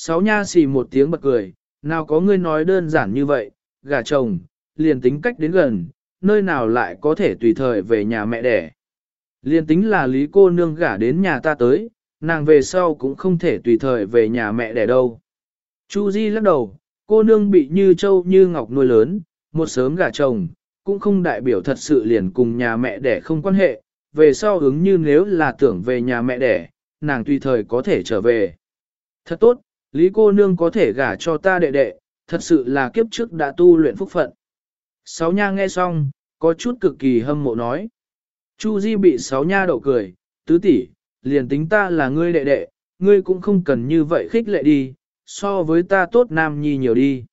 Sáu nha xì một tiếng bật cười, nào có ngươi nói đơn giản như vậy, gả chồng, liền tính cách đến gần, nơi nào lại có thể tùy thời về nhà mẹ đẻ. Liền tính là lý cô nương gả đến nhà ta tới, nàng về sau cũng không thể tùy thời về nhà mẹ đẻ đâu. Chu Di lắc đầu, cô nương bị như châu như ngọc nuôi lớn, một sớm gả chồng, cũng không đại biểu thật sự liền cùng nhà mẹ đẻ không quan hệ, về sau ứng như nếu là tưởng về nhà mẹ đẻ, nàng tùy thời có thể trở về. Thật tốt, Lý cô nương có thể gả cho ta đệ đệ, thật sự là kiếp trước đã tu luyện phúc phận. Sáu nha nghe xong, có chút cực kỳ hâm mộ nói. Chu Di bị sáu nha đậu cười, tứ tỷ, liền tính ta là ngươi đệ đệ, ngươi cũng không cần như vậy khích lệ đi, so với ta tốt nam nhi nhiều đi.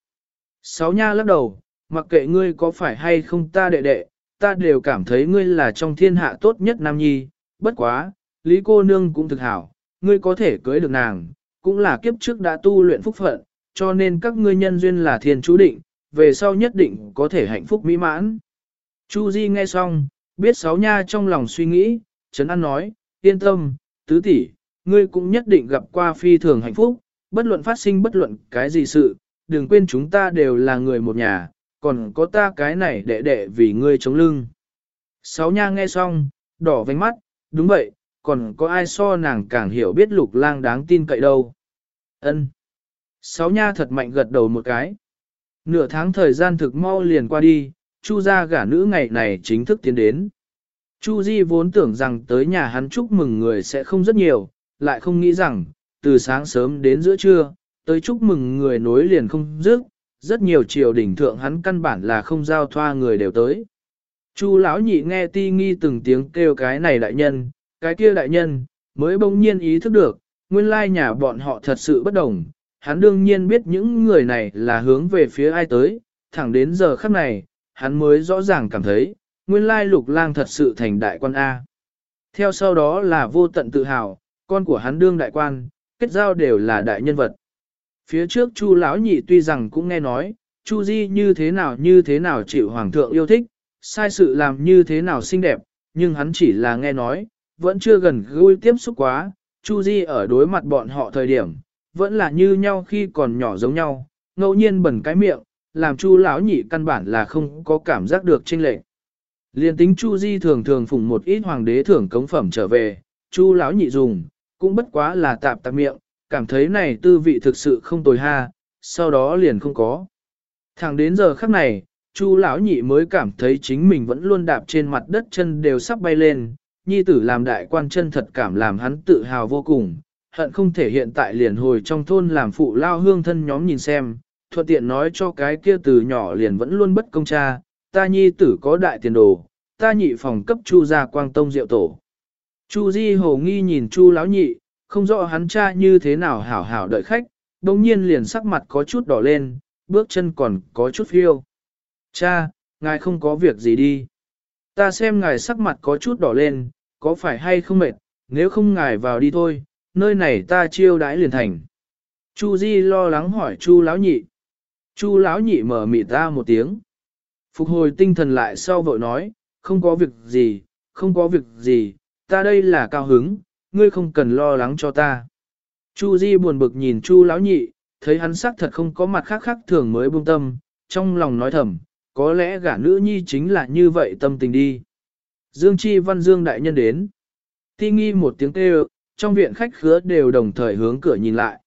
Sáu nha lắc đầu, mặc kệ ngươi có phải hay không ta đệ đệ, ta đều cảm thấy ngươi là trong thiên hạ tốt nhất nam nhi, bất quá, lý cô nương cũng thực hảo, ngươi có thể cưới được nàng, cũng là kiếp trước đã tu luyện phúc phận, cho nên các ngươi nhân duyên là thiên chú định, về sau nhất định có thể hạnh phúc mỹ mãn. Chu Di nghe xong, biết sáu nha trong lòng suy nghĩ, Trấn An nói, yên tâm, tứ tỷ, ngươi cũng nhất định gặp qua phi thường hạnh phúc, bất luận phát sinh bất luận cái gì sự, đừng quên chúng ta đều là người một nhà, còn có ta cái này đệ đệ vì ngươi chống lưng. Sáu nha nghe xong, đỏ vành mắt, đúng vậy, còn có ai so nàng càng hiểu biết lục lang đáng tin cậy đâu. Ân. Sáu nha thật mạnh gật đầu một cái. Nửa tháng thời gian thực mau liền qua đi, Chu gia gả nữ ngày này chính thức tiến đến. Chu Di vốn tưởng rằng tới nhà hắn chúc mừng người sẽ không rất nhiều, lại không nghĩ rằng, từ sáng sớm đến giữa trưa, tới chúc mừng người nối liền không dứt, rất nhiều triều đỉnh thượng hắn căn bản là không giao thoa người đều tới. Chu lão nhị nghe ti nghi từng tiếng kêu cái này đại nhân, cái kia đại nhân, mới bỗng nhiên ý thức được, nguyên lai nhà bọn họ thật sự bất đồng, hắn đương nhiên biết những người này là hướng về phía ai tới, thẳng đến giờ khắc này, hắn mới rõ ràng cảm thấy, nguyên lai lục lang thật sự thành đại quan A. Theo sau đó là vô tận tự hào, con của hắn đương đại quan, kết giao đều là đại nhân vật. Phía trước Chu lão nhị tuy rằng cũng nghe nói, Chu Di như thế nào như thế nào chịu hoàng thượng yêu thích, sai sự làm như thế nào xinh đẹp, nhưng hắn chỉ là nghe nói, vẫn chưa gần gũi tiếp xúc quá, Chu Di ở đối mặt bọn họ thời điểm, vẫn là như nhau khi còn nhỏ giống nhau, ngẫu nhiên bẩn cái miệng, làm Chu lão nhị căn bản là không có cảm giác được chênh lệch. Liên tính Chu Di thường thường phụng một ít hoàng đế thưởng cống phẩm trở về, Chu lão nhị dùng, cũng bất quá là tạm tạm miệng, cảm thấy này tư vị thực sự không tồi ha, sau đó liền không có. Thẳng đến giờ khắc này, Chu lão nhị mới cảm thấy chính mình vẫn luôn đạp trên mặt đất chân đều sắp bay lên, nhi tử làm đại quan chân thật cảm làm hắn tự hào vô cùng, hận không thể hiện tại liền hồi trong thôn làm phụ lao hương thân nhóm nhìn xem, thuận tiện nói cho cái kia từ nhỏ liền vẫn luôn bất công cha, ta nhi tử có đại tiền đồ, ta nhị phòng cấp chu gia quang tông diệu tổ. Chu Di hồ nghi nhìn Chu lão nhị, không rõ hắn cha như thế nào hảo hảo đợi khách, đồng nhiên liền sắc mặt có chút đỏ lên, bước chân còn có chút phiêu. Cha, ngài không có việc gì đi. Ta xem ngài sắc mặt có chút đỏ lên, có phải hay không mệt, nếu không ngài vào đi thôi, nơi này ta chiêu đãi liền thành. Chu Di lo lắng hỏi Chu lão nhị. Chu lão nhị mở mịt ta một tiếng. Phục hồi tinh thần lại sau vội nói, không có việc gì, không có việc gì, ta đây là cao hứng, ngươi không cần lo lắng cho ta. Chu Di buồn bực nhìn Chu lão nhị, thấy hắn sắc thật không có mặt khác khác thường mới buông tâm, trong lòng nói thầm, có lẽ gả nữ nhi chính là như vậy tâm tình đi. Dương Chi Văn Dương đại nhân đến. Ti nghi một tiếng kêu, trong viện khách khứa đều đồng thời hướng cửa nhìn lại.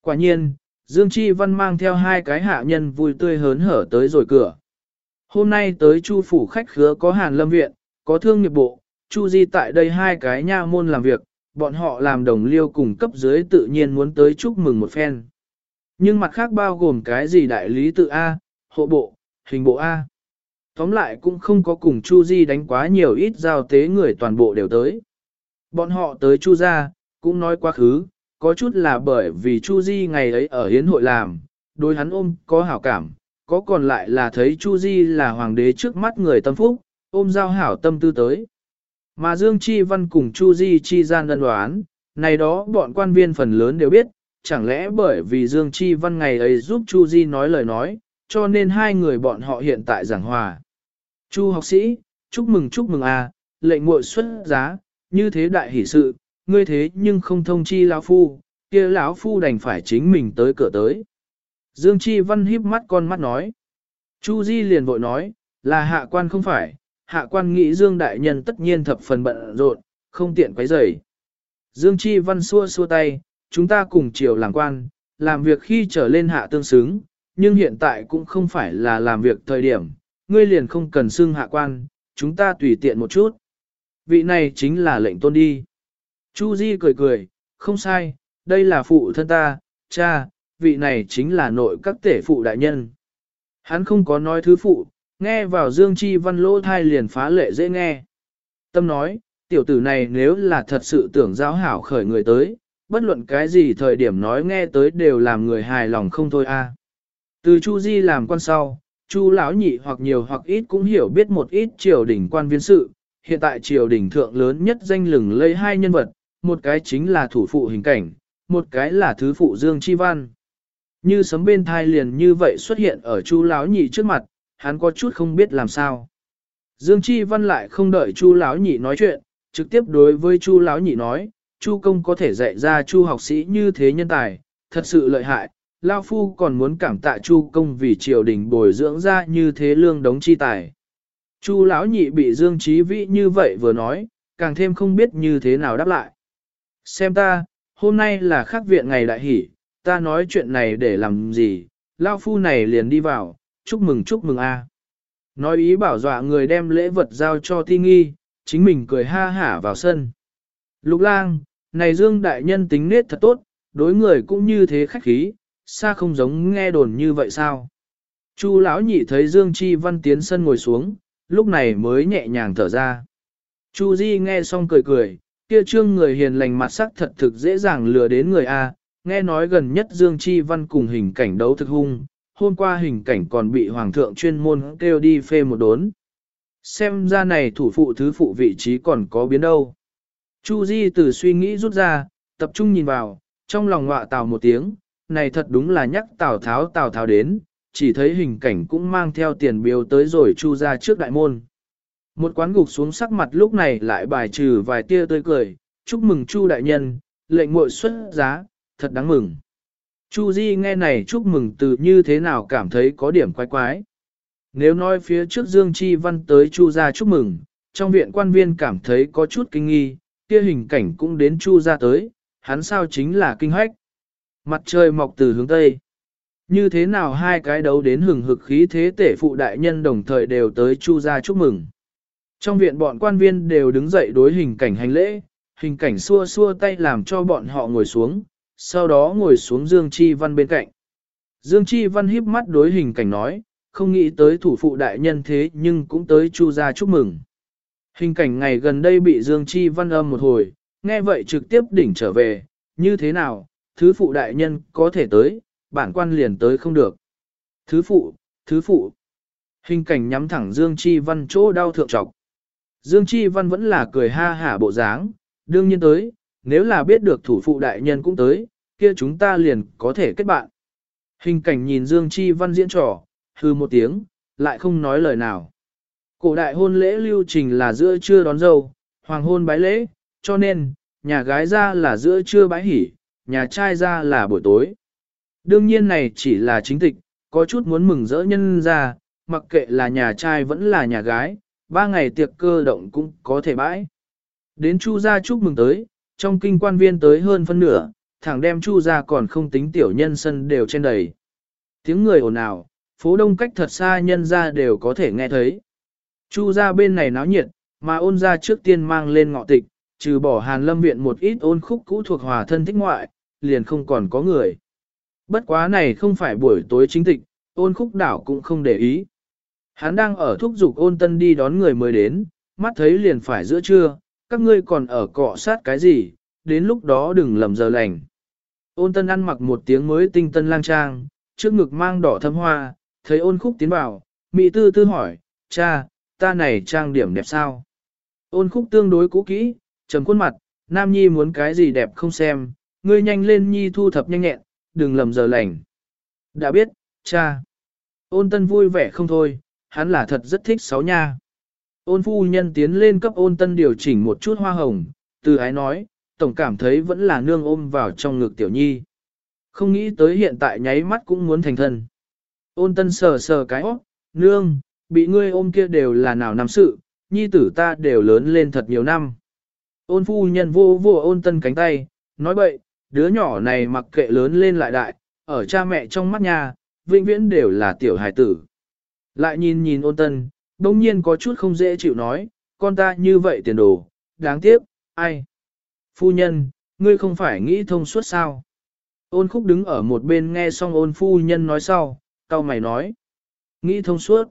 Quả nhiên, Dương Chi Văn mang theo hai cái hạ nhân vui tươi hớn hở tới rồi cửa. Hôm nay tới Chu phủ khách khứa có Hàn Lâm viện, có Thương nghiệp bộ, Chu Di tại đây hai cái nha môn làm việc, bọn họ làm đồng liêu cùng cấp dưới tự nhiên muốn tới chúc mừng một phen. Nhưng mặt khác bao gồm cái gì đại lý tự A, hộ bộ, hình bộ A. Tóm lại cũng không có cùng Chu Di đánh quá nhiều ít giao tế người toàn bộ đều tới. Bọn họ tới Chu gia, cũng nói quá khứ, có chút là bởi vì Chu Di ngày ấy ở hiến hội làm, đối hắn ôm có hảo cảm, có còn lại là thấy Chu Di là hoàng đế trước mắt người tâm phúc, ôm giao hảo tâm tư tới. Mà Dương Chi Văn cùng Chu Di chi gian đơn đoán, này đó bọn quan viên phần lớn đều biết, chẳng lẽ bởi vì Dương Chi Văn ngày ấy giúp Chu Di nói lời nói, cho nên hai người bọn họ hiện tại giảng hòa. Chu học sĩ, chúc mừng chúc mừng à, lệnh muội xuất giá, như thế đại hỷ sự, ngươi thế nhưng không thông chi lão phu, kia lão phu đành phải chính mình tới cửa tới. Dương Chi Văn híp mắt con mắt nói. Chu Di liền vội nói, là hạ quan không phải, hạ quan nghĩ Dương Đại Nhân tất nhiên thập phần bận rộn, không tiện quấy rầy. Dương Chi Văn xua xua tay, chúng ta cùng chiều làm quan, làm việc khi trở lên hạ tương xứng, nhưng hiện tại cũng không phải là làm việc thời điểm, ngươi liền không cần xưng hạ quan, chúng ta tùy tiện một chút. Vị này chính là lệnh tôn đi. Chu Di cười cười, không sai, đây là phụ thân ta, cha, vị này chính là nội các tể phụ đại nhân. Hắn không có nói thứ phụ, nghe vào Dương Chi Văn lỗ thai liền phá lệ dễ nghe. Tâm nói, tiểu tử này nếu là thật sự tưởng giáo hảo khởi người tới, bất luận cái gì thời điểm nói nghe tới đều làm người hài lòng không thôi a. Từ Chu Di làm quan sau, Chu lão nhị hoặc nhiều hoặc ít cũng hiểu biết một ít triều đình quan viên sự, hiện tại triều đình thượng lớn nhất danh lừng lây hai nhân vật, một cái chính là thủ phụ hình cảnh, một cái là thứ phụ Dương Chi Văn. Như sấm bên thai liền như vậy xuất hiện ở Chu lão nhị trước mặt, hắn có chút không biết làm sao. Dương Chi Văn lại không đợi Chu lão nhị nói chuyện, trực tiếp đối với Chu lão nhị nói, Chu công có thể dạy ra Chu học sĩ như thế nhân tài, thật sự lợi hại, Lao Phu còn muốn cảm tạ Chu công vì triều đình bồi dưỡng ra như thế lương đống chi tài. Chu lão nhị bị Dương Chí Vĩ như vậy vừa nói, càng thêm không biết như thế nào đáp lại. Xem ta, hôm nay là khắc viện ngày đại hỷ, ta nói chuyện này để làm gì, Lao Phu này liền đi vào, chúc mừng chúc mừng a. À. Nói ý bảo dọa người đem lễ vật giao cho thi nghi, chính mình cười ha hả vào sân. Lục lang, này Dương Đại Nhân tính nết thật tốt, đối người cũng như thế khách khí, xa không giống nghe đồn như vậy sao. Chu lão nhị thấy Dương Chi Văn tiến sân ngồi xuống, lúc này mới nhẹ nhàng thở ra. Chu Di nghe xong cười cười, kia trương người hiền lành mặt sắc thật thực dễ dàng lừa đến người A, nghe nói gần nhất Dương Chi Văn cùng hình cảnh đấu thực hung, hôm qua hình cảnh còn bị Hoàng thượng chuyên môn kêu đi phê một đốn. Xem ra này thủ phụ thứ phụ vị trí còn có biến đâu. Chu Di từ suy nghĩ rút ra, tập trung nhìn vào, trong lòng ngọa tào một tiếng, này thật đúng là nhắc Tào Tháo Tào Tháo đến, chỉ thấy hình cảnh cũng mang theo tiền biếu tới rồi chu ra trước đại môn. Một quán gục xuống sắc mặt lúc này lại bài trừ vài tia tươi cười, chúc mừng chu đại nhân, lệnh muội xuất giá, thật đáng mừng. Chu Di nghe này chúc mừng từ như thế nào cảm thấy có điểm quái quái. Nếu nói phía trước Dương Chi Văn tới Chu gia chúc mừng, trong viện quan viên cảm thấy có chút kinh nghi, kia hình cảnh cũng đến Chu gia tới, hắn sao chính là kinh hách. Mặt trời mọc từ hướng Tây. Như thế nào hai cái đấu đến hừng hực khí thế tể phụ đại nhân đồng thời đều tới Chu gia chúc mừng. Trong viện bọn quan viên đều đứng dậy đối hình cảnh hành lễ, hình cảnh xua xua tay làm cho bọn họ ngồi xuống, sau đó ngồi xuống Dương Chi Văn bên cạnh. Dương Chi Văn híp mắt đối hình cảnh nói, không nghĩ tới thủ phụ đại nhân thế nhưng cũng tới Chu gia chúc mừng. Hình cảnh ngày gần đây bị Dương Chi Văn âm một hồi, nghe vậy trực tiếp đỉnh trở về, như thế nào, thứ phụ đại nhân có thể tới, bản quan liền tới không được. Thứ phụ, thứ phụ. Hình cảnh nhắm thẳng Dương Chi Văn chỗ đau thượng trọc. Dương Chi Văn vẫn là cười ha hả bộ dáng, đương nhiên tới, nếu là biết được thủ phụ đại nhân cũng tới, kia chúng ta liền có thể kết bạn. Hình cảnh nhìn Dương Chi Văn diễn trò, hư một tiếng, lại không nói lời nào. Cổ đại hôn lễ lưu trình là giữa trưa đón dâu, hoàng hôn bái lễ, cho nên, nhà gái ra là giữa trưa bái hỉ, nhà trai ra là buổi tối. Đương nhiên này chỉ là chính tịch, có chút muốn mừng rỡ nhân ra, mặc kệ là nhà trai vẫn là nhà gái, ba ngày tiệc cơ động cũng có thể bãi. Đến Chu gia chúc mừng tới, trong kinh quan viên tới hơn phân nửa, thẳng đem Chu gia còn không tính tiểu nhân sân đều trên đầy. Tiếng người ồn ào, phố đông cách thật xa nhân ra đều có thể nghe thấy. Chu gia bên này náo nhiệt, mà ôn gia trước tiên mang lên ngọ tịch, trừ bỏ hàn lâm viện một ít ôn khúc cũ thuộc hòa thân thích ngoại, liền không còn có người. Bất quá này không phải buổi tối chính tịch, ôn khúc đảo cũng không để ý. Hắn đang ở thúc giục ôn tân đi đón người mới đến, mắt thấy liền phải giữa trưa, các ngươi còn ở cọ sát cái gì, đến lúc đó đừng lầm giờ lành. Ôn tân ăn mặc một tiếng mới tinh tân lang trang, trước ngực mang đỏ thâm hoa, thấy ôn khúc tiến vào, mị tư tư hỏi, cha, ta này trang điểm đẹp sao? Ôn khúc tương đối cũ kỹ, trầm khuôn mặt, nam nhi muốn cái gì đẹp không xem, ngươi nhanh lên nhi thu thập nhanh nhẹn, đừng lầm giờ lành. Đã biết, cha. Ôn tân vui vẻ không thôi, hắn là thật rất thích sáu nha. Ôn phu nhân tiến lên cấp ôn tân điều chỉnh một chút hoa hồng, từ ái nói, tổng cảm thấy vẫn là nương ôm vào trong ngực tiểu nhi. Không nghĩ tới hiện tại nháy mắt cũng muốn thành thân. Ôn tân sờ sờ cái óc, nương, bị ngươi ôm kia đều là nào nằm sự, nhi tử ta đều lớn lên thật nhiều năm. Ôn phu nhân vô vô ôn tân cánh tay, nói bậy, đứa nhỏ này mặc kệ lớn lên lại đại, ở cha mẹ trong mắt nhà, vĩnh viễn đều là tiểu hài tử. Lại nhìn nhìn ôn tân, đông nhiên có chút không dễ chịu nói, con ta như vậy tiền đồ, đáng tiếc, ai? Phu nhân, ngươi không phải nghĩ thông suốt sao? Ôn khúc đứng ở một bên nghe xong ôn phu nhân nói sau, tao mày nói. Nghĩ thông suốt.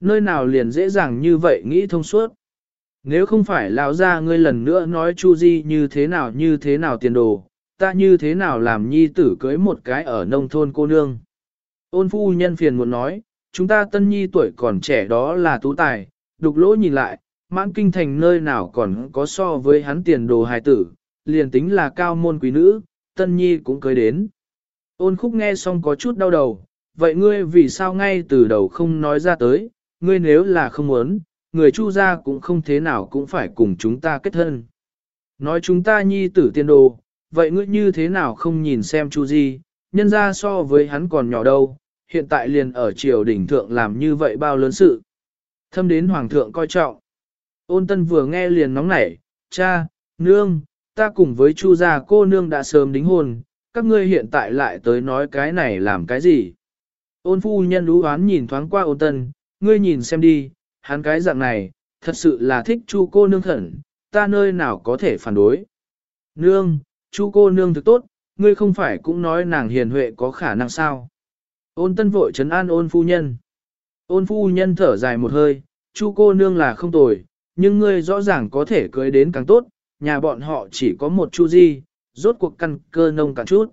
Nơi nào liền dễ dàng như vậy nghĩ thông suốt. Nếu không phải lão ra ngươi lần nữa nói Chu Di như thế nào như thế nào tiền đồ, ta như thế nào làm nhi tử cưới một cái ở nông thôn cô nương. Ôn phu nhân phiền muốn nói, chúng ta tân nhi tuổi còn trẻ đó là tú tài, đục lỗ nhìn lại, mãn kinh thành nơi nào còn có so với hắn tiền đồ hài tử, liền tính là cao môn quý nữ, tân nhi cũng cưới đến. Ôn khúc nghe xong có chút đau đầu, vậy ngươi vì sao ngay từ đầu không nói ra tới, ngươi nếu là không muốn, người chu gia cũng không thế nào cũng phải cùng chúng ta kết thân. Nói chúng ta nhi tử tiên đồ, vậy ngươi như thế nào không nhìn xem chu di, nhân ra so với hắn còn nhỏ đâu, hiện tại liền ở triều đỉnh thượng làm như vậy bao lớn sự. Thâm đến hoàng thượng coi trọng. Ôn tân vừa nghe liền nóng nảy, cha, nương, ta cùng với chu gia cô nương đã sớm đính hôn, các ngươi hiện tại lại tới nói cái này làm cái gì. Ôn phu nhân lú oán nhìn thoáng qua ôn tân, ngươi nhìn xem đi, hắn cái dạng này, thật sự là thích chu cô nương khẩn, ta nơi nào có thể phản đối. Nương, chu cô nương thực tốt, ngươi không phải cũng nói nàng hiền huệ có khả năng sao. Ôn tân vội trấn an ôn phu nhân. Ôn phu nhân thở dài một hơi, chu cô nương là không tồi, nhưng ngươi rõ ràng có thể cưới đến càng tốt, nhà bọn họ chỉ có một chu di, rốt cuộc căn cơ nông cả chút.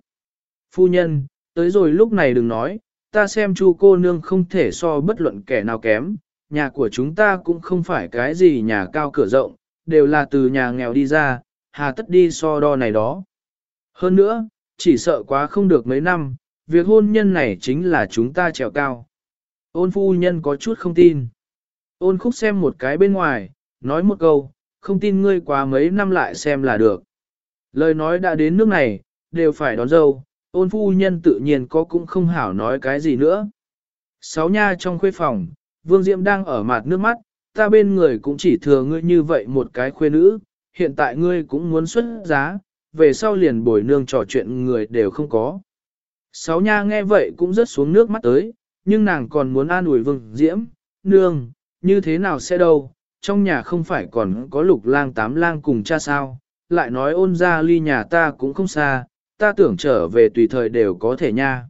Phu nhân, tới rồi lúc này đừng nói, ta xem chu cô nương không thể so bất luận kẻ nào kém, nhà của chúng ta cũng không phải cái gì nhà cao cửa rộng, đều là từ nhà nghèo đi ra, hà tất đi so đo này đó. Hơn nữa, chỉ sợ quá không được mấy năm, việc hôn nhân này chính là chúng ta trèo cao. Ôn phu nhân có chút không tin. Ôn khúc xem một cái bên ngoài, nói một câu, không tin ngươi quá mấy năm lại xem là được. Lời nói đã đến nước này, đều phải đón dâu, ôn phu nhân tự nhiên có cũng không hảo nói cái gì nữa. Sáu nha trong khuê phòng, Vương Diệm đang ở mặt nước mắt, ta bên người cũng chỉ thừa ngươi như vậy một cái khuê nữ, hiện tại ngươi cũng muốn xuất giá, về sau liền bồi nương trò chuyện người đều không có. Sáu nha nghe vậy cũng rớt xuống nước mắt tới, nhưng nàng còn muốn an ủi Vương Diễm, nương, như thế nào sẽ đâu, trong nhà không phải còn có lục lang tám lang cùng cha sao, lại nói ôn ra ly nhà ta cũng không xa, ta tưởng trở về tùy thời đều có thể nha.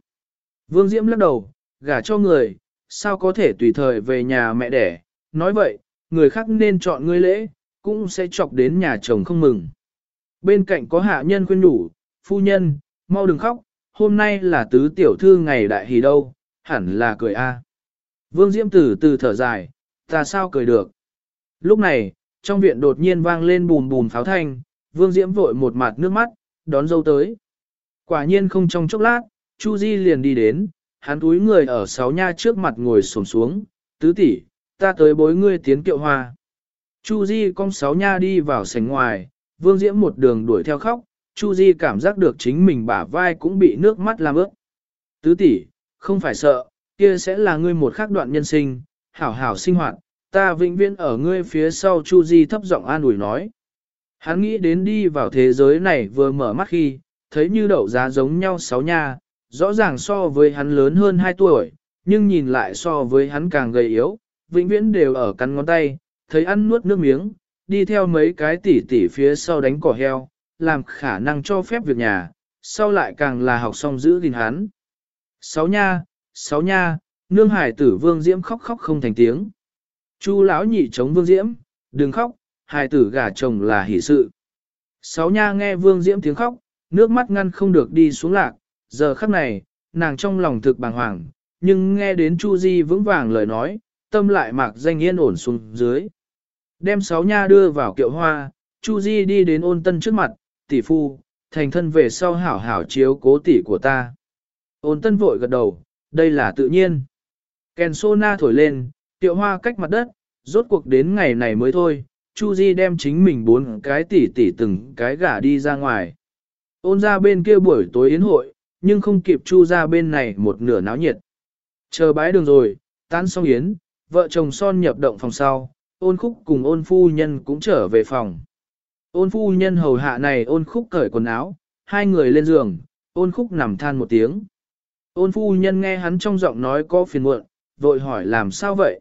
Vương Diễm lắc đầu, gả cho người, sao có thể tùy thời về nhà mẹ đẻ, nói vậy, người khác nên chọn ngươi lễ, cũng sẽ chọc đến nhà chồng không mừng. Bên cạnh có hạ nhân khuyên đủ, phu nhân, mau đừng khóc, hôm nay là tứ tiểu thư ngày đại hỷ đâu, hẳn là cười a. Vương Diễm từ từ thở dài, ta sao cười được. Lúc này, trong viện đột nhiên vang lên bùm bùm pháo thanh, Vương Diễm vội một mặt nước mắt, đón dâu tới. Quả nhiên không trong chốc lát, Chu Di liền đi đến, hắn túi người ở sáu nha trước mặt ngồi xổm xuống, tứ tỷ, ta tới bối ngươi tiến kiệu hoa. Chu Di con sáu nha đi vào sảnh ngoài, Vương Diễm một đường đuổi theo khóc, Chu Di cảm giác được chính mình bả vai cũng bị nước mắt làm ướt. Tứ tỷ, không phải sợ, kia sẽ là ngươi một khắc đoạn nhân sinh, hảo hảo sinh hoạt, ta vĩnh viễn ở ngươi phía sau Chu Di thấp giọng an ủi nói. Hắn nghĩ đến đi vào thế giới này vừa mở mắt khi, thấy như đậu giá giống nhau sáu nha, rõ ràng so với hắn lớn hơn 2 tuổi, nhưng nhìn lại so với hắn càng gầy yếu, vĩnh viễn đều ở cắn ngón tay, thấy ăn nuốt nước miếng, đi theo mấy cái tỉ tỉ phía sau đánh cỏ heo, làm khả năng cho phép việc nhà, sau lại càng là học xong giữ gìn hắn. Sáu nha, sáu nha, nương hải tử vương diễm khóc khóc không thành tiếng. Chu lão nhị chống vương diễm, đừng khóc, hải tử gả chồng là hỷ sự. Sáu nha nghe vương diễm tiếng khóc, nước mắt ngăn không được đi xuống lạc, giờ khắc này, nàng trong lòng thực bàng hoàng, nhưng nghe đến Chu Di vững vàng lời nói, tâm lại mạc danh yên ổn xuống dưới. Đem sáu nha đưa vào kiệu hoa, Chu Di đi đến ôn tân trước mặt, tỷ phu, thành thân về sau hảo hảo chiếu cố tỷ của ta. Ôn tân vội gật đầu, đây là tự nhiên. Kèn sô na thổi lên, kiệu hoa cách mặt đất, rốt cuộc đến ngày này mới thôi, Chu Di đem chính mình bốn cái tỷ tỷ từng cái gả đi ra ngoài. Ôn ra bên kia buổi tối yến hội, nhưng không kịp Chu ra bên này một nửa náo nhiệt. Chờ bái đường rồi, tan xong yến, vợ chồng son nhập động phòng sau, ôn khúc cùng ôn phu nhân cũng trở về phòng. Ôn phu nhân hầu hạ này ôn khúc cởi quần áo, hai người lên giường, ôn khúc nằm than một tiếng. Ôn phu nhân nghe hắn trong giọng nói có phiền muộn, vội hỏi làm sao vậy?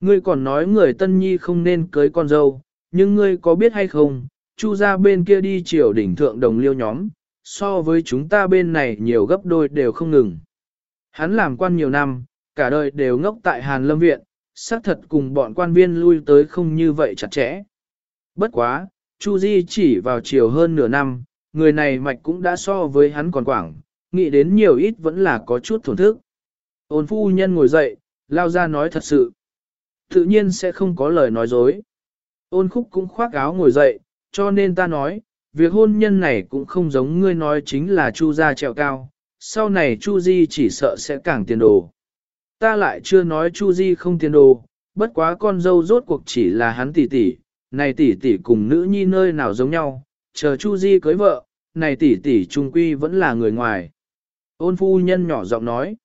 Ngươi còn nói người tân nhi không nên cưới con dâu, nhưng ngươi có biết hay không, chu ra bên kia đi triều đỉnh thượng đồng liêu nhóm, so với chúng ta bên này nhiều gấp đôi đều không ngừng. Hắn làm quan nhiều năm, cả đời đều ngốc tại Hàn Lâm Viện, xác thật cùng bọn quan viên lui tới không như vậy chặt chẽ. Bất quá, Chu Di chỉ vào chiều hơn nửa năm, người này mạch cũng đã so với hắn còn quảng, nghĩ đến nhiều ít vẫn là có chút thổn thức. Ôn phu nhân ngồi dậy, lao ra nói thật sự. Tự nhiên sẽ không có lời nói dối. Ôn khúc cũng khoác áo ngồi dậy, cho nên ta nói, việc hôn nhân này cũng không giống ngươi nói chính là Chu gia trèo cao, sau này Chu Di chỉ sợ sẽ càng tiền đồ. Ta lại chưa nói Chu Di không tiền đồ, bất quá con dâu rốt cuộc chỉ là hắn tỷ tỷ, này tỷ tỷ cùng nữ nhi nơi nào giống nhau, chờ Chu Di cưới vợ, này tỷ tỷ trung quy vẫn là người ngoài. Ôn phu nhân nhỏ giọng nói.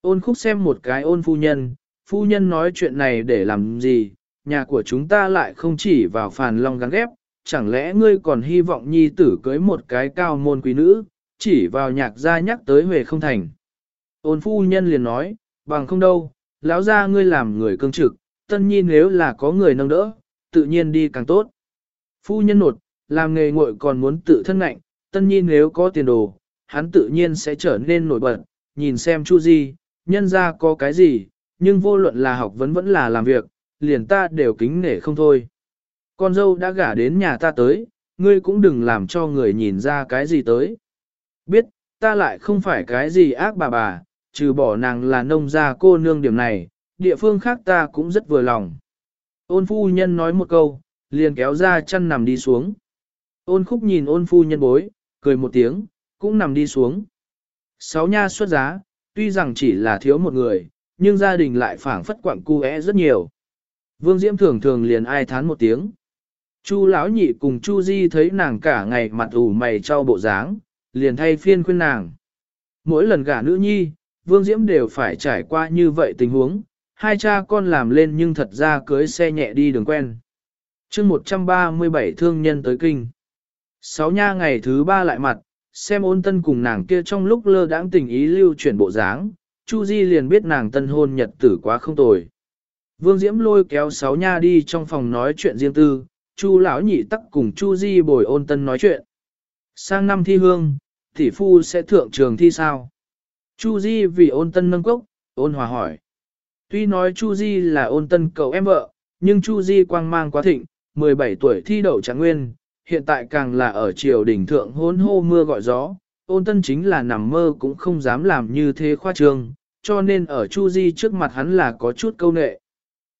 Ôn khúc xem một cái ôn phu nhân, phu nhân nói chuyện này để làm gì, nhà của chúng ta lại không chỉ vào phàn long gắn ghép, chẳng lẽ ngươi còn hy vọng nhi tử cưới một cái cao môn quý nữ, chỉ vào nhạc gia nhắc tới huề không thành. Ôn phu nhân liền nói, bằng không đâu, lão gia ngươi làm người cương trực, tân nhi nếu là có người nâng đỡ, tự nhiên đi càng tốt. Phu nhân nột, làm nghề ngội còn muốn tự thân ngạnh, tân nhi nếu có tiền đồ, hắn tự nhiên sẽ trở nên nổi bật, nhìn xem chu gì, nhân ra có cái gì, nhưng vô luận là học vấn vẫn là làm việc, liền ta đều kính nể không thôi. Con dâu đã gả đến nhà ta tới, ngươi cũng đừng làm cho người nhìn ra cái gì tới. Biết, ta lại không phải cái gì ác bà bà, trừ bỏ nàng là nông gia cô nương điểm này, địa phương khác ta cũng rất vừa lòng. Ôn phu nhân nói một câu, liền kéo ra chăn nằm đi xuống. Ôn khúc nhìn ôn phu nhân bối, cười một tiếng, cũng nằm đi xuống. Sáu nha xuất giá, tuy rằng chỉ là thiếu một người, nhưng gia đình lại phảng phất quặng cu é rất nhiều. Vương Diễm thường thường liền ai thán một tiếng. Chu lão nhị cùng Chu Di thấy nàng cả ngày mặt ủ mày cho bộ dáng, liền thay phiên khuyên nàng. Mỗi lần gả nữ nhi, Vương Diễm đều phải trải qua như vậy tình huống, hai cha con làm lên nhưng thật ra cưới xe nhẹ đi đường quen. chương 137 thương nhân tới kinh. Sáu nha ngày thứ ba lại mặt, xem ôn tân cùng nàng kia trong lúc lơ đãng tình ý lưu chuyển bộ dáng, Chu Di liền biết nàng tân hôn nhật tử quá không tồi. Vương Diễm lôi kéo sáu nha đi trong phòng nói chuyện riêng tư, Chu lão nhị tắc cùng Chu Di bồi ôn tân nói chuyện. Sang năm thi hương, tỷ phu sẽ thượng trường thi sao? Chu Di vì ôn tân nâng cốc, ôn hòa hỏi. Tuy nói Chu Di là ôn tân cậu em vợ, nhưng Chu Di quang mang quá thịnh, 17 tuổi thi đậu trạng nguyên, hiện tại càng là ở triều đỉnh thượng hôn hô mưa gọi gió, ôn tân chính là nằm mơ cũng không dám làm như thế khoa trương, cho nên ở Chu Di trước mặt hắn là có chút câu nệ.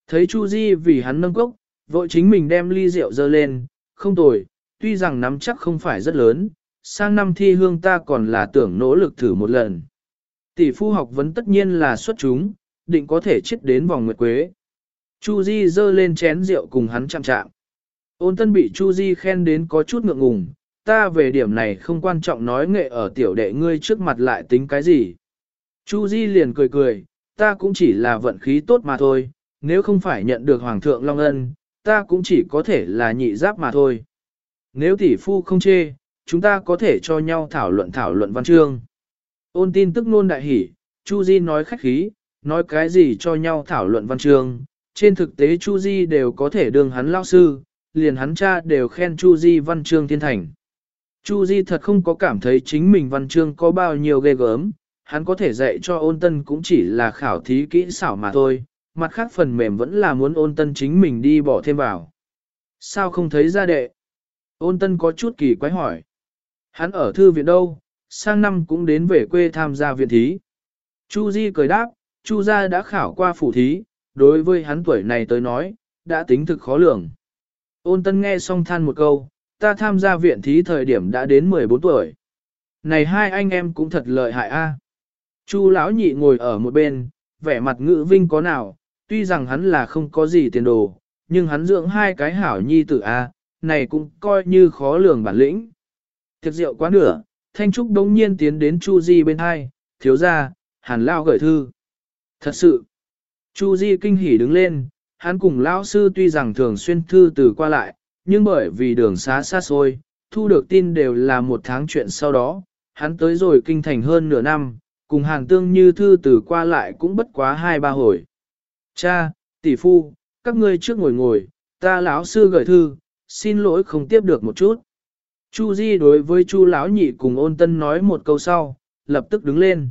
Thấy Chu Di vì hắn nâng cốc, vội chính mình đem ly rượu dơ lên, không tồi, tuy rằng nắm chắc không phải rất lớn, sang năm thi hương ta còn là tưởng nỗ lực thử một lần. Tỷ phu học vấn tất nhiên là xuất chúng, định có thể chết đến vòng nguyệt quế. Chu Di dơ lên chén rượu cùng hắn chạm chạm. Ôn tân bị Chu Di khen đến có chút ngượng ngùng, ta về điểm này không quan trọng nói nghệ ở tiểu đệ ngươi trước mặt lại tính cái gì. Chu Di liền cười cười, ta cũng chỉ là vận khí tốt mà thôi, nếu không phải nhận được Hoàng thượng Long Ân, ta cũng chỉ có thể là nhị giáp mà thôi. Nếu tỷ phu không chê, chúng ta có thể cho nhau thảo luận thảo luận văn chương. Ôn tin tức nôn đại hỉ, Chu Di nói khách khí, nói cái gì cho nhau thảo luận văn chương. Trên thực tế Chu Di đều có thể đương hắn lao sư, liền hắn cha đều khen Chu Di văn chương thiên thành. Chu Di thật không có cảm thấy chính mình văn chương có bao nhiêu ghê gớm, hắn có thể dạy cho ôn tân cũng chỉ là khảo thí kỹ xảo mà thôi, mặt khác phần mềm vẫn là muốn ôn tân chính mình đi bỏ thêm vào. Sao không thấy ra đệ? Ôn tân có chút kỳ quái hỏi. Hắn ở thư viện đâu, sang năm cũng đến về quê tham gia viện thí. Chu Di cười đáp, Chu gia đã khảo qua phủ thí, đối với hắn tuổi này tới nói, đã tính thực khó lường. Ôn tân nghe xong than một câu, ta tham gia viện thí thời điểm đã đến 14 tuổi. Này hai anh em cũng thật lợi hại a. Chu lão nhị ngồi ở một bên, vẻ mặt ngữ vinh có nào, tuy rằng hắn là không có gì tiền đồ, nhưng hắn dưỡng hai cái hảo nhi tử A, này cũng coi như khó lường bản lĩnh. Thiệt rượu quá nửa, Thanh Trúc đống nhiên tiến đến Chu Di bên hai, thiếu gia, hàn lao gửi thư. Thật sự, Chu Di kinh hỉ đứng lên, hắn cùng lão sư tuy rằng thường xuyên thư từ qua lại, nhưng bởi vì đường xá xa xôi, thu được tin đều là một tháng chuyện sau đó, hắn tới rồi kinh thành hơn nửa năm, cùng hàng tương như thư từ qua lại cũng bất quá hai ba hồi. Cha, tỷ phu, các ngươi trước ngồi ngồi, ta lão sư gửi thư, xin lỗi không tiếp được một chút. Chu Di đối với Chu lão nhị cùng ôn tân nói một câu sau, lập tức đứng lên.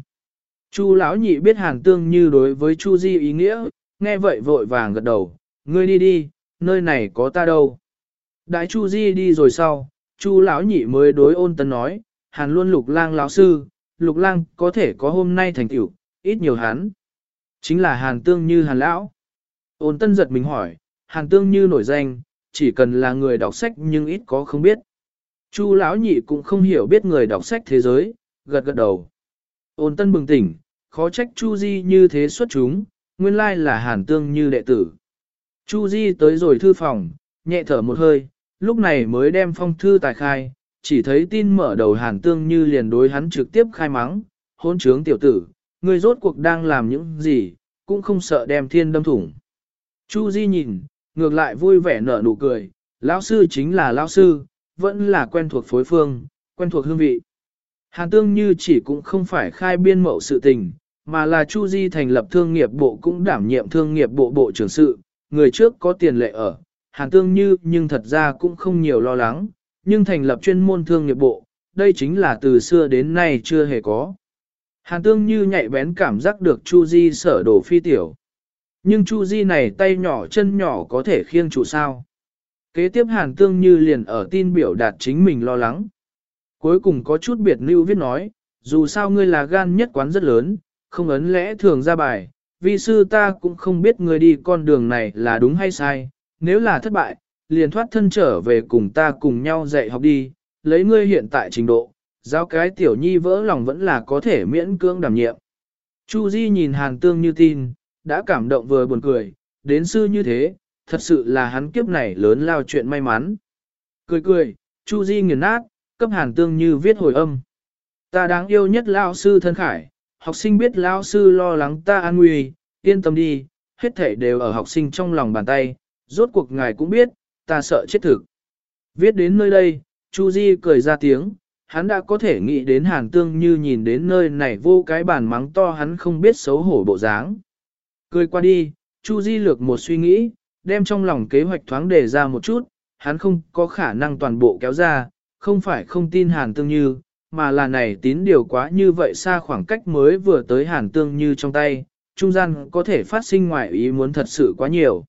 Chu lão nhị biết Hàn Tương Như đối với Chu Di ý nghĩa, nghe vậy vội vàng gật đầu, ngươi đi đi, nơi này có ta đâu. Đại Chu Di đi rồi sau, Chu lão nhị mới đối ôn tân nói, Hàn luôn lục lang lão sư, lục lang có thể có hôm nay thành tựu, ít nhiều hắn. Chính là Hàn Tương Như Hàn lão. Ôn tân giật mình hỏi, Hàn Tương Như nổi danh, chỉ cần là người đọc sách nhưng ít có không biết. Chu lão nhị cũng không hiểu biết người đọc sách thế giới, gật gật đầu. Ôn tân bừng tỉnh, khó trách Chu Di như thế xuất chúng, nguyên lai là hàn tương như đệ tử. Chu Di tới rồi thư phòng, nhẹ thở một hơi, lúc này mới đem phong thư tài khai, chỉ thấy tin mở đầu hàn tương như liền đối hắn trực tiếp khai mắng, hôn trướng tiểu tử, người rốt cuộc đang làm những gì, cũng không sợ đem thiên đâm thủng. Chu Di nhìn, ngược lại vui vẻ nở nụ cười, lão sư chính là lão sư, vẫn là quen thuộc phối phương, quen thuộc hương vị. Hàn tương như chỉ cũng không phải khai biên mậu sự tình, mà là Chu Di thành lập thương nghiệp bộ cũng đảm nhiệm thương nghiệp bộ bộ trưởng sự, người trước có tiền lệ ở, Hàn tương như nhưng thật ra cũng không nhiều lo lắng, nhưng thành lập chuyên môn thương nghiệp bộ, đây chính là từ xưa đến nay chưa hề có. Hàn tương như nhạy bén cảm giác được Chu Di sở đồ phi tiểu. Nhưng Chu Di này tay nhỏ chân nhỏ có thể khiêng chủ sao. Kế tiếp Hàn tương như liền ở tin biểu đạt chính mình lo lắng. Cuối cùng có chút biệt lưu viết nói, dù sao ngươi là gan nhất quán rất lớn, không ấn lẽ thường ra bài, vì sư ta cũng không biết ngươi đi con đường này là đúng hay sai, nếu là thất bại, liền thoát thân trở về cùng ta cùng nhau dạy học đi, lấy ngươi hiện tại trình độ, giáo cái tiểu nhi vỡ lòng vẫn là có thể miễn cưỡng đảm nhiệm. Chu Di nhìn Hàn Tương như tin, đã cảm động vừa buồn cười, đến sư như thế, thật sự là hắn kiếp này lớn lao chuyện may mắn. Cười cười, Chu Di nghiền nát, cấp Hàn Tương như viết hồi âm. Ta đáng yêu nhất lao sư thân khải, học sinh biết lao sư lo lắng ta an nguy, yên tâm đi, hết thể đều ở học sinh trong lòng bàn tay, rốt cuộc ngài cũng biết, ta sợ chết thực. Viết đến nơi đây, Chu Di cười ra tiếng, hắn đã có thể nghĩ đến Hàn Tương như nhìn đến nơi này vô cái bàn mắng to hắn không biết xấu hổ bộ dáng. Cười qua đi, Chu Di lược một suy nghĩ, đem trong lòng kế hoạch thoáng đề ra một chút, hắn không có khả năng toàn bộ kéo ra, không phải không tin Hàn Tương Như, mà là này tín điều quá như vậy xa khoảng cách mới vừa tới Hàn Tương Như trong tay, trung gian có thể phát sinh ngoại ý muốn thật sự quá nhiều.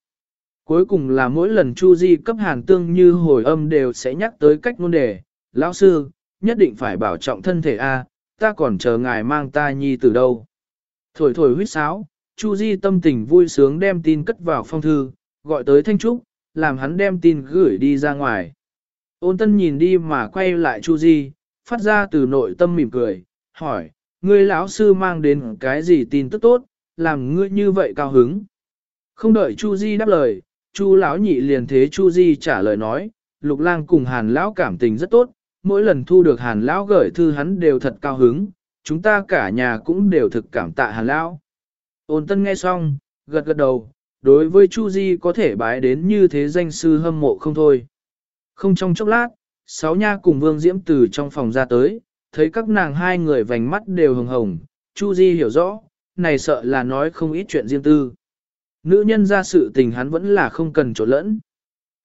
Cuối cùng là mỗi lần Chu Di cấp Hàn Tương Như hồi âm đều sẽ nhắc tới cách ngôn đề, lão sư, nhất định phải bảo trọng thân thể a, ta còn chờ ngài mang ta nhi từ đâu. Thổi thổi huyết sáo, Chu Di tâm tình vui sướng đem tin cất vào phong thư, gọi tới Thanh Trúc, làm hắn đem tin gửi đi ra ngoài. Ôn tân nhìn đi mà quay lại Chu Di, phát ra từ nội tâm mỉm cười, hỏi, ngươi lão sư mang đến cái gì tin tức tốt, làm ngươi như vậy cao hứng. Không đợi Chu Di đáp lời, Chu lão nhị liền thế Chu Di trả lời nói, Lục Lang cùng Hàn lão cảm tình rất tốt, mỗi lần thu được Hàn lão gửi thư hắn đều thật cao hứng, chúng ta cả nhà cũng đều thực cảm tạ Hàn lão. Ôn Tân nghe xong, gật gật đầu, đối với Chu Di có thể bái đến như thế danh sư hâm mộ không thôi. Không trong chốc lát, sáu nha cùng Vương Diễm từ trong phòng ra tới, thấy các nàng hai người vành mắt đều hồng hồng, Chu Di hiểu rõ, này sợ là nói không ít chuyện riêng tư. Nữ nhân ra sự tình hắn vẫn là không cần trộn lẫn.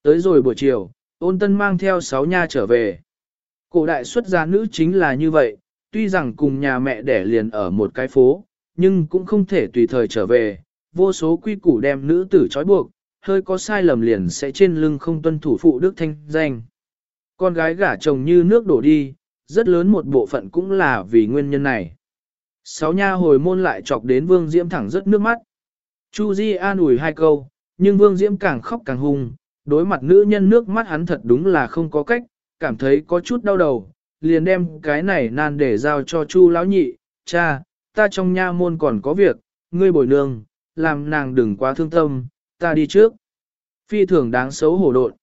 Tới rồi buổi chiều, ôn tân mang theo sáu nha trở về. Cổ đại xuất gia nữ chính là như vậy, tuy rằng cùng nhà mẹ đẻ liền ở một cái phố, nhưng cũng không thể tùy thời trở về, vô số quy củ đem nữ tử trói buộc, hơi có sai lầm liền sẽ trên lưng không tuân thủ phụ đức thanh danh. Con gái gả chồng như nước đổ đi, rất lớn một bộ phận cũng là vì nguyên nhân này. Sáu nha hồi môn lại chọc đến Vương Diễm thẳng rất nước mắt. Chu Di an ủi hai câu, nhưng Vương Diễm càng khóc càng hung, đối mặt nữ nhân nước mắt hắn thật đúng là không có cách, cảm thấy có chút đau đầu, liền đem cái này nan để giao cho Chu lão nhị, cha, ta trong nha môn còn có việc, ngươi bồi nương, làm nàng đừng quá thương tâm, ta đi trước. Phi thường đáng xấu hổ độn.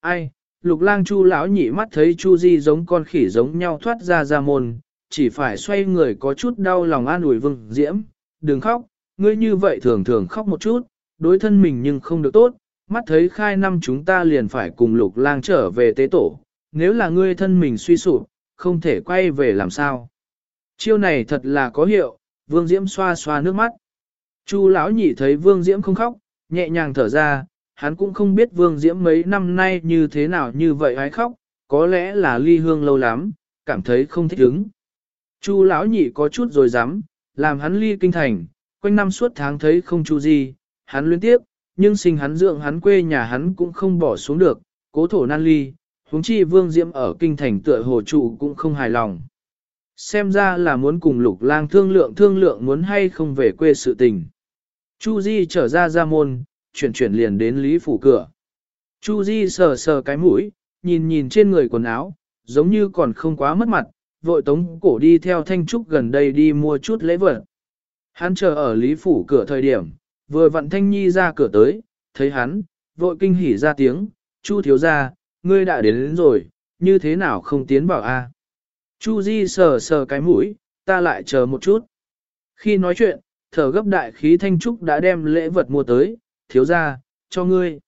Ai, lục lang chu lão nhị mắt thấy chu di giống con khỉ giống nhau thoát ra ra môn, chỉ phải xoay người có chút đau lòng an ủi vương diễm, đừng khóc, ngươi như vậy thường thường khóc một chút, đối thân mình nhưng không được tốt, mắt thấy khai năm chúng ta liền phải cùng lục lang trở về tế tổ, nếu là ngươi thân mình suy sụp, không thể quay về làm sao. Chiêu này thật là có hiệu, vương diễm xoa xoa nước mắt. Chu lão nhị thấy vương diễm không khóc, nhẹ nhàng thở ra, hắn cũng không biết vương diễm mấy năm nay như thế nào như vậy hay khóc, có lẽ là ly hương lâu lắm, cảm thấy không thích ứng. Chu lão nhị có chút rồi dám, làm hắn ly kinh thành, quanh năm suốt tháng thấy không chu gì, hắn liên tiếp, nhưng sinh hắn dưỡng hắn quê nhà hắn cũng không bỏ xuống được, cố thổ nan ly, huống chi vương diễm ở kinh thành tựa hồ trụ cũng không hài lòng. Xem ra là muốn cùng lục lang thương lượng thương lượng muốn hay không về quê sự tình. Chu Di trở ra ra môn, chuyển chuyển liền đến Lý Phủ cửa. Chu Di sờ sờ cái mũi, nhìn nhìn trên người quần áo, giống như còn không quá mất mặt, vội tống cổ đi theo Thanh Trúc gần đây đi mua chút lễ vật. Hắn chờ ở Lý Phủ cửa thời điểm, vừa vặn Thanh Nhi ra cửa tới, thấy hắn, vội kinh hỉ ra tiếng, Chu thiếu gia, ngươi đã đến, đến rồi, như thế nào không tiến vào a? Chu Di sờ sờ cái mũi, ta lại chờ một chút. Khi nói chuyện, thở gấp đại khí Thanh Trúc đã đem lễ vật mua tới, thiếu gia, cho ngươi.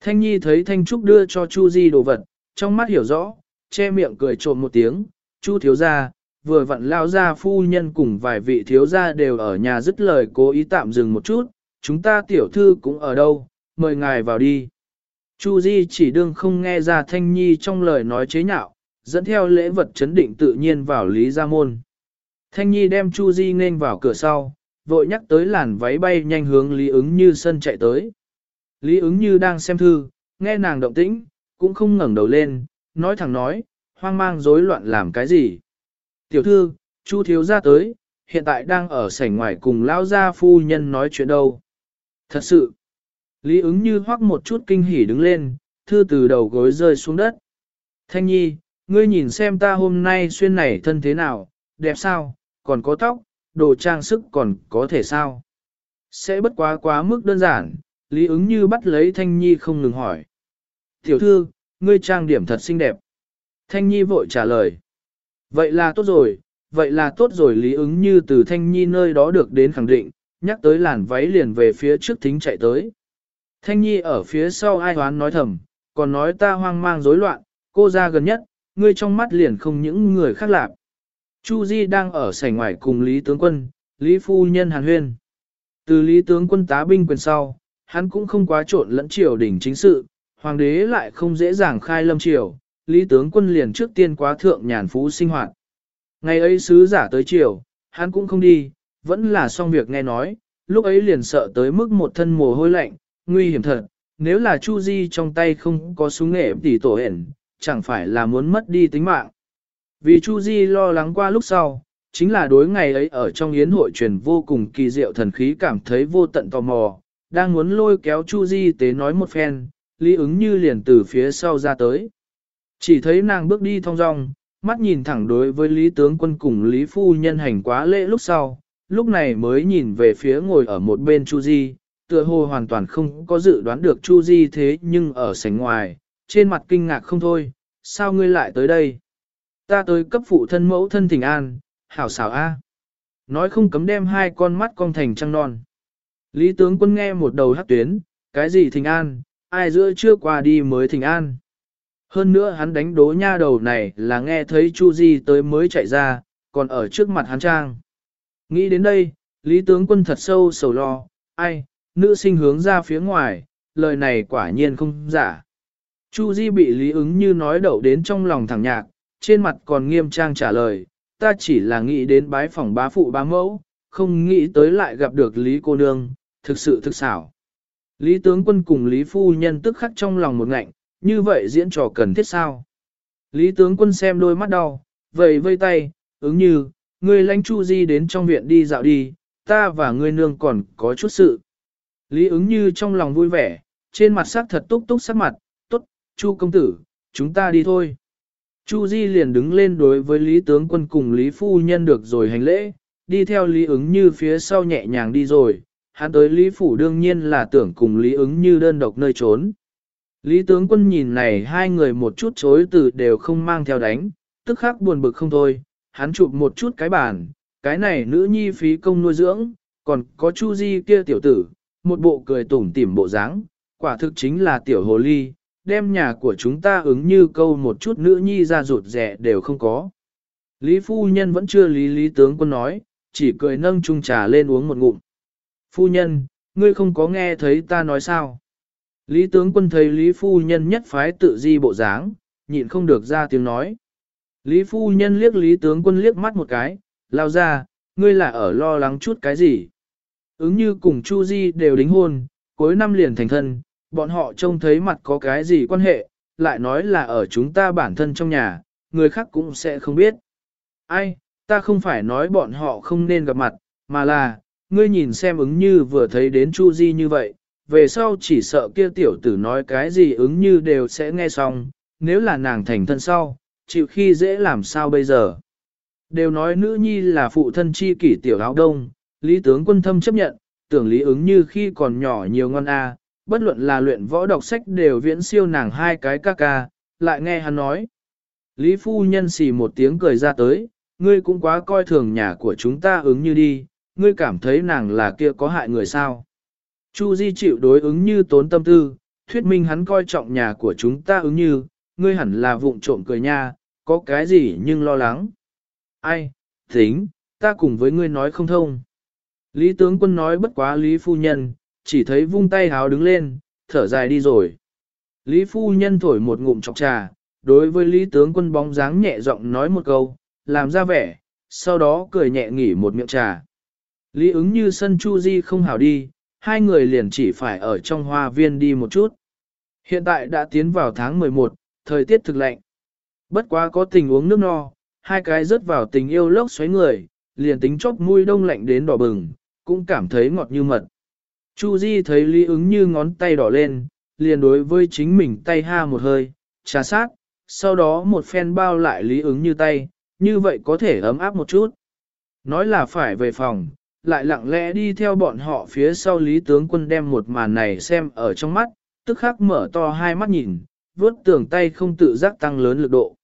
Thanh Nhi thấy Thanh Trúc đưa cho Chu Di đồ vật, trong mắt hiểu rõ, che miệng cười trộm một tiếng, Chu thiếu gia, vừa vặn lao ra phu nhân cùng vài vị thiếu gia đều ở nhà dứt lời cố ý tạm dừng một chút, chúng ta tiểu thư cũng ở đâu, mời ngài vào đi. Chu Di chỉ đương không nghe ra Thanh Nhi trong lời nói chế nhạo, dẫn theo lễ vật chấn định tự nhiên vào Lý Gia Môn. Thanh Nhi đem Chu Di nên vào cửa sau, vội nhắc tới làn váy bay nhanh hướng Lý ứng như sân chạy tới. Lý ứng như đang xem thư, nghe nàng động tĩnh, cũng không ngẩng đầu lên, nói thẳng nói, hoang mang rối loạn làm cái gì. Tiểu thư, Chu thiếu gia tới, hiện tại đang ở sảnh ngoài cùng lão gia phu nhân nói chuyện đâu. Thật sự, Lý ứng như hoắc một chút kinh hỉ đứng lên, thư từ đầu gối rơi xuống đất. Thanh nhi, ngươi nhìn xem ta hôm nay xuyên này thân thế nào, đẹp sao, còn có tóc, đồ trang sức còn có thể sao. Sẽ bất quá quá mức đơn giản, lý ứng như bắt lấy Thanh Nhi không ngừng hỏi. Tiểu thư, ngươi trang điểm thật xinh đẹp. Thanh Nhi vội trả lời. Vậy là tốt rồi, vậy là tốt rồi lý ứng như từ Thanh Nhi nơi đó được đến khẳng định, nhắc tới làn váy liền về phía trước thính chạy tới. Thanh Nhi ở phía sau ai hoán nói thầm, còn nói ta hoang mang rối loạn, cô ra gần nhất, ngươi trong mắt liền không những người khác lạc. Chu Di đang ở sảnh ngoài cùng Lý Tướng Quân, Lý Phu Nhân Hàn Huyên. Từ Lý Tướng Quân tá binh quyền sau, hắn cũng không quá trộn lẫn triều đình chính sự, hoàng đế lại không dễ dàng khai lâm triều, Lý Tướng Quân liền trước tiên quá thượng nhàn phú sinh hoạt. Ngày ấy sứ giả tới triều, hắn cũng không đi, vẫn là xong việc nghe nói, lúc ấy liền sợ tới mức một thân mồ hôi lạnh, nguy hiểm thật, nếu là Chu Di trong tay không có súng nghệ tỷ tổ hển, chẳng phải là muốn mất đi tính mạng. Vì Chu Di lo lắng qua lúc sau, chính là đối ngày ấy ở trong yến hội truyền vô cùng kỳ diệu thần khí cảm thấy vô tận tò mò, đang muốn lôi kéo Chu Di tế nói một phen, Lý ứng như liền từ phía sau ra tới. Chỉ thấy nàng bước đi thong dong, mắt nhìn thẳng đối với Lý tướng quân cùng Lý phu nhân hành quá lễ lúc sau, lúc này mới nhìn về phía ngồi ở một bên Chu Di, tựa hồ hoàn toàn không có dự đoán được Chu Di thế nhưng ở sảnh ngoài, trên mặt kinh ngạc không thôi, sao ngươi lại tới đây? Ta tới cấp phụ thân mẫu thân thỉnh an, hảo xảo a. Nói không cấm đem hai con mắt cong thành trăng non. Lý tướng quân nghe một đầu hát tuyến, cái gì thỉnh an, ai giữa chưa qua đi mới thỉnh an. Hơn nữa hắn đánh đố nha đầu này là nghe thấy Chu Di tới mới chạy ra, còn ở trước mặt hắn trang. Nghĩ đến đây, Lý tướng quân thật sâu sầu lo, ai, nữ sinh hướng ra phía ngoài, lời này quả nhiên không giả. Chu Di bị Lý ứng như nói đậu đến trong lòng thẳng nhạc, trên mặt còn nghiêm trang trả lời, ta chỉ là nghĩ đến bái phòng bá phụ bá mẫu, không nghĩ tới lại gặp được Lý cô nương, thực sự thực xảo. Lý tướng quân cùng Lý phu nhân tức khắc trong lòng một ngạnh, như vậy diễn trò cần thiết sao? Lý tướng quân xem đôi mắt đau, vầy vây tay, ứng như, ngươi lãnh Chu Di đến trong viện đi dạo đi, ta và ngươi nương còn có chút sự. Lý ứng như trong lòng vui vẻ, trên mặt sắc thật túc túc sắc mặt, tốt, Chu công tử, chúng ta đi thôi. Chu Di liền đứng lên đối với Lý tướng quân cùng Lý phu nhân được rồi hành lễ, đi theo Lý ứng như phía sau nhẹ nhàng đi rồi, hắn tới Lý Phủ đương nhiên là tưởng cùng Lý ứng như đơn độc nơi trốn. Lý tướng quân nhìn này hai người một chút chối từ đều không mang theo đánh, tức khắc buồn bực không thôi, hắn chụp một chút cái bàn, cái này nữ nhi phí công nuôi dưỡng, còn có Chu Di kia tiểu tử, một bộ cười tủm tỉm bộ dáng, quả thực chính là tiểu hồ ly, đem nhà của chúng ta ứng như câu một chút nữ nhi ra rụt rẻ đều không có. Lý phu nhân vẫn chưa lý lý tướng quân nói, chỉ cười nâng chung trà lên uống một ngụm. Phu nhân, ngươi không có nghe thấy ta nói sao? Lý tướng quân thấy Lý phu nhân nhất phái tự di bộ dáng, nhịn không được ra tiếng nói. Lý phu nhân liếc Lý tướng quân liếc mắt một cái, lao ra, ngươi là ở lo lắng chút cái gì? Ứng như cùng Chu Di đều đính hôn, cuối năm liền thành thân, bọn họ trông thấy mặt có cái gì quan hệ, lại nói là ở chúng ta bản thân trong nhà, người khác cũng sẽ không biết. Ai, ta không phải nói bọn họ không nên gặp mặt, mà là, ngươi nhìn xem ứng như vừa thấy đến Chu Di như vậy, về sau chỉ sợ kia tiểu tử nói cái gì ứng như đều sẽ nghe xong, nếu là nàng thành thân sau, chịu khi dễ làm sao bây giờ. Đều nói nữ nhi là phụ thân chi kỷ tiểu áo đông, lý tướng quân thâm chấp nhận, tưởng lý ứng như khi còn nhỏ nhiều ngon a, bất luận là luyện võ đọc sách đều viễn siêu nàng hai cái ca ca, lại nghe hắn nói. Lý phu nhân xì một tiếng cười ra tới, ngươi cũng quá coi thường nhà của chúng ta ứng như đi, ngươi cảm thấy nàng là kia có hại người sao. Chu Di chịu đối ứng như tốn tâm tư, thuyết minh hắn coi trọng nhà của chúng ta ứng như, ngươi hẳn là vụng trộm cười nha, có cái gì nhưng lo lắng. Ai, tính, ta cùng với ngươi nói không thông. Lý tướng quân nói bất quá Lý phu nhân, chỉ thấy vung tay háo đứng lên, thở dài đi rồi. Lý phu nhân thổi một ngụm chọc trà, đối với Lý tướng quân bóng dáng nhẹ giọng nói một câu, làm ra vẻ, sau đó cười nhẹ nghỉ một miệng trà. Lý ứng như sân Chu Di không hảo đi, hai người liền chỉ phải ở trong hoa viên đi một chút. Hiện tại đã tiến vào tháng 11, thời tiết thực lạnh. Bất quá có tình uống nước no, hai cái rớt vào tình yêu lốc xoáy người, liền tính chốc mũi đông lạnh đến đỏ bừng, cũng cảm thấy ngọt như mật. Chu Di thấy Lý ứng như ngón tay đỏ lên, liền đối với chính mình tay ha một hơi, trà sát, sau đó một phen bao lại Lý ứng như tay, như vậy có thể ấm áp một chút. Nói là phải về phòng, lại lặng lẽ đi theo bọn họ phía sau Lý tướng quân đem một màn này xem ở trong mắt, tức khắc mở to hai mắt nhìn, vuốt tưởng tay không tự giác tăng lớn lực độ.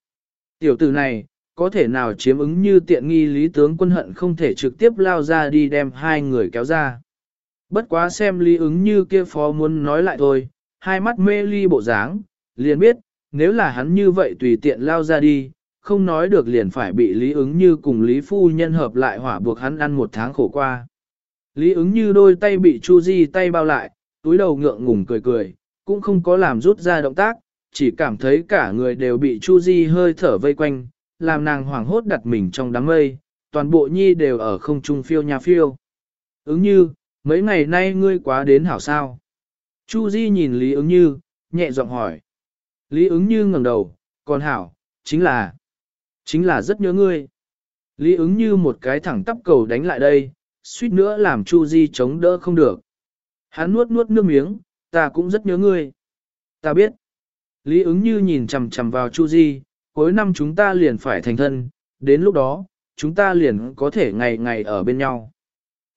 Tiểu tử này, có thể nào chiếm ứng như tiện nghi Lý tướng quân hận không thể trực tiếp lao ra đi đem hai người kéo ra. Bất quá xem Lý ứng như kia phó muốn nói lại thôi, hai mắt mê ly bộ dáng, liền biết, nếu là hắn như vậy tùy tiện lao ra đi, không nói được liền phải bị Lý ứng như cùng Lý Phu Nhân hợp lại hỏa buộc hắn ăn một tháng khổ qua. Lý ứng như đôi tay bị Chu Di tay bao lại, túi đầu ngượng ngùng cười cười, cũng không có làm rút ra động tác, chỉ cảm thấy cả người đều bị Chu Di hơi thở vây quanh, làm nàng hoảng hốt đặt mình trong đám mây, toàn bộ nhi đều ở không trung phiêu nhà phiêu. Ứng như, mấy ngày nay ngươi quá đến hảo sao? Chu Di nhìn Lý ứng như, nhẹ giọng hỏi. Lý ứng như ngẩng đầu, còn hảo, chính là, chính là rất nhớ ngươi. Lý ứng như một cái thẳng tắp cầu đánh lại đây, suýt nữa làm Chu Di chống đỡ không được. Hắn nuốt nuốt nước miếng, ta cũng rất nhớ ngươi. Ta biết. Lý ứng như nhìn chằm chằm vào Chu Di, cuối năm chúng ta liền phải thành thân, đến lúc đó, chúng ta liền có thể ngày ngày ở bên nhau.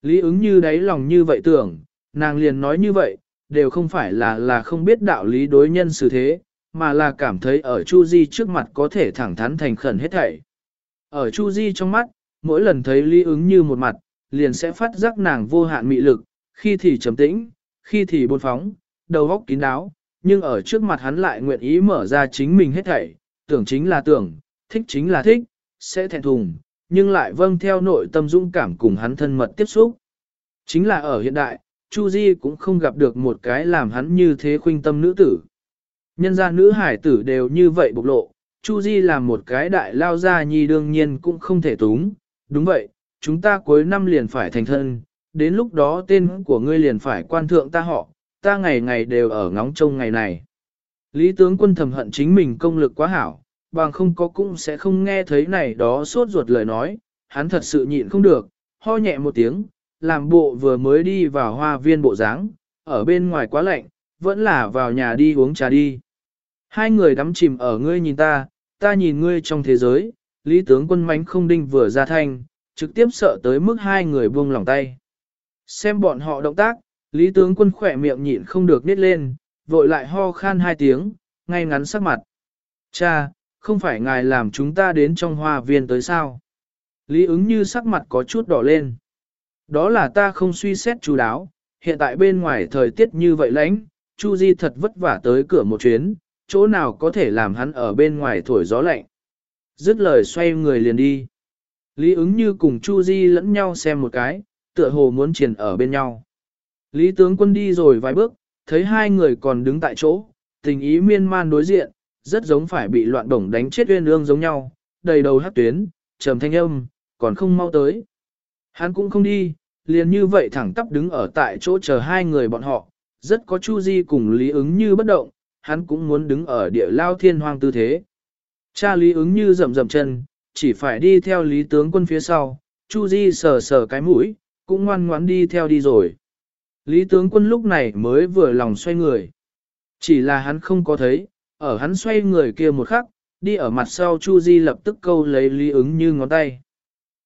Lý ứng như đáy lòng như vậy tưởng, nàng liền nói như vậy, đều không phải là là không biết đạo lý đối nhân xử thế, mà là cảm thấy ở Chu Di trước mặt có thể thẳng thắn thành khẩn hết thảy. Ở Chu Di trong mắt, mỗi lần thấy Lý ứng như một mặt, liền sẽ phát giác nàng vô hạn mị lực, khi thì trầm tĩnh, khi thì buôn phóng, đầu óc kín đáo, nhưng ở trước mặt hắn lại nguyện ý mở ra chính mình hết thảy, tưởng chính là tưởng, thích chính là thích, sẽ thẹn thùng, nhưng lại vâng theo nội tâm dũng cảm cùng hắn thân mật tiếp xúc. Chính là ở hiện đại, Chu Di cũng không gặp được một cái làm hắn như thế khuynh tâm nữ tử. Nhân gia nữ hải tử đều như vậy bộc lộ, Chu Di làm một cái đại lao gia nhi đương nhiên cũng không thể túng. Đúng vậy, chúng ta cuối năm liền phải thành thân, đến lúc đó tên của ngươi liền phải quan thượng ta họ, ta ngày ngày đều ở ngóng trông ngày này. Lý tướng quân thầm hận chính mình công lực quá hảo, bằng không có cũng sẽ không nghe thấy này đó suốt ruột lời nói, hắn thật sự nhịn không được, ho nhẹ một tiếng, làm bộ vừa mới đi vào hoa viên bộ dáng, ở bên ngoài quá lạnh, vẫn là vào nhà đi uống trà đi. Hai người đắm chìm ở ngươi nhìn ta, ta nhìn ngươi trong thế giới, lý tướng quân mánh không đinh vừa ra thanh, trực tiếp sợ tới mức hai người buông lòng tay. Xem bọn họ động tác, Lý tướng quân khỏe miệng nhịn không được nít lên, vội lại ho khan hai tiếng, ngay ngắn sắc mặt. Cha, không phải ngài làm chúng ta đến trong hoa viên tới sao? Lý ứng như sắc mặt có chút đỏ lên. Đó là ta không suy xét chú đáo, hiện tại bên ngoài thời tiết như vậy lạnh, Chu Di thật vất vả tới cửa một chuyến, chỗ nào có thể làm hắn ở bên ngoài thổi gió lạnh. Dứt lời xoay người liền đi. Lý ứng như cùng Chu Di lẫn nhau xem một cái, tựa hồ muốn triển ở bên nhau. Lý tướng quân đi rồi vài bước, thấy hai người còn đứng tại chỗ, tình ý miên man đối diện, rất giống phải bị loạn bổng đánh chết uyên ương giống nhau, đầy đầu hát tuyến, trầm thanh âm, còn không mau tới. Hắn cũng không đi, liền như vậy thẳng tắp đứng ở tại chỗ chờ hai người bọn họ, rất có Chu Di cùng Lý ứng như bất động, hắn cũng muốn đứng ở địa lao thiên hoang tư thế. Cha Lý ứng như rầm rầm chân, chỉ phải đi theo Lý tướng quân phía sau, Chu Di sờ sờ cái mũi, cũng ngoan ngoãn đi theo đi rồi. Lý tướng quân lúc này mới vừa lòng xoay người. Chỉ là hắn không có thấy, ở hắn xoay người kia một khắc, đi ở mặt sau Chu Di lập tức câu lấy Lý ứng như ngón tay.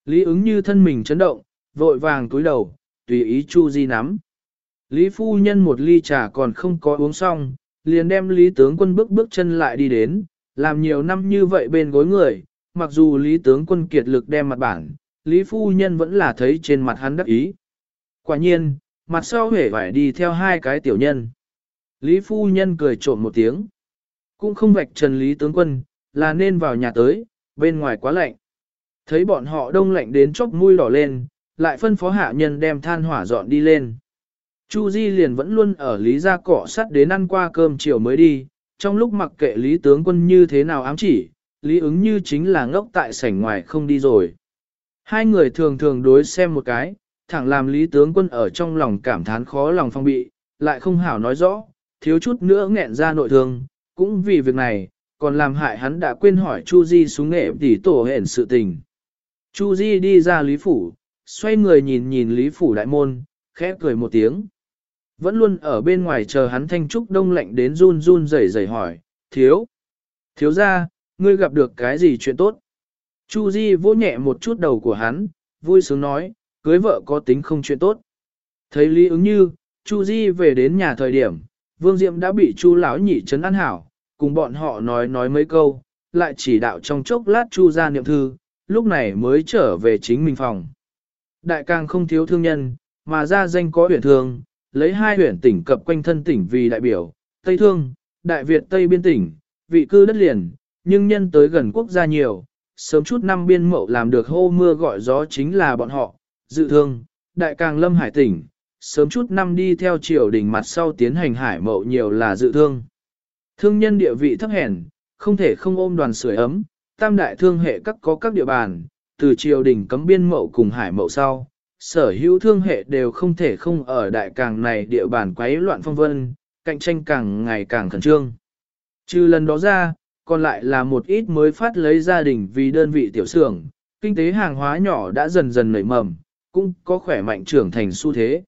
Lý ứng như thân mình chấn động, vội vàng cúi đầu, tùy ý Chu Di nắm. Lý phu nhân một ly trà còn không có uống xong, liền đem Lý tướng quân bước bước chân lại đi đến, làm nhiều năm như vậy bên gối người, mặc dù Lý tướng quân kiệt lực đem mặt bản, Lý phu nhân vẫn là thấy trên mặt hắn đắc ý. Quả nhiên, mặt sau hề phải đi theo hai cái tiểu nhân. Lý phu nhân cười trộm một tiếng. Cũng không vạch trần Lý tướng quân, là nên vào nhà tới, bên ngoài quá lạnh. Thấy bọn họ đông lạnh đến chốc mũi đỏ lên, lại phân phó hạ nhân đem than hỏa dọn đi lên. Chu Di liền vẫn luôn ở Lý gia cọ sắt đến ăn qua cơm chiều mới đi, trong lúc mặc kệ Lý tướng quân như thế nào ám chỉ, Lý ứng như chính là ngốc tại sảnh ngoài không đi rồi. Hai người thường thường đối xem một cái, thẳng làm Lý tướng quân ở trong lòng cảm thán khó lòng phong bị, lại không hảo nói rõ, thiếu chút nữa nghẹn ra nội thương, cũng vì việc này, còn làm hại hắn đã quên hỏi Chu Di xuống nghệ tỷ tổ hẹn sự tình. Chu Di đi ra Lý Phủ, xoay người nhìn nhìn Lý Phủ đại môn, khẽ cười một tiếng. Vẫn luôn ở bên ngoài chờ hắn thanh trúc đông lạnh đến run run rẩy rẩy hỏi, thiếu. Thiếu gia ngươi gặp được cái gì chuyện tốt? Chu Di vỗ nhẹ một chút đầu của hắn, vui sướng nói, cưới vợ có tính không chuyện tốt. Thấy Lý ứng như, Chu Di về đến nhà thời điểm, Vương Diệm đã bị Chu lão nhị chấn an hảo, cùng bọn họ nói nói mấy câu, lại chỉ đạo trong chốc lát Chu ra niệm thư, lúc này mới trở về chính mình phòng. Đại càng không thiếu thương nhân, mà ra danh có huyền thương, lấy hai huyền tỉnh cập quanh thân tỉnh vì đại biểu, Tây Thương, Đại Việt Tây Biên tỉnh, vị cư đất liền, nhưng nhân tới gần quốc gia nhiều, sớm chút năm biên mậu làm được hô mưa gọi gió chính là bọn họ, dự thương, Đại càng lâm hải tỉnh, sớm chút năm đi theo triều đình mặt sau tiến hành hải mậu nhiều là dự thương. Thương nhân địa vị thấp hèn, không thể không ôm đoàn sưởi ấm, tam đại thương hệ các có các địa bàn, từ triều đình cấm biên mậu cùng hải mậu sau, sở hữu thương hệ đều không thể không ở đại càng này địa bàn quấy loạn phong vân, cạnh tranh càng ngày càng khẩn trương. Trừ lần đó ra, còn lại là một ít mới phát lấy gia đình vì đơn vị tiểu xưởng, kinh tế hàng hóa nhỏ đã dần dần nảy mầm, cũng có khỏe mạnh trưởng thành xu thế.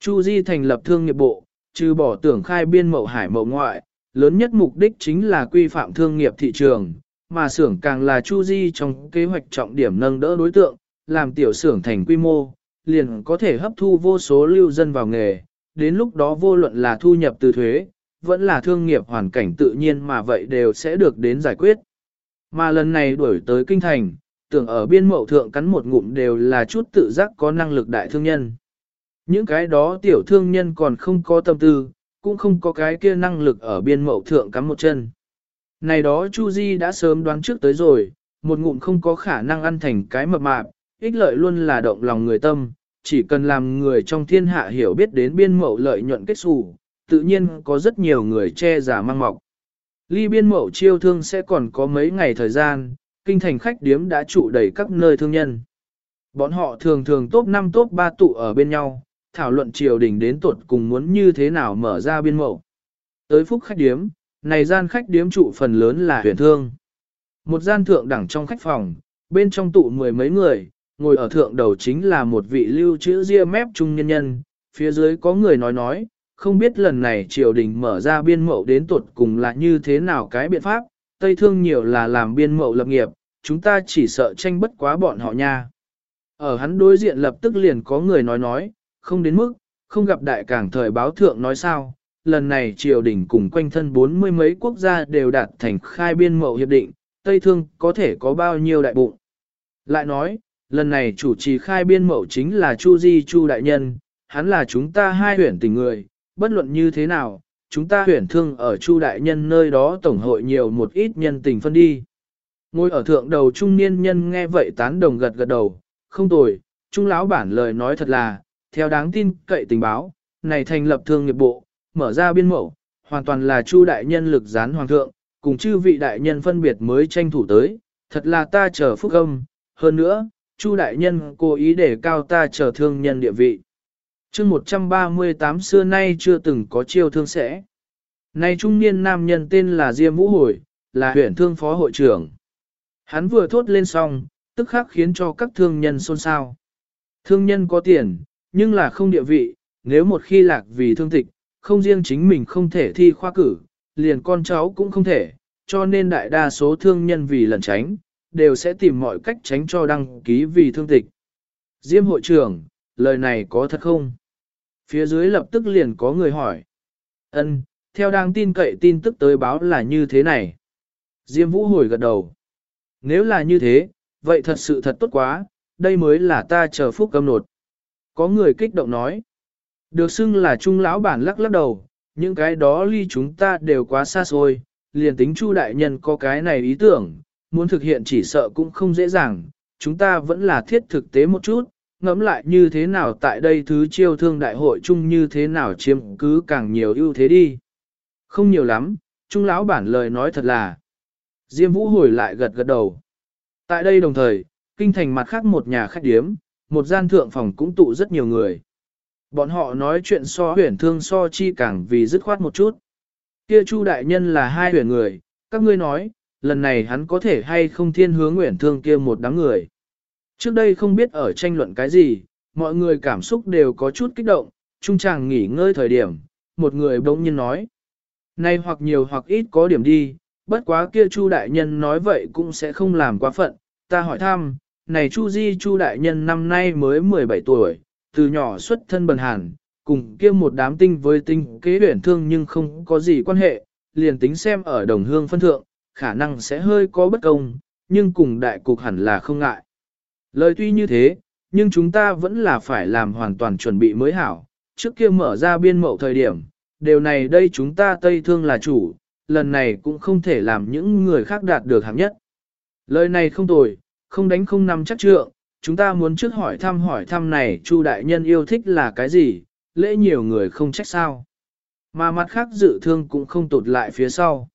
Chu Di thành lập thương nghiệp bộ, trừ bỏ tưởng khai biên mậu hải mậu ngoại, lớn nhất mục đích chính là quy phạm thương nghiệp thị trường, mà xưởng càng là Chu Di trong kế hoạch trọng điểm nâng đỡ đối tượng, làm tiểu xưởng thành quy mô, liền có thể hấp thu vô số lưu dân vào nghề, đến lúc đó vô luận là thu nhập từ thuế, vẫn là thương nghiệp hoàn cảnh tự nhiên mà vậy đều sẽ được đến giải quyết. Mà lần này đuổi tới kinh thành, tưởng ở biên mậu thượng cắn một ngụm đều là chút tự giác có năng lực đại thương nhân. Những cái đó tiểu thương nhân còn không có tâm tư, cũng không có cái kia năng lực ở biên mậu thượng cắm một chân. Này đó Chu Di đã sớm đoán trước tới rồi, một ngụm không có khả năng ăn thành cái mập mạp, ích lợi luôn là động lòng người tâm, chỉ cần làm người trong thiên hạ hiểu biết đến biên mậu lợi nhuận kết xù, tự nhiên có rất nhiều người che giả mang mọc. Ly biên mậu chiêu thương sẽ còn có mấy ngày thời gian, kinh thành khách điếm đã trụ đầy các nơi thương nhân. Bọn họ thường thường top 5 top 3 tụ ở bên nhau, thảo luận triều đình đến tuột cùng muốn như thế nào mở ra biên mậu. Tới phúc khách điếm, này gian khách điếm trụ phần lớn là huyền thương. Một gian thượng đẳng trong khách phòng, bên trong tụ mười mấy người, ngồi ở thượng đầu chính là một vị lưu trữ ria mép trung nhân nhân, phía dưới có người nói nói, không biết lần này triều đình mở ra biên mậu đến tuột cùng là như thế nào cái biện pháp, Tây Thương nhiều là làm biên mậu lập nghiệp, chúng ta chỉ sợ tranh bất quá bọn họ nha. Ở hắn đối diện lập tức liền có người nói nói, không đến mức, không gặp đại cảng thời báo thượng nói sao, lần này triều đình cùng quanh thân bốn mươi mấy quốc gia đều đạt thành khai biên mậu hiệp định, Tây Thương có thể có bao nhiêu đại bụng. Lại nói, lần này chủ trì khai biên mậu chính là Chu Di Chu Đại Nhân, hắn là chúng ta hai huyển tình người, bất luận như thế nào, chúng ta huyển thương ở Chu Đại Nhân nơi đó tổng hội nhiều một ít nhân tình phân đi. Ngồi ở thượng đầu trung niên nhân nghe vậy tán đồng gật gật đầu, không tồi, trung lão bản lời nói thật là, theo đáng tin cậy tình báo, này thành lập thương nghiệp bộ, mở ra biên mẫu, hoàn toàn là Chu đại nhân lực gián hoàng thượng, cùng chư vị đại nhân phân biệt mới tranh thủ tới, thật là ta chờ phúc âm, hơn nữa, Chu đại nhân cố ý để cao ta chờ thương nhân địa vị. chương 138 xưa nay chưa từng có chiêu thương sẽ. Này trung niên nam nhân tên là Diêm Vũ Hồi, là huyện thương phó hội trưởng. Hắn vừa thốt lên xong, tức khắc khiến cho các thương nhân xôn xao. Thương nhân có tiền, nhưng là không địa vị, nếu một khi lạc vì thương tịch, không riêng chính mình không thể thi khoa cử, liền con cháu cũng không thể, cho nên đại đa số thương nhân vì lẩn tránh, đều sẽ tìm mọi cách tránh cho đăng ký vì thương tịch. Diêm hội trưởng, lời này có thật không? Phía dưới lập tức liền có người hỏi. Ân, theo đang tin cậy tin tức tới báo là như thế này. Diêm vũ hồi gật đầu. Nếu là như thế, vậy thật sự thật tốt quá, đây mới là ta chờ phúc âm nột. Có người kích động nói. Được xưng là trung lão bản lắc lắc đầu, những cái đó ly chúng ta đều quá xa xôi, liền tính chu đại nhân có cái này ý tưởng, muốn thực hiện chỉ sợ cũng không dễ dàng, chúng ta vẫn là thiết thực tế một chút, ngẫm lại như thế nào tại đây thứ chiêu thương đại hội chung như thế nào chiếm cứ càng nhiều ưu thế đi. Không nhiều lắm, trung lão bản lời nói thật là. Diêm vũ hồi lại gật gật đầu. Tại đây đồng thời, kinh thành mặt khác một nhà khách điếm, một gian thượng phòng cũng tụ rất nhiều người. Bọn họ nói chuyện so huyền thương so chi càng vì dứt khoát một chút. Kia Chu đại nhân là hai huyền người, các ngươi nói, lần này hắn có thể hay không thiên hướng nguyện thương kia một đám người. Trước đây không biết ở tranh luận cái gì, mọi người cảm xúc đều có chút kích động, trung chàng nghỉ ngơi thời điểm, một người bỗng nhiên nói. Nay hoặc nhiều hoặc ít có điểm đi, bất quá kia Chu đại nhân nói vậy cũng sẽ không làm quá phận, ta hỏi thăm, này Chu Di Chu đại nhân năm nay mới 17 tuổi, từ nhỏ xuất thân bần hàn, cùng kia một đám tinh với tinh kế huyển thương nhưng không có gì quan hệ, liền tính xem ở đồng hương phân thượng, khả năng sẽ hơi có bất công, nhưng cùng đại cục hẳn là không ngại. Lời tuy như thế, nhưng chúng ta vẫn là phải làm hoàn toàn chuẩn bị mới hảo, trước kia mở ra biên mậu thời điểm, điều này đây chúng ta Tây Thương là chủ, lần này cũng không thể làm những người khác đạt được hạng nhất. Lời này không tồi, không đánh không nằm chắc trượng, chúng ta muốn trước hỏi thăm hỏi thăm này Chu đại nhân yêu thích là cái gì, lễ nhiều người không trách sao. Mà mặt khác dự thương cũng không tụt lại phía sau.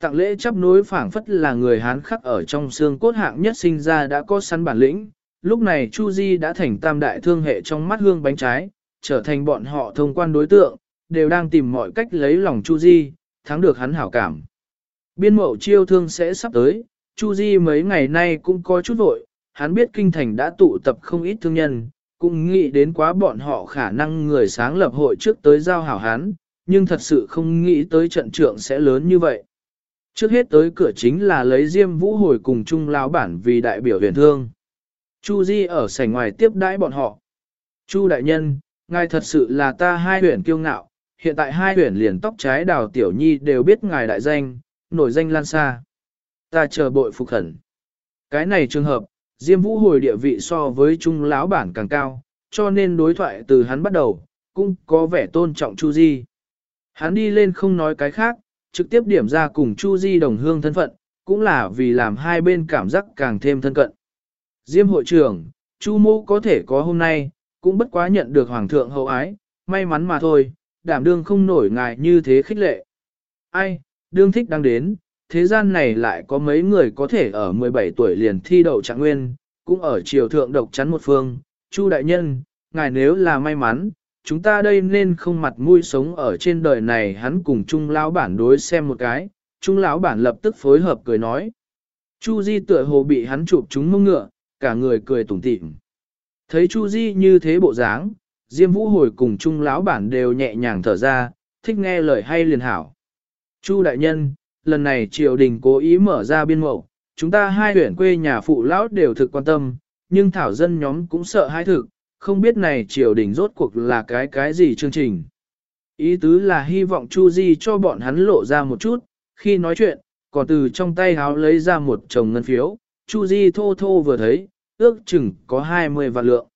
Tặng lễ chấp nối phảng phất là người Hán khắc ở trong xương cốt hạng nhất sinh ra đã có sẵn bản lĩnh, lúc này Chu Di đã thành tam đại thương hệ trong mắt hương bánh trái, trở thành bọn họ thông quan đối tượng, đều đang tìm mọi cách lấy lòng Chu Di, thắng được hắn hảo cảm. Biên mậu chiêu thương sẽ sắp tới, Chu Di mấy ngày nay cũng có chút vội, hắn biết kinh thành đã tụ tập không ít thương nhân, cũng nghĩ đến quá bọn họ khả năng người sáng lập hội trước tới giao hảo hắn, nhưng thật sự không nghĩ tới trận trượng sẽ lớn như vậy. Trước hết tới cửa chính là lấy Diêm Vũ hồi cùng Trung lão bản vì đại biểu huyền thương. Chu Di ở sảnh ngoài tiếp đãi bọn họ. Chu đại nhân, ngài thật sự là ta hai huyền kiêu ngạo, hiện tại hai huyền liền tóc trái đào tiểu nhi đều biết ngài đại danh, nổi danh lan xa. Ta chờ bội phục khẩn. Cái này trường hợp, Diêm Vũ hồi địa vị so với Trung lão bản càng cao, cho nên đối thoại từ hắn bắt đầu, cũng có vẻ tôn trọng Chu Di. Hắn đi lên không nói cái khác, trực tiếp điểm ra cùng Chu Di đồng hương thân phận, cũng là vì làm hai bên cảm giác càng thêm thân cận. Diêm hội trưởng, Chu Mô có thể có hôm nay, cũng bất quá nhận được Hoàng thượng hậu ái, may mắn mà thôi, đảm đương không nổi ngài như thế khích lệ. Ai, đương thích đang đến, thế gian này lại có mấy người có thể ở 17 tuổi liền thi đậu trạng nguyên, cũng ở triều thượng độc chắn một phương. Chu đại nhân, ngài nếu là may mắn, chúng ta đây nên không mặt mũi sống ở trên đời này hắn cùng Trung lão bản đối xem một cái. Trung lão bản lập tức phối hợp cười nói. Chu Di tựa hồ bị hắn chụp chúng mông ngựa, cả người cười tủm tỉm. Thấy Chu Di như thế bộ dáng, Diêm Vũ hồi cùng Trung lão bản đều nhẹ nhàng thở ra, thích nghe lời hay liền hảo. Chu đại nhân, lần này triều đình cố ý mở ra biên mậu, chúng ta hai huyện quê nhà phụ lão đều thực quan tâm, nhưng thảo dân nhóm cũng sợ hai thực, không biết này triều đình rốt cuộc là cái cái gì chương trình. Ý tứ là hy vọng Chu Di cho bọn hắn lộ ra một chút, khi nói chuyện, còn từ trong tay háo lấy ra một chồng ngân phiếu, Chu Di thô thô vừa thấy, ước chừng có 20 vạn lượng.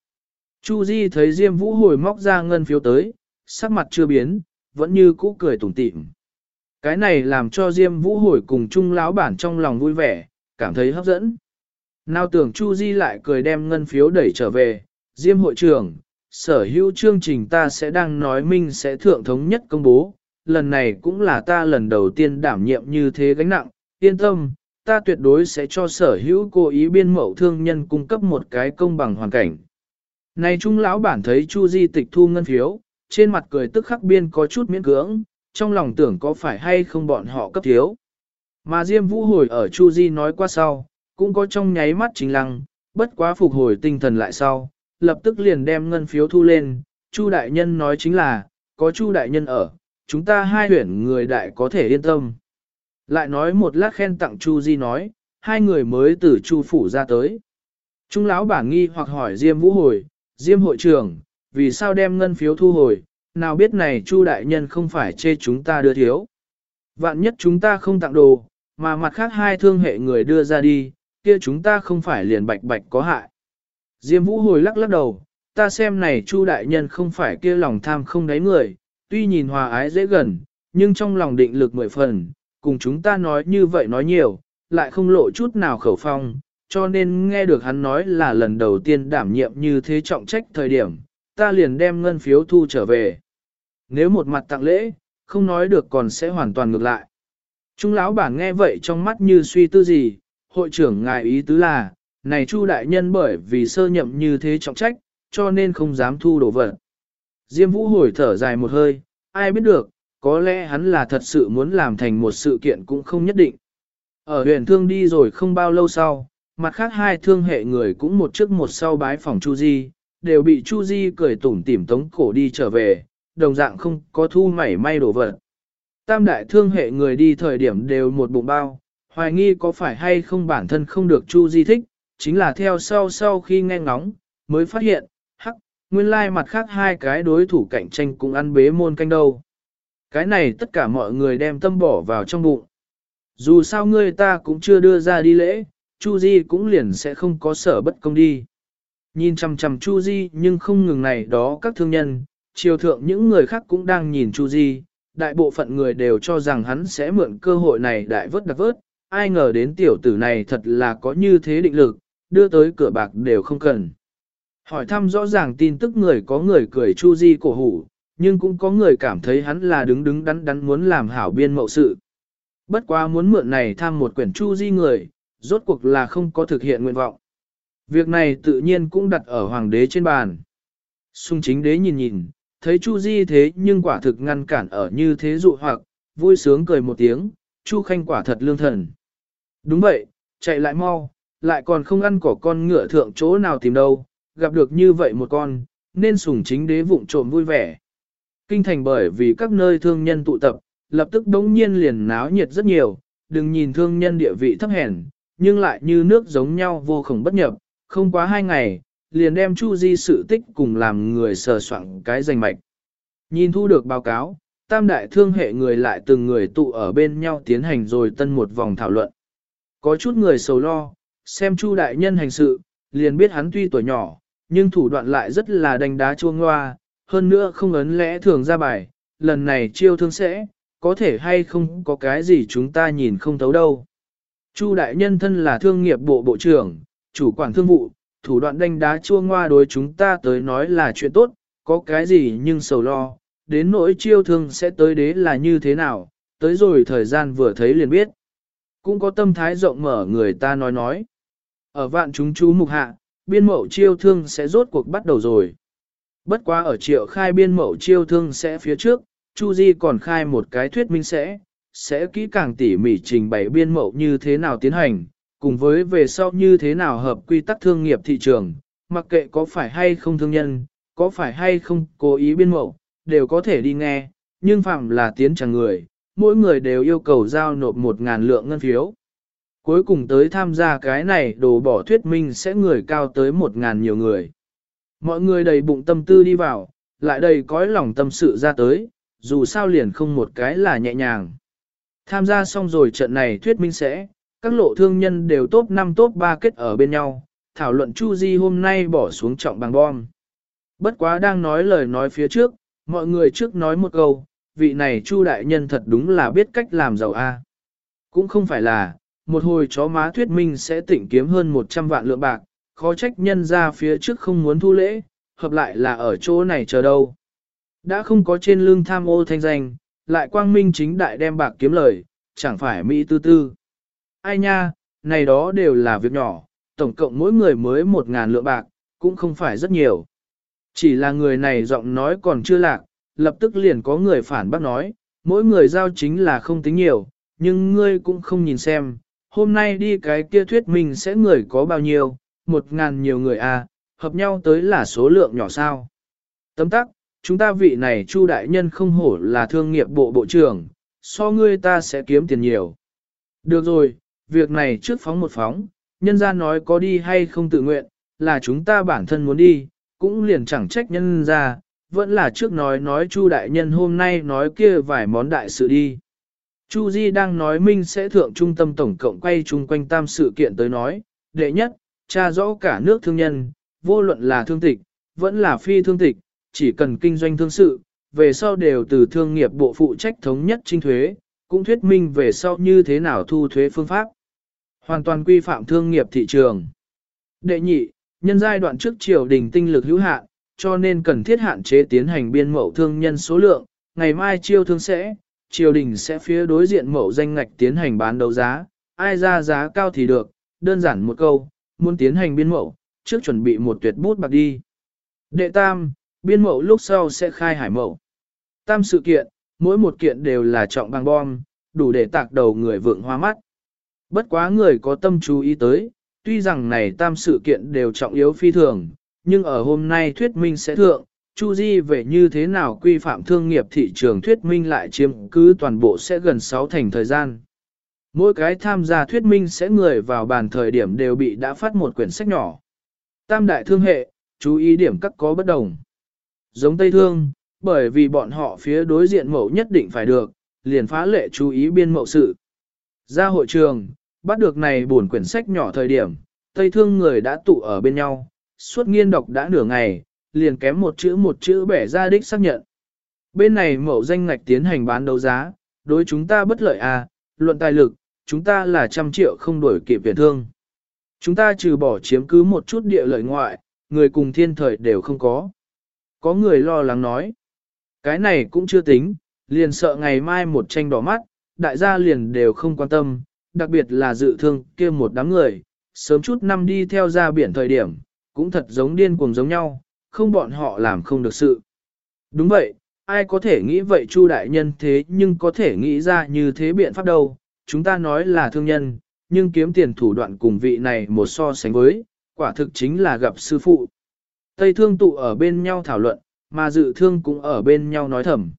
Chu Di thấy Diêm Vũ hồi móc ra ngân phiếu tới, sắc mặt chưa biến, vẫn như cũ cười tủm tỉm. Cái này làm cho Diêm Vũ hồi cùng Trung lão bản trong lòng vui vẻ, cảm thấy hấp dẫn. Nào tưởng Chu Di lại cười đem ngân phiếu đẩy trở về, Diêm hội trưởng, sở hữu chương trình ta sẽ đang nói minh sẽ thượng thống nhất công bố, lần này cũng là ta lần đầu tiên đảm nhiệm như thế gánh nặng, yên tâm, ta tuyệt đối sẽ cho sở hữu cố ý biên mẫu thương nhân cung cấp một cái công bằng hoàn cảnh. Này Trung lão bản thấy Chu Di tịch thu ngân phiếu, trên mặt cười tức khắc biên có chút miễn cưỡng, trong lòng tưởng có phải hay không bọn họ cấp thiếu. Mà Diêm Vũ hồi ở Chu Di nói qua sau, cũng có trong nháy mắt chính lăng, bất quá phục hồi tinh thần lại sau, lập tức liền đem ngân phiếu thu lên, Chu đại nhân nói chính là, có Chu đại nhân ở, chúng ta hai huyển người đại có thể yên tâm. Lại nói một lát khen tặng Chu Di nói, hai người mới từ Chu phủ ra tới. Trung lão bản nghi hoặc hỏi Diêm Vũ hồi, Diêm hội trưởng, vì sao đem ngân phiếu thu hồi, nào biết này Chu đại nhân không phải chê chúng ta đưa thiếu. Vạn nhất chúng ta không tặng đồ, mà mặt khác hai thương hệ người đưa ra đi, kia chúng ta không phải liền bạch bạch có hại. Diêm Vũ hồi lắc lắc đầu, ta xem này Chu đại nhân không phải kia lòng tham không đáy người, tuy nhìn hòa ái dễ gần, nhưng trong lòng định lực mười phần, cùng chúng ta nói như vậy nói nhiều, lại không lộ chút nào khẩu phong, cho nên nghe được hắn nói là lần đầu tiên đảm nhiệm như thế trọng trách thời điểm, ta liền đem ngân phiếu thu trở về. Nếu một mặt tặng lễ, không nói được còn sẽ hoàn toàn ngược lại. Trung lão bản nghe vậy trong mắt như suy tư gì, hội trưởng ngài ý tứ là, này Chu đại nhân bởi vì sơ nhậm như thế trọng trách, cho nên không dám thu đổ vật. Diêm Vũ hồi thở dài một hơi, ai biết được, có lẽ hắn là thật sự muốn làm thành một sự kiện cũng không nhất định. Ở huyện thương đi rồi không bao lâu sau, mặt khác hai thương hệ người cũng một trước một sau bái phòng Chu Di, đều bị Chu Di cười tủm tỉm tống cổ đi trở về, đồng dạng không có thu mảy may đổ vật. Tam đại thương hệ người đi thời điểm đều một bụng bao, hoài nghi có phải hay không bản thân không được Chu Di thích, chính là theo sau sau khi nghe ngóng, mới phát hiện, hắc, nguyên lai mặt khác hai cái đối thủ cạnh tranh cũng ăn bế môn canh đâu. Cái này tất cả mọi người đem tâm bỏ vào trong bụng. Dù sao ngươi ta cũng chưa đưa ra đi lễ, Chu Di cũng liền sẽ không có sở bất công đi. Nhìn chằm chằm Chu Di nhưng không ngừng này đó các thương nhân, triều thượng những người khác cũng đang nhìn Chu Di, đại bộ phận người đều cho rằng hắn sẽ mượn cơ hội này đại vớt đặc vớt, ai ngờ đến tiểu tử này thật là có như thế định lực, đưa tới cửa bạc đều không cần. Hỏi thăm rõ ràng tin tức người có người cười Chu Di cổ hủ, nhưng cũng có người cảm thấy hắn là đứng đứng đắn đắn muốn làm hảo biên mậu sự. Bất quá muốn mượn này tham một quyển Chu Di người, rốt cuộc là không có thực hiện nguyện vọng. Việc này tự nhiên cũng đặt ở hoàng đế trên bàn. Xung chính đế nhìn nhìn, thấy Chu Di thế nhưng quả thực ngăn cản ở như thế dụ hoặc, vui sướng cười một tiếng, Chu Khanh quả thật lương thần. Đúng vậy, chạy lại mau, lại còn không ăn cỏ con ngựa thượng chỗ nào tìm đâu, gặp được như vậy một con, nên sủng chính đế vụng trộm vui vẻ. Kinh thành bởi vì các nơi thương nhân tụ tập, lập tức đống nhiên liền náo nhiệt rất nhiều, đừng nhìn thương nhân địa vị thấp hèn, nhưng lại như nước giống nhau vô khổng bất nhập, không quá hai ngày, liền đem Chu Di sự tích cùng làm người sờ soạn cái danh mạch. Nhìn thu được báo cáo, tam đại thương hệ người lại từng người tụ ở bên nhau tiến hành rồi tân một vòng thảo luận. Có chút người sầu lo, xem Chu đại nhân hành sự, liền biết hắn tuy tuổi nhỏ, nhưng thủ đoạn lại rất là đánh đá chuông ngoa hơn nữa không ấn lẽ thường ra bài, lần này chiêu thương sẽ, có thể hay không có cái gì chúng ta nhìn không thấu đâu. Chu đại nhân thân là thương nghiệp bộ bộ trưởng, chủ quản thương vụ, thủ đoạn đánh đá chua ngoa đối chúng ta tới nói là chuyện tốt, có cái gì nhưng sầu lo, đến nỗi chiêu thương sẽ tới đế là như thế nào, tới rồi thời gian vừa thấy liền biết. Cũng có tâm thái rộng mở người ta nói nói. Ở vạn chúng chú mục hạ, biên mậu chiêu thương sẽ rốt cuộc bắt đầu rồi. Bất quá ở triệu khai biên mậu chiêu thương sẽ phía trước, Chu Di còn khai một cái thuyết minh sẽ, sẽ kỹ càng tỉ mỉ trình bày biên mậu như thế nào tiến hành, cùng với về sau như thế nào hợp quy tắc thương nghiệp thị trường, mặc kệ có phải hay không thương nhân, có phải hay không cố ý biên mậu, đều có thể đi nghe, nhưng phạm là tiến chẳng người, mỗi người đều yêu cầu giao nộp một ngàn lượng ngân phiếu. Cuối cùng tới tham gia cái này đồ bỏ thuyết minh sẽ người cao tới một ngàn nhiều người. Mọi người đầy bụng tâm tư đi vào, lại đầy cõi lòng tâm sự ra tới, dù sao liền không một cái là nhẹ nhàng. Tham gia xong rồi trận này thuyết minh sẽ, các lộ thương nhân đều top 5 top 3 kết ở bên nhau, thảo luận Chu Di hôm nay bỏ xuống trọng bằng bom. Bất quá đang nói lời nói phía trước, mọi người trước nói một câu, vị này Chu đại nhân thật đúng là biết cách làm giàu a. Cũng không phải là, một hồi chó má thuyết minh sẽ tỉnh kiếm hơn 100 vạn lượng bạc, khó trách nhân ra phía trước không muốn thu lễ, hợp lại là ở chỗ này chờ đâu. Đã không có trên lưng tham ô thanh danh, lại quang minh chính đại đem bạc kiếm lời, chẳng phải Mỹ tư tư. Ai nha, này đó đều là việc nhỏ, tổng cộng mỗi người mới một ngàn lượng bạc, cũng không phải rất nhiều. Chỉ là người này giọng nói còn chưa lạc, lập tức liền có người phản bác nói, mỗi người giao chính là không tính nhiều, nhưng ngươi cũng không nhìn xem, hôm nay đi cái kia thuyết mình sẽ người có bao nhiêu, một ngàn nhiều người à, hợp nhau tới là số lượng nhỏ sao. Tấm tắc, chúng ta vị này Chu đại nhân không hổ là thương nghiệp bộ bộ trưởng, so ngươi ta sẽ kiếm tiền nhiều. Được rồi, việc này trước phóng một phóng, nhân ra nói có đi hay không tự nguyện, là chúng ta bản thân muốn đi, cũng liền chẳng trách nhân ra, vẫn là trước nói nói Chu đại nhân hôm nay nói kia vài món đại sự đi. Chu Di đang nói Minh sẽ thượng trung tâm tổng cộng quay chung quanh tam sự kiện tới nói, đệ nhất, tra rõ cả nước thương nhân, vô luận là thương tịch, vẫn là phi thương tịch, chỉ cần kinh doanh thương sự, về sau đều từ thương nghiệp bộ phụ trách thống nhất trinh thuế, cũng thuyết minh về sau như thế nào thu thuế phương pháp. Hoàn toàn quy phạm thương nghiệp thị trường. Đệ nhị, nhân giai đoạn trước triều đình tinh lực hữu hạn, cho nên cần thiết hạn chế tiến hành biên mẫu thương nhân số lượng, ngày mai chiêu thương sẽ, triều đình sẽ phía đối diện mẫu danh ngạch tiến hành bán đấu giá, ai ra giá cao thì được, đơn giản một câu, muốn tiến hành biên mẫu, trước chuẩn bị một tuyệt bút bạc đi. Đệ tam, biên mẫu lúc sau sẽ khai hải mẫu. Tam sự kiện, mỗi một kiện đều là trọng bằng bom, đủ để tạc đầu người vượng hoa mắt. Bất quá người có tâm chú ý tới, tuy rằng này tam sự kiện đều trọng yếu phi thường, nhưng ở hôm nay thuyết minh sẽ thượng, Chu Di về như thế nào quy phạm thương nghiệp thị trường thuyết minh lại chiếm cứ toàn bộ sẽ gần 6 thành thời gian. Mỗi cái tham gia thuyết minh sẽ người vào bàn thời điểm đều bị đã phát một quyển sách nhỏ. Tam đại thương hệ, chú ý điểm các có bất đồng. Giống Tây Thương, bởi vì bọn họ phía đối diện mẫu nhất định phải được, liền phá lệ chú ý biên mẫu sự. Ra hội trường, bắt được này buồn quyển sách nhỏ thời điểm, Tây Thương người đã tụ ở bên nhau, suốt nghiên đọc đã nửa ngày, liền kém một chữ một chữ bẻ ra đích xác nhận. Bên này mẫu danh ngạch tiến hành bán đấu giá, đối chúng ta bất lợi à, luận tài lực, chúng ta là trăm triệu không đổi kịp viện thương. Chúng ta trừ bỏ chiếm cứ một chút địa lợi ngoại, người cùng thiên thời đều không có. Có người lo lắng nói, cái này cũng chưa tính, liền sợ ngày mai một tranh đỏ mắt, đại gia liền đều không quan tâm, đặc biệt là dự thương kia một đám người, sớm chút năm đi theo ra biển thời điểm, cũng thật giống điên cuồng giống nhau, không bọn họ làm không được sự. Đúng vậy, ai có thể nghĩ vậy Chu đại nhân thế nhưng có thể nghĩ ra như thế biện pháp đâu, chúng ta nói là thương nhân, nhưng kiếm tiền thủ đoạn cùng vị này một so sánh với, quả thực chính là gặp sư phụ. Tây thương tụ ở bên nhau thảo luận, mà dự thương cũng ở bên nhau nói thầm.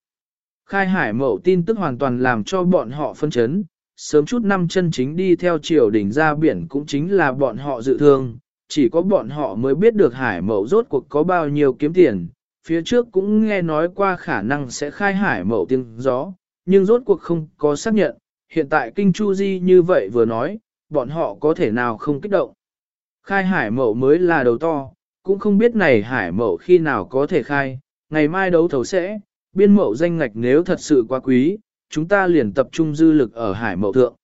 Khai hải mậu tin tức hoàn toàn làm cho bọn họ phân chấn, sớm chút năm chân chính đi theo triều đỉnh ra biển cũng chính là bọn họ dự thương, chỉ có bọn họ mới biết được hải mậu rốt cuộc có bao nhiêu kiếm tiền, phía trước cũng nghe nói qua khả năng sẽ khai hải mậu tiếng gió, nhưng rốt cuộc không có xác nhận, hiện tại Kinh Chu Di như vậy vừa nói, bọn họ có thể nào không kích động. Khai hải mậu mới là đầu to, cũng không biết này hải mậu khi nào có thể khai, ngày mai đấu thầu sẽ, biên mậu danh ngạch nếu thật sự quá quý, chúng ta liền tập trung dư lực ở hải mậu thượng.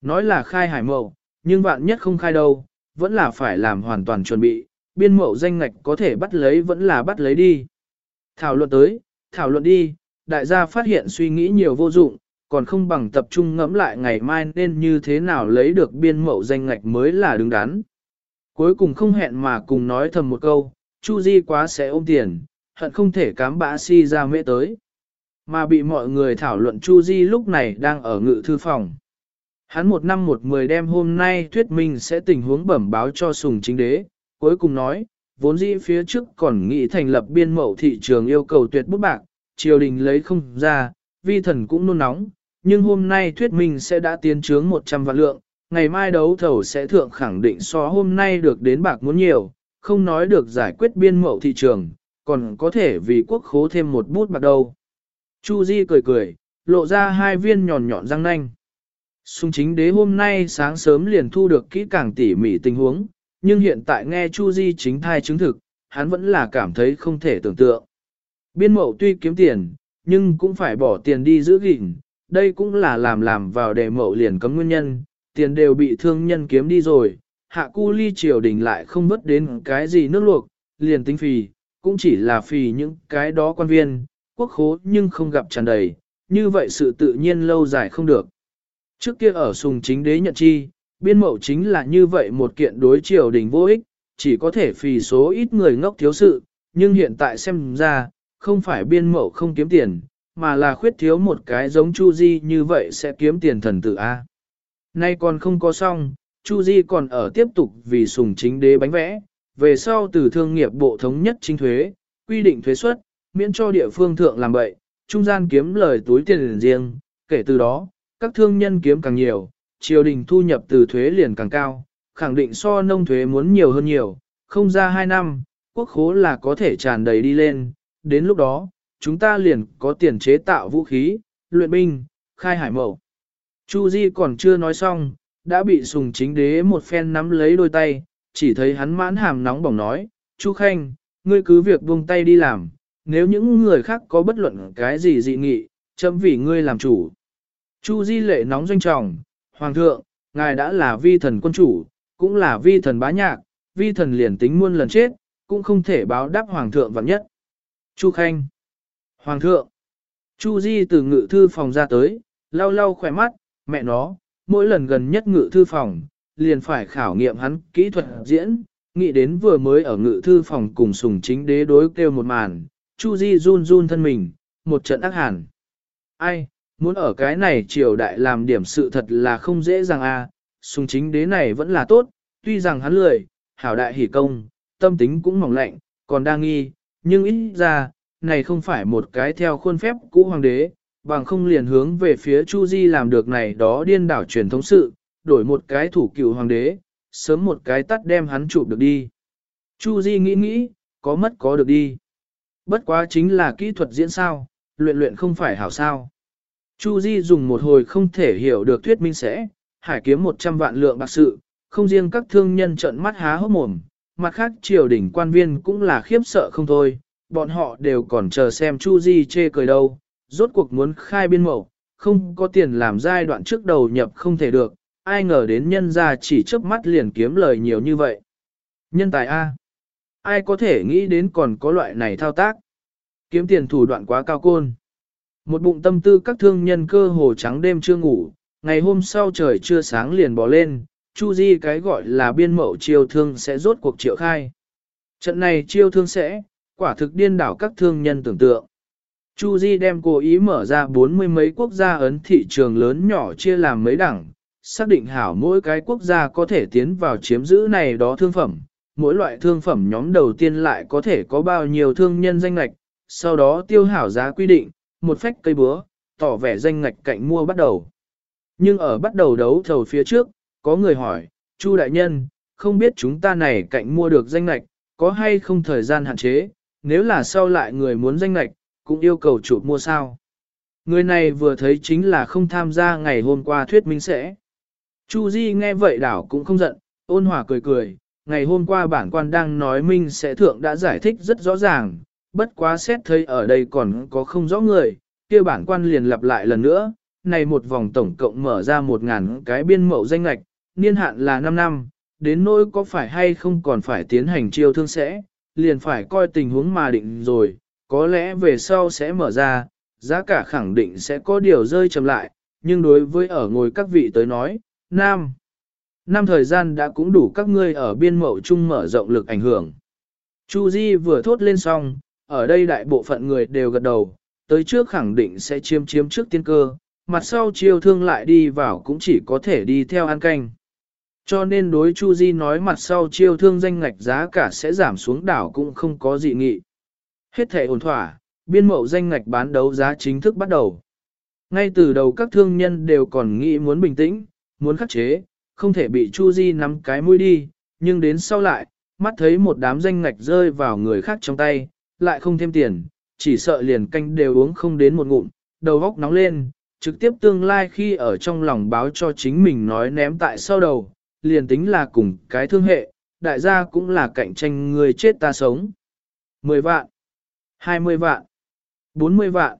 Nói là khai hải mậu, nhưng vạn nhất không khai đâu, vẫn là phải làm hoàn toàn chuẩn bị, biên mậu danh ngạch có thể bắt lấy vẫn là bắt lấy đi. Thảo luận tới, thảo luận đi, đại gia phát hiện suy nghĩ nhiều vô dụng, còn không bằng tập trung ngẫm lại ngày mai nên như thế nào lấy được biên mậu danh ngạch mới là đứng đắn. Cuối cùng không hẹn mà cùng nói thầm một câu, Chu Di quá sẽ ôm tiền, hận không thể cám bã si ra mễ tới. Mà bị mọi người thảo luận Chu Di lúc này đang ở ngự thư phòng. Hắn một năm một mười đêm hôm nay thuyết minh sẽ tình huống bẩm báo cho sùng chính đế, cuối cùng nói, vốn dĩ phía trước còn nghĩ thành lập biên mậu thị trường yêu cầu tuyệt bút bạc, triều đình lấy không ra, vi thần cũng nôn nóng, nhưng hôm nay thuyết minh sẽ đã tiến trướng 100 vạn lượng, ngày mai đấu thầu sẽ thượng khẳng định so hôm nay được đến bạc muốn nhiều, không nói được giải quyết biên mậu thị trường, còn có thể vì quốc khố thêm một bút bạc đầu. Chu Di cười cười, lộ ra hai viên nhọn nhọn răng nanh. Sung chính đế hôm nay sáng sớm liền thu được kỹ càng tỉ mỉ tình huống, nhưng hiện tại nghe Chu Di chính thai chứng thực, hắn vẫn là cảm thấy không thể tưởng tượng. Biên mậu tuy kiếm tiền, nhưng cũng phải bỏ tiền đi giữ gìn, đây cũng là làm làm vào đề mậu liền cấm nguyên nhân, tiền đều bị thương nhân kiếm đi rồi, hạ cu ly triều đình lại không vất đến cái gì nước luộc, liền tính phì, cũng chỉ là phì những cái đó quan viên, quốc khố nhưng không gặp tràn đầy, như vậy sự tự nhiên lâu dài không được. Trước kia ở sùng chính đế nhận chi, biên mậu chính là như vậy một kiện đối triều đình vô ích, chỉ có thể phì số ít người ngốc thiếu sự, nhưng hiện tại xem ra, không phải biên mậu không kiếm tiền, mà là khuyết thiếu một cái giống Chu Di như vậy sẽ kiếm tiền thần tử A. Nay còn không có xong, Chu Di còn ở tiếp tục vì sùng chính đế bánh vẽ, về sau từ thương nghiệp bộ thống nhất chính thuế, quy định thuế suất, miễn cho địa phương thượng làm bậy, trung gian kiếm lời túi tiền riêng, kể từ đó, các thương nhân kiếm càng nhiều, triều đình thu nhập từ thuế liền càng cao, khẳng định so nông thuế muốn nhiều hơn nhiều, không ra 2 năm, quốc khố là có thể tràn đầy đi lên, đến lúc đó, chúng ta liền có tiền chế tạo vũ khí, luyện binh, khai hải mậu. Chu Di còn chưa nói xong, đã bị sùng chính đế một phen nắm lấy đôi tay, chỉ thấy hắn mãn hàm nóng bỏng nói, Chu Khanh, ngươi cứ việc buông tay đi làm, nếu những người khác có bất luận cái gì dị nghị, chấm vì ngươi làm chủ. Chu Di lệ nóng doanh trọng, Hoàng thượng, ngài đã là vi thần quân chủ, cũng là vi thần bá nhạc, vi thần liền tính muôn lần chết, cũng không thể báo đáp Hoàng thượng vạn nhất. Chu Khanh Hoàng thượng Chu Di từ ngự thư phòng ra tới, lau lau khỏe mắt, mẹ nó, mỗi lần gần nhất ngự thư phòng, liền phải khảo nghiệm hắn kỹ thuật diễn, nghĩ đến vừa mới ở ngự thư phòng cùng sùng chính đế đối kêu một màn, Chu Di run run thân mình, một trận ác hẳn. Ai, muốn ở cái này triều đại làm điểm sự thật là không dễ dàng a. À, sùng chính đế này vẫn là tốt, tuy rằng hắn lười, hảo đại hỉ công, tâm tính cũng mỏng lạnh, còn đang nghi, nhưng ít ra, này không phải một cái theo khuôn phép cũ hoàng đế, bằng không liền hướng về phía Chu Di làm được này đó điên đảo truyền thống sự, đổi một cái thủ cựu hoàng đế, sớm một cái tắt đem hắn chụp được đi. Chu Di nghĩ nghĩ, có mất có được đi. Bất quá chính là kỹ thuật diễn sao, luyện luyện không phải hảo sao. Chu Di dùng một hồi không thể hiểu được thuyết minh sẽ, hải kiếm 100 vạn lượng bạc sự, không riêng các thương nhân trợn mắt há hốc mồm, mặt khác triều đình quan viên cũng là khiếp sợ không thôi, bọn họ đều còn chờ xem Chu Di chê cười đâu, rốt cuộc muốn khai biên mậu, không có tiền làm giai đoạn trước đầu nhập không thể được, ai ngờ đến nhân ra chỉ trước mắt liền kiếm lời nhiều như vậy. Nhân tài A. Ai có thể nghĩ đến còn có loại này thao tác. Kiếm tiền thủ đoạn quá cao côn. Một bụng tâm tư các thương nhân cơ hồ trắng đêm chưa ngủ, ngày hôm sau trời chưa sáng liền bỏ lên, Chu Di cái gọi là biên mậu chiêu thương sẽ rốt cuộc triệu khai. Trận này chiêu thương sẽ, quả thực điên đảo các thương nhân tưởng tượng. Chu Di đem cố ý mở ra bốn mươi mấy quốc gia ấn thị trường lớn nhỏ chia làm mấy đẳng, xác định hảo mỗi cái quốc gia có thể tiến vào chiếm giữ này đó thương phẩm, mỗi loại thương phẩm nhóm đầu tiên lại có thể có bao nhiêu thương nhân danh ngạch, sau đó tiêu hảo giá quy định, một phách cây búa, tỏ vẻ danh ngạch cạnh mua bắt đầu. Nhưng ở bắt đầu đấu thầu phía trước, có người hỏi, Chu đại nhân, không biết chúng ta này cạnh mua được danh ngạch, có hay không thời gian hạn chế, nếu là sau lại người muốn danh ngạch, cũng yêu cầu chủ mua sao. Người này vừa thấy chính là không tham gia ngày hôm qua thuyết minh sẽ. Chu Di nghe vậy đảo cũng không giận, ôn hòa cười cười, ngày hôm qua bản quan đang nói minh sẽ thượng đã giải thích rất rõ ràng, bất quá xét thấy ở đây còn có không rõ người, kia bản quan liền lặp lại lần nữa, này một vòng tổng cộng mở ra một ngàn cái biên mậu danh lạch, niên hạn là 5 năm, đến nỗi có phải hay không còn phải tiến hành chiêu thương sẽ, liền phải coi tình huống mà định rồi, có lẽ về sau sẽ mở ra, giá cả khẳng định sẽ có điều rơi chậm lại, nhưng đối với ở ngồi các vị tới nói, nam, năm thời gian đã cũng đủ các ngươi ở biên mậu chung mở rộng lực ảnh hưởng. Chu Di vừa thốt lên xong, ở đây đại bộ phận người đều gật đầu, tới trước khẳng định sẽ chiếm chiếm trước tiên cơ, mặt sau chiêu thương lại đi vào cũng chỉ có thể đi theo ăn canh. Cho nên đối Chu Di nói mặt sau chiêu thương danh ngạch giá cả sẽ giảm xuống đảo cũng không có dị nghị. Hết thể ổn thỏa, biên mậu danh ngạch bán đấu giá chính thức bắt đầu. Ngay từ đầu các thương nhân đều còn nghĩ muốn bình tĩnh, muốn khắc chế, không thể bị Chu Di nắm cái mũi đi, nhưng đến sau lại, mắt thấy một đám danh ngạch rơi vào người khác trong tay, lại không thêm tiền, chỉ sợ liền canh đều uống không đến một ngụm, đầu góc nóng lên, trực tiếp tương lai khi ở trong lòng báo cho chính mình nói ném tại sau đầu, liền tính là cùng cái thương hệ, đại gia cũng là cạnh tranh người chết ta sống. 10 vạn, 20 vạn, 40 vạn.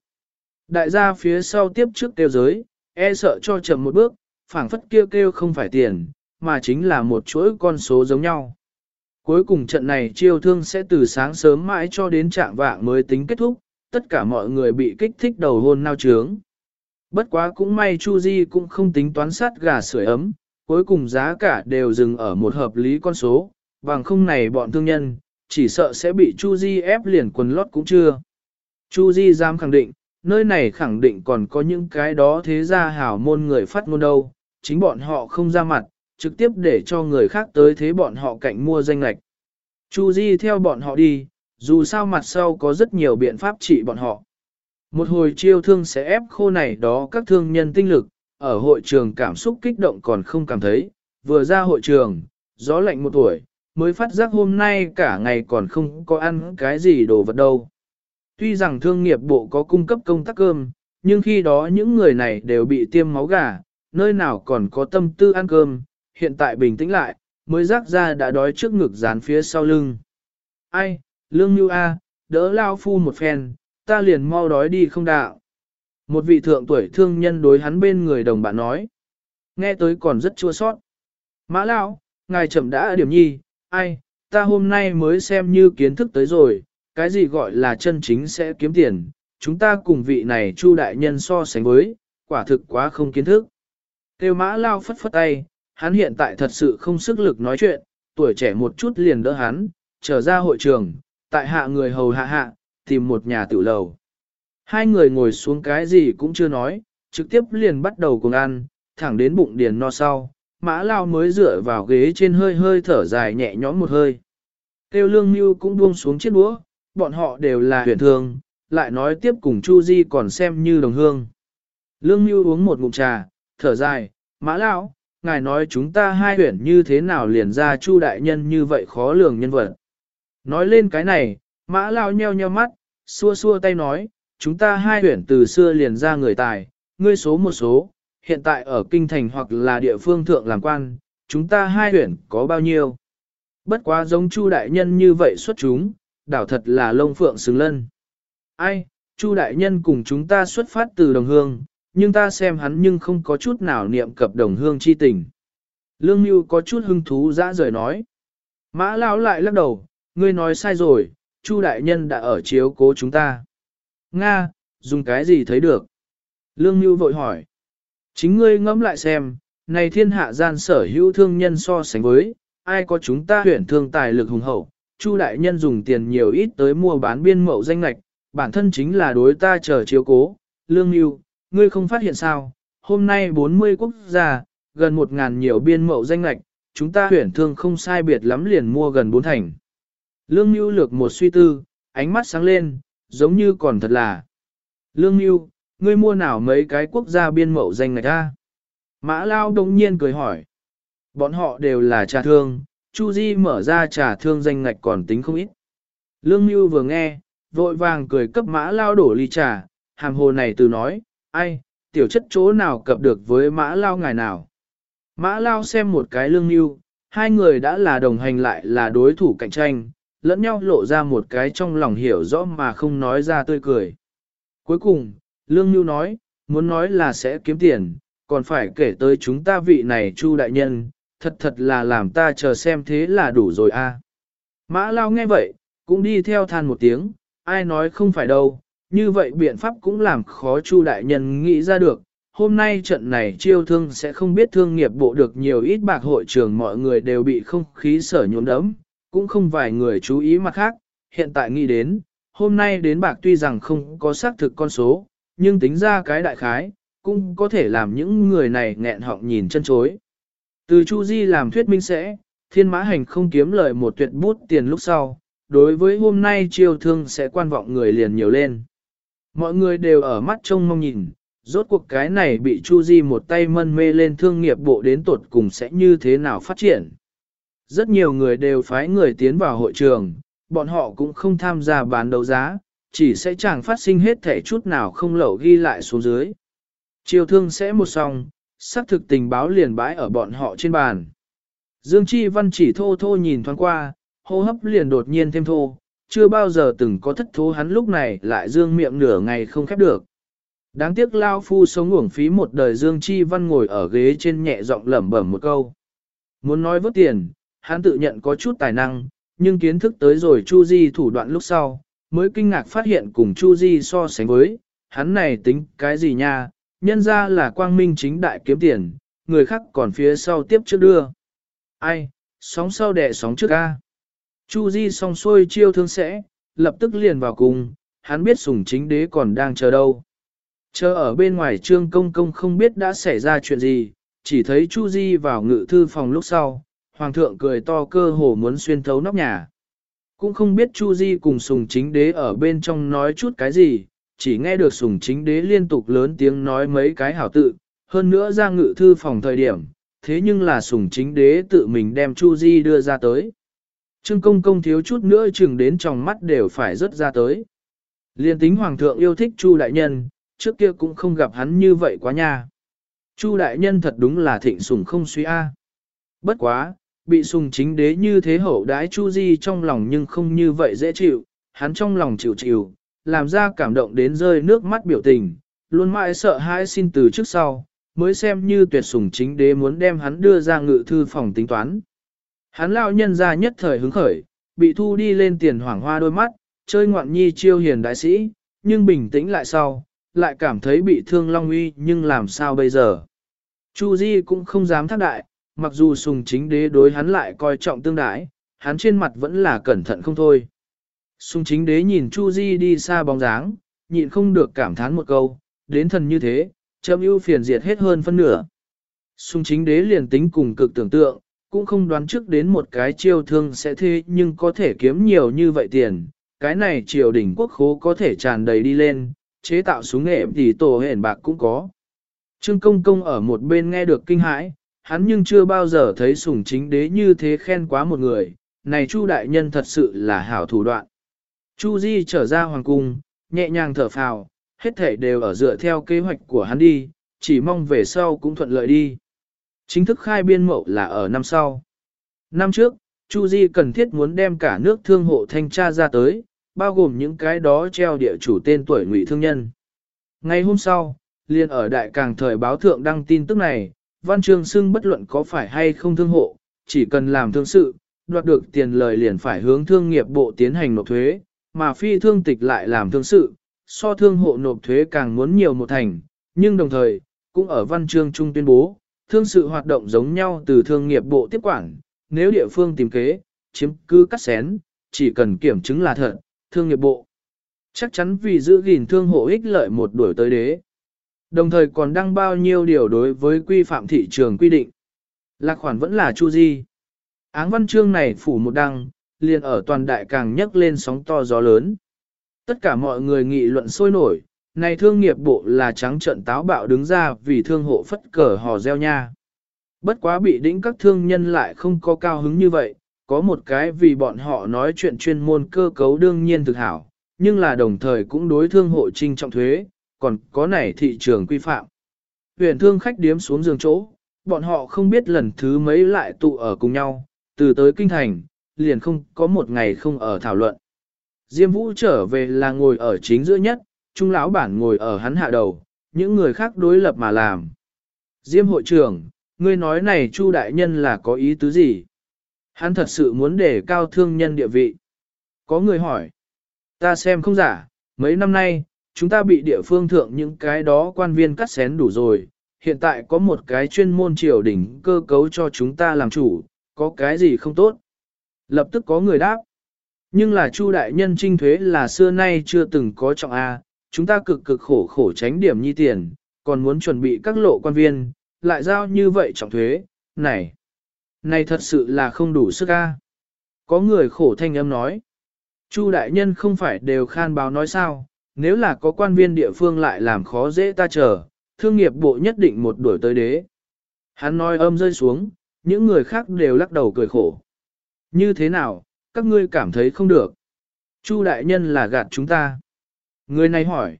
Đại gia phía sau tiếp trước kêu giới, e sợ cho chậm một bước, phảng phất kêu kêu không phải tiền, mà chính là một chuỗi con số giống nhau. Cuối cùng trận này chiêu thương sẽ từ sáng sớm mãi cho đến trạng vạng mới tính kết thúc, tất cả mọi người bị kích thích đầu hôn nao trướng. Bất quá cũng may Chu Di cũng không tính toán sát gà sưởi ấm, cuối cùng giá cả đều dừng ở một hợp lý con số, bằng không này bọn thương nhân, chỉ sợ sẽ bị Chu Di ép liền quần lót cũng chưa. Chu Di dám khẳng định, nơi này khẳng định còn có những cái đó thế gia hảo môn người phát ngôn đâu, chính bọn họ không ra mặt, trực tiếp để cho người khác tới thế bọn họ cạnh mua danh lạch. Chu Di theo bọn họ đi, dù sao mặt sau có rất nhiều biện pháp trị bọn họ. Một hồi chiêu thương sẽ ép khô này đó các thương nhân tinh lực, ở hội trường cảm xúc kích động còn không cảm thấy, vừa ra hội trường, gió lạnh một tuổi, mới phát giác hôm nay cả ngày còn không có ăn cái gì đồ vật đâu. Tuy rằng thương nghiệp bộ có cung cấp công tác cơm, nhưng khi đó những người này đều bị tiêm máu gà, nơi nào còn có tâm tư ăn cơm, hiện tại bình tĩnh lại, mới rác ra đã đói trước ngực dán phía sau lưng. Ai, lương như A, đỡ lao phu một phen, ta liền mau đói đi không đạo. Một vị thượng tuổi thương nhân đối hắn bên người đồng bạn nói. Nghe tới còn rất chua sót. Mã lão, ngài chậm đã điểm nhi, ai, ta hôm nay mới xem như kiến thức tới rồi, cái gì gọi là chân chính sẽ kiếm tiền, chúng ta cùng vị này chu đại nhân so sánh với, quả thực quá không kiến thức. Tiêu mã lao phất phất tay, hắn hiện tại thật sự không sức lực nói chuyện, tuổi trẻ một chút liền đỡ hắn, trở ra hội trường, tại hạ người hầu hạ hạ, tìm một nhà tiểu lầu. Hai người ngồi xuống cái gì cũng chưa nói, trực tiếp liền bắt đầu cùng ăn, thẳng đến bụng điền no sau, mã lao mới dựa vào ghế trên hơi hơi thở dài nhẹ nhõm một hơi. Tiêu lương như cũng buông xuống chiếc búa, bọn họ đều là huyền thường, lại nói tiếp cùng Chu Di còn xem như đồng hương. Lương Nhu uống một ngụm trà, thở dài, mã lão, ngài nói chúng ta hai huyền như thế nào liền ra Chu đại nhân như vậy khó lường nhân vật. Nói lên cái này, mã lão nheo nheo mắt, xua xua tay nói, chúng ta hai huyền từ xưa liền ra người tài, ngươi số một số, hiện tại ở kinh thành hoặc là địa phương thượng làm quan, chúng ta hai huyện có bao nhiêu. Bất quá giống Chu đại nhân như vậy xuất chúng, đảo thật là lông phượng xứng lân. Ai, Chu đại nhân cùng chúng ta xuất phát từ đồng hương, nhưng ta xem hắn nhưng không có chút nào niệm cập đồng hương chi tình. Lương Nhu có chút hưng thú dã rời nói. Mã Lão lại lắc đầu, ngươi nói sai rồi, Chu đại nhân đã ở chiếu cố chúng ta. Nga, dùng cái gì thấy được? Lương Nhu vội hỏi. Chính ngươi ngẫm lại xem, này thiên hạ gian sở hữu thương nhân so sánh với, ai có chúng ta huyển thương tài lực hùng hậu, Chu đại nhân dùng tiền nhiều ít tới mua bán biên mậu danh lạch, bản thân chính là đối ta chờ chiếu cố, lương yêu, ngươi không phát hiện sao, hôm nay 40 quốc gia, gần 1.000 nhiều biên mậu danh lạch, chúng ta huyển thương không sai biệt lắm liền mua gần 4 thành. Lương mưu lược một suy tư, ánh mắt sáng lên, giống như còn thật là. Lương mưu, ngươi mua nào mấy cái quốc gia biên mậu danh này ra? Mã Lao đồng nhiên cười hỏi. Bọn họ đều là trà thương, Chu Di mở ra trà thương danh ngạch còn tính không ít. Lương Nhu vừa nghe, vội vàng cười cấp mã lao đổ ly trà, hàm hồ này từ nói, ai, tiểu chất chỗ nào cập được với mã lao ngài nào. Mã lao xem một cái lương Nhu, hai người đã là đồng hành lại là đối thủ cạnh tranh, lẫn nhau lộ ra một cái trong lòng hiểu rõ mà không nói ra tươi cười. Cuối cùng, lương Nhu nói, muốn nói là sẽ kiếm tiền, còn phải kể tới chúng ta vị này Chu đại nhân, thật thật là làm ta chờ xem thế là đủ rồi a. Mã Lao nghe vậy, cũng đi theo than một tiếng, ai nói không phải đâu, như vậy biện pháp cũng làm khó Chu đại nhân nghĩ ra được. Hôm nay trận này chiêu thương sẽ không biết thương nghiệp bộ được nhiều ít bạc hội trường mọi người đều bị không khí sở nhuộm đấm, cũng không vài người chú ý mặt khác. Hiện tại nghĩ đến, hôm nay đến bạc tuy rằng không có xác thực con số, nhưng tính ra cái đại khái, cũng có thể làm những người này nghẹn họng nhìn chân chối. Từ Chu Di làm thuyết minh sẽ, thiên mã hành không kiếm lời một tuyệt bút tiền lúc sau, đối với hôm nay chiêu thương sẽ quan vọng người liền nhiều lên. Mọi người đều ở mắt trông mong nhìn, rốt cuộc cái này bị Chu Di một tay mân mê lên thương nghiệp bộ đến tột cùng sẽ như thế nào phát triển. Rất nhiều người đều phái người tiến vào hội trường, bọn họ cũng không tham gia bán đấu giá, chỉ sẽ chẳng phát sinh hết thể chút nào không lẩu ghi lại xuống dưới. Chiều thương sẽ một song, xác thực tình báo liền bãi ở bọn họ trên bàn. Dương Chi Văn chỉ thô thô nhìn thoáng qua, hô hấp liền đột nhiên thêm thô, chưa bao giờ từng có thất thố hắn lúc này lại dương miệng nửa ngày không khép được. Đáng tiếc Lao Phu sống uổng phí một đời Dương Chi Văn ngồi ở ghế trên nhẹ giọng lẩm bẩm một câu. Muốn nói vớt tiền, hắn tự nhận có chút tài năng, nhưng kiến thức tới rồi Chu Di thủ đoạn lúc sau, mới kinh ngạc phát hiện cùng Chu Di so sánh với, hắn này tính cái gì nha, nhân ra là quang minh chính đại kiếm tiền, người khác còn phía sau tiếp trước đưa. Ai, sóng sau đẻ sóng trước a? Chu Di song xuôi chiêu thương sẽ, lập tức liền vào cùng, hắn biết sùng chính đế còn đang chờ đâu. Chờ ở bên ngoài trương công công không biết đã xảy ra chuyện gì, chỉ thấy Chu Di vào ngự thư phòng lúc sau, hoàng thượng cười to cơ hồ muốn xuyên thấu nóc nhà. Cũng không biết Chu Di cùng sùng chính đế ở bên trong nói chút cái gì, chỉ nghe được sùng chính đế liên tục lớn tiếng nói mấy cái hảo tự, hơn nữa ra ngự thư phòng thời điểm, thế nhưng là sùng chính đế tự mình đem Chu Di đưa ra tới. Trương công công thiếu chút nữa chừng đến trong mắt đều phải rớt ra tới. Liên tính hoàng thượng yêu thích Chu đại nhân, trước kia cũng không gặp hắn như vậy quá nha. Chu đại nhân thật đúng là thịnh sùng không suy a. Bất quá, bị sùng chính đế như thế hậu đái Chu Di trong lòng nhưng không như vậy dễ chịu, hắn trong lòng chịu chịu, làm ra cảm động đến rơi nước mắt biểu tình, luôn mãi sợ hãi xin từ trước sau, mới xem như tuyệt sùng chính đế muốn đem hắn đưa ra ngự thư phòng tính toán. Hắn lão nhân ra nhất thời hứng khởi, bị thu đi lên tiền hoàng hoa đôi mắt, chơi ngoạn nhi chiêu hiền đại sĩ, nhưng bình tĩnh lại sau, lại cảm thấy bị thương long uy nhưng làm sao bây giờ. Chu Di cũng không dám thác đại, mặc dù sùng chính đế đối hắn lại coi trọng tương đái, hắn trên mặt vẫn là cẩn thận không thôi. Sùng chính đế nhìn Chu Di đi xa bóng dáng, nhịn không được cảm thán một câu, đến thần như thế, châm ưu phiền diệt hết hơn phân nửa. Sùng chính đế liền tính cùng cực tưởng tượng, cũng không đoán trước đến một cái chiêu thương sẽ thế nhưng có thể kiếm nhiều như vậy tiền, cái này triều đình quốc khố có thể tràn đầy đi lên, chế tạo súng nghệ thì tổ hển bạc cũng có. Trương công công ở một bên nghe được kinh hãi, hắn nhưng chưa bao giờ thấy sủng chính đế như thế khen quá một người, này Chu đại nhân thật sự là hảo thủ đoạn. Chu Di trở ra hoàng cung, nhẹ nhàng thở phào, hết thể đều ở dựa theo kế hoạch của hắn đi, chỉ mong về sau cũng thuận lợi đi. Chính thức khai biên mậu là ở năm sau. Năm trước, Chu Di cần thiết muốn đem cả nước thương hộ thanh tra ra tới, bao gồm những cái đó treo địa chủ tên tuổi ngụy thương nhân. Ngày hôm sau, liền ở đại càng thời báo thượng đăng tin tức này, văn trường xưng bất luận có phải hay không thương hộ, chỉ cần làm thương sự, đoạt được tiền lời liền phải hướng thương nghiệp bộ tiến hành nộp thuế, mà phi thương tịch lại làm thương sự, so thương hộ nộp thuế càng muốn nhiều một thành, nhưng đồng thời, cũng ở văn chương trung tuyên bố, thương sự hoạt động giống nhau từ thương nghiệp bộ tiếp quản, nếu địa phương tìm kế, chiếm cứ cắt xén, chỉ cần kiểm chứng là thật, thương nghiệp bộ. Chắc chắn vì giữ gìn thương hộ ích lợi một đuổi tới đế. Đồng thời còn đăng bao nhiêu điều đối với quy phạm thị trường quy định. Lạc khoản vẫn là chu di. Áng văn chương này phủ một đăng, liền ở toàn đại càng nhấc lên sóng to gió lớn. Tất cả mọi người nghị luận sôi nổi, này thương nghiệp bộ là trắng trận táo bạo đứng ra vì thương hộ phất cờ hò reo nha. Bất quá bị đĩnh các thương nhân lại không có cao hứng như vậy, có một cái vì bọn họ nói chuyện chuyên môn cơ cấu đương nhiên thực hảo, nhưng là đồng thời cũng đối thương hộ trinh trọng thuế, còn có này thị trường quy phạm. Huyền thương khách điếm xuống giường chỗ, bọn họ không biết lần thứ mấy lại tụ ở cùng nhau, từ tới kinh thành, liền không có một ngày không ở thảo luận. Diêm Vũ trở về là ngồi ở chính giữa nhất, Trung lão bản ngồi ở hắn hạ đầu, những người khác đối lập mà làm. Diêm hội trưởng, ngươi nói này Chu đại nhân là có ý tứ gì? Hắn thật sự muốn để cao thương nhân địa vị. Có người hỏi, ta xem không giả, mấy năm nay, chúng ta bị địa phương thượng những cái đó quan viên cắt xén đủ rồi, hiện tại có một cái chuyên môn triều đỉnh cơ cấu cho chúng ta làm chủ, có cái gì không tốt. Lập tức có người đáp, nhưng là Chu đại nhân trinh thuế là xưa nay chưa từng có trọng A, chúng ta cực cực khổ khổ tránh điểm nhi tiền, còn muốn chuẩn bị các lộ quan viên, lại giao như vậy trọng thuế, này. Này thật sự là không đủ sức a. Có người khổ thanh âm nói. Chu đại nhân không phải đều khan báo nói sao, nếu là có quan viên địa phương lại làm khó dễ ta chờ, thương nghiệp bộ nhất định một đuổi tới đế. Hắn nói âm rơi xuống, những người khác đều lắc đầu cười khổ. Như thế nào, các ngươi cảm thấy không được. Chu đại nhân là gạt chúng ta. Người này hỏi.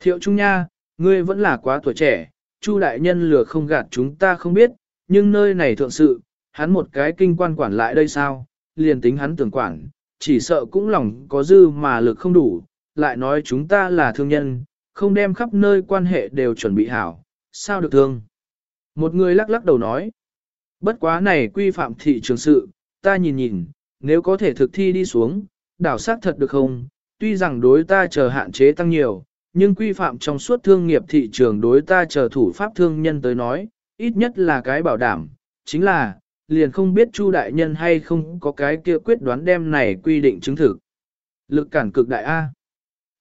Thiệu Trung Nha, ngươi vẫn là quá tuổi trẻ, Chu đại nhân lừa không gạt chúng ta không biết, nhưng nơi này thượng sự, hắn một cái kinh quan quản lại đây sao, liền tính hắn tưởng quản, chỉ sợ cũng lòng có dư mà lực không đủ, lại nói chúng ta là thương nhân, không đem khắp nơi quan hệ đều chuẩn bị hảo, sao được thương. Một người lắc lắc đầu nói, bất quá này quy phạm thị trường sự, ta nhìn nhìn, nếu có thể thực thi đi xuống, đảo sát thật được không, tuy rằng đối ta chờ hạn chế tăng nhiều, nhưng quy phạm trong suốt thương nghiệp thị trường đối ta chờ thủ pháp thương nhân tới nói, ít nhất là cái bảo đảm, chính là, liền không biết Chu đại nhân hay không có cái kia quyết đoán đem này quy định chứng thực. Lực cản cực đại A.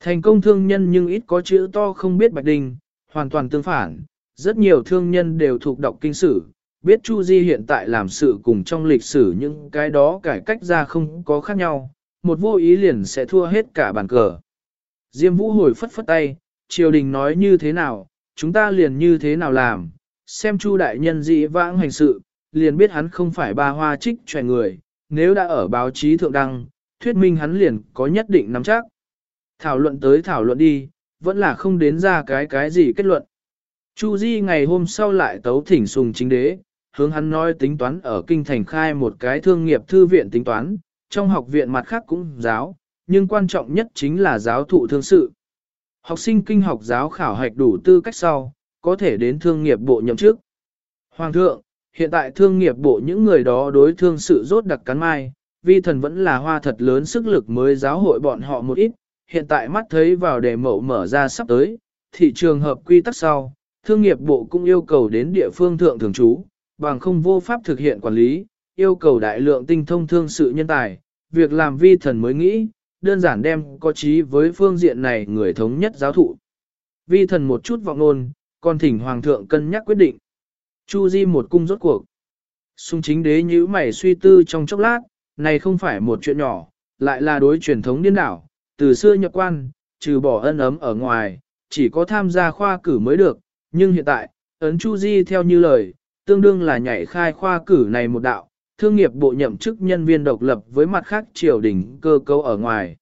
Thành công thương nhân nhưng ít có chữ to không biết bạch đình, hoàn toàn tương phản, rất nhiều thương nhân đều thuộc đọc kinh sử, biết Chu Di hiện tại làm sự cùng trong lịch sử những cái đó cải cách ra không có khác nhau, một vô ý liền sẽ thua hết cả bàn cờ. Diêm Vũ hồi phất phất tay, triều đình nói như thế nào, chúng ta liền như thế nào làm, xem Chu đại nhân dị vãng hành sự, liền biết hắn không phải ba hoa trích trẻ người, nếu đã ở báo chí thượng đăng, thuyết minh hắn liền có nhất định nắm chắc. Thảo luận tới thảo luận đi, vẫn là không đến ra cái cái gì kết luận. Chu Di ngày hôm sau lại tấu thỉnh sùng chính đế, hướng hắn nói tính toán ở kinh thành khai một cái thương nghiệp thư viện tính toán, trong học viện mặt khác cũng giáo, nhưng quan trọng nhất chính là giáo thụ thương sự. Học sinh kinh học giáo khảo hạch đủ tư cách sau, có thể đến thương nghiệp bộ nhậm chức. Hoàng thượng, hiện tại thương nghiệp bộ những người đó đối thương sự rốt đặc cắn mai, vi thần vẫn là hoa thật lớn sức lực mới giáo hội bọn họ một ít, hiện tại mắt thấy vào đề mậu mở ra sắp tới, thị trường hợp quy tắc sau, thương nghiệp bộ cũng yêu cầu đến địa phương thượng thường trú, bằng không vô pháp thực hiện quản lý, yêu cầu đại lượng tinh thông thương sự nhân tài, việc làm vi thần mới nghĩ, đơn giản đem có trí với phương diện này người thống nhất giáo thụ. Vi thần một chút vọng ngôn còn thỉnh hoàng thượng cân nhắc quyết định. Chu Di một cung rốt cuộc. Xung chính đế nhíu mày suy tư trong chốc lát, này không phải một chuyện nhỏ, lại là đối truyền thống điên đảo, từ xưa nhập quan, trừ bỏ ân ấm ở ngoài, chỉ có tham gia khoa cử mới được, nhưng hiện tại, ấn Chu Di theo như lời, tương đương là nhảy khai khoa cử này một đạo, thương nghiệp bộ nhậm chức nhân viên độc lập với mặt khác triều đình cơ cấu ở ngoài.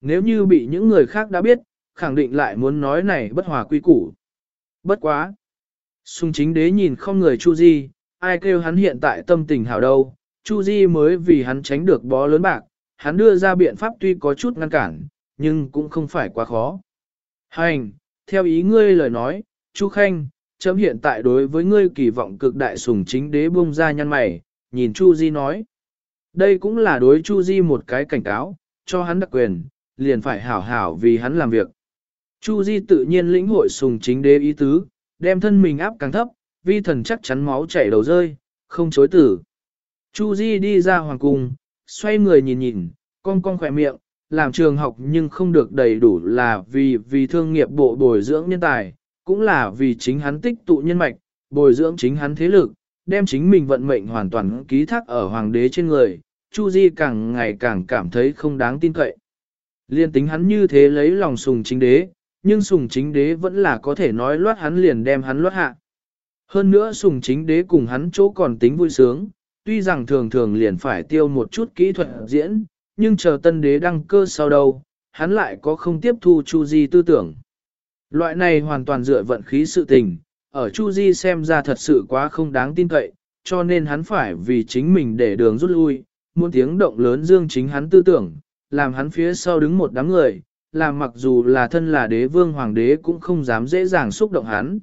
Nếu như bị những người khác đã biết, khẳng định lại muốn nói này bất hòa quy củ. Bất quá. Xung chính đế nhìn không người Chu Di, ai kêu hắn hiện tại tâm tình hảo đâu, Chu Di mới vì hắn tránh được bó lớn bạc, hắn đưa ra biện pháp tuy có chút ngăn cản, nhưng cũng không phải quá khó. Hành, theo ý ngươi lời nói, Chu Khanh, chấm hiện tại đối với ngươi kỳ vọng cực đại sùng chính đế buông ra nhăn mày, nhìn Chu Di nói. Đây cũng là đối Chu Di một cái cảnh cáo, cho hắn đặc quyền, liền phải hảo hảo vì hắn làm việc. Chu Di tự nhiên lĩnh hội sùng chính đế ý tứ, đem thân mình áp càng thấp, vi thần chắc chắn máu chảy đầu rơi, không chối tử. Chu Di đi ra hoàng cung, xoay người nhìn nhìn, cong cong khỏe miệng, làm trường học nhưng không được đầy đủ là vì vì thương nghiệp bộ bồi dưỡng nhân tài, cũng là vì chính hắn tích tụ nhân mạch, bồi dưỡng chính hắn thế lực, đem chính mình vận mệnh hoàn toàn ký thác ở hoàng đế trên người, Chu Di càng ngày càng cảm thấy không đáng tin cậy. Liên tính hắn như thế lấy lòng sùng chính đế, nhưng sùng chính đế vẫn là có thể nói loát hắn liền đem hắn loát hạ. Hơn nữa sùng chính đế cùng hắn chỗ còn tính vui sướng, tuy rằng thường thường liền phải tiêu một chút kỹ thuật diễn, nhưng chờ tân đế đăng cơ sau đâu, hắn lại có không tiếp thu Chu Di tư tưởng. Loại này hoàn toàn dựa vận khí sự tình, ở Chu Di xem ra thật sự quá không đáng tin cậy, cho nên hắn phải vì chính mình để đường rút lui, muốn tiếng động lớn dương chính hắn tư tưởng, làm hắn phía sau đứng một đám người, làm mặc dù là thân là đế vương hoàng đế cũng không dám dễ dàng xúc động hắn.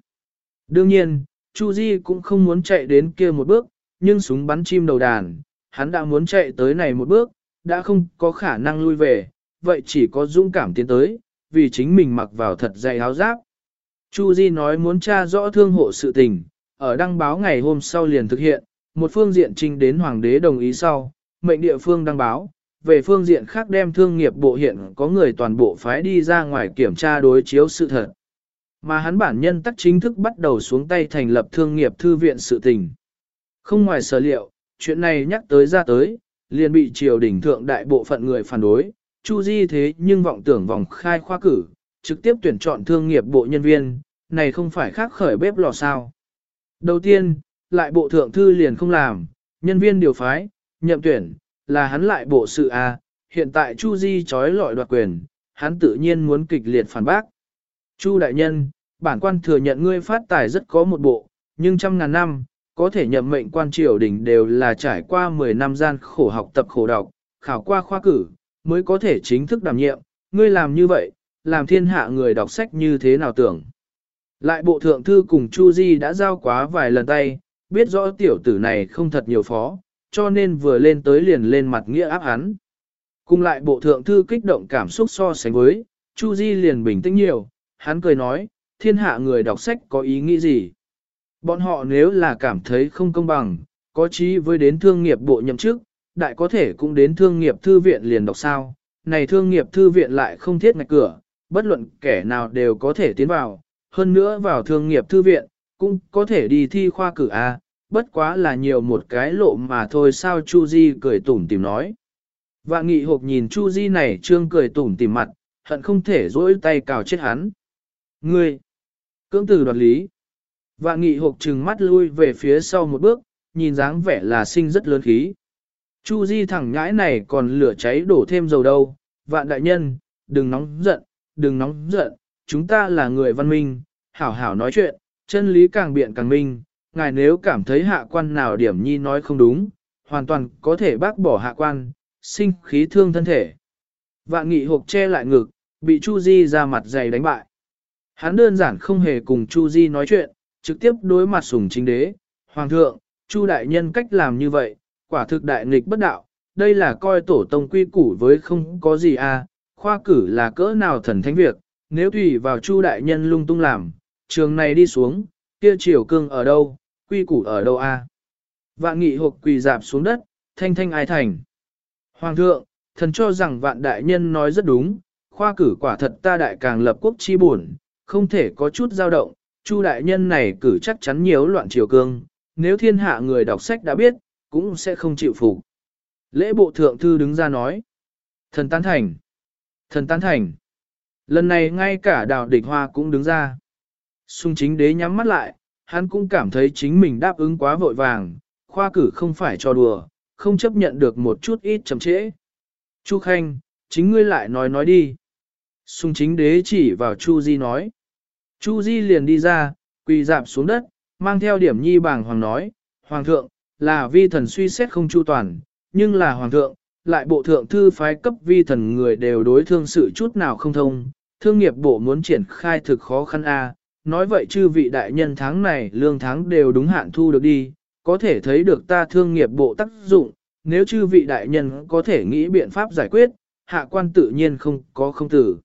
Đương nhiên, Chu Di cũng không muốn chạy đến kia một bước, nhưng súng bắn chim đầu đàn, hắn đã muốn chạy tới này một bước, đã không có khả năng lui về, vậy chỉ có dũng cảm tiến tới, vì chính mình mặc vào thật dày áo giáp. Chu Di nói muốn tra rõ thương hộ sự tình, ở đăng báo ngày hôm sau liền thực hiện, một phương diện trình đến hoàng đế đồng ý sau, mệnh địa phương đăng báo, về phương diện khác đem thương nghiệp bộ hiện có người toàn bộ phái đi ra ngoài kiểm tra đối chiếu sự thật. Mà hắn bản nhân tắc chính thức bắt đầu xuống tay thành lập thương nghiệp thư viện sự tình. Không ngoài sở liệu, chuyện này nhắc tới ra tới, liền bị triều đình thượng đại bộ phận người phản đối, Chu Di thế nhưng vọng tưởng vòng khai khoa cử, trực tiếp tuyển chọn thương nghiệp bộ nhân viên, này không phải khác khởi bếp lò sao. Đầu tiên, lại bộ thượng thư liền không làm, nhân viên điều phái, nhậm tuyển, là hắn lại bộ sự a, hiện tại Chu Di trói lọi đoạt quyền, hắn tự nhiên muốn kịch liệt phản bác. Chu đại nhân, bản quan thừa nhận ngươi phát tài rất có một bộ, nhưng trăm ngàn năm, có thể nhậm mệnh quan triều đình đều là trải qua 10 năm gian khổ học tập khổ đọc, khảo qua khoa cử, mới có thể chính thức đảm nhiệm, ngươi làm như vậy, làm thiên hạ người đọc sách như thế nào tưởng. Lại bộ thượng thư cùng Chu Di đã giao quá vài lần tay, biết rõ tiểu tử này không thật nhiều phó, cho nên vừa lên tới liền lên mặt nghĩa áp hắn. Cùng lại bộ thượng thư kích động cảm xúc so sánh với, Chu Di liền bình tĩnh nhiều, hắn cười nói, thiên hạ người đọc sách có ý nghĩ gì? Bọn họ nếu là cảm thấy không công bằng, có chí với đến thương nghiệp bộ nhậm chức, đại có thể cũng đến thương nghiệp thư viện liền đọc sao. Này thương nghiệp thư viện lại không thiết ngạch cửa, bất luận kẻ nào đều có thể tiến vào, hơn nữa vào thương nghiệp thư viện, cũng có thể đi thi khoa cử A, bất quá là nhiều một cái lộ mà thôi sao Chu Di cười tủm tìm nói. Vạn nghị hộp nhìn Chu Di này trương cười tủm tìm mặt, hận không thể dỗi tay cào chết hắn. Ngươi! Cưỡng từ đoạt lý. Vạn nghị hộp trừng mắt lui về phía sau một bước, nhìn dáng vẻ là sinh rất lớn khí. Chu Di thẳng nhãi này còn lửa cháy đổ thêm dầu đâu. Vạn đại nhân, đừng nóng giận, đừng nóng giận, chúng ta là người văn minh, hảo hảo nói chuyện, chân lý càng biện càng minh. Ngài nếu cảm thấy hạ quan nào điểm nhi nói không đúng, hoàn toàn có thể bác bỏ hạ quan, sinh khí thương thân thể. Vạn nghị hộp che lại ngực, bị Chu Di ra mặt dày đánh bại. Hắn đơn giản không hề cùng Chu Di nói chuyện, trực tiếp đối mặt sùng chính đế. Hoàng thượng, Chu đại nhân cách làm như vậy, quả thực đại nghịch bất đạo, đây là coi tổ tông quy củ với không có gì à, khoa cử là cỡ nào thần thánh việc, nếu tùy vào Chu đại nhân lung tung làm, trường này đi xuống, kia triều cương ở đâu, quy củ ở đâu a? À? Vạn nghị hộp quỳ dạp xuống đất, thanh thanh ai thành. Hoàng thượng, thần cho rằng vạn đại nhân nói rất đúng, khoa cử quả thật ta đại càng lập quốc chi buồn, không thể có chút dao động, Chu đại nhân này cử chắc chắn nhiều loạn triều cương, nếu thiên hạ người đọc sách đã biết, cũng sẽ không chịu phục. Lễ bộ thượng thư đứng ra nói, thần tán thành, thần tán thành. Lần này ngay cả đào địch hoa cũng đứng ra. Xung chính đế nhắm mắt lại, hắn cũng cảm thấy chính mình đáp ứng quá vội vàng, khoa cử không phải cho đùa, không chấp nhận được một chút ít chậm trễ. Chu Khanh, chính ngươi lại nói nói đi. Xung chính đế chỉ vào Chu Di nói. Chu Di liền đi ra, quỳ dạp xuống đất, mang theo điểm nhi bảng hoàng nói, Hoàng thượng, là vi thần suy xét không chu toàn, nhưng là Hoàng thượng, lại bộ thượng thư phái cấp vi thần người đều đối thương sự chút nào không thông, thương nghiệp bộ muốn triển khai thực khó khăn a. nói vậy chư vị đại nhân tháng này lương tháng đều đúng hạn thu được đi, có thể thấy được ta thương nghiệp bộ tác dụng, nếu chư vị đại nhân có thể nghĩ biện pháp giải quyết, hạ quan tự nhiên không có không tử.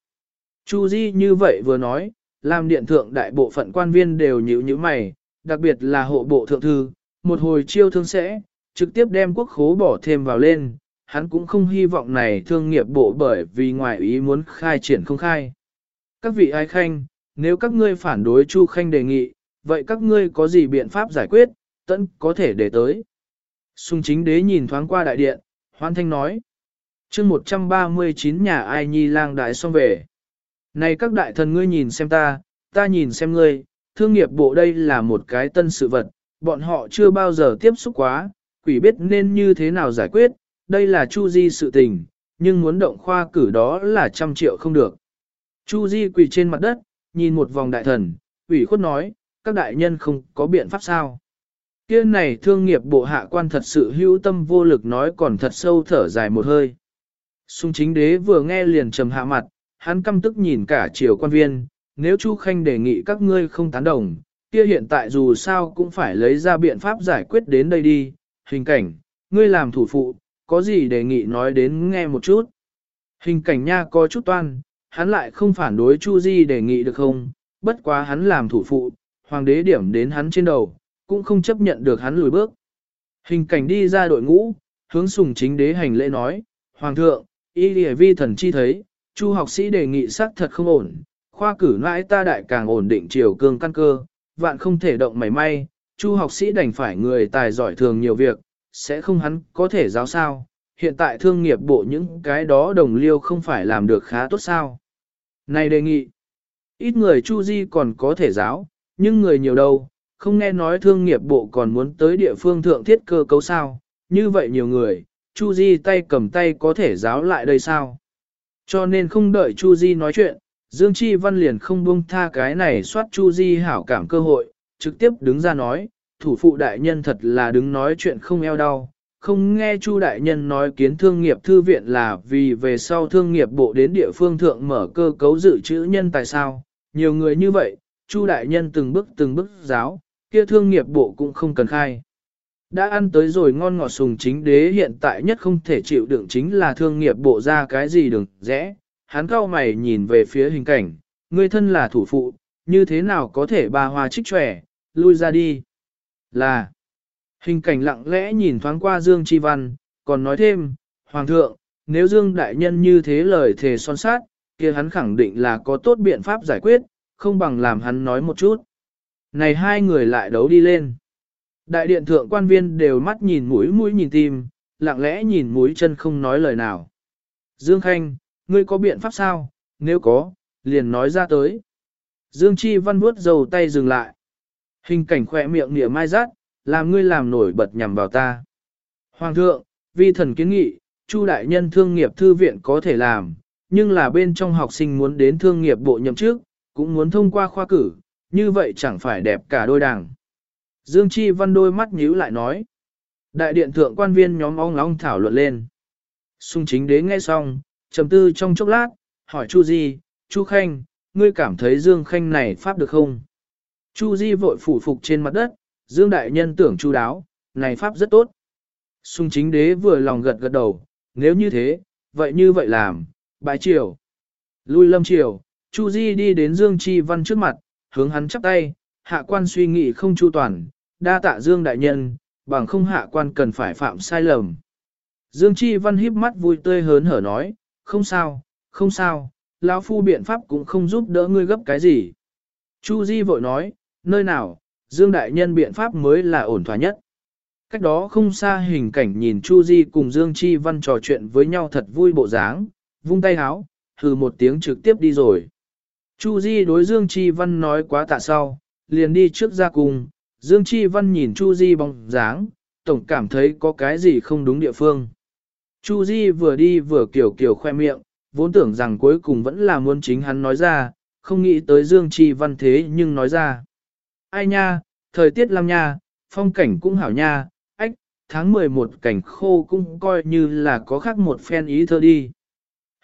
Chu Di như vậy vừa nói, làm điện thượng đại bộ phận quan viên đều nhíu nhíu mày, đặc biệt là hộ bộ thượng thư, một hồi chiêu thương sẽ, trực tiếp đem quốc khố bỏ thêm vào lên, hắn cũng không hy vọng này thương nghiệp bộ bởi vì ngoại ý muốn khai triển không khai. Các vị ai khanh, nếu các ngươi phản đối Chu Khanh đề nghị, vậy các ngươi có gì biện pháp giải quyết, tận có thể để tới. Xung chính đế nhìn thoáng qua đại điện, hoan thanh nói. chương 139 nhà ai nhi lang đại xong về. Này các đại thần ngươi nhìn xem ta, ta nhìn xem ngươi, thương nghiệp bộ đây là một cái tân sự vật, bọn họ chưa bao giờ tiếp xúc quá, quỷ biết nên như thế nào giải quyết, đây là Chu Di sự tình, nhưng muốn động khoa cử đó là trăm triệu không được. Chu Di quỳ trên mặt đất, nhìn một vòng đại thần, quỷ khuất nói, các đại nhân không có biện pháp sao. Kia này thương nghiệp bộ hạ quan thật sự hữu tâm vô lực nói còn thật sâu thở dài một hơi. Xung chính đế vừa nghe liền trầm hạ mặt, hắn căm tức nhìn cả triều quan viên, nếu Chu Khanh đề nghị các ngươi không tán đồng, kia hiện tại dù sao cũng phải lấy ra biện pháp giải quyết đến đây đi, hình cảnh, ngươi làm thủ phụ, có gì đề nghị nói đến nghe một chút. Hình cảnh nha có chút toan, hắn lại không phản đối Chu Di đề nghị được không, bất quá hắn làm thủ phụ, hoàng đế điểm đến hắn trên đầu, cũng không chấp nhận được hắn lùi bước. Hình cảnh đi ra đội ngũ, hướng sùng chính đế hành lễ nói, Hoàng thượng, y lìa vi thần chi thấy, chu học sĩ đề nghị xác thật không ổn, khoa cử mãi ta đại càng ổn định chiều cương căn cơ, vạn không thể động mảy may, chu học sĩ đành phải người tài giỏi thường nhiều việc, sẽ không hắn có thể giáo sao, hiện tại thương nghiệp bộ những cái đó đồng liêu không phải làm được khá tốt sao. Này đề nghị, ít người chu di còn có thể giáo, nhưng người nhiều đâu, không nghe nói thương nghiệp bộ còn muốn tới địa phương thượng thiết cơ cấu sao, như vậy nhiều người, Chu Di tay cầm tay có thể giáo lại đây sao? Cho nên không đợi Chu Di nói chuyện, Dương Chi Văn liền không buông tha cái này soát Chu Di hảo cảm cơ hội, trực tiếp đứng ra nói, thủ phụ đại nhân thật là đứng nói chuyện không eo đau, không nghe Chu đại nhân nói kiến thương nghiệp thư viện là vì về sau thương nghiệp bộ đến địa phương thượng mở cơ cấu dự trữ nhân tại sao, nhiều người như vậy, Chu đại nhân từng bước từng bước giáo, kia thương nghiệp bộ cũng không cần khai. Đã ăn tới rồi ngon ngọt sùng chính đế hiện tại nhất không thể chịu đựng chính là thương nghiệp bộ ra cái gì đừng rẽ. Hắn cao mày nhìn về phía hình cảnh, người thân là thủ phụ, như thế nào có thể ba hoa trích trẻ, lui ra đi. Là, hình cảnh lặng lẽ nhìn thoáng qua Dương Chi Văn, còn nói thêm, Hoàng thượng, nếu Dương Đại Nhân như thế lời thề son sát, kia hắn khẳng định là có tốt biện pháp giải quyết, không bằng làm hắn nói một chút. Này hai người lại đấu đi lên. Đại điện thượng quan viên đều mắt nhìn mũi mũi nhìn tim, lặng lẽ nhìn mũi chân không nói lời nào. Dương Khanh, ngươi có biện pháp sao? Nếu có, liền nói ra tới. Dương Chi văn vuốt dầu tay dừng lại. Hình cảnh khỏe miệng nịa mai rát, làm ngươi làm nổi bật nhằm vào ta. Hoàng thượng, vi thần kiến nghị, Chu đại nhân thương nghiệp thư viện có thể làm, nhưng là bên trong học sinh muốn đến thương nghiệp bộ nhậm trước, cũng muốn thông qua khoa cử, như vậy chẳng phải đẹp cả đôi đảng. Dương Chi Văn đôi mắt nhíu lại nói. Đại điện thượng quan viên nhóm ong long thảo luận lên. Xung chính đế nghe xong, trầm tư trong chốc lát, hỏi Chu Di, Chu Khanh, ngươi cảm thấy Dương Khanh này pháp được không? Chu Di vội phủ phục trên mặt đất, Dương Đại Nhân tưởng chu đáo, này pháp rất tốt. Xung chính đế vừa lòng gật gật đầu, nếu như thế, vậy như vậy làm, bái triều. Lui lâm triều, Chu Di đi đến Dương Chi Văn trước mặt, hướng hắn chắp tay, hạ quan suy nghĩ không chu toàn, đa tạ Dương đại nhân, bằng không hạ quan cần phải phạm sai lầm. Dương Chi Văn híp mắt vui tươi hớn hở nói, không sao, không sao, lão phu biện pháp cũng không giúp đỡ ngươi gấp cái gì. Chu Di vội nói, nơi nào, Dương đại nhân biện pháp mới là ổn thỏa nhất. Cách đó không xa hình cảnh nhìn Chu Di cùng Dương Chi Văn trò chuyện với nhau thật vui bộ dáng, vung tay háo, hừ một tiếng trực tiếp đi rồi. Chu Di đối Dương Chi Văn nói quá tạ sau, liền đi trước ra cùng, Dương Chi Văn nhìn Chu Di bóng dáng, tổng cảm thấy có cái gì không đúng địa phương. Chu Di vừa đi vừa kiểu kiểu khoe miệng, vốn tưởng rằng cuối cùng vẫn là muốn chính hắn nói ra, không nghĩ tới Dương Chi Văn thế nhưng nói ra. Ai nha, thời tiết làm nha, phong cảnh cũng hảo nha, ách, tháng 11 cảnh khô cũng coi như là có khác một phen ý thơ đi.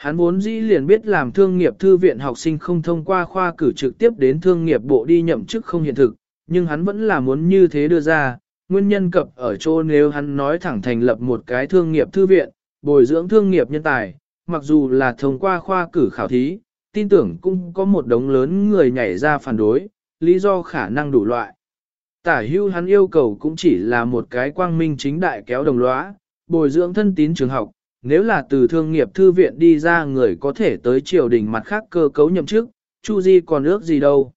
Hắn vốn dĩ liền biết làm thương nghiệp thư viện học sinh không thông qua khoa cử trực tiếp đến thương nghiệp bộ đi nhậm chức không hiện thực, nhưng hắn vẫn là muốn như thế đưa ra, nguyên nhân cập ở chỗ nếu hắn nói thẳng thành lập một cái thương nghiệp thư viện, bồi dưỡng thương nghiệp nhân tài, mặc dù là thông qua khoa cử khảo thí, tin tưởng cũng có một đống lớn người nhảy ra phản đối, lý do khả năng đủ loại. Tả hưu hắn yêu cầu cũng chỉ là một cái quang minh chính đại kéo đồng lõa, bồi dưỡng thân tín trường học, nếu là từ thương nghiệp thư viện đi ra người có thể tới triều đình mặt khác cơ cấu nhậm chức, Chu Di còn ước gì đâu.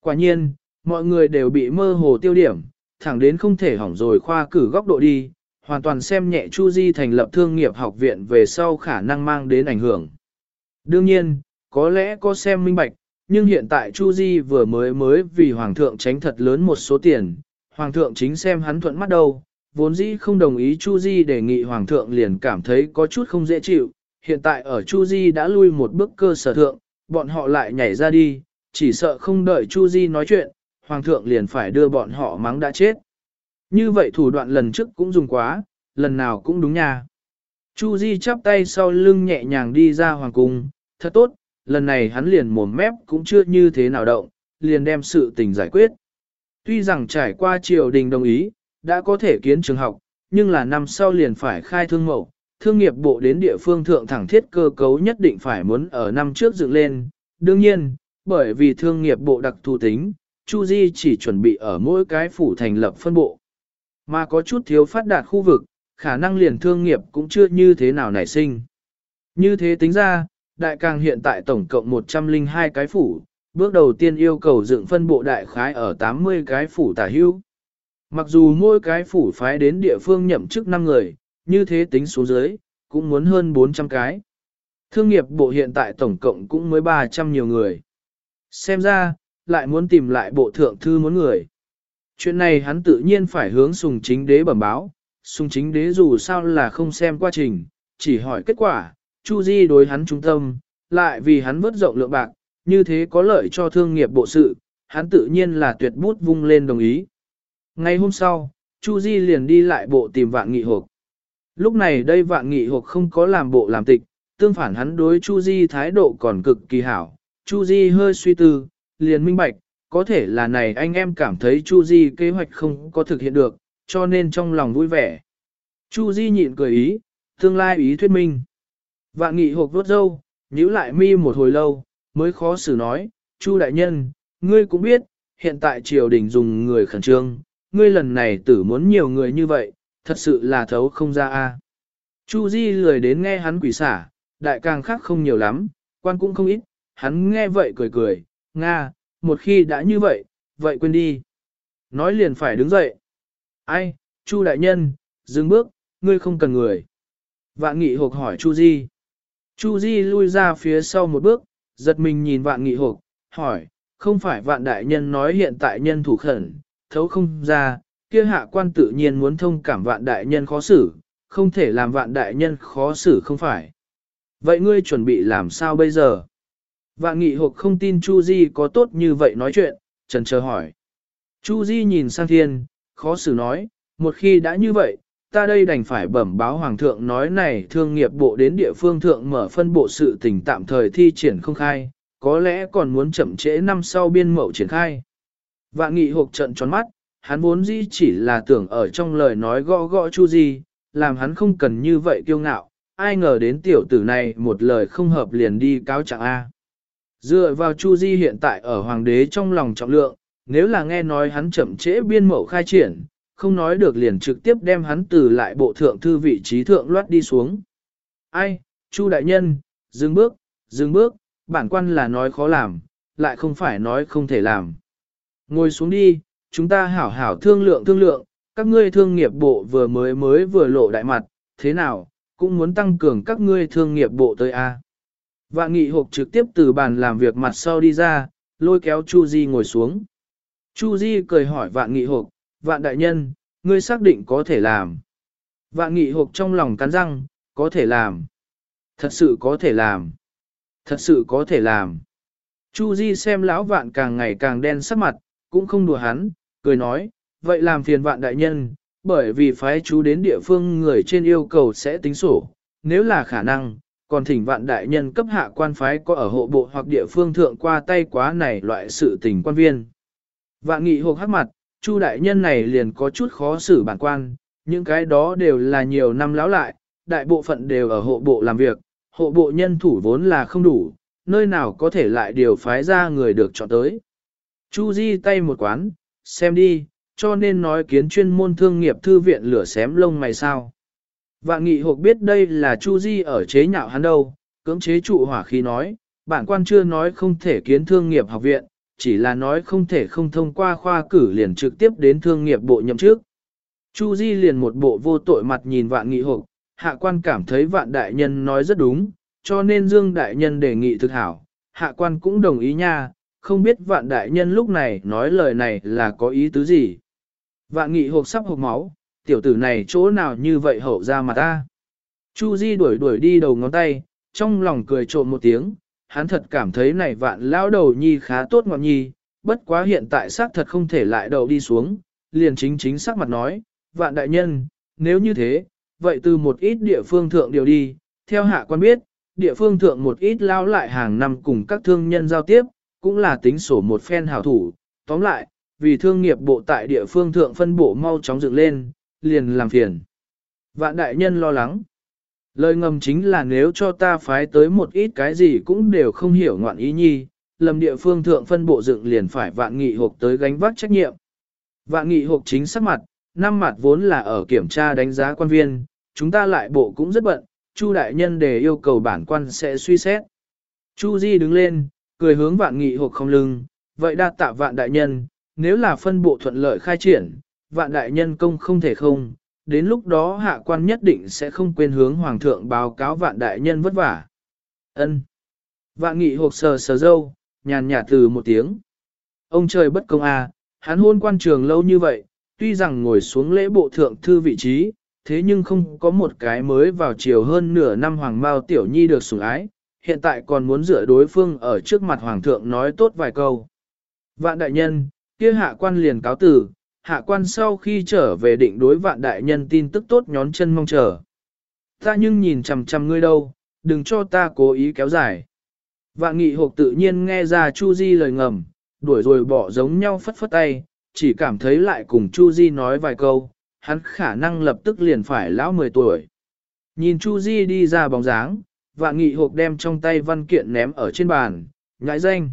Quả nhiên, mọi người đều bị mơ hồ tiêu điểm, thẳng đến không thể hỏng rồi khoa cử góc độ đi, hoàn toàn xem nhẹ Chu Di thành lập thương nghiệp học viện về sau khả năng mang đến ảnh hưởng. Đương nhiên, có lẽ có xem minh bạch, nhưng hiện tại Chu Di vừa mới mới vì Hoàng thượng tránh thật lớn một số tiền, Hoàng thượng chính xem hắn thuận mắt đâu, vốn dĩ không đồng ý Chu Di đề nghị Hoàng thượng liền cảm thấy có chút không dễ chịu, hiện tại ở Chu Di đã lui một bước cơ sở thượng, bọn họ lại nhảy ra đi, chỉ sợ không đợi Chu Di nói chuyện, Hoàng thượng liền phải đưa bọn họ mắng đã chết. Như vậy thủ đoạn lần trước cũng dùng quá, lần nào cũng đúng nha. Chu Di chắp tay sau lưng nhẹ nhàng đi ra hoàng cung, thật tốt, lần này hắn liền mồm mép cũng chưa như thế nào động, liền đem sự tình giải quyết. Tuy rằng trải qua triều đình đồng ý, đã có thể kiến trường học, nhưng là năm sau liền phải khai thương mẫu, thương nghiệp bộ đến địa phương thượng thẳng thiết cơ cấu nhất định phải muốn ở năm trước dựng lên. Đương nhiên, bởi vì thương nghiệp bộ đặc thù tính, Chu Di chỉ chuẩn bị ở mỗi cái phủ thành lập phân bộ. Mà có chút thiếu phát đạt khu vực, khả năng liền thương nghiệp cũng chưa như thế nào nảy sinh. Như thế tính ra, đại càng hiện tại tổng cộng 102 cái phủ, bước đầu tiên yêu cầu dựng phân bộ đại khái ở 80 cái phủ tả hưu. Mặc dù mỗi cái phủ phái đến địa phương nhậm chức 5 người, như thế tính số dưới, cũng muốn hơn 400 cái. Thương nghiệp bộ hiện tại tổng cộng cũng mới 300 nhiều người. Xem ra, lại muốn tìm lại bộ thượng thư muốn người. Chuyện này hắn tự nhiên phải hướng sùng chính đế bẩm báo, sùng chính đế dù sao là không xem quá trình, chỉ hỏi kết quả, Chu Di đối hắn trung tâm, lại vì hắn vớt rộng lượng bạc, như thế có lợi cho thương nghiệp bộ sự, hắn tự nhiên là tuyệt bút vung lên đồng ý. Ngày hôm sau, Chu Di liền đi lại bộ tìm vạn nghị hộp. Lúc này đây vạn nghị hộp không có làm bộ làm tịch, tương phản hắn đối Chu Di thái độ còn cực kỳ hảo. Chu Di hơi suy tư, liền minh bạch, có thể là này anh em cảm thấy Chu Di kế hoạch không có thực hiện được, cho nên trong lòng vui vẻ. Chu Di nhịn cười ý, tương lai ý thuyết minh. Vạn nghị hộp vốt dâu, nhíu lại mi một hồi lâu, mới khó xử nói, Chu đại nhân, ngươi cũng biết, hiện tại triều đình dùng người khẩn trương, ngươi lần này tử muốn nhiều người như vậy, thật sự là thấu không ra a. Chu Di lười đến nghe hắn quỷ xả, đại càng khác không nhiều lắm, quan cũng không ít, hắn nghe vậy cười cười, Nga, một khi đã như vậy, vậy quên đi. Nói liền phải đứng dậy. Ai, Chu đại nhân, dừng bước, ngươi không cần người. Vạn nghị hộp hỏi Chu Di. Chu Di lui ra phía sau một bước, giật mình nhìn vạn nghị hộp, hỏi, không phải vạn đại nhân nói hiện tại nhân thủ khẩn, thấu không ra, kia hạ quan tự nhiên muốn thông cảm vạn đại nhân khó xử, không thể làm vạn đại nhân khó xử không phải. Vậy ngươi chuẩn bị làm sao bây giờ? Vạn nghị hộp không tin Chu Di có tốt như vậy nói chuyện, trần chờ hỏi. Chu Di nhìn sang thiên, khó xử nói, một khi đã như vậy, ta đây đành phải bẩm báo hoàng thượng nói này thương nghiệp bộ đến địa phương thượng mở phân bộ sự tình tạm thời thi triển không khai, có lẽ còn muốn chậm trễ năm sau biên mậu triển khai. Vạn nghị hộp trận tròn mắt, hắn vốn dĩ chỉ là tưởng ở trong lời nói gõ gõ Chu Di, làm hắn không cần như vậy kiêu ngạo, ai ngờ đến tiểu tử này một lời không hợp liền đi cáo trạng A. Dựa vào Chu Di hiện tại ở hoàng đế trong lòng trọng lượng, nếu là nghe nói hắn chậm trễ biên mậu khai triển, không nói được liền trực tiếp đem hắn từ lại bộ thượng thư vị trí thượng loát đi xuống. Ai, Chu đại nhân, dừng bước, dừng bước, bản quan là nói khó làm, lại không phải nói không thể làm. Ngồi xuống đi, chúng ta hảo hảo thương lượng thương lượng, các ngươi thương nghiệp bộ vừa mới mới vừa lộ đại mặt, thế nào, cũng muốn tăng cường các ngươi thương nghiệp bộ tới A. Vạn nghị hộp trực tiếp từ bàn làm việc mặt sau đi ra, lôi kéo Chu Di ngồi xuống. Chu Di cười hỏi vạn nghị hộp, vạn đại nhân, ngươi xác định có thể làm. Vạn nghị hộp trong lòng cắn răng, có thể làm. Thật sự có thể làm. Thật sự có thể làm. Chu Di xem lão vạn càng ngày càng đen sắc mặt, cũng không đùa hắn, cười nói, vậy làm phiền vạn đại nhân, bởi vì phái chú đến địa phương người trên yêu cầu sẽ tính sổ, nếu là khả năng, còn thỉnh vạn đại nhân cấp hạ quan phái có ở hộ bộ hoặc địa phương thượng qua tay quá này loại sự tình quan viên. Vạn nghị hộp hắc mặt, Chu đại nhân này liền có chút khó xử bản quan, những cái đó đều là nhiều năm láo lại, đại bộ phận đều ở hộ bộ làm việc, hộ bộ nhân thủ vốn là không đủ, nơi nào có thể lại điều phái ra người được chọn tới. Chu Di tay một quán, xem đi, cho nên nói kiến chuyên môn thương nghiệp thư viện lửa xém lông mày sao. Vạn nghị hộp biết đây là Chu Di ở chế nhạo hắn đâu, cưỡng chế trụ hỏa khí nói, bản quan chưa nói không thể kiến thương nghiệp học viện, chỉ là nói không thể không thông qua khoa cử liền trực tiếp đến thương nghiệp bộ nhậm chức. Chu Di liền một bộ vô tội mặt nhìn vạn nghị hộp, hạ quan cảm thấy vạn đại nhân nói rất đúng, cho nên Dương đại nhân đề nghị thực hảo, hạ quan cũng đồng ý nha, không biết vạn đại nhân lúc này nói lời này là có ý tứ gì. Vạn nghị hộp sắp hộp máu, tiểu tử này chỗ nào như vậy hậu ra mà ta. Chu Di đuổi đuổi đi đầu ngón tay, trong lòng cười trộm một tiếng, hắn thật cảm thấy này vạn lão đầu nhi khá tốt ngọn nhi, bất quá hiện tại xác thật không thể lại đầu đi xuống, liền chính chính sắc mặt nói, vạn đại nhân, nếu như thế, vậy từ một ít địa phương thượng điều đi, theo hạ quan biết, địa phương thượng một ít lao lại hàng năm cùng các thương nhân giao tiếp, cũng là tính sổ một phen hảo thủ, tóm lại, vì thương nghiệp bộ tại địa phương thượng phân bộ mau chóng dựng lên, liền làm phiền. Vạn đại nhân lo lắng. Lời ngầm chính là nếu cho ta phái tới một ít cái gì cũng đều không hiểu ngoạn ý nhi, lầm địa phương thượng phân bộ dựng liền phải vạn nghị hộp tới gánh vác trách nhiệm. Vạn nghị hộp chính sắc mặt, năm mặt vốn là ở kiểm tra đánh giá quan viên, chúng ta lại bộ cũng rất bận, Chu đại nhân để yêu cầu bản quan sẽ suy xét. Chu Di đứng lên, cười hướng vạn nghị hộp không lưng, vậy đa tạ vạn đại nhân, nếu là phân bộ thuận lợi khai triển, vạn đại nhân công không thể không, đến lúc đó hạ quan nhất định sẽ không quên hướng hoàng thượng báo cáo vạn đại nhân vất vả. Ân. Vạn nghị hộp sờ sờ dâu, nhàn nhạt từ một tiếng. Ông trời bất công à, hắn hôn quan trường lâu như vậy, tuy rằng ngồi xuống lễ bộ thượng thư vị trí, thế nhưng không có một cái mới vào chiều hơn nửa năm hoàng mao tiểu nhi được sủng ái, hiện tại còn muốn dựa đối phương ở trước mặt hoàng thượng nói tốt vài câu. Vạn đại nhân, kia hạ quan liền cáo tử, hạ quan sau khi trở về định đối vạn đại nhân tin tức tốt nhón chân mong chờ. Ta nhưng nhìn chằm chằm ngươi đâu, đừng cho ta cố ý kéo dài. Vạn nghị hộp tự nhiên nghe ra Chu Di lời ngầm, đuổi rồi bỏ giống nhau phất phất tay, chỉ cảm thấy lại cùng Chu Di nói vài câu, hắn khả năng lập tức liền phải lão 10 tuổi. Nhìn Chu Di đi ra bóng dáng, vạn nghị hộp đem trong tay văn kiện ném ở trên bàn, nhãi danh.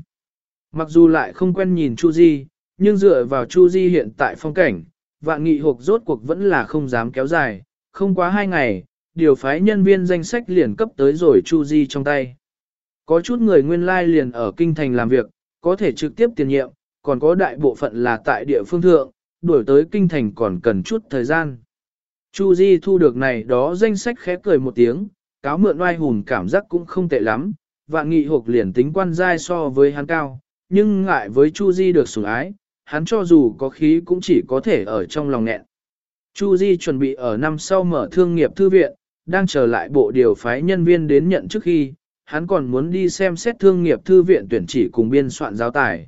Mặc dù lại không quen nhìn Chu Di, nhưng dựa vào Chu Di hiện tại phong cảnh, vạn nghị hộp rốt cuộc vẫn là không dám kéo dài, không quá hai ngày, điều phái nhân viên danh sách liền cấp tới rồi Chu Di trong tay. Có chút người nguyên lai liền ở kinh thành làm việc, có thể trực tiếp tiền nhiệm, còn có đại bộ phận là tại địa phương thượng, đuổi tới kinh thành còn cần chút thời gian. Chu Di thu được này đó danh sách khẽ cười một tiếng, cáo mượn oai hùng cảm giác cũng không tệ lắm, vạn nghị hộp liền tính quan giai so với hắn cao, nhưng ngại với Chu Di được sủng ái, hắn cho dù có khí cũng chỉ có thể ở trong lòng nghẹn. Chu Di chuẩn bị ở năm sau mở thương nghiệp thư viện, đang chờ lại bộ điều phái nhân viên đến nhận trước khi, hắn còn muốn đi xem xét thương nghiệp thư viện tuyển chỉ cùng biên soạn giáo tài.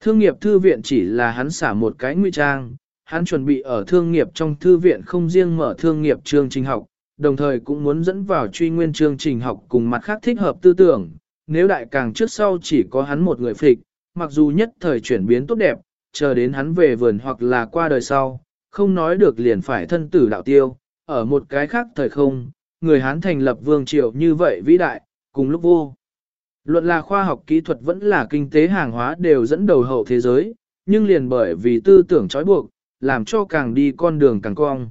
Thương nghiệp thư viện chỉ là hắn xả một cái nguy trang, hắn chuẩn bị ở thương nghiệp trong thư viện không riêng mở thương nghiệp chương trình học, đồng thời cũng muốn dẫn vào truy nguyên chương trình học cùng mặt khác thích hợp tư tưởng. Nếu đại càng trước sau chỉ có hắn một người phịch, mặc dù nhất thời chuyển biến tốt đẹp, chờ đến hắn về vườn hoặc là qua đời sau, không nói được liền phải thân tử đạo tiêu, ở một cái khác thời không, người Hán thành lập vương triều như vậy vĩ đại, cùng lúc vô. Luận là khoa học kỹ thuật vẫn là kinh tế hàng hóa đều dẫn đầu hậu thế giới, nhưng liền bởi vì tư tưởng trói buộc, làm cho càng đi con đường càng cong.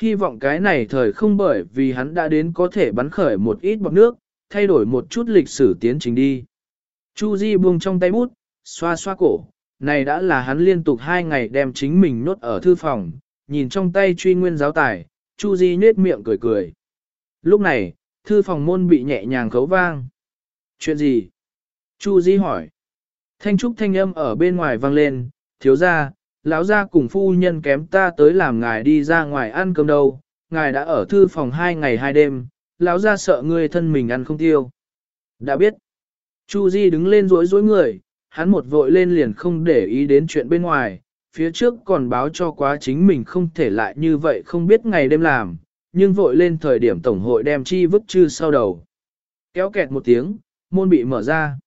Hy vọng cái này thời không bởi vì hắn đã đến có thể bắn khởi một ít bọc nước, thay đổi một chút lịch sử tiến trình đi. Chu Di buông trong tay bút, xoa xoa cổ, này đã là hắn liên tục hai ngày đem chính mình nốt ở thư phòng, nhìn trong tay truy nguyên giáo tài, Chu Di nết miệng cười cười. Lúc này, thư phòng môn bị nhẹ nhàng khấu vang. Chuyện gì? Chu Di hỏi. Thanh trúc thanh âm ở bên ngoài vang lên, thiếu gia, lão gia cùng phu nhân kém ta tới làm ngài đi ra ngoài ăn cơm đâu, ngài đã ở thư phòng hai ngày hai đêm, lão gia sợ ngươi thân mình ăn không tiêu. Đã biết. Chu Di đứng lên rối rối người, hắn một vội lên liền không để ý đến chuyện bên ngoài, phía trước còn báo cho quá chính mình không thể lại như vậy không biết ngày đêm làm, nhưng vội lên thời điểm tổng hội đem chi vứt chư sau đầu. Kéo kẹt một tiếng, môn bị mở ra.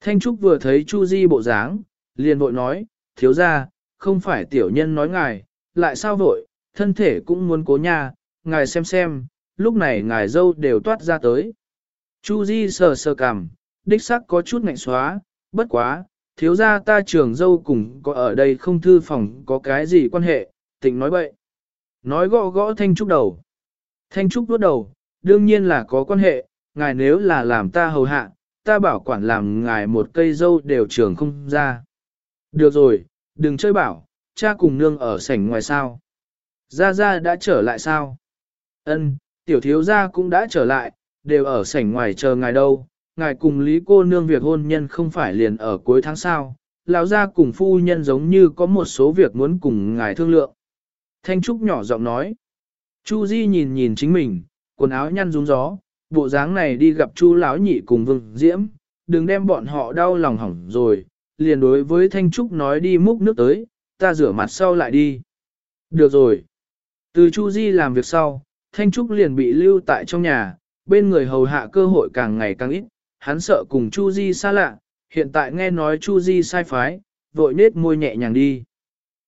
Thanh Trúc vừa thấy Chu Di bộ dáng, liền vội nói, thiếu gia, không phải tiểu nhân nói ngài, lại sao vội, thân thể cũng muốn cố nha, ngài xem xem, lúc này ngài dâu đều toát ra tới. Chu Di sờ sờ cằm, đích sắc có chút ngạnh xóa, bất quá, thiếu gia ta trưởng dâu cùng có ở đây không thư phòng có cái gì quan hệ, tịnh nói bậy. Nói gõ gõ Thanh Trúc đầu. Thanh Trúc vuốt đầu, đương nhiên là có quan hệ, ngài nếu là làm ta hầu hạ, ta bảo quản làm ngài một cây dâu đều trưởng không ra. Được rồi, đừng chơi bảo, cha cùng nương ở sảnh ngoài sao. Gia Gia đã trở lại sao? Ân, tiểu thiếu gia cũng đã trở lại, đều ở sảnh ngoài chờ ngài đâu. Ngài cùng Lý cô nương việc hôn nhân không phải liền ở cuối tháng sao. Lão gia cùng phu nhân giống như có một số việc muốn cùng ngài thương lượng. Thanh Trúc nhỏ giọng nói. Chu Di nhìn nhìn chính mình, quần áo nhăn rúng gió, bộ dáng này đi gặp Chu lão nhị cùng Vương Diễm, đừng đem bọn họ đau lòng hỏng rồi, liền đối với Thanh Trúc nói đi múc nước tới, ta rửa mặt sau lại đi. Được rồi. Từ Chu Di làm việc sau, Thanh Trúc liền bị lưu tại trong nhà, bên người hầu hạ cơ hội càng ngày càng ít, hắn sợ cùng Chu Di xa lạ, hiện tại nghe nói Chu Di sai phái, vội nết môi nhẹ nhàng đi.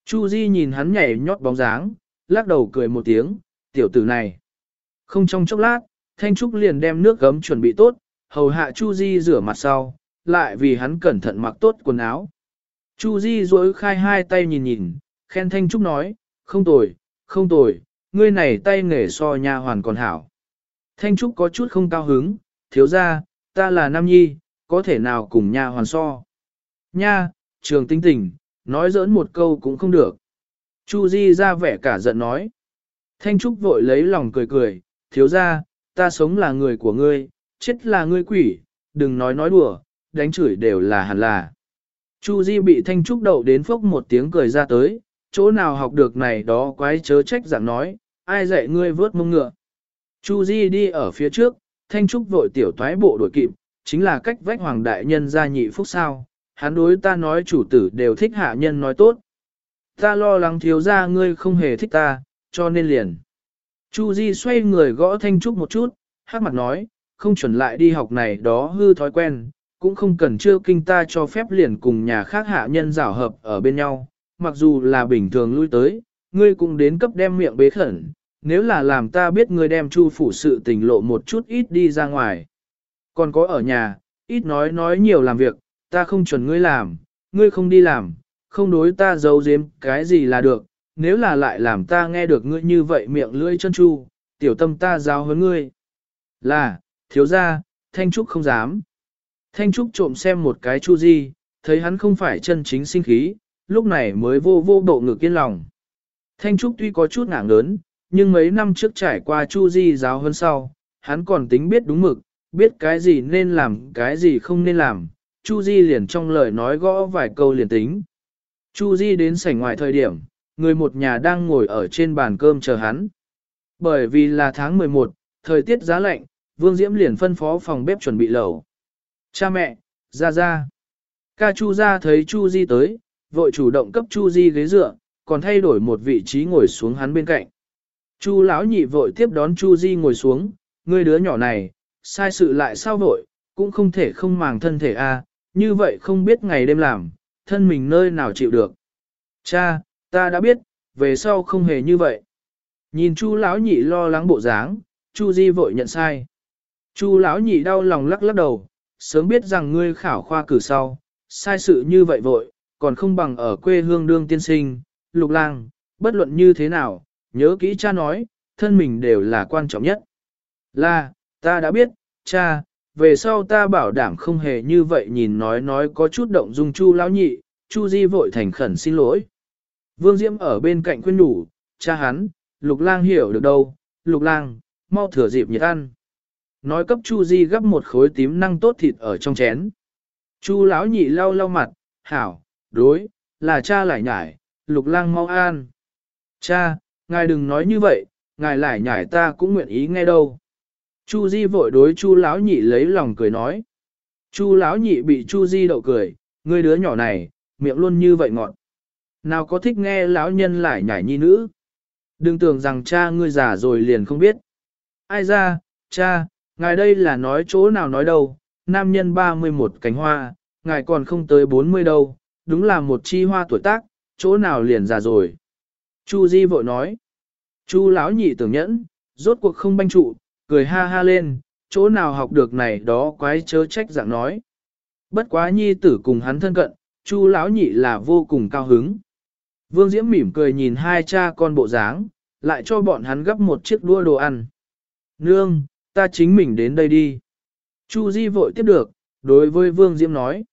Chu Di nhìn hắn nhảy nhót bóng dáng, lắc đầu cười một tiếng, tiểu tử này. Không trong chốc lát, Thanh Trúc liền đem nước gấm chuẩn bị tốt, hầu hạ Chu Di rửa mặt sau, lại vì hắn cẩn thận mặc tốt quần áo. Chu Di duỗi khai hai tay nhìn nhìn, khen Thanh Trúc nói, không tồi, không tồi, ngươi này tay nghề so nha hoàn còn hảo. Thanh Trúc có chút không cao hứng, thiếu gia, ta là Nam Nhi, có thể nào cùng nha hoàn so. Nha, trường tinh tỉnh, nói giỡn một câu cũng không được. Chu Di ra vẻ cả giận nói. Thanh Trúc vội lấy lòng cười cười, thiếu gia, ta sống là người của ngươi, chết là ngươi quỷ, đừng nói nói đùa, đánh chửi đều là hẳn là. Chu Di bị Thanh Trúc đậu đến phốc một tiếng cười ra tới, chỗ nào học được này đó quái chớ trách giảng nói, ai dạy ngươi vớt mông ngựa. Chu Di đi ở phía trước, Thanh Trúc vội tiểu toái bộ đuổi kịp, chính là cách vách hoàng đại nhân gia nhị phúc sao, hắn đối ta nói chủ tử đều thích hạ nhân nói tốt. Ta lo lắng thiếu gia ngươi không hề thích ta, cho nên liền. Chu Di xoay người gõ Thanh Trúc một chút, hát mặt nói, không chuẩn lại đi học này đó hư thói quen, cũng không cần chưa kinh ta cho phép liền cùng nhà khác hạ nhân rảo hợp ở bên nhau, mặc dù là bình thường lui tới, ngươi cũng đến cấp đem miệng bế khẩn, nếu là làm ta biết ngươi đem chu phủ sự tình lộ một chút ít đi ra ngoài. Còn có ở nhà, ít nói nói nhiều làm việc, ta không chuẩn ngươi làm, ngươi không đi làm, không đối ta giấu giếm cái gì là được, nếu là lại làm ta nghe được ngươi như vậy miệng lưỡi chân chu, tiểu tâm ta giáo hơn ngươi. Là, thiếu gia, Thanh Trúc không dám. Thanh Trúc trộm xem một cái Chu Di, thấy hắn không phải chân chính sinh khí, lúc này mới vô vô độ ngực yên lòng. Thanh Trúc tuy có chút ngạng lớn, nhưng mấy năm trước trải qua Chu Di giáo hơn sau, hắn còn tính biết đúng mực, biết cái gì nên làm, cái gì không nên làm. Chu Di liền trong lời nói gõ vài câu liền tính. Chu Di đến sảnh ngoài thời điểm, người một nhà đang ngồi ở trên bàn cơm chờ hắn. Bởi vì là tháng 11, thời tiết giá lạnh, Vương Diễm liền phân phó phòng bếp chuẩn bị lẩu. Cha mẹ, ra ra. Ca Chu ra thấy Chu Di tới, vội chủ động cấp Chu Di ghế dựa, còn thay đổi một vị trí ngồi xuống hắn bên cạnh. Chu lão nhị vội tiếp đón Chu Di ngồi xuống, ngươi đứa nhỏ này, sai sự lại sao vội, cũng không thể không màng thân thể a, như vậy không biết ngày đêm làm, thân mình nơi nào chịu được. Cha, ta đã biết, về sau không hề như vậy. Nhìn Chu lão nhị lo lắng bộ dáng, Chu Di vội nhận sai. Chu lão nhị đau lòng lắc lắc đầu, sớm biết rằng ngươi khảo khoa cử sau, sai sự như vậy vội, còn không bằng ở quê hương đương tiên sinh, lục lang, bất luận như thế nào, nhớ kỹ cha nói, thân mình đều là quan trọng nhất. Là, ta đã biết, cha, về sau ta bảo đảm không hề như vậy nhìn nói nói có chút động dung chu lão nhị, chu di vội thành khẩn xin lỗi. Vương Diễm ở bên cạnh khuyên nhủ, cha hắn, lục lang hiểu được đâu, lục lang, mau thừa dịp nhiệt ăn. Nói cấp chu di gấp một khối tím năng tốt thịt ở trong chén. Chu lão nhị lau lau mặt, hảo, đối, là cha lại nhải, lục lang mau an. Cha, ngài đừng nói như vậy, ngài lại nhải ta cũng nguyện ý nghe đâu. Chu Di vội đối Chu lão nhị lấy lòng cười nói. Chu lão nhị bị Chu Di đậu cười, ngươi đứa nhỏ này, miệng luôn như vậy ngọt. Nào có thích nghe lão nhân lại nhảy nhi nữ. Đừng tưởng rằng cha ngươi già rồi liền không biết. Ai ra, cha, ngài đây là nói chỗ nào nói đâu, nam nhân 31 cánh hoa, ngài còn không tới 40 đâu, đúng là một chi hoa tuổi tác, chỗ nào liền già rồi. Chu Di vội nói. Chu lão nhị tưởng nhẫn, rốt cuộc không banh trụ, cười ha ha lên, chỗ nào học được này đó quái chớ trách dạng nói. Bất quá nhi tử cùng hắn thân cận, Chu lão nhị là vô cùng cao hứng. Vương Diễm mỉm cười nhìn hai cha con bộ dáng, lại cho bọn hắn gấp một chiếc đua đồ ăn. Nương, ta chính mình đến đây đi. Chu Di vội tiếp được, đối với Vương Diễm nói.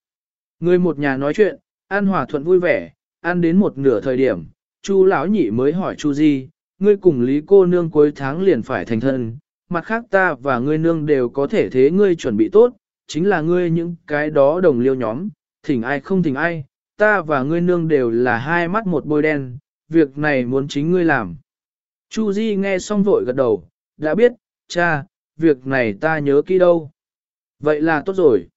Người một nhà nói chuyện, ăn hòa thuận vui vẻ, ăn đến một nửa thời điểm, Chu lão nhị mới hỏi Chu Di, ngươi cùng Lý cô nương cuối tháng liền phải thành thân, mặt khác ta và ngươi nương đều có thể thế ngươi chuẩn bị tốt, chính là ngươi những cái đó đồng liêu nhóm, thỉnh ai không thỉnh ai, ta và ngươi nương đều là hai mắt một bôi đen, việc này muốn chính ngươi làm. Chu Di nghe xong vội gật đầu, đã biết, cha, việc này ta nhớ kỹ đâu. Vậy là tốt rồi.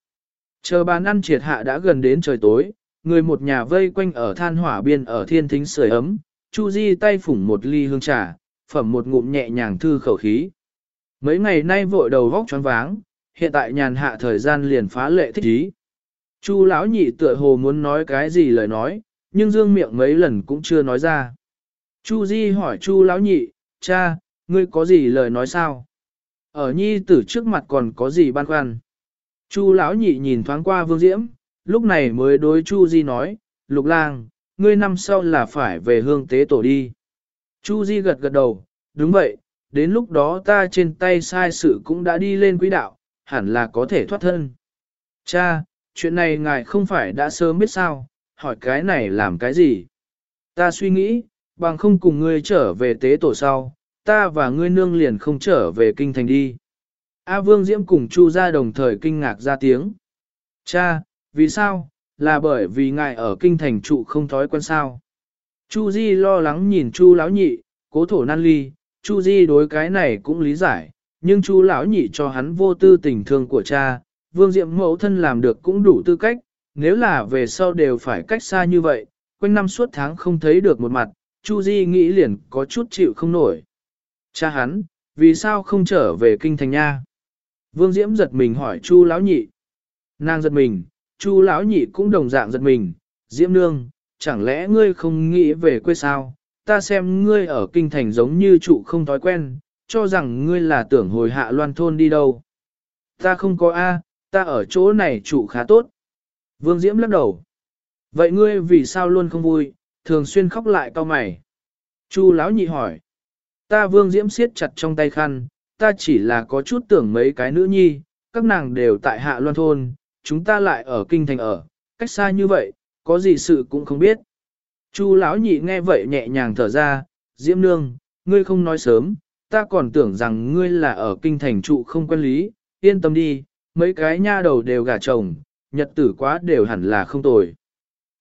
Chờ bàn ăn triệt hạ đã gần đến trời tối, người một nhà vây quanh ở than hỏa biên ở thiên thính sưởi ấm, Chu Di tay phủng một ly hương trà, phẩm một ngụm nhẹ nhàng thư khẩu khí. Mấy ngày nay vội đầu vóc choáng váng, hiện tại nhàn hạ thời gian liền phá lệ thích ý. Chu lão nhị tựa hồ muốn nói cái gì lời nói, nhưng dương miệng mấy lần cũng chưa nói ra. Chu Di hỏi Chu lão nhị, cha, ngươi có gì lời nói sao? Ở nhi tử trước mặt còn có gì băn khoăn? Chu lão nhị nhìn thoáng qua Vương Diễm, lúc này mới đối Chu Di nói, Lục Lang, ngươi năm sau là phải về hương tế tổ đi. Chu Di gật gật đầu, đúng vậy, đến lúc đó ta trên tay sai sự cũng đã đi lên quỹ đạo, hẳn là có thể thoát thân. Cha, chuyện này ngài không phải đã sớm biết sao, hỏi cái này làm cái gì? Ta suy nghĩ, bằng không cùng ngươi trở về tế tổ sau, ta và ngươi nương liền không trở về kinh thành đi. A Vương Diễm cùng Chu ra đồng thời kinh ngạc ra tiếng. Cha, vì sao? Là bởi vì ngài ở kinh thành trụ không thói quen sao. Chu Di lo lắng nhìn Chu lão nhị, cố thổ nan ly, Chu Di đối cái này cũng lý giải, nhưng Chu lão nhị cho hắn vô tư tình thương của cha, Vương Diệm mẫu thân làm được cũng đủ tư cách, nếu là về sau đều phải cách xa như vậy, quanh năm suốt tháng không thấy được một mặt, Chu Di nghĩ liền có chút chịu không nổi. Cha hắn, vì sao không trở về kinh thành nha? Vương Diễm giật mình hỏi Chu lão nhị. Nàng giật mình, Chu lão nhị cũng đồng dạng giật mình, Diễm nương, chẳng lẽ ngươi không nghĩ về quê sao? Ta xem ngươi ở kinh thành giống như trụ không thói quen, cho rằng ngươi là tưởng hồi hạ loan thôn đi đâu. Ta không có A, ta ở chỗ này trụ khá tốt. Vương Diễm lắc đầu. Vậy ngươi vì sao luôn không vui, thường xuyên khóc lại cao mày? Chu lão nhị hỏi. Ta Vương Diễm siết chặt trong tay khăn, ta chỉ là có chút tưởng mấy cái nữ nhi, các nàng đều tại hạ loan thôn, chúng ta lại ở kinh thành ở, cách xa như vậy, có gì sự cũng không biết. Chu lão nhị nghe vậy nhẹ nhàng thở ra, Diễm nương, ngươi không nói sớm, ta còn tưởng rằng ngươi là ở kinh thành trụ không quen lý, yên tâm đi, mấy cái nha đầu đều gả chồng, nhật tử quá đều hẳn là không tồi.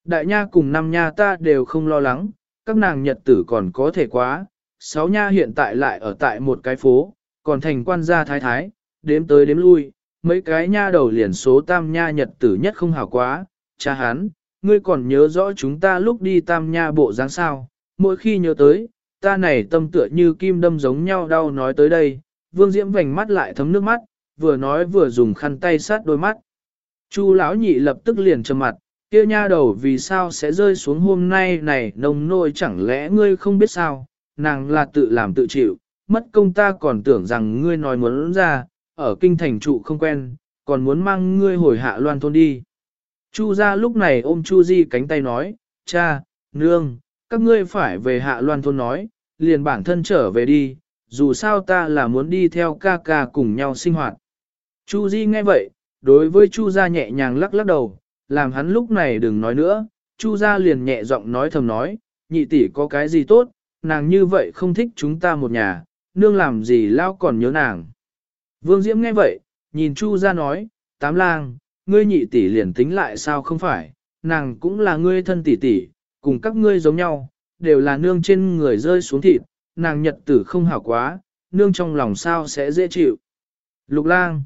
Đại nha cùng năm nha ta đều không lo lắng, các nàng nhật tử còn có thể quá, sáu nha hiện tại lại ở tại một cái phố, còn thành quan gia thái thái, đếm tới đếm lui, mấy cái nha đầu liền số tam nha nhật tử nhất không hảo quá, cha hắn, ngươi còn nhớ rõ chúng ta lúc đi tam nha bộ dáng sao, mỗi khi nhớ tới, ta này tâm tựa như kim đâm giống nhau đau nói tới đây, vương diễm vành mắt lại thấm nước mắt, vừa nói vừa dùng khăn tay sát đôi mắt. Chu lão nhị lập tức liền trầm mặt, kia nha đầu vì sao sẽ rơi xuống hôm nay này nồng nôi chẳng lẽ ngươi không biết sao, nàng là tự làm tự chịu, mất công ta còn tưởng rằng ngươi nói muốn ra, ở kinh thành trụ không quen, còn muốn mang ngươi hồi hạ loan thôn đi. Chu ra lúc này ôm Chu Di cánh tay nói, cha, nương, các ngươi phải về hạ loan thôn nói, liền bản thân trở về đi, dù sao ta là muốn đi theo ca ca cùng nhau sinh hoạt. Chu Di nghe vậy, đối với Chu gia nhẹ nhàng lắc lắc đầu, làm hắn lúc này đừng nói nữa, Chu gia liền nhẹ giọng nói thầm nói, nhị tỷ có cái gì tốt, nàng như vậy không thích chúng ta một nhà, nương làm gì lao còn nhớ nàng. Vương Diễm nghe vậy, nhìn Chu ra nói, tám lang, ngươi nhị tỷ liền tính lại sao không phải, nàng cũng là ngươi thân tỷ tỷ, cùng các ngươi giống nhau, đều là nương trên người rơi xuống thịt, nàng nhật tử không hảo quá, nương trong lòng sao sẽ dễ chịu. Lục lang,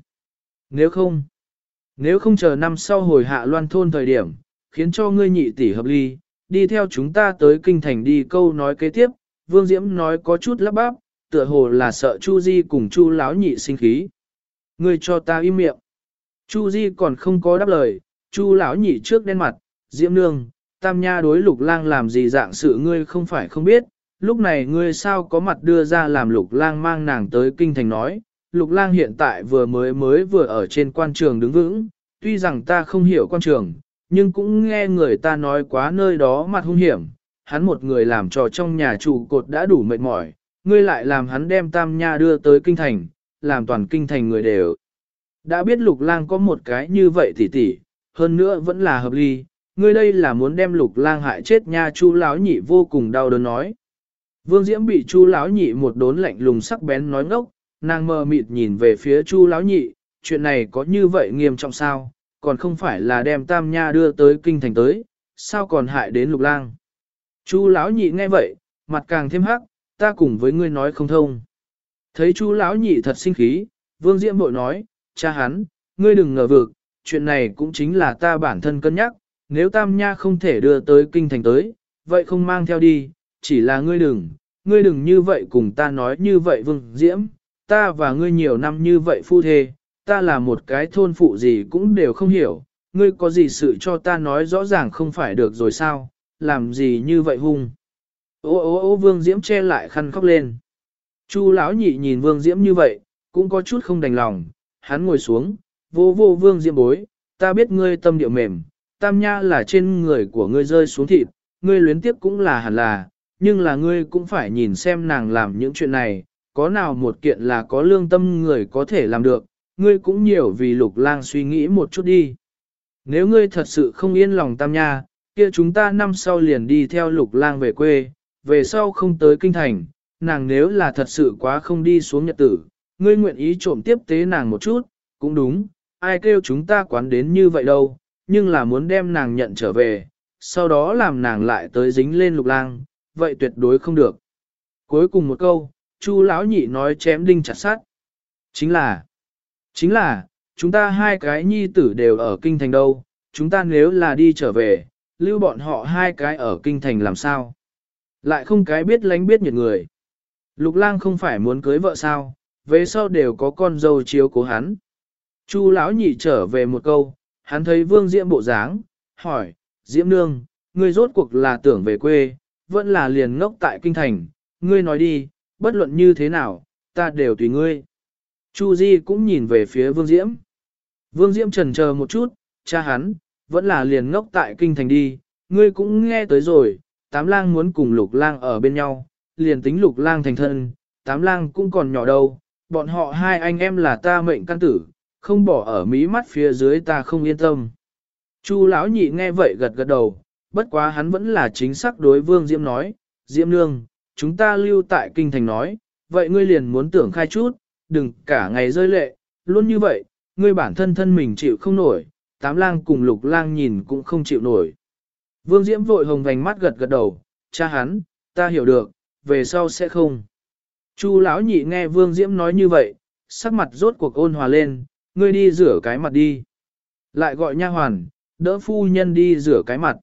nếu không, nếu không chờ năm sau hồi hạ loan thôn thời điểm, khiến cho ngươi nhị tỷ hợp ly, đi theo chúng ta tới kinh thành đi câu nói kế tiếp, Vương Diễm nói có chút lắp bắp, tựa hồ là sợ Chu Di cùng Chu Lão nhị sinh khí. Ngươi cho ta im miệng. Chu Di còn không có đáp lời, Chu Lão nhị trước đen mặt, Diễm Nương, Tam Nha đối lục lang làm gì dạng sự ngươi không phải không biết, lúc này ngươi sao có mặt đưa ra làm lục lang mang nàng tới kinh thành nói, lục lang hiện tại vừa mới mới vừa ở trên quan trường đứng vững, tuy rằng ta không hiểu quan trường, nhưng cũng nghe người ta nói quá nơi đó mặt hung hiểm, hắn một người làm trò trong nhà trụ cột đã đủ mệt mỏi, ngươi lại làm hắn đem tam nha đưa tới kinh thành, làm toàn kinh thành người đều. Đã biết lục lang có một cái như vậy tỉ tỉ, hơn nữa vẫn là hợp ly, ngươi đây là muốn đem lục lang hại chết nha chu lão nhị vô cùng đau đớn nói. Vương Diễm bị chu lão nhị một đốn lạnh lùng sắc bén nói ngốc, nàng mờ mịt nhìn về phía chu lão nhị, chuyện này có như vậy nghiêm trọng sao, còn không phải là đem tam nha đưa tới kinh thành tới, sao còn hại đến lục lang. Chu lão nhị nghe vậy, mặt càng thêm hắc, ta cùng với ngươi nói không thông. Thấy chu lão nhị thật sinh khí, vương diễm bội nói, cha hắn, ngươi đừng ngờ vực, chuyện này cũng chính là ta bản thân cân nhắc, nếu tam nha không thể đưa tới kinh thành tới, vậy không mang theo đi, chỉ là ngươi đừng, ngươi đừng như vậy cùng ta nói như vậy vương diễm, ta và ngươi nhiều năm như vậy phu thê, ta là một cái thôn phụ gì cũng đều không hiểu, ngươi có gì sự cho ta nói rõ ràng không phải được rồi sao, làm gì như vậy hung. Ô ô ô vương diễm che lại khăn khóc lên. Chu lão nhị nhìn vương diễm như vậy, cũng có chút không đành lòng, hắn ngồi xuống, vô vô vương diễm bối, ta biết ngươi tâm điệu mềm, tam nha là trên người của ngươi rơi xuống thịt, ngươi luyến tiếp cũng là hẳn là, nhưng là ngươi cũng phải nhìn xem nàng làm những chuyện này, có nào một kiện là có lương tâm người có thể làm được, ngươi cũng nhiều vì lục lang suy nghĩ một chút đi. Nếu ngươi thật sự không yên lòng tam nha, kia chúng ta năm sau liền đi theo lục lang về quê, về sau không tới kinh thành, nàng nếu là thật sự quá không đi xuống nhật tử, ngươi nguyện ý trộm tiếp tế nàng một chút, cũng đúng, ai kêu chúng ta quán đến như vậy đâu, nhưng là muốn đem nàng nhận trở về, sau đó làm nàng lại tới dính lên lục lang, vậy tuyệt đối không được. Cuối cùng một câu, Chu lão nhị nói chém đinh chặt sắt, Chính là, chính là, chúng ta hai cái nhi tử đều ở kinh thành đâu, chúng ta nếu là đi trở về, lưu bọn họ hai cái ở kinh thành làm sao? Lại không cái biết lánh biết nhiệt người. Lục lang không phải muốn cưới vợ sao, về sau đều có con dâu chiếu cố hắn. Chu lão nhị trở về một câu, hắn thấy vương diễm bộ dáng, hỏi, diễm nương, ngươi rốt cuộc là tưởng về quê, vẫn là liền ngốc tại kinh thành, ngươi nói đi, bất luận như thế nào, ta đều tùy ngươi. Chu Di cũng nhìn về phía vương diễm. Vương diễm trần chờ một chút, cha hắn, vẫn là liền ngốc tại kinh thành đi, ngươi cũng nghe tới rồi, tám lang muốn cùng lục lang ở bên nhau, liền tính lục lang thành thân, tám lang cũng còn nhỏ đâu, bọn họ hai anh em là ta mệnh căn tử, không bỏ ở mí mắt phía dưới ta không yên tâm. Chu lão nhị nghe vậy gật gật đầu, bất quá hắn vẫn là chính xác đối vương Diễm nói, Diễm nương, chúng ta lưu tại kinh thành nói, vậy ngươi liền muốn tưởng khai chút, đừng cả ngày rơi lệ, luôn như vậy, ngươi bản thân thân mình chịu không nổi, tám lang cùng lục lang nhìn cũng không chịu nổi. Vương Diễm vội hồng vành mắt gật gật đầu, cha hắn, ta hiểu được, về sau sẽ không. Chu lão nhị nghe Vương Diễm nói như vậy, sắc mặt rốt cuộc ôn hòa lên, ngươi đi rửa cái mặt đi. Lại gọi nha hoàn, đỡ phu nhân đi rửa cái mặt.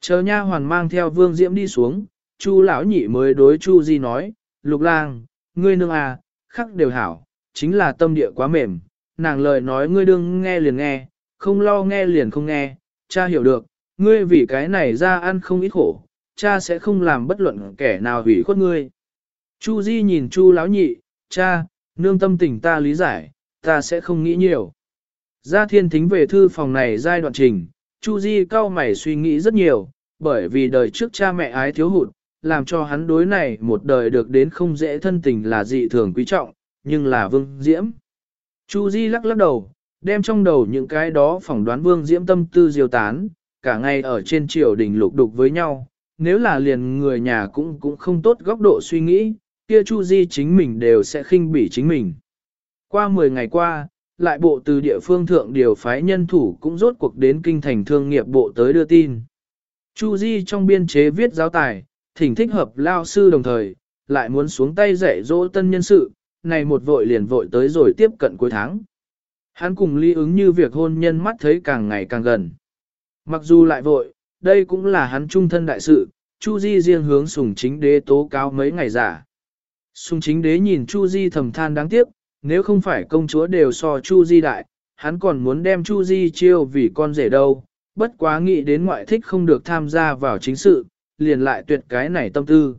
Chờ nha hoàn mang theo Vương Diễm đi xuống, Chu lão nhị mới đối Chu Di nói, Lục Lang, ngươi nương à, khắc đều hảo, chính là tâm địa quá mềm, nàng lời nói ngươi đương nghe liền nghe, không lo nghe liền không nghe, cha hiểu được, ngươi vì cái này ra ăn không ít khổ, cha sẽ không làm bất luận kẻ nào hủy khuất ngươi. Chu Di nhìn Chu lão nhị, cha, nương tâm tình ta lý giải, ta sẽ không nghĩ nhiều. Gia thiên thính về thư phòng này giai đoạn trình, Chu Di cao mày suy nghĩ rất nhiều, bởi vì đời trước cha mẹ ái thiếu hụt, làm cho hắn đối này một đời được đến không dễ thân tình là dị thường quý trọng, nhưng là vương diễm. Chu Di lắc lắc đầu, đem trong đầu những cái đó phỏng đoán vương diễm tâm tư diêu tán, cả ngày ở trên triều đình lục đục với nhau, nếu là liền người nhà cũng cũng không tốt góc độ suy nghĩ, kia Chu Di chính mình đều sẽ khinh bỉ chính mình. Qua 10 ngày qua, lại bộ từ địa phương thượng điều phái nhân thủ cũng rốt cuộc đến kinh thành thương nghiệp bộ tới đưa tin. Chu Di trong biên chế viết giáo tài, thỉnh thích hợp lao sư đồng thời, lại muốn xuống tay dạy dỗ tân nhân sự, này một vội liền vội tới rồi tiếp cận cuối tháng. Hắn cùng ly ứng như việc hôn nhân mắt thấy càng ngày càng gần. Mặc dù lại vội, đây cũng là hắn trung thân đại sự, Chu Di riêng hướng sùng chính đế tố cáo mấy ngày giả. Sùng chính đế nhìn Chu Di thầm than đáng tiếc, nếu không phải công chúa đều so Chu Di đại, hắn còn muốn đem Chu Di chiêu vì con rể đâu, bất quá nghĩ đến ngoại thích không được tham gia vào chính sự, liền lại tuyệt cái này tâm tư.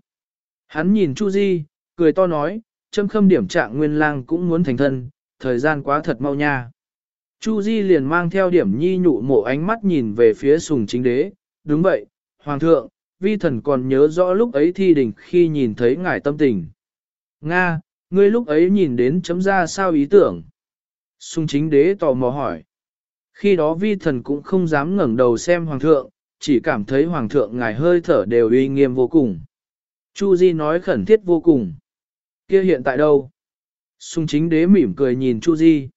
Hắn nhìn Chu Di, cười to nói, châm khâm điểm trạng nguyên lang cũng muốn thành thân, thời gian quá thật mau nha. Chu Di liền mang theo điểm nhi nhụ mộ ánh mắt nhìn về phía sùng chính đế, đúng vậy, Hoàng thượng, vi thần còn nhớ rõ lúc ấy thi đình khi nhìn thấy ngài tâm tình. Nga, ngươi lúc ấy nhìn đến chấm ra sao ý tưởng? Sùng chính đế tò mò hỏi. Khi đó vi thần cũng không dám ngẩng đầu xem hoàng thượng, chỉ cảm thấy hoàng thượng ngài hơi thở đều uy nghiêm vô cùng. Chu Di nói khẩn thiết vô cùng. Kia hiện tại đâu? Sùng chính đế mỉm cười nhìn Chu Di.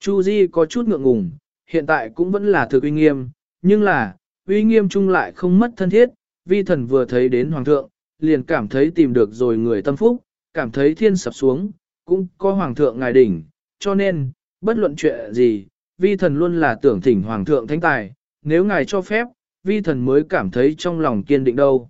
Chu Di có chút ngượng ngùng, hiện tại cũng vẫn là thực uy nghiêm, nhưng là, uy nghiêm chung lại không mất thân thiết, vi thần vừa thấy đến hoàng thượng, liền cảm thấy tìm được rồi người tâm phúc, cảm thấy thiên sập xuống, cũng có hoàng thượng ngài đỉnh, cho nên, bất luận chuyện gì, vi thần luôn là tưởng thỉnh hoàng thượng thánh tài, nếu ngài cho phép, vi thần mới cảm thấy trong lòng kiên định đâu.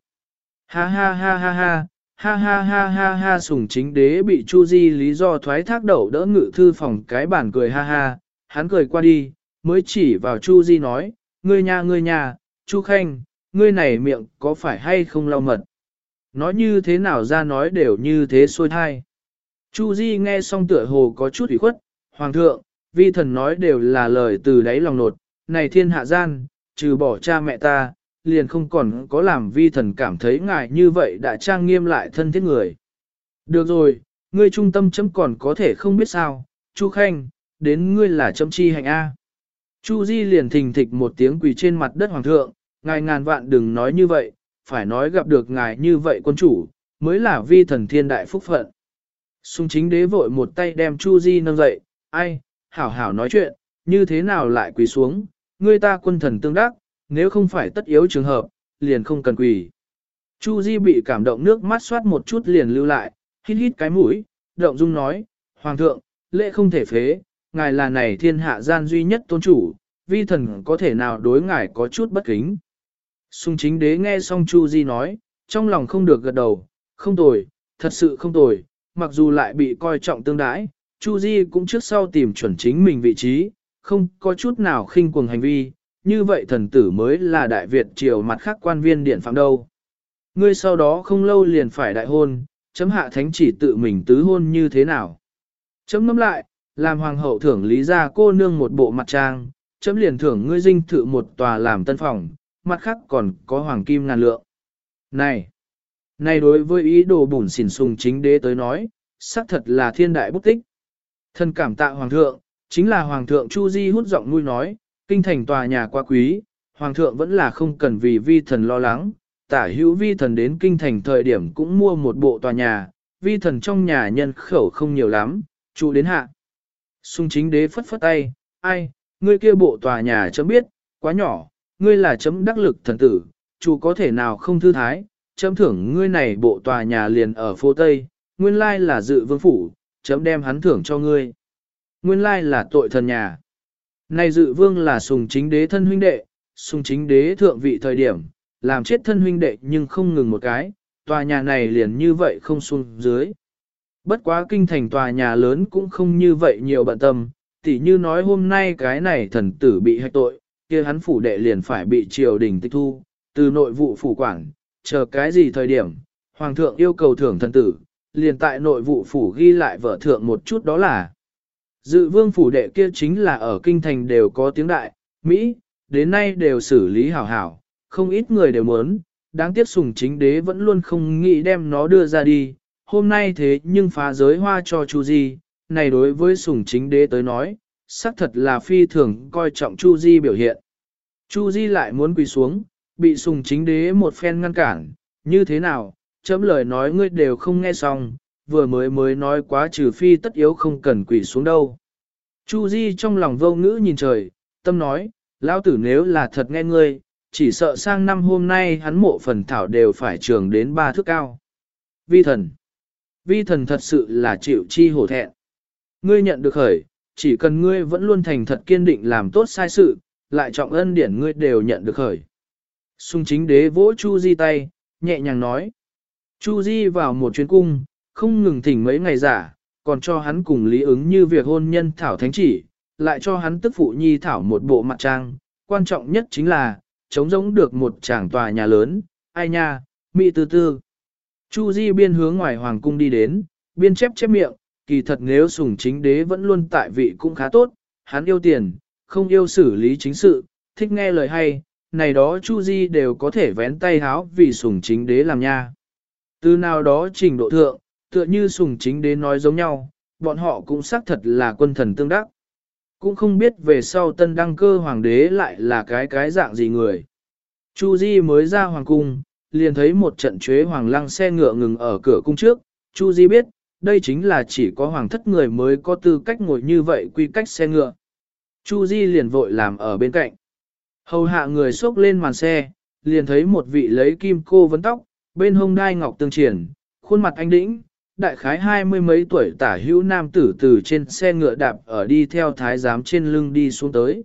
Ha ha ha ha ha, ha ha ha ha ha sùng chính đế bị Chu Di lý do thoái thác đậu đỡ ngự thư phòng cái bản cười ha ha, hắn cười qua đi, mới chỉ vào Chu Di nói, ngươi nhà ngươi nhà, Chu Khanh, ngươi này miệng có phải hay không lau mật. Nói như thế nào ra nói đều như thế xôi thai. Chu Di nghe xong tựa hồ có chút ủy khuất, Hoàng thượng, vi thần nói đều là lời từ đáy lòng nột, này thiên hạ gian, trừ bỏ cha mẹ ta, liền không còn có làm vi thần cảm thấy ngài như vậy đã trang nghiêm lại thân thiết người. Được rồi, ngươi trung tâm chấm còn có thể không biết sao, Chu Khanh, đến ngươi là chấm chi hành A. Chu Di liền thình thịch một tiếng quỳ trên mặt đất hoàng thượng, ngài ngàn vạn đừng nói như vậy, phải nói gặp được ngài như vậy quân chủ, mới là vi thần thiên đại phúc phận. Xung chính đế vội một tay đem Chu Di nâng dậy, ai, hảo hảo nói chuyện, như thế nào lại quỳ xuống, ngươi ta quân thần tương đắc, nếu không phải tất yếu trường hợp, liền không cần quỳ. Chu Di bị cảm động nước mắt xoát một chút liền lưu lại, hít hít cái mũi, động dung nói, Hoàng thượng, lễ không thể phế, ngài là này thiên hạ gian duy nhất tôn chủ, vi thần có thể nào đối ngài có chút bất kính. Sung chính đế nghe xong Chu Di nói, trong lòng không được gật đầu, không tồi, thật sự không tồi, mặc dù lại bị coi trọng tương đãi, Chu Di cũng trước sau tìm chuẩn chính mình vị trí, không có chút nào khinh cuồng hành vi, như vậy thần tử mới là Đại Việt triều mặt khác quan viên điện phạm đâu. Ngươi sau đó không lâu liền phải đại hôn, chấm hạ thánh chỉ tự mình tứ hôn như thế nào. Chấm ngâm lại, làm hoàng hậu thưởng lý ra cô nương một bộ mặt trang, chấm liền thưởng ngươi dinh thự một tòa làm tân phòng, mặt khác còn có hoàng kim ngàn lượng. Này! Này đối với ý đồ bùn xỉn sùng chính đế tới nói, xác thật là thiên đại bút tích. Thân cảm tạ hoàng thượng, chính là hoàng thượng Chu Di hút giọng nuôi nói, kinh thành tòa nhà quá quý, hoàng thượng vẫn là không cần vì vi thần lo lắng, tả hữu vi thần đến kinh thành thời điểm cũng mua một bộ tòa nhà, vi thần trong nhà nhân khẩu không nhiều lắm, trụ đến hạ. Sung chính đế phất phất tay, ai, ngươi kia bộ tòa nhà chấm biết, quá nhỏ, ngươi là chấm đắc lực thần tử, chủ có thể nào không thư thái, chấm thưởng ngươi này bộ tòa nhà liền ở phố Tây, nguyên lai là dự vương phủ, chấm đem hắn thưởng cho ngươi. Nguyên lai là tội thần nhà. Này dự vương là sùng chính đế thân huynh đệ, sùng chính đế thượng vị thời điểm, làm chết thân huynh đệ nhưng không ngừng một cái, tòa nhà này liền như vậy không xuống dưới. Bất quá kinh thành tòa nhà lớn cũng không như vậy nhiều bận tâm, tỉ như nói hôm nay cái này thần tử bị hạch tội, kia hắn phủ đệ liền phải bị triều đình tịch thu, từ nội vụ phủ quản, chờ cái gì thời điểm, hoàng thượng yêu cầu thưởng thần tử, liền tại nội vụ phủ ghi lại vợ thượng một chút đó là. Dự vương phủ đệ kia chính là ở kinh thành đều có tiếng đại, Mỹ, đến nay đều xử lý hảo hảo, không ít người đều muốn, đáng tiếc sùng chính đế vẫn luôn không nghĩ đem nó đưa ra đi, hôm nay thế nhưng phá giới hoa cho Chu Di, này đối với sùng chính đế tới nói, xác thật là phi thường coi trọng Chu Di biểu hiện. Chu Di lại muốn quỳ xuống, bị sùng chính đế một phen ngăn cản, như thế nào, chấm lời nói ngươi đều không nghe xong, vừa mới mới nói quá trừ phi tất yếu không cần quỷ xuống đâu. Chu Di trong lòng vô ngữ nhìn trời, tâm nói, lão tử nếu là thật nghe ngươi, chỉ sợ sang năm hôm nay hắn mộ phần thảo đều phải trường đến ba thước cao. Vi thần. Vi thần thật sự là chịu chi hổ thẹn. Ngươi nhận được khởi, chỉ cần ngươi vẫn luôn thành thật kiên định làm tốt sai sự, lại trọng ân điển ngươi đều nhận được khởi. Xung chính đế vỗ Chu Di tay, nhẹ nhàng nói. Chu Di vào một chuyến cung, không ngừng thỉnh mấy ngày giả, còn cho hắn cùng lý ứng như việc hôn nhân thảo thánh chỉ, lại cho hắn tức phụ nhi thảo một bộ mặt trang. Quan trọng nhất chính là, chống giống được một tràng tòa nhà lớn, ai nha, mỹ tư tư. Chu Di biên hướng ngoài hoàng cung đi đến, biên chép chép miệng, kỳ thật nếu sùng chính đế vẫn luôn tại vị cũng khá tốt, hắn yêu tiền, không yêu xử lý chính sự, thích nghe lời hay, này đó Chu Di đều có thể vén tay háo vì sùng chính đế làm nha. Từ nào đó trình độ thượng, tựa như sùng chính đế nói giống nhau, bọn họ cũng xác thật là quân thần tương đắc. Cũng không biết về sau tân đăng cơ hoàng đế lại là cái cái dạng gì người. Chu Di mới ra hoàng cung, liền thấy một trận chế hoàng lăng xe ngựa ngừng ở cửa cung trước. Chu Di biết, đây chính là chỉ có hoàng thất người mới có tư cách ngồi như vậy quy cách xe ngựa. Chu Di liền vội làm ở bên cạnh. Hầu hạ người xốc lên màn xe, liền thấy một vị lấy kim cô vấn tóc, bên hông đai ngọc tương triển, khuôn mặt anh đĩnh, đại khái hai mươi mấy tuổi tả hữu nam tử từ trên xe ngựa đạp ở đi theo thái giám trên lưng đi xuống tới.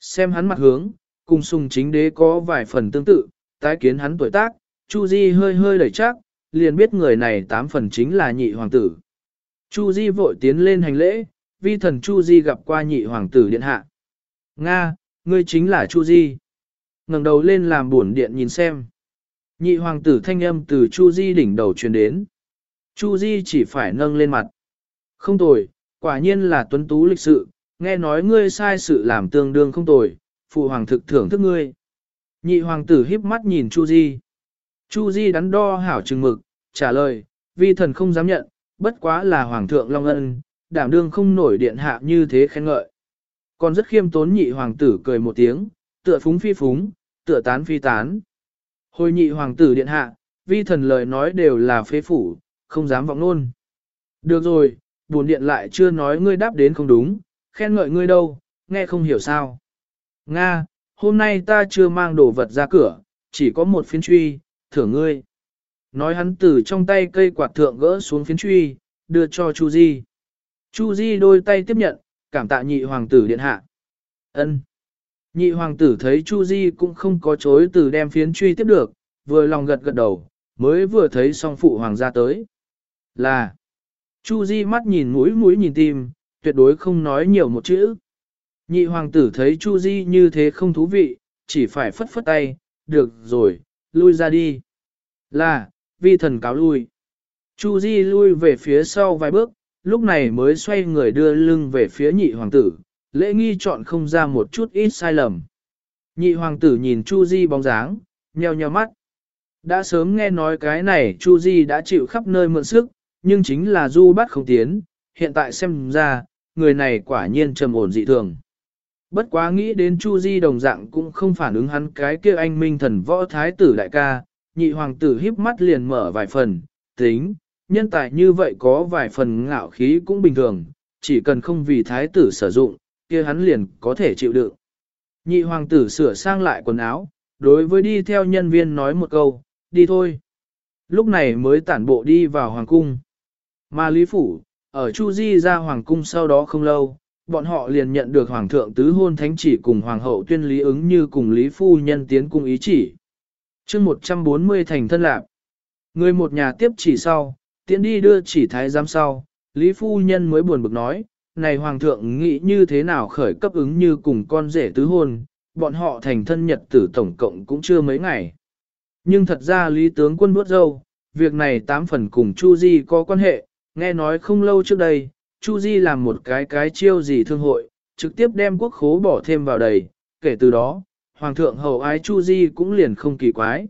Xem hắn mặt hướng, cùng sùng chính đế có vài phần tương tự, tái kiến hắn tuổi tác, Chu Di hơi hơi đẩy chắc, liền biết người này tám phần chính là nhị hoàng tử. Chu Di vội tiến lên hành lễ, vi thần Chu Di gặp qua nhị hoàng tử điện hạ. Nga, ngươi chính là Chu Di. ngẩng đầu lên làm buồn điện nhìn xem. Nhị hoàng tử thanh âm từ Chu Di đỉnh đầu truyền đến. Chu Di chỉ phải nâng lên mặt. Không tồi, quả nhiên là tuấn tú lịch sự, nghe nói ngươi sai sự làm tương đương không tồi, phụ hoàng thực thưởng thức ngươi. Nhị hoàng tử híp mắt nhìn Chu Di. Chu Di đắn đo hảo chừng mực, trả lời, vi thần không dám nhận, bất quá là hoàng thượng Long Ân, đảm đương không nổi điện hạ như thế khen ngợi. Còn rất khiêm tốn nhị hoàng tử cười một tiếng, tựa phúng phi phúng, tựa tán phi tán. Hồi nhị hoàng tử điện hạ, vi thần lời nói đều là phế phủ, không dám vọng luôn. Được rồi, buồn điện lại chưa nói ngươi đáp đến không đúng, khen ngợi ngươi đâu, nghe không hiểu sao. Nga, hôm nay ta chưa mang đồ vật ra cửa, chỉ có một phiến truy, thưởng ngươi. Nói hắn từ trong tay cây quạt thượng gỡ xuống phiến truy, đưa cho Chu Di. Chu Di đôi tay tiếp nhận, cảm tạ nhị hoàng tử điện hạ. Ân. Nhị hoàng tử thấy Chu Di cũng không có chối từ đem phiến truy tiếp được, vừa lòng gật gật đầu, mới vừa thấy song phụ hoàng gia tới. Là. Chu Di mắt nhìn mũi mũi nhìn tim, tuyệt đối không nói nhiều một chữ. Nhị hoàng tử thấy Chu Di như thế không thú vị, chỉ phải phất phất tay, được rồi, lui ra đi. Là, vi thần cáo lui. Chu Di lui về phía sau vài bước, lúc này mới xoay người đưa lưng về phía nhị hoàng tử, lễ nghi chọn không ra một chút ít sai lầm. Nhị hoàng tử nhìn Chu Di bóng dáng, nheo nheo mắt. Đã sớm nghe nói cái này Chu Di đã chịu khắp nơi mượn sức, nhưng chính là du bắt không tiến, hiện tại xem ra, người này quả nhiên trầm ổn dị thường. Bất quá nghĩ đến Chu Di đồng dạng cũng không phản ứng hắn cái kia anh minh thần võ thái tử đại ca, nhị hoàng tử híp mắt liền mở vài phần, tính, nhân tài như vậy có vài phần ngạo khí cũng bình thường, chỉ cần không vì thái tử sử dụng, kia hắn liền có thể chịu đựng. Nhị hoàng tử sửa sang lại quần áo, đối với đi theo nhân viên nói một câu, đi thôi. Lúc này mới tản bộ đi vào hoàng cung. Mà Lý Phủ, ở Chu Di ra hoàng cung sau đó không lâu, bọn họ liền nhận được hoàng thượng tứ hôn thánh chỉ cùng hoàng hậu tuyên lý ứng như cùng Lý Phu nhân tiến cung ý chỉ. chương 140 thành thân lạc. Người một nhà tiếp chỉ sau, tiến đi đưa chỉ thái giám sau, Lý Phu nhân mới buồn bực nói, này hoàng thượng nghĩ như thế nào khởi cấp ứng như cùng con rể tứ hôn, bọn họ thành thân nhật tử tổng cộng cũng chưa mấy ngày. Nhưng thật ra Lý tướng quân bước dâu, việc này tám phần cùng Chu Di có quan hệ, nghe nói không lâu trước đây, Chu Di làm một cái cái chiêu gì thương hội, trực tiếp đem quốc khố bỏ thêm vào đầy, kể từ đó, Hoàng thượng hậu ái Chu Di cũng liền không kỳ quái.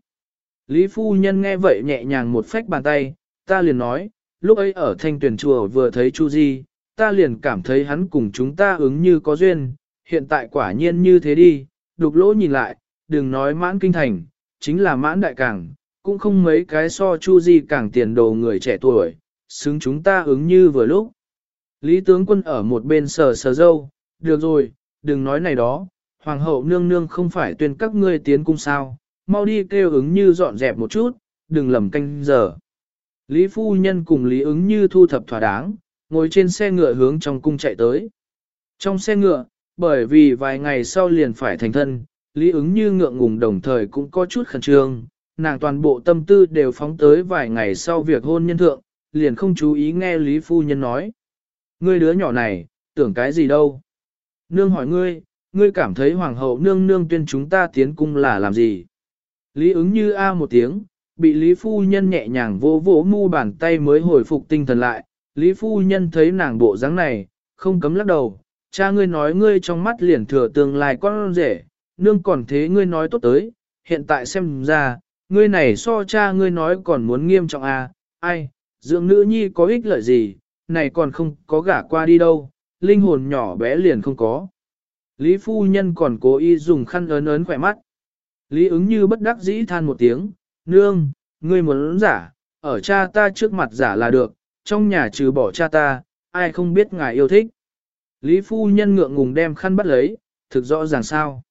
Lý phu nhân nghe vậy nhẹ nhàng một phách bàn tay, ta liền nói, lúc ấy ở thanh tuyển chùa vừa thấy Chu Di, ta liền cảm thấy hắn cùng chúng ta ứng như có duyên, hiện tại quả nhiên như thế đi, đục lỗ nhìn lại, đừng nói mãn kinh thành, chính là mãn đại càng, cũng không mấy cái so Chu Di càng tiền đồ người trẻ tuổi, xứng chúng ta ứng như vừa lúc. Lý tướng quân ở một bên sờ sờ dâu, được rồi, đừng nói này đó, hoàng hậu nương nương không phải tuyên các ngươi tiến cung sao, mau đi kêu ứng như dọn dẹp một chút, đừng lầm canh giờ. Lý phu nhân cùng Lý ứng như thu thập thỏa đáng, ngồi trên xe ngựa hướng trong cung chạy tới. Trong xe ngựa, bởi vì vài ngày sau liền phải thành thân, Lý ứng như ngượng ngùng đồng thời cũng có chút khẩn trương, nàng toàn bộ tâm tư đều phóng tới vài ngày sau việc hôn nhân thượng, liền không chú ý nghe Lý Phu Nhân nói. Ngươi đứa nhỏ này, tưởng cái gì đâu? Nương hỏi ngươi, ngươi cảm thấy Hoàng hậu nương nương tuyên chúng ta tiến cung là làm gì? Lý ứng như a một tiếng, bị Lý Phu Nhân nhẹ nhàng vô vỗ mu bàn tay mới hồi phục tinh thần lại. Lý Phu Nhân thấy nàng bộ dáng này, không cấm lắc đầu. Cha ngươi nói ngươi trong mắt liền thừa tương lai con rể, nương còn thế ngươi nói tốt tới, hiện tại xem ra, ngươi này so cha ngươi nói còn muốn nghiêm trọng à, ai, dưỡng nữ nhi có ích lợi gì, này còn không có gả qua đi đâu, linh hồn nhỏ bé liền không có. Lý phu nhân còn cố ý dùng khăn ớn ớn khỏe mắt. Lý ứng như bất đắc dĩ than một tiếng, nương, ngươi muốn giả, ở cha ta trước mặt giả là được, trong nhà trừ bỏ cha ta, ai không biết ngài yêu thích. Lý phu nhân ngượng ngùng đem khăn bắt lấy, thực rõ ràng sao.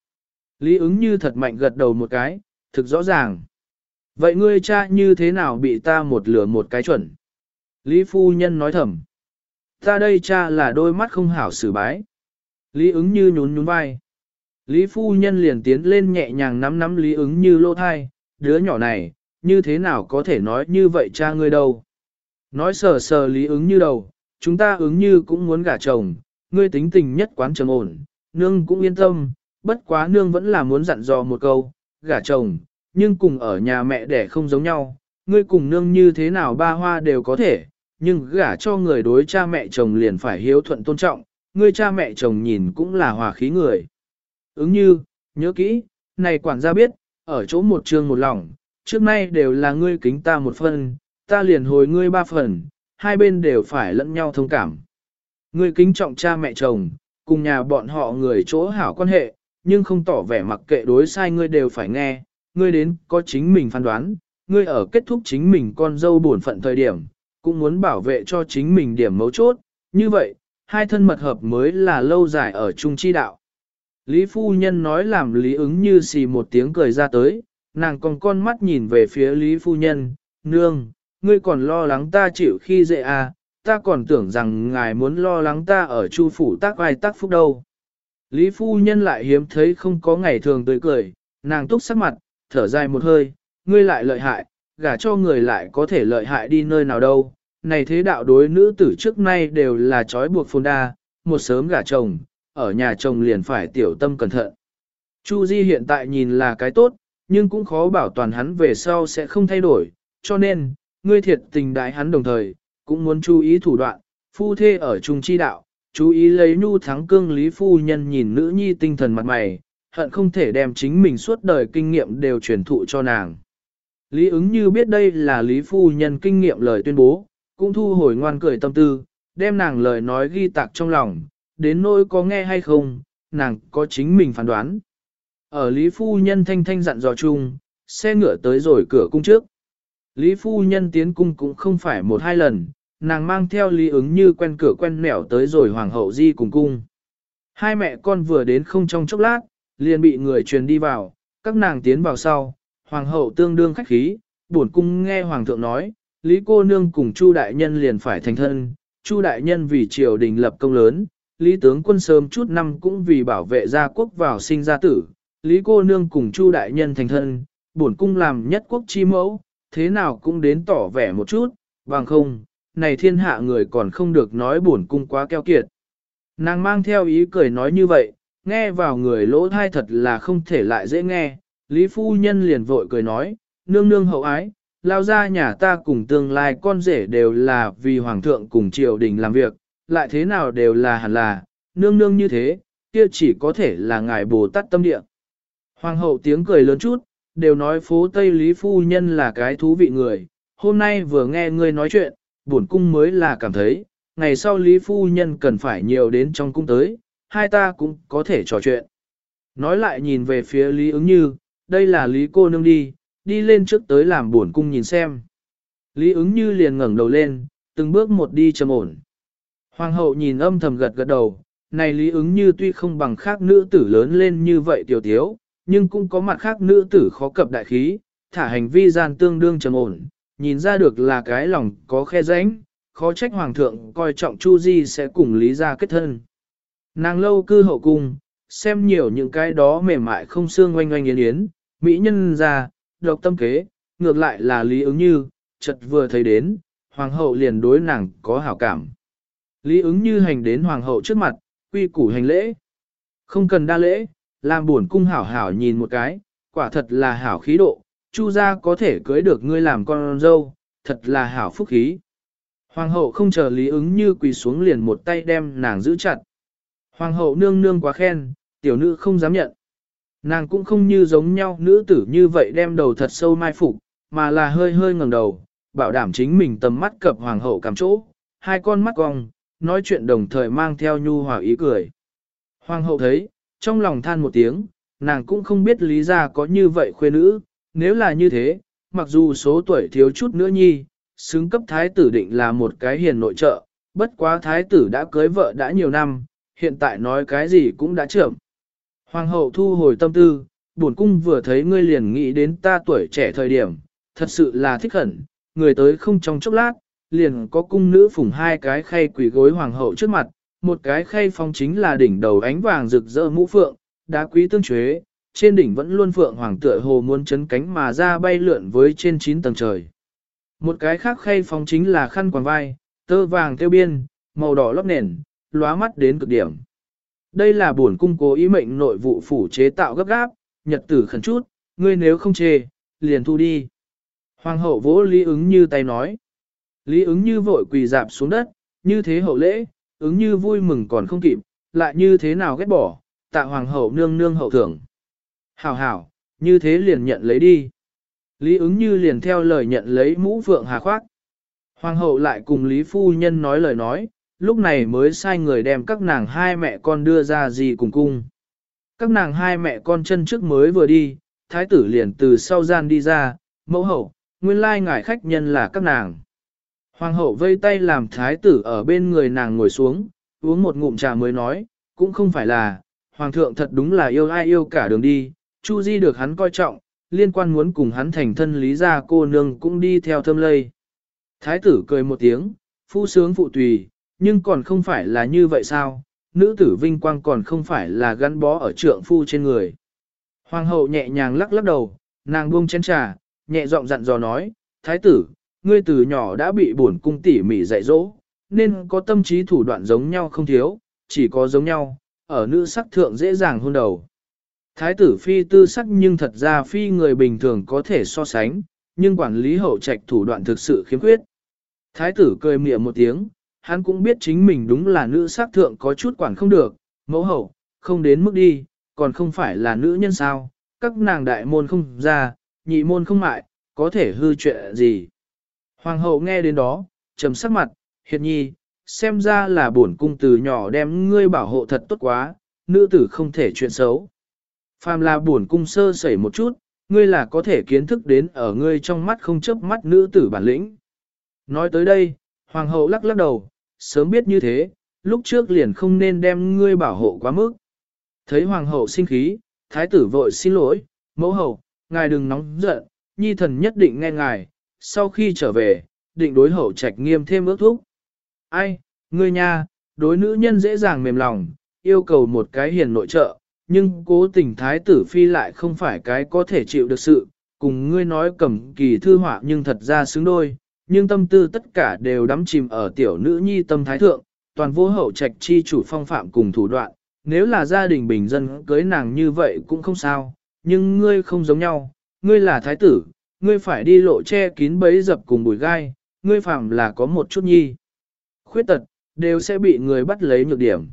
Lý ứng như thật mạnh gật đầu một cái, thực rõ ràng. Vậy ngươi cha như thế nào bị ta một lửa một cái chuẩn? Lý phu nhân nói thầm. Ta đây cha là đôi mắt không hảo xử bái. Lý ứng như nhún nhún vai. Lý phu nhân liền tiến lên nhẹ nhàng nắm nắm lý ứng như lô thai, đứa nhỏ này, như thế nào có thể nói như vậy cha ngươi đâu. Nói sờ sờ lý ứng như đầu, chúng ta ứng như cũng muốn gả chồng, ngươi tính tình nhất quán trầm ổn, nương cũng yên tâm, bất quá nương vẫn là muốn dặn dò một câu, gả chồng, nhưng cùng ở nhà mẹ đẻ không giống nhau, ngươi cùng nương như thế nào ba hoa đều có thể, nhưng gả cho người đối cha mẹ chồng liền phải hiếu thuận tôn trọng, ngươi cha mẹ chồng nhìn cũng là hòa khí người. Ứng như, nhớ kỹ, này quản gia biết, ở chỗ một trường một lòng, trước nay đều là ngươi kính ta một phần, ta liền hồi ngươi ba phần, hai bên đều phải lẫn nhau thông cảm. Ngươi kính trọng cha mẹ chồng, cùng nhà bọn họ người chỗ hảo quan hệ, nhưng không tỏ vẻ mặc kệ đối sai ngươi đều phải nghe, ngươi đến có chính mình phán đoán, ngươi ở kết thúc chính mình con dâu buồn phận thời điểm, cũng muốn bảo vệ cho chính mình điểm mấu chốt, như vậy, hai thân mật hợp mới là lâu dài ở chung chi đạo. Lý phu nhân nói làm Lý ứng như xì một tiếng cười ra tới, nàng còn con mắt nhìn về phía Lý phu nhân, nương, ngươi còn lo lắng ta chịu khi dễ à, ta còn tưởng rằng ngài muốn lo lắng ta ở chu phủ tác ai tác phúc đâu. Lý phu nhân lại hiếm thấy không có ngày thường tươi cười, nàng túc sắc mặt, thở dài một hơi, ngươi lại lợi hại, gả cho người lại có thể lợi hại đi nơi nào đâu. Này thế đạo đối nữ tử trước nay đều là trói buộc phồn đa, một sớm gả chồng, ở nhà chồng liền phải tiểu tâm cẩn thận. Chu Di hiện tại nhìn là cái tốt, nhưng cũng khó bảo toàn hắn về sau sẽ không thay đổi, cho nên, ngươi thiệt tình đại hắn đồng thời, cũng muốn chú ý thủ đoạn, phu thê ở chung chi đạo, chú ý lấy nhu thắng cương lý phu nhân nhìn nữ nhi tinh thần mặt mày, hận không thể đem chính mình suốt đời kinh nghiệm đều truyền thụ cho nàng. Lý ứng như biết đây là lý phu nhân kinh nghiệm lời tuyên bố, cũng thu hồi ngoan cười tâm tư, đem nàng lời nói ghi tạc trong lòng, đến nỗi có nghe hay không, nàng có chính mình phán đoán. Ở Lý Phu Nhân thanh thanh dặn dò chung, xe ngựa tới rồi cửa cung trước. Lý Phu Nhân tiến cung cũng không phải một hai lần, nàng mang theo Lý ứng như quen cửa quen nẻo tới rồi Hoàng hậu di cùng cung. Hai mẹ con vừa đến không trong chốc lát, liền bị người truyền đi vào, các nàng tiến vào sau, Hoàng hậu tương đương khách khí, bổn cung nghe Hoàng thượng nói, Lý cô nương cùng Chu đại nhân liền phải thành thân, Chu đại nhân vì triều đình lập công lớn, Lý tướng quân sớm chút năm cũng vì bảo vệ gia quốc vào sinh ra tử, Lý cô nương cùng Chu đại nhân thành thân, bổn cung làm nhất quốc chi mẫu, thế nào cũng đến tỏ vẻ một chút, bằng không, này thiên hạ người còn không được nói bổn cung quá keo kiệt. Nàng mang theo ý cười nói như vậy, nghe vào người lỗ thai thật là không thể lại dễ nghe, Lý phu nhân liền vội cười nói, nương nương hậu ái, lao ra nhà ta cùng tương lai con rể đều là vì hoàng thượng cùng triều đình làm việc, lại thế nào đều là hẳn là, nương nương như thế, kia chỉ có thể là ngài Bồ Tát tâm địa. Hoàng hậu tiếng cười lớn chút, đều nói phố Tây Lý Phu Nhân là cái thú vị người, hôm nay vừa nghe ngươi nói chuyện, bổn cung mới là cảm thấy, ngày sau Lý Phu Nhân cần phải nhiều đến trong cung tới, hai ta cũng có thể trò chuyện. Nói lại nhìn về phía Lý ứng như, đây là Lý cô nương đi, đi lên trước tới làm buồn cung nhìn xem. Lý ứng như liền ngẩng đầu lên, từng bước một đi trầm ổn. Hoàng hậu nhìn âm thầm gật gật đầu, này Lý ứng như tuy không bằng khác nữ tử lớn lên như vậy tiểu thiếu, nhưng cũng có mặt khác nữ tử khó cập đại khí, thả hành vi gian tương đương trầm ổn, nhìn ra được là cái lòng có khe rãnh, khó trách hoàng thượng coi trọng Chu Di sẽ cùng Lý gia kết thân. Nàng lâu cư hậu cung, xem nhiều những cái đó mềm mại không xương oanh oanh yến yến, mỹ nhân ra, độc tâm kế, ngược lại là Lý ứng như, chợt vừa thấy đến, hoàng hậu liền đối nàng có hảo cảm. Lý ứng như hành đến hoàng hậu trước mặt, quy củ hành lễ. Không cần đa lễ, làm buồn cung hảo hảo nhìn một cái, quả thật là hảo khí độ, chu gia có thể cưới được ngươi làm con dâu, thật là hảo phúc khí. Hoàng hậu không chờ lý ứng như quỳ xuống liền một tay đem nàng giữ chặt. Hoàng hậu nương nương quá khen, tiểu nữ không dám nhận. Nàng cũng không như giống nhau nữ tử như vậy đem đầu thật sâu mai phục, mà là hơi hơi ngẩng đầu, bảo đảm chính mình tầm mắt cập hoàng hậu cầm chỗ, hai con mắt cong, nói chuyện đồng thời mang theo nhu hòa ý cười. Hoàng hậu thấy, trong lòng than một tiếng, nàng cũng không biết lý ra có như vậy khuê nữ, nếu là như thế, mặc dù số tuổi thiếu chút nữa nhi, xứng cấp thái tử định là một cái hiền nội trợ, bất quá thái tử đã cưới vợ đã nhiều năm, hiện tại nói cái gì cũng đã trưởng. Hoàng hậu thu hồi tâm tư, bổn cung vừa thấy ngươi liền nghĩ đến ta tuổi trẻ thời điểm, thật sự là thích hẳn, người tới không trong chốc lát, liền có cung nữ phủng hai cái khay quỷ gối hoàng hậu trước mặt, một cái khay phong chính là đỉnh đầu ánh vàng rực rỡ mũ phượng, đá quý tương chế, trên đỉnh vẫn luôn phượng hoàng tựa hồ muốn chấn cánh mà ra bay lượn với trên chín tầng trời. Một cái khác khay phong chính là khăn quàng vai, tơ vàng theo biên, màu đỏ lót nền, lóa mắt đến cực điểm. Đây là buồn cung cố ý mệnh nội vụ phủ chế tạo gấp gáp, nhật tử khẩn chút, ngươi nếu không chê, liền thu đi. Hoàng hậu vỗ Lý ứng như tay nói. Lý ứng như vội quỳ dạp xuống đất, như thế hậu lễ, ứng như vui mừng còn không kịp, lại như thế nào ghét bỏ, tạ hoàng hậu nương nương hậu thưởng. Hảo hảo, như thế liền nhận lấy đi. Lý ứng như liền theo lời nhận lấy mũ phượng hà khoác. Hoàng hậu lại cùng Lý Phu Nhân nói lời nói, lúc này mới sai người đem các nàng hai mẹ con đưa ra gì cùng cung. Các nàng hai mẹ con chân trước mới vừa đi, thái tử liền từ sau gian đi ra, mẫu hậu, nguyên lai ngài khách nhân là các nàng. Hoàng hậu vây tay làm thái tử ở bên người nàng ngồi xuống, uống một ngụm trà mới nói, cũng không phải là, hoàng thượng thật đúng là yêu ai yêu cả đường đi, Chu Di được hắn coi trọng, liên quan muốn cùng hắn thành thân lý gia cô nương cũng đi theo thâm lây. Thái tử cười một tiếng, phu sướng phụ tùy, nhưng còn không phải là như vậy sao, nữ tử vinh quang còn không phải là gắn bó ở trượng phu trên người. Hoàng hậu nhẹ nhàng lắc lắc đầu, nàng buông chén trà, nhẹ giọng dặn dò nói, thái tử, ngươi từ nhỏ đã bị bổn cung tỉ mỉ dạy dỗ, nên có tâm trí thủ đoạn giống nhau không thiếu, chỉ có giống nhau, ở nữ sắc thượng dễ dàng hôn đầu. Thái tử phi tư sắc nhưng thật ra phi người bình thường có thể so sánh, nhưng quản lý hậu trạch thủ đoạn thực sự khiếm khuyết. Thái tử cười mỉa một tiếng, hắn cũng biết chính mình đúng là nữ sắc thượng có chút quản không được, mẫu hậu, không đến mức đi, còn không phải là nữ nhân sao, các nàng đại môn không ra, nhị môn không mại, có thể hư chuyện gì. Hoàng hậu nghe đến đó, trầm sắc mặt, hiệt nhi, xem ra là bổn cung từ nhỏ đem ngươi bảo hộ thật tốt quá, nữ tử không thể chuyện xấu. Phàm là bổn cung sơ sẩy một chút, ngươi là có thể kiến thức đến ở ngươi trong mắt không chớp mắt nữ tử bản lĩnh. Nói tới đây, hoàng hậu lắc lắc đầu, sớm biết như thế, lúc trước liền không nên đem ngươi bảo hộ quá mức. Thấy hoàng hậu sinh khí, thái tử vội xin lỗi, mẫu hậu, ngài đừng nóng giận, nhi thần nhất định nghe ngài, sau khi trở về, định đối hậu trạch nghiêm thêm ước thúc. Ai, ngươi nha, đối nữ nhân dễ dàng mềm lòng, yêu cầu một cái hiền nội trợ, nhưng cố tình thái tử phi lại không phải cái có thể chịu được sự, cùng ngươi nói cầm kỳ thư họa nhưng thật ra xứng đôi, nhưng tâm tư tất cả đều đắm chìm ở tiểu nữ nhi tâm thái thượng, toàn vô hậu trạch chi chủ phong phạm cùng thủ đoạn, nếu là gia đình bình dân cưới nàng như vậy cũng không sao, nhưng ngươi không giống nhau, ngươi là thái tử, ngươi phải đi lộ che kín bấy dập cùng bùi gai, ngươi phạm là có một chút nhi. Khuyết tật, đều sẽ bị người bắt lấy nhược điểm.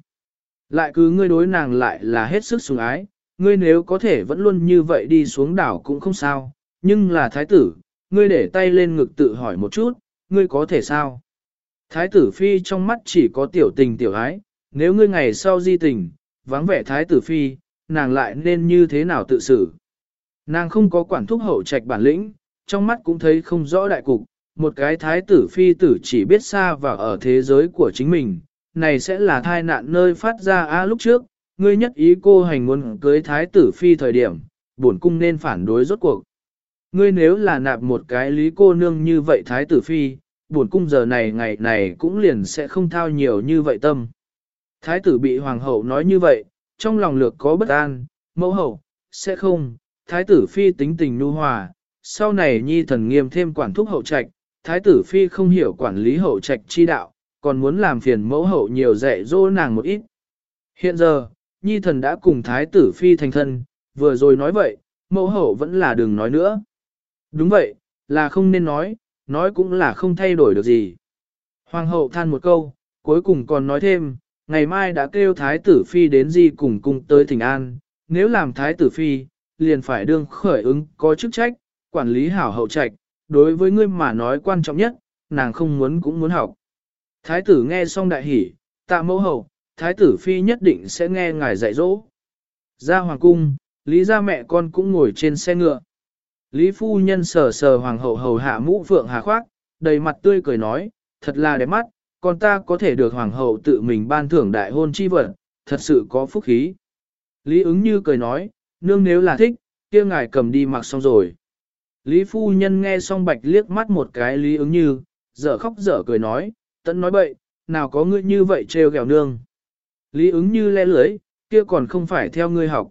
Lại cứ ngươi đối nàng lại là hết sức sủng ái, ngươi nếu có thể vẫn luôn như vậy đi xuống đảo cũng không sao, nhưng là thái tử, ngươi để tay lên ngực tự hỏi một chút, ngươi có thể sao? Thái tử phi trong mắt chỉ có tiểu tình tiểu ái, nếu ngươi ngày sau di tình, vắng vẻ thái tử phi, nàng lại nên như thế nào tự xử? Nàng không có quản thúc hậu trạch bản lĩnh, trong mắt cũng thấy không rõ đại cục, một cái thái tử phi tử chỉ biết xa và ở thế giới của chính mình, này sẽ là thai nạn nơi phát ra a lúc trước, ngươi nhất ý cô hành muốn cưới thái tử phi thời điểm, bổn cung nên phản đối rốt cuộc. Ngươi nếu là nạp một cái lý cô nương như vậy thái tử phi, bổn cung giờ này ngày này cũng liền sẽ không thao nhiều như vậy tâm. Thái tử bị hoàng hậu nói như vậy, trong lòng lược có bất an, mẫu hậu, sẽ không, thái tử phi tính tình nu hòa, sau này nhi thần nghiêm thêm quản thúc hậu trạch, thái tử phi không hiểu quản lý hậu trạch chi đạo, còn muốn làm phiền mẫu hậu nhiều dạy dỗ nàng một ít. Hiện giờ, nhi thần đã cùng thái tử phi thành thân, vừa rồi nói vậy, mẫu hậu vẫn là đừng nói nữa. Đúng vậy, là không nên nói, nói cũng là không thay đổi được gì. Hoàng hậu than một câu, cuối cùng còn nói thêm, ngày mai đã kêu thái tử phi đến di cùng cung tới thỉnh an, nếu làm thái tử phi, liền phải đương khởi ứng có chức trách, quản lý hảo hậu trạch, đối với ngươi mà nói quan trọng nhất, nàng không muốn cũng muốn học. Thái tử nghe xong đại hỉ, tạ mẫu hậu, thái tử phi nhất định sẽ nghe ngài dạy dỗ. Ra hoàng cung, lý ra mẹ con cũng ngồi trên xe ngựa. Lý phu nhân sờ sờ hoàng hậu hầu hạ mũ phượng hà khoác, đầy mặt tươi cười nói, thật là đẹp mắt, con ta có thể được hoàng hậu tự mình ban thưởng đại hôn chi vật, thật sự có phúc khí. Lý ứng như cười nói, nương nếu là thích, kia ngài cầm đi mặc xong rồi. Lý phu nhân nghe xong bạch liếc mắt một cái lý ứng như, dở khóc dở cười nói, tận nói bậy, nào có ngươi như vậy trêu ghẹo nương. Lý ứng như le lưới, kia còn không phải theo ngươi học.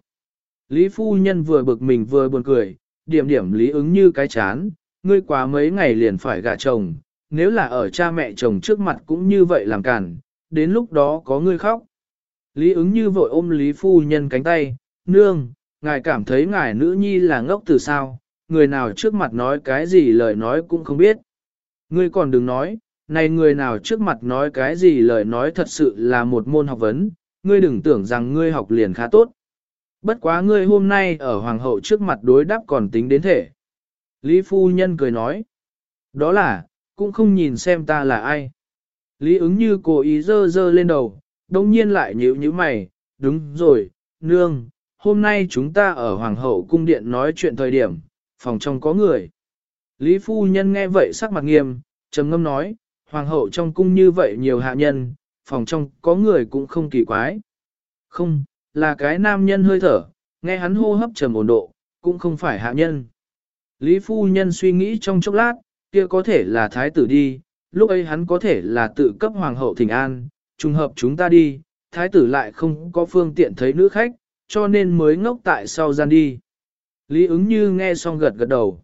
Lý phu nhân vừa bực mình vừa buồn cười, điểm điểm lý ứng như cái chán, ngươi quá mấy ngày liền phải gả chồng, nếu là ở cha mẹ chồng trước mặt cũng như vậy làm cản, đến lúc đó có ngươi khóc. Lý ứng như vội ôm Lý phu nhân cánh tay, nương, ngài cảm thấy ngài nữ nhi là ngốc từ sao, người nào trước mặt nói cái gì lời nói cũng không biết. Ngươi còn đừng nói, này người nào trước mặt nói cái gì lời nói thật sự là một môn học vấn, ngươi đừng tưởng rằng ngươi học liền khá tốt. Bất quá ngươi hôm nay ở hoàng hậu trước mặt đối đáp còn tính đến thể. Lý phu nhân cười nói, đó là, cũng không nhìn xem ta là ai. Lý ứng như cố ý dơ dơ lên đầu, đồng nhiên lại nhíu nhíu mày, đúng rồi, nương, hôm nay chúng ta ở hoàng hậu cung điện nói chuyện thời điểm, phòng trong có người. Lý phu nhân nghe vậy sắc mặt nghiêm, trầm ngâm nói, hoàng hậu trong cung như vậy nhiều hạ nhân, phòng trong có người cũng không kỳ quái. Không, là cái nam nhân hơi thở, nghe hắn hô hấp trầm ổn độ, cũng không phải hạ nhân. Lý phu nhân suy nghĩ trong chốc lát, kia có thể là thái tử đi, lúc ấy hắn có thể là tự cấp hoàng hậu thỉnh an, trùng hợp chúng ta đi, thái tử lại không có phương tiện thấy nữ khách, cho nên mới ngốc tại sau gian đi. Lý ứng như nghe xong gật gật đầu.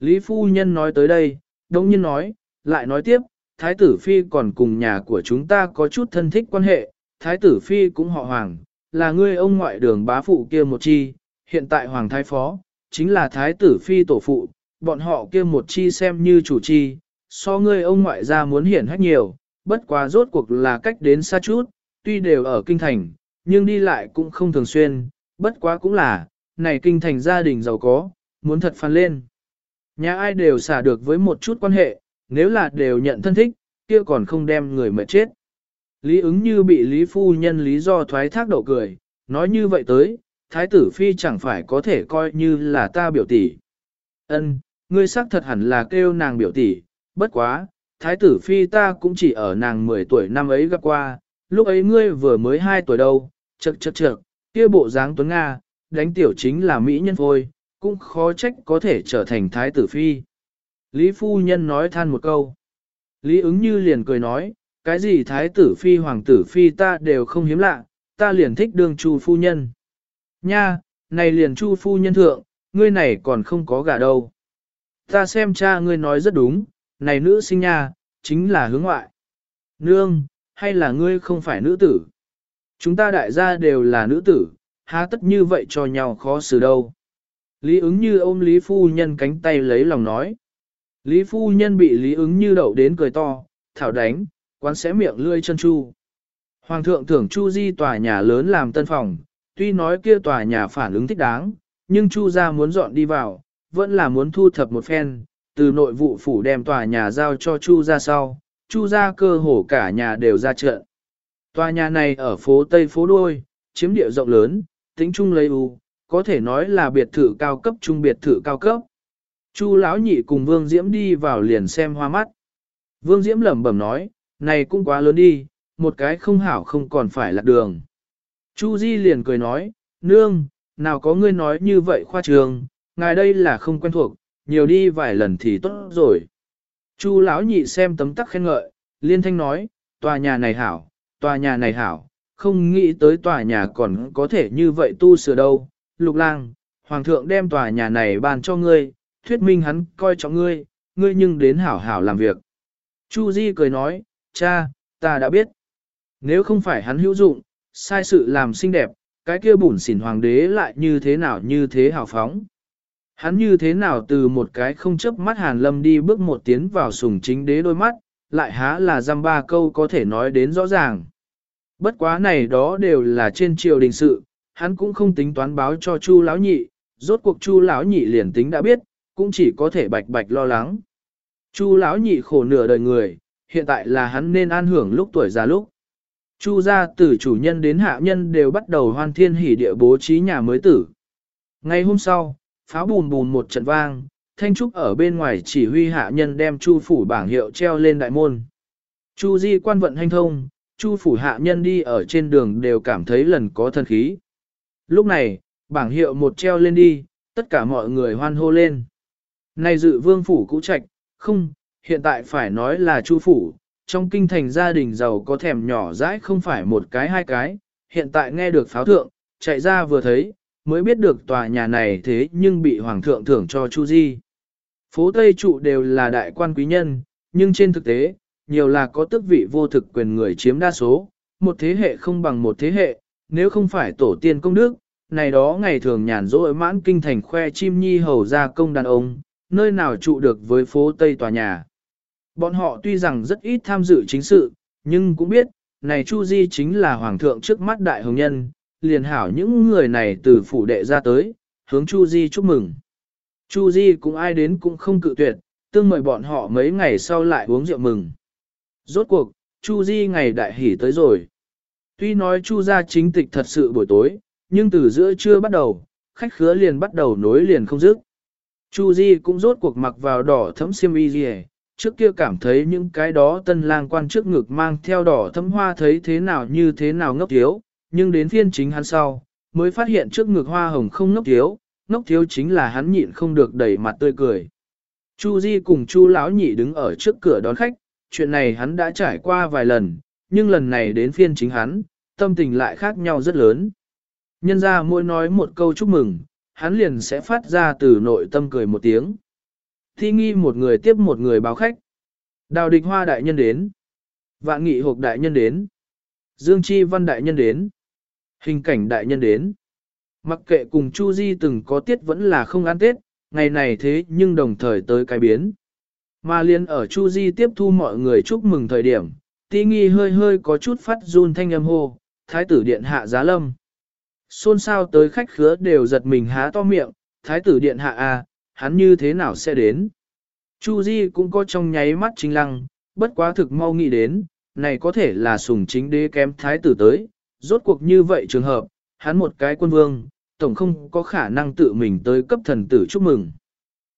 Lý phu nhân nói tới đây, đông nhiên nói, lại nói tiếp, thái tử phi còn cùng nhà của chúng ta có chút thân thích quan hệ, thái tử phi cũng họ hoàng, là ngươi ông ngoại đường bá phụ kia một chi, hiện tại hoàng thái phó, chính là thái tử phi tổ phụ, bọn họ kia một chi xem như chủ chi, so ngươi ông ngoại ra muốn hiển hách nhiều, bất quá rốt cuộc là cách đến xa chút, tuy đều ở kinh thành, nhưng đi lại cũng không thường xuyên, bất quá cũng là, này kinh thành gia đình giàu có, muốn thật phàn lên. Nhà ai đều xả được với một chút quan hệ, nếu là đều nhận thân thích, kia còn không đem người mệt chết. Lý ứng như bị Lý Phu Nhân lý do thoái thác đậu cười, nói như vậy tới, Thái tử Phi chẳng phải có thể coi như là ta biểu tỷ. Ân, ngươi xác thật hẳn là kêu nàng biểu tỷ, bất quá, Thái tử Phi ta cũng chỉ ở nàng 10 tuổi năm ấy gặp qua, lúc ấy ngươi vừa mới 2 tuổi đâu, chật chật chật, kia bộ dáng tuấn Nga, đánh tiểu chính là Mỹ nhân phôi, cũng khó trách có thể trở thành Thái tử Phi. Lý Phu Nhân nói than một câu. Lý ứng như liền cười nói, cái gì thái tử phi hoàng tử phi ta đều không hiếm lạ, ta liền thích đương chu phu nhân. Nha, này liền chu phu nhân thượng, ngươi này còn không có gả đâu. Ta xem cha ngươi nói rất đúng, này nữ sinh nha, chính là hướng ngoại. Nương, hay là ngươi không phải nữ tử? Chúng ta đại gia đều là nữ tử, há tất như vậy cho nhau khó xử đâu. Lý ứng như ôm Lý Phu Nhân cánh tay lấy lòng nói. Lý Phu Nhân bị Lý ứng như đậu đến cười to, thảo đánh, quán sẽ miệng lươi chân chu. Hoàng thượng thưởng Chu Di tòa nhà lớn làm tân phòng, tuy nói kia tòa nhà phản ứng thích đáng, nhưng Chu gia muốn dọn đi vào, vẫn là muốn thu thập một phen, từ nội vụ phủ đem tòa nhà giao cho Chu gia sau, Chu gia cơ hồ cả nhà đều ra trận. Tòa nhà này ở phố Tây phố Đôi, chiếm địa rộng lớn, tính trung lấy u, có thể nói là biệt thự cao cấp trung biệt thự cao cấp. Chu lão nhị cùng Vương Diễm đi vào liền xem hoa mắt. Vương Diễm lẩm bẩm nói, này cũng quá lớn đi, một cái không hảo không còn phải lạc đường. Chu Di liền cười nói, nương, nào có ngươi nói như vậy khoa trường, ngài đây là không quen thuộc, nhiều đi vài lần thì tốt rồi. Chu lão nhị xem tấm tắc khen ngợi, liên thanh nói, tòa nhà này hảo, tòa nhà này hảo, không nghĩ tới tòa nhà còn có thể như vậy tu sửa đâu. Lục lang, hoàng thượng đem tòa nhà này bàn cho ngươi, thuyết minh hắn coi trọng ngươi, ngươi nhưng đến hảo hảo làm việc. Chu Di cười nói, cha, ta đã biết. Nếu không phải hắn hữu dụng, sai sự làm xinh đẹp, cái kia bủn xỉn hoàng đế lại như thế nào như thế hào phóng. Hắn như thế nào từ một cái không chấp mắt hàn lâm đi bước một tiến vào sùng chính đế đôi mắt, lại há là giam ba câu có thể nói đến rõ ràng. Bất quá này đó đều là trên triều đình sự, hắn cũng không tính toán báo cho Chu lão nhị, rốt cuộc Chu lão nhị liền tính đã biết, cũng chỉ có thể bạch bạch lo lắng. Chu lão nhị khổ nửa đời người, hiện tại là hắn nên an hưởng lúc tuổi già lúc. Chu gia từ chủ nhân đến hạ nhân đều bắt đầu hoan thiên hỉ địa bố trí nhà mới tử. Ngày hôm sau, pháo bùn bùn một trận vang, Thanh Trúc ở bên ngoài chỉ huy hạ nhân đem Chu phủ bảng hiệu treo lên đại môn. Chu di quan vận hành thông, Chu phủ hạ nhân đi ở trên đường đều cảm thấy lần có thân khí. Lúc này, bảng hiệu một treo lên đi, tất cả mọi người hoan hô lên. Này dự vương phủ cũ trạch, không, hiện tại phải nói là chu phủ, trong kinh thành gia đình giàu có thèm nhỏ dãi không phải một cái hai cái, hiện tại nghe được pháo thượng, chạy ra vừa thấy, mới biết được tòa nhà này thế nhưng bị hoàng thượng thưởng cho chu di. Phố Tây trụ đều là đại quan quý nhân, nhưng trên thực tế, nhiều là có tước vị vô thực quyền người chiếm đa số, một thế hệ không bằng một thế hệ, nếu không phải tổ tiên công đức, này đó ngày thường nhàn rỗi mãn kinh thành khoe chim nhi hầu ra công đàn ông, nơi nào trụ được với phố Tây tòa nhà. Bọn họ tuy rằng rất ít tham dự chính sự, nhưng cũng biết, này Chu Di chính là hoàng thượng trước mắt đại hồng nhân, liền hảo những người này từ phủ đệ ra tới, hướng Chu Di chúc mừng. Chu Di cũng ai đến cũng không cự tuyệt, tương mời bọn họ mấy ngày sau lại uống rượu mừng. Rốt cuộc, Chu Di ngày đại hỉ tới rồi. Tuy nói Chu gia chính tịch thật sự buổi tối, nhưng từ giữa trưa bắt đầu, khách khứa liền bắt đầu nối liền không dứt. Chu Di cũng rốt cuộc mặc vào đỏ thẫm xiêm y gì trước kia cảm thấy những cái đó tân lang quan trước ngực mang theo đỏ thấm hoa thấy thế nào như thế nào ngốc thiếu, nhưng đến phiên chính hắn sau, mới phát hiện trước ngực hoa hồng không ngốc thiếu, ngốc thiếu chính là hắn nhịn không được đẩy mặt tươi cười. Chu Di cùng Chu lão nhị đứng ở trước cửa đón khách, chuyện này hắn đã trải qua vài lần, nhưng lần này đến phiên chính hắn, tâm tình lại khác nhau rất lớn. Nhân ra mỗi nói một câu chúc mừng, hắn liền sẽ phát ra từ nội tâm cười một tiếng. Thi nghi một người tiếp một người báo khách. Đào địch hoa đại nhân đến. Vạn nghị hộp đại nhân đến. Dương Chi văn đại nhân đến. Hình cảnh đại nhân đến. Mặc kệ cùng Chu Di từng có tiết vẫn là không ăn tết, ngày này thế nhưng đồng thời tới cái biến. Mà liên ở Chu Di tiếp thu mọi người chúc mừng thời điểm, tí nghi hơi hơi có chút phát run thanh âm hô, thái tử điện hạ giá lâm. Xôn sao tới khách khứa đều giật mình há to miệng, thái tử điện hạ à, hắn như thế nào sẽ đến. Chu Di cũng có trong nháy mắt chính lăng, bất quá thực mau nghĩ đến, này có thể là sùng chính đế kém thái tử tới, rốt cuộc như vậy trường hợp, hắn một cái quân vương, tổng không có khả năng tự mình tới cấp thần tử chúc mừng.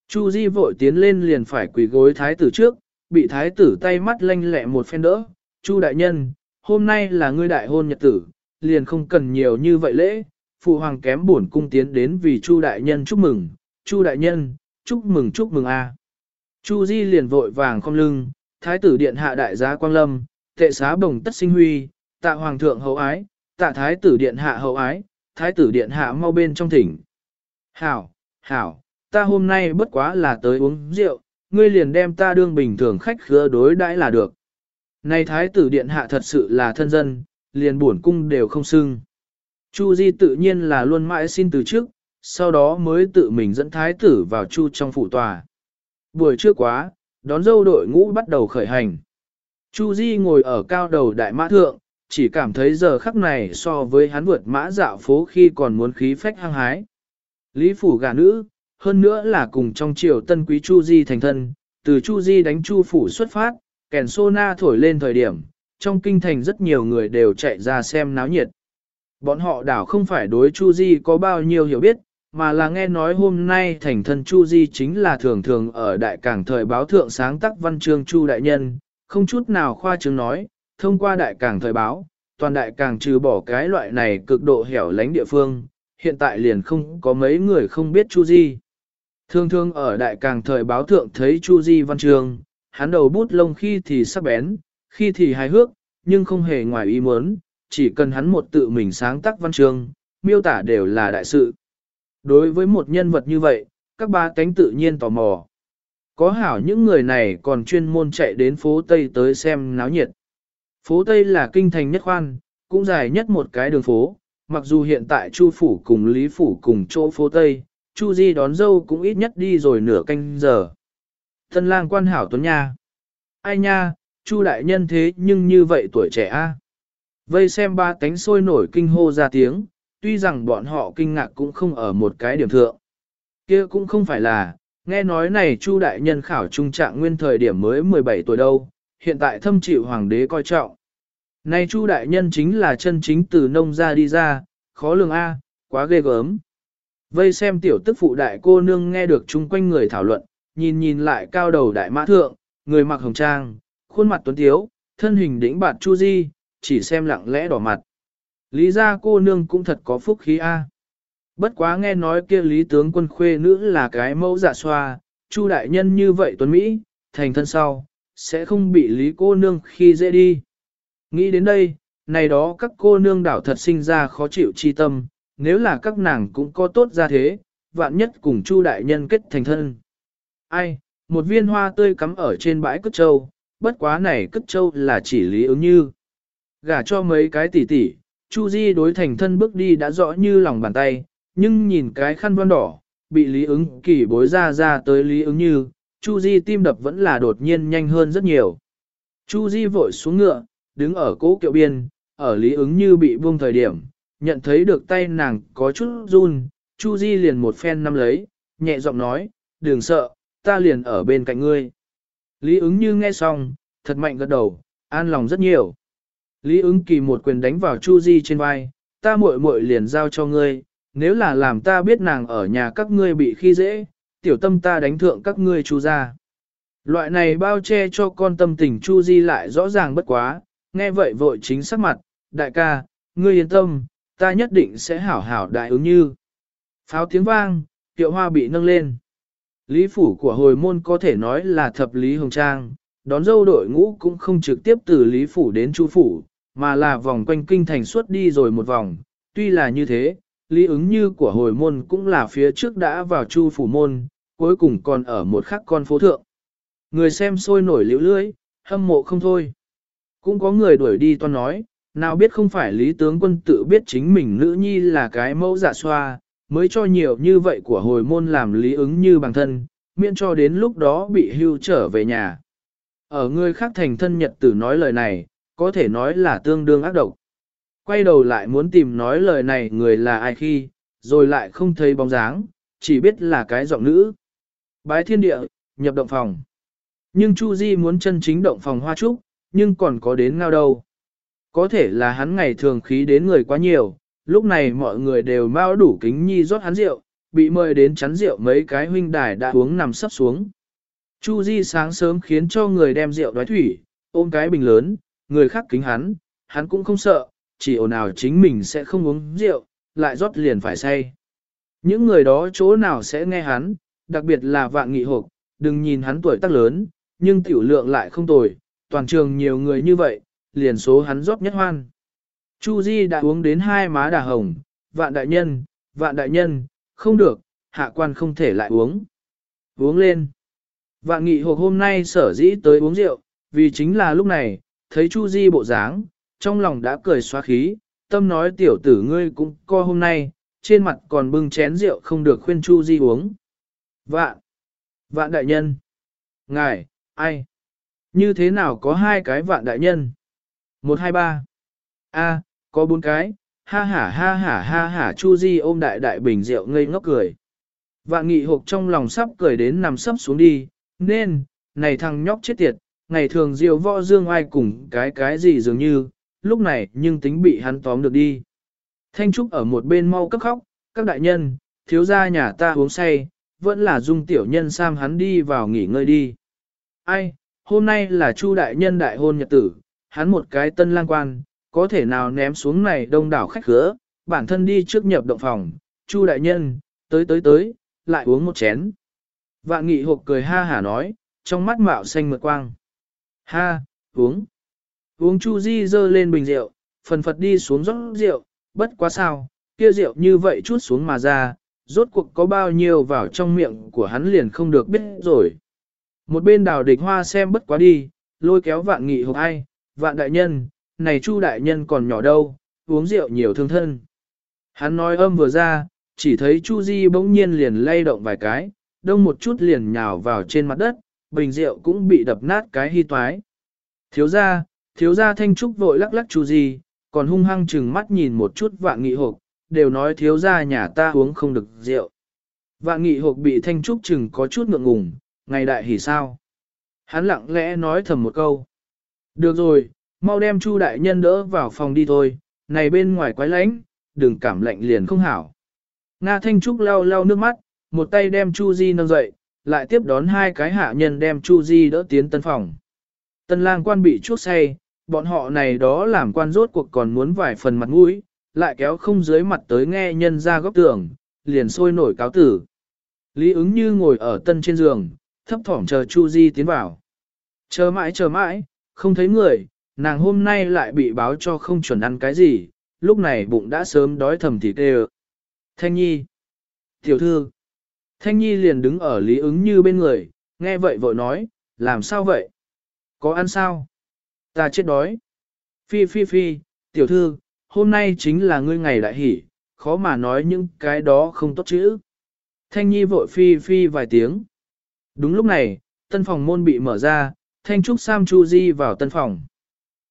Chu Di vội tiến lên liền phải quỳ gối thái tử trước, bị thái tử tay mắt lanh lẹ một phen đỡ. Chu đại nhân, hôm nay là ngươi đại hôn nhật tử, liền không cần nhiều như vậy lễ. Phụ hoàng kém buồn cung tiến đến vì Chu đại nhân chúc mừng. Chu đại nhân, chúc mừng chúc mừng a. Chu Di liền vội vàng cong lưng, thái tử điện hạ đại giá quang lâm, tệ xá bồng tất sinh huy, tạ hoàng thượng hậu ái, tạ thái tử điện hạ hậu ái, thái tử điện hạ mau bên trong thỉnh. Hảo, hảo, ta hôm nay bất quá là tới uống rượu, ngươi liền đem ta đương bình thường khách khứa đối đãi là được. Này thái tử điện hạ thật sự là thân dân, liền buồn cung đều không xưng. Chu Di tự nhiên là luôn mãi xin từ trước, sau đó mới tự mình dẫn thái tử vào chu trong phủ tòa. Buổi trưa quá, đón dâu đội ngũ bắt đầu khởi hành. Chu Di ngồi ở cao đầu đại mã thượng, chỉ cảm thấy giờ khắc này so với hắn vượt mã dạo phố khi còn muốn khí phách hăng hái. Lý phủ gà nữ, hơn nữa là cùng trong triều tân quý Chu Di thành thân, từ Chu Di đánh Chu phủ xuất phát, kèn sô na thổi lên thời điểm, trong kinh thành rất nhiều người đều chạy ra xem náo nhiệt. Bọn họ đảo không phải đối Chu Di có bao nhiêu hiểu biết, mà là nghe nói hôm nay thành thân Chu Di chính là thường thường ở đại cảng thời báo thượng sáng tác văn chương Chu Đại Nhân, không chút nào khoa trương nói, thông qua đại cảng thời báo, toàn đại cảng trừ bỏ cái loại này cực độ hẻo lánh địa phương, hiện tại liền không có mấy người không biết Chu Di. Thường thường ở đại cảng thời báo thượng thấy Chu Di văn chương hắn đầu bút lông khi thì sắc bén, khi thì hài hước, nhưng không hề ngoài ý muốn, chỉ cần hắn một tự mình sáng tác văn chương miêu tả đều là đại sự. Đối với một nhân vật như vậy, các ba cánh tự nhiên tò mò. Có hảo những người này còn chuyên môn chạy đến phố Tây tới xem náo nhiệt. Phố Tây là kinh thành nhất khoan, cũng dài nhất một cái đường phố, mặc dù hiện tại Chu Phủ cùng Lý Phủ cùng chỗ phố Tây, Chu Di đón dâu cũng ít nhất đi rồi nửa canh giờ. Thân lang quan hảo tuấn nha. Ai nha, Chu đại nhân thế nhưng như vậy tuổi trẻ a. Vây xem ba cánh sôi nổi kinh hô ra tiếng, tuy rằng bọn họ kinh ngạc cũng không ở một cái điểm thượng. kia cũng không phải là, nghe nói này Chu đại nhân khảo trung trạng nguyên thời điểm mới 17 tuổi đâu, hiện tại thâm chịu hoàng đế coi trọng. Này Chu đại nhân chính là chân chính từ nông ra đi ra, khó lường a, quá ghê gớm. Vây xem tiểu tức phụ đại cô nương nghe được chung quanh người thảo luận, nhìn nhìn lại cao đầu đại mã thượng, người mặc hồng trang, khuôn mặt tuấn tiếu, thân hình đĩnh bạt chu di, chỉ xem lặng lẽ đỏ mặt. Lý gia cô nương cũng thật có phúc khí a. Bất quá nghe nói kia lý tướng quân khuê nữ là cái mẫu dạ xoa, chu đại nhân như vậy tuấn Mỹ, thành thân sau, sẽ không bị lý cô nương khi dễ đi. Nghĩ đến đây, này đó các cô nương đảo thật sinh ra khó chịu chi tâm, nếu là các nàng cũng có tốt ra thế, vạn nhất cùng Chu đại nhân kết thành thân. Ai, một viên hoa tươi cắm ở trên bãi cất châu, bất quá này cất châu là chỉ lý ứng như. Gả cho mấy cái tỷ tỷ. Chu Di đối thành thân bước đi đã rõ như lòng bàn tay, nhưng nhìn cái khăn vân đỏ, bị lý ứng kỳ bối ra ra tới lý ứng như, Chu Di tim đập vẫn là đột nhiên nhanh hơn rất nhiều. Chu Di vội xuống ngựa, đứng ở cố kiệu biên, ở lý ứng như bị buông thời điểm, nhận thấy được tay nàng có chút run, Chu Di liền một phen nắm lấy, nhẹ giọng nói, đừng sợ, ta liền ở bên cạnh ngươi. Lý ứng như nghe xong, thật mạnh gật đầu, an lòng rất nhiều. Lý ứng kỳ một quyền đánh vào Chu Di trên vai, ta muội muội liền giao cho ngươi, nếu là làm ta biết nàng ở nhà các ngươi bị khi dễ, tiểu tâm ta đánh thượng các ngươi chu ra. Loại này bao che cho con tâm tình Chu Di lại rõ ràng bất quá, nghe vậy vội chính sắc mặt, đại ca, ngươi yên tâm, ta nhất định sẽ hảo hảo đại ứng như. Pháo tiếng vang, Tiệu hoa bị nâng lên. Lý phủ của hồi môn có thể nói là thập lý hồng trang, đón dâu đội ngũ cũng không trực tiếp từ Lý phủ đến Chu phủ, mà là vòng quanh kinh thành suốt đi rồi một vòng. Tuy là như thế, Lý ứng như của hồi môn cũng là phía trước đã vào Chu phủ môn, cuối cùng còn ở một khắc con phố thượng. Người xem sôi nổi liễu lưỡi, hâm mộ không thôi. Cũng có người đuổi đi toan nói, nào biết không phải lý tướng quân tự biết chính mình nữ nhi là cái mẫu giả xoa, mới cho nhiều như vậy của hồi môn làm lý ứng như bằng thân, miễn cho đến lúc đó bị hưu trở về nhà. Ở người khác thành thân nhật tử nói lời này, có thể nói là tương đương ác độc. Quay đầu lại muốn tìm nói lời này người là ai khi, rồi lại không thấy bóng dáng, chỉ biết là cái giọng nữ. Bái thiên địa, nhập động phòng. Nhưng Chu Di muốn chân chính động phòng hoa trúc, nhưng còn có đến ngao đâu. Có thể là hắn ngày thường khí đến người quá nhiều, lúc này mọi người đều mau đủ kính nhi rót hắn rượu, bị mời đến chắn rượu mấy cái huynh đài đã uống nằm sắp xuống. Chu Di sáng sớm khiến cho người đem rượu đói thủy, ôm cái bình lớn, người khác kính hắn, hắn cũng không sợ, chỉ ồn ào chính mình sẽ không uống rượu, lại rót liền phải say. Những người đó chỗ nào sẽ nghe hắn, đặc biệt là vạn nghị hộp, đừng nhìn hắn tuổi tác lớn, nhưng tiểu lượng lại không tồi, toàn trường nhiều người như vậy, liền số hắn rót nhất hoan. Chu Di đã uống đến hai má đà hồng, vạn đại nhân, vạn đại nhân, không được, hạ quan không thể lại uống. Uống lên. Vạn nghị hộp hôm nay sở dĩ tới uống rượu, vì chính là lúc này, thấy Chu Di bộ dáng, trong lòng đã cười xóa khí, tâm nói tiểu tử ngươi cũng co hôm nay, trên mặt còn bưng chén rượu không được khuyên Chu Di uống. Vạn, vạn đại nhân, ngài, ai, như thế nào có hai cái vạn đại nhân? Một hai ba, a, có bốn cái, ha ha ha ha ha ha Chu Di ôm đại đại bình rượu ngây ngốc cười. Vạn nghị hộp trong lòng sắp cười đến nằm sấp xuống đi, nên, này thằng nhóc chết tiệt, ngày thường diều võ dương ai cùng cái cái gì dường như, lúc này nhưng tính bị hắn tóm được đi. Thanh Trúc ở một bên mau cấp khóc, các đại nhân, thiếu gia nhà ta uống say, vẫn là dung tiểu nhân Sam hắn đi vào nghỉ ngơi đi. Ai, hôm nay là Chu đại nhân đại hôn nhật tử, hắn một cái tân lang quan, có thể nào ném xuống này đông đảo khách khứa, bản thân đi trước nhập động phòng, Chu đại nhân, tới tới tới, lại uống một chén. Vạn nghị hộp cười ha hả nói, trong mắt mạo xanh mượt quang. Ha, uống. Uống Chu Di dơ lên bình rượu, phần phật đi xuống rót rượu, bất quá sao, kia rượu như vậy chút xuống mà ra, rốt cuộc có bao nhiêu vào trong miệng của hắn liền không được biết rồi. Một bên đào địch hoa xem bất quá đi, lôi kéo vạn nghị hộp ai, vạn đại nhân, này chu đại nhân còn nhỏ đâu, uống rượu nhiều thương thân. Hắn nói âm vừa ra, chỉ thấy chu di bỗng nhiên liền lay động vài cái, đông một chút liền nhào vào trên mặt đất, bình rượu cũng bị đập nát cái hy toái. Thiếu gia, thiếu gia thanh trúc vội lắc lắc chu di, còn hung hăng chừng mắt nhìn một chút vạn nghị hộp, đều nói thiếu gia nhà ta uống không được rượu. Vạn nghị hộp bị thanh trúc chừng có chút ngượng ngùng, ngày đại hỉ sao. Hắn lặng lẽ nói thầm một câu. Được rồi, mau đem chu đại nhân đỡ vào phòng đi thôi, này bên ngoài quái lạnh, đừng cảm lạnh liền không hảo. Nga thanh trúc lau lau nước mắt, một tay đem chu di nâng dậy, lại tiếp đón hai cái hạ nhân đem chu di đỡ tiến tân phòng. Tân lang quan bị chuốc say, bọn họ này đó làm quan rốt cuộc còn muốn vài phần mặt mũi, lại kéo không dưới mặt tới nghe nhân ra góc tường, liền sôi nổi cáo tử. Lý ứng như ngồi ở tân trên giường, thấp thỏm chờ Chu Di tiến vào. Chờ mãi chờ mãi, không thấy người, nàng hôm nay lại bị báo cho không chuẩn ăn cái gì, lúc này bụng đã sớm đói thầm thịt đều. Thanh Nhi. Tiểu thư. Thanh Nhi liền đứng ở Lý ứng như bên người, nghe vậy vội nói, làm sao vậy? Có ăn sao? Ta chết đói. Phi phi phi, tiểu thư, hôm nay chính là ngươi ngày đại hỷ, khó mà nói những cái đó không tốt chữ. Thanh Nhi vội phi phi vài tiếng. Đúng lúc này, tân phòng môn bị mở ra, Thanh Trúc Sam Chu Di vào tân phòng.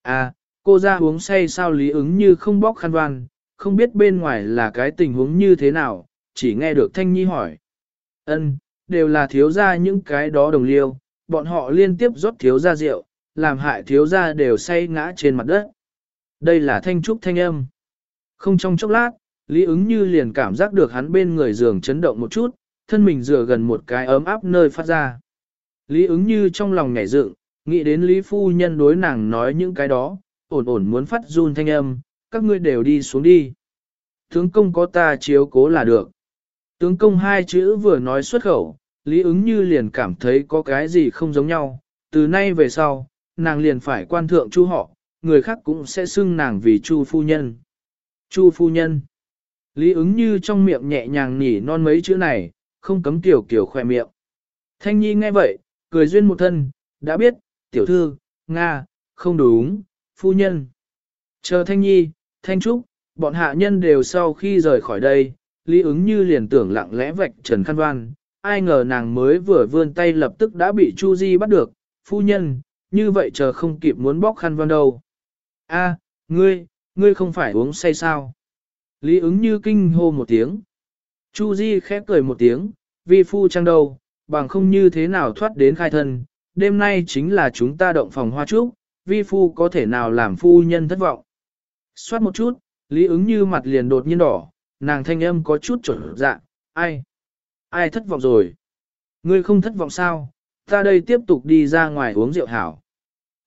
À, cô ra uống say sao lý ứng như không bóc khăn đoan, không biết bên ngoài là cái tình huống như thế nào, chỉ nghe được Thanh Nhi hỏi. Ân, đều là thiếu gia những cái đó đồng liêu, bọn họ liên tiếp rót thiếu gia rượu, làm hại thiếu gia đều say ngã trên mặt đất. Đây là thanh trúc thanh âm. Không trong chốc lát, Lý ứng như liền cảm giác được hắn bên người giường chấn động một chút, thân mình dựa gần một cái ấm áp nơi phát ra. Lý ứng như trong lòng nhảy dựng, nghĩ đến Lý phu nhân đối nàng nói những cái đó, ổn ổn muốn phát run thanh âm, các ngươi đều đi xuống đi. Tướng công có ta chiếu cố là được. Tướng công hai chữ vừa nói xuất khẩu, Lý ứng như liền cảm thấy có cái gì không giống nhau, từ nay về sau, nàng liền phải quan thượng chu họ, người khác cũng sẽ xưng nàng vì chu phu nhân. Chu phu nhân. Lý ứng như trong miệng nhẹ nhàng nỉ non mấy chữ này, không cấm tiểu kiểu khỏe miệng. Thanh nhi nghe vậy, cười duyên một thân, đã biết, tiểu thư, Nga, không đúng, phu nhân. Chờ Thanh nhi, Thanh Trúc, bọn hạ nhân đều sau khi rời khỏi đây, Lý ứng như liền tưởng lặng lẽ vạch trần khăn đoan, ai ngờ nàng mới vừa vươn tay lập tức đã bị Chu Di bắt được, phu nhân, như vậy chờ không kịp muốn bóc khăn đoan đâu. A, ngươi, ngươi không phải uống say sao? Lý ứng như kinh hô một tiếng. Chu Di khẽ cười một tiếng, vi phu trang đầu, bằng không như thế nào thoát đến khai thân, đêm nay chính là chúng ta động phòng hoa trúc, vi phu có thể nào làm phu nhân thất vọng. Xoát một chút, Lý ứng như mặt liền đột nhiên đỏ, nàng thanh âm có chút trở dạ, ai? Ai thất vọng rồi? Ngươi không thất vọng sao? Ta đây tiếp tục đi ra ngoài uống rượu hảo.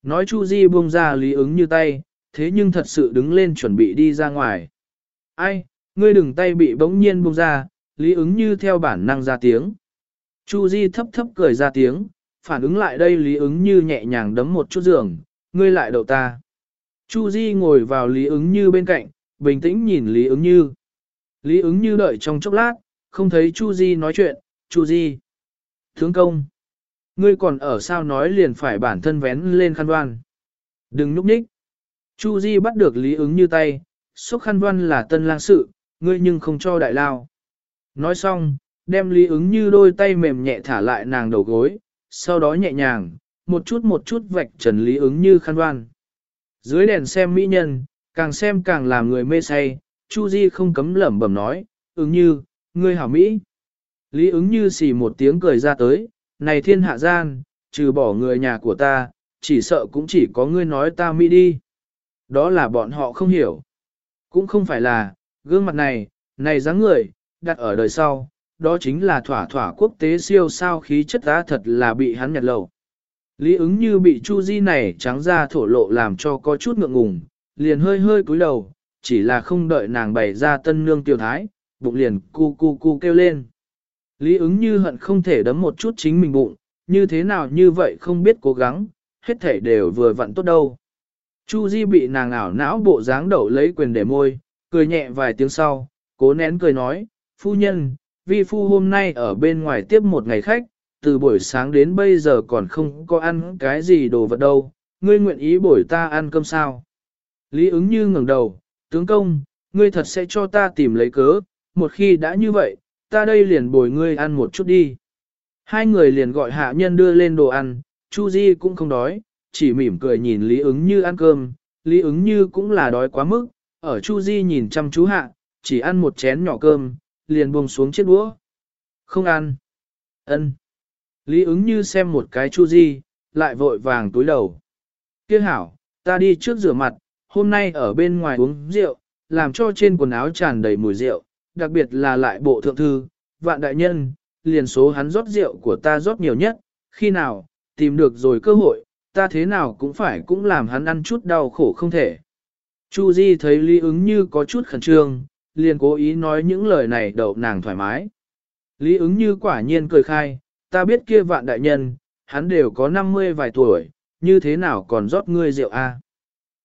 Nói Chu Di buông ra Lý ứng như tay, thế nhưng thật sự đứng lên chuẩn bị đi ra ngoài. Ai, ngươi đừng tay bị bỗng nhiên buông ra, Lý ứng như theo bản năng ra tiếng. Chu Di thấp thấp cười ra tiếng, phản ứng lại đây Lý ứng như nhẹ nhàng đấm một chút giường, ngươi lại đậu ta. Chu Di ngồi vào Lý ứng như bên cạnh, bình tĩnh nhìn Lý ứng như. Lý ứng như đợi trong chốc lát, không thấy Chu Di nói chuyện, Chu Di. Thướng công. Ngươi còn ở sao nói liền phải bản thân vén lên khăn đoan. Đừng núp nhích. Chu Di bắt được Lý ứng như tay, xúc khăn đoan là tân lang sự, ngươi nhưng không cho đại lao. Nói xong, đem Lý ứng như đôi tay mềm nhẹ thả lại nàng đầu gối, sau đó nhẹ nhàng, một chút một chút vạch trần Lý ứng như khăn đoan. Dưới đèn xem mỹ nhân, càng xem càng làm người mê say, Chu Di không cấm lẩm bẩm nói, ứng như, ngươi hảo Mỹ. Lý ứng như xì một tiếng cười ra tới, này thiên hạ gian, trừ bỏ người nhà của ta, chỉ sợ cũng chỉ có ngươi nói ta Mỹ đi. Đó là bọn họ không hiểu. Cũng không phải là, gương mặt này, này dáng người, đặt ở đời sau, đó chính là thỏa thỏa quốc tế siêu sao khí chất ta thật là bị hắn nhặt lầu. Lý ứng như bị Chu Di này trắng ra thổ lộ làm cho có chút ngượng ngùng, liền hơi hơi cúi đầu, chỉ là không đợi nàng bày ra tân nương tiểu thái, bụng liền cu cu cu kêu lên. Lý ứng như hận không thể đấm một chút chính mình bụng, như thế nào như vậy không biết cố gắng, hết thể đều vừa vặn tốt đâu. Chu Di bị nàng ảo não bộ dáng đậu lấy quyền để môi, cười nhẹ vài tiếng sau, cố nén cười nói, phu nhân, vi phu hôm nay ở bên ngoài tiếp một ngày khách, từ buổi sáng đến bây giờ còn không có ăn cái gì đồ vật đâu, ngươi nguyện ý bổi ta ăn cơm sao. Lý ứng như ngẩng đầu, tướng công, ngươi thật sẽ cho ta tìm lấy cớ, một khi đã như vậy, ta đây liền bồi ngươi ăn một chút đi. Hai người liền gọi hạ nhân đưa lên đồ ăn, Chu Di cũng không đói, chỉ mỉm cười nhìn Lý ứng như ăn cơm, Lý ứng như cũng là đói quá mức, ở Chu Di nhìn chăm chú hạ, chỉ ăn một chén nhỏ cơm, liền buông xuống chiếc đũa. Không ăn. Ân. Lý ứng như xem một cái Chu Di, lại vội vàng túi đầu. Kia hảo, ta đi trước rửa mặt, hôm nay ở bên ngoài uống rượu, làm cho trên quần áo tràn đầy mùi rượu, đặc biệt là lại bộ thượng thư, vạn đại nhân, liền số hắn rót rượu của ta rót nhiều nhất, khi nào, tìm được rồi cơ hội, ta thế nào cũng phải cũng làm hắn ăn chút đau khổ không thể. Chu Di thấy Lý ứng như có chút khẩn trương, liền cố ý nói những lời này đậu nàng thoải mái. Lý ứng như quả nhiên cười khai, ta biết kia vạn đại nhân, hắn đều có 50 vài tuổi, như thế nào còn rót ngươi rượu a?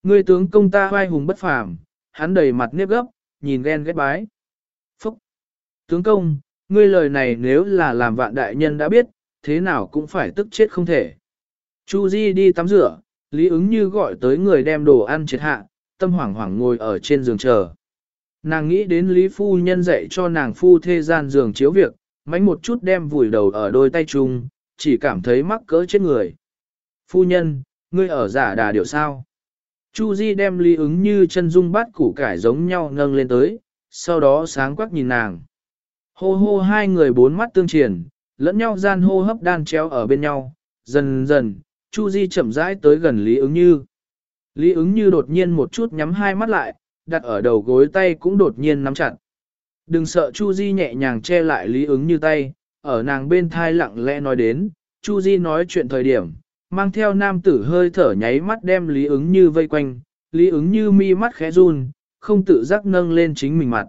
Ngươi tướng công ta vai hùng bất phàm, hắn đầy mặt nếp gấp, nhìn ghen ghét bái. Phúc! Tướng công, ngươi lời này nếu là làm vạn đại nhân đã biết, thế nào cũng phải tức chết không thể. Chu Di đi tắm rửa, Lý ứng như gọi tới người đem đồ ăn triệt hạ, tâm hoảng hoảng ngồi ở trên giường chờ. Nàng nghĩ đến Lý Phu Nhân dạy cho nàng phu thê gian giường chiếu việc, mánh một chút đem vùi đầu ở đôi tay chung, chỉ cảm thấy mắc cỡ chết người. Phu Nhân, ngươi ở giả đà điều sao? Chu Di đem Lý ứng như chân dung bát củ cải giống nhau nâng lên tới, sau đó sáng quắc nhìn nàng. Hô hô hai người bốn mắt tương triển, lẫn nhau gian hô hấp đan chéo ở bên nhau, dần dần, Chu Di chậm rãi tới gần Lý ứng như. Lý ứng như đột nhiên một chút nhắm hai mắt lại, đặt ở đầu gối tay cũng đột nhiên nắm chặt. Đừng sợ Chu Di nhẹ nhàng che lại Lý ứng như tay, ở nàng bên thai lặng lẽ nói đến, Chu Di nói chuyện thời điểm, mang theo nam tử hơi thở nháy mắt đem Lý ứng như vây quanh, Lý ứng như mi mắt khẽ run, không tự giác nâng lên chính mình mặt.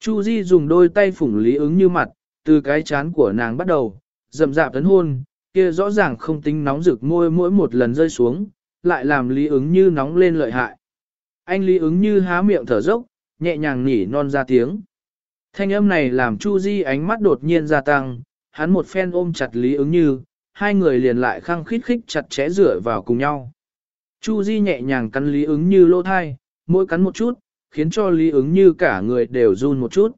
Chu Di dùng đôi tay phủng Lý ứng như mặt, từ cái chán của nàng bắt đầu, dậm dạp tấn hôn, kia rõ ràng không tính nóng rực môi mỗi một lần rơi xuống, lại làm Lý ứng như nóng lên lợi hại. Anh Lý ứng như há miệng thở dốc, nhẹ nhàng nỉ non ra tiếng. Thanh âm này làm Chu Di ánh mắt đột nhiên gia tăng, hắn một phen ôm chặt Lý ứng như, hai người liền lại khăng khít khích chặt chẽ rửa vào cùng nhau. Chu Di nhẹ nhàng cắn Lý ứng như lỗ thai, mỗi cắn một chút, khiến cho Lý ứng như cả người đều run một chút.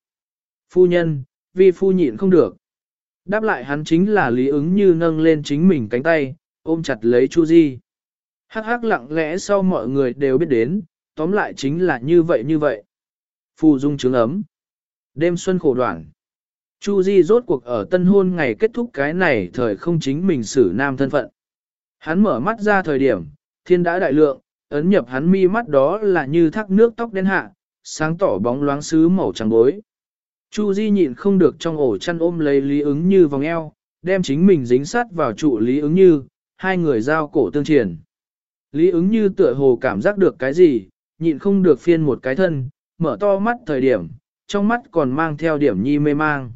Phu nhân, vi phu nhịn không được. Đáp lại hắn chính là Lý ứng như nâng lên chính mình cánh tay, ôm chặt lấy Chu Di. Hắc hắc lặng lẽ sau mọi người đều biết đến, tóm lại chính là như vậy như vậy. Phù dung trứng ấm. Đêm xuân khổ đoạn. Chu Di rốt cuộc ở tân hôn ngày kết thúc cái này thời không chính mình xử nam thân phận. Hắn mở mắt ra thời điểm, thiên đã đại lượng, ấn nhập hắn mi mắt đó là như thác nước tóc đen hạ, sáng tỏ bóng loáng sứ màu trắng bối. Chu Di nhịn không được trong ổ chăn ôm lấy Lý ứng như vòng eo, đem chính mình dính sát vào trụ Lý ứng như, hai người giao cổ tương triển. Lý ứng như tựa hồ cảm giác được cái gì, nhịn không được phiên một cái thân, mở to mắt thời điểm, trong mắt còn mang theo điểm nhi mê mang.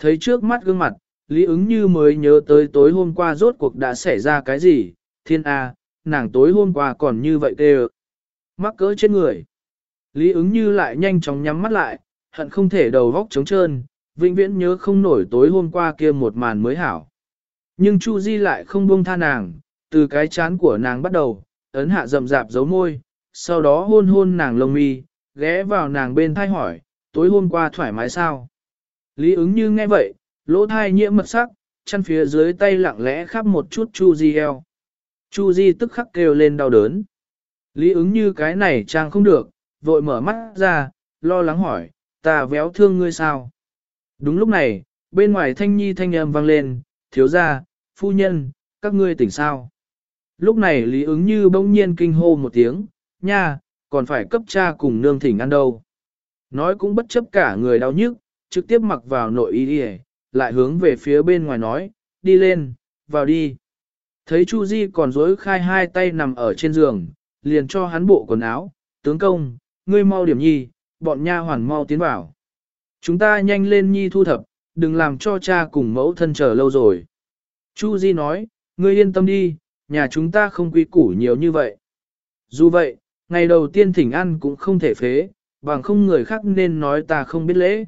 Thấy trước mắt gương mặt, Lý ứng như mới nhớ tới tối hôm qua rốt cuộc đã xảy ra cái gì, thiên A, nàng tối hôm qua còn như vậy tê Mắc cỡ trên người. Lý ứng như lại nhanh chóng nhắm mắt lại, hận không thể đầu vóc trống trơn, vĩnh viễn nhớ không nổi tối hôm qua kia một màn mới hảo. Nhưng Chu Di lại không buông tha nàng, từ cái chán của nàng bắt đầu, ấn hạ rậm rạp dấu môi, sau đó hôn hôn nàng lông mi, ghé vào nàng bên thai hỏi, tối hôm qua thoải mái sao? Lý ứng như nghe vậy, lỗ thai nhiễm mật sắc, chân phía dưới tay lặng lẽ khắp một chút Chu Di eo. Chu Di tức khắc kêu lên đau đớn. Lý ứng như cái này trang không được, vội mở mắt ra, lo lắng hỏi, ta véo thương ngươi sao? Đúng lúc này, bên ngoài thanh nhi thanh âm vang lên, thiếu gia, phu nhân, các ngươi tỉnh sao? Lúc này Lý ứng như bỗng nhiên kinh hô một tiếng, nha, còn phải cấp cha cùng nương thỉnh ăn đâu. Nói cũng bất chấp cả người đau nhức, trực tiếp mặc vào nội y đi lại hướng về phía bên ngoài nói, đi lên, vào đi. Thấy Chu Di còn dối khai hai tay nằm ở trên giường, liền cho hắn bộ quần áo, tướng công, ngươi mau điểm nhi, bọn nha hoàn mau tiến vào. Chúng ta nhanh lên nhi thu thập, đừng làm cho cha cùng mẫu thân chờ lâu rồi. Chu Di nói, ngươi yên tâm đi, nhà chúng ta không quy củ nhiều như vậy. Dù vậy, ngày đầu tiên thỉnh ăn cũng không thể phế, bằng không người khác nên nói ta không biết lễ.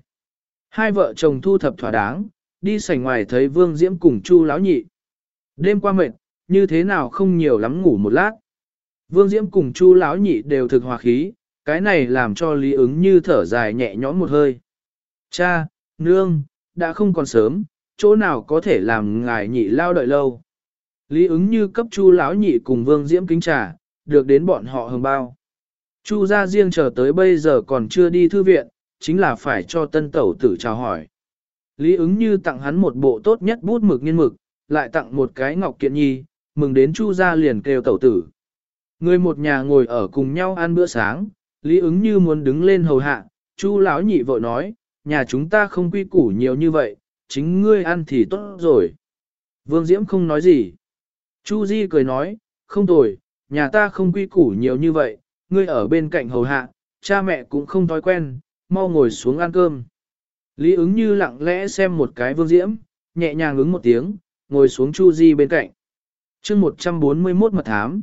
Hai vợ chồng thu thập thỏa đáng, đi sảnh ngoài thấy Vương Diễm cùng Chu lão nhị. Đêm qua mệt, như thế nào không nhiều lắm ngủ một lát. Vương Diễm cùng Chu lão nhị đều thực hòa khí, cái này làm cho Lý ứng như thở dài nhẹ nhõm một hơi. Cha, nương, đã không còn sớm, chỗ nào có thể làm ngài nhị lao đợi lâu. Lý ứng như cấp Chu lão nhị cùng Vương Diễm kính trà, được đến bọn họ hưởng bao. Chu ra riêng chờ tới bây giờ còn chưa đi thư viện, chính là phải cho tân tẩu tử chào hỏi. Lý ứng như tặng hắn một bộ tốt nhất bút mực nghiên mực, lại tặng một cái ngọc kiện nhi, mừng đến Chu ra liền kêu tẩu tử. Người một nhà ngồi ở cùng nhau ăn bữa sáng, Lý ứng như muốn đứng lên hầu hạ, Chu lão nhị vội nói, nhà chúng ta không quy củ nhiều như vậy, chính ngươi ăn thì tốt rồi. Vương Diễm không nói gì. Chu Di cười nói, không tồi, nhà ta không quy củ nhiều như vậy, ngươi ở bên cạnh hầu hạ, cha mẹ cũng không thói quen, mau ngồi xuống ăn cơm. Lý ứng như lặng lẽ xem một cái Vương Diễm, nhẹ nhàng ứng một tiếng, ngồi xuống Chu Di bên cạnh. Trước 141 mật thám.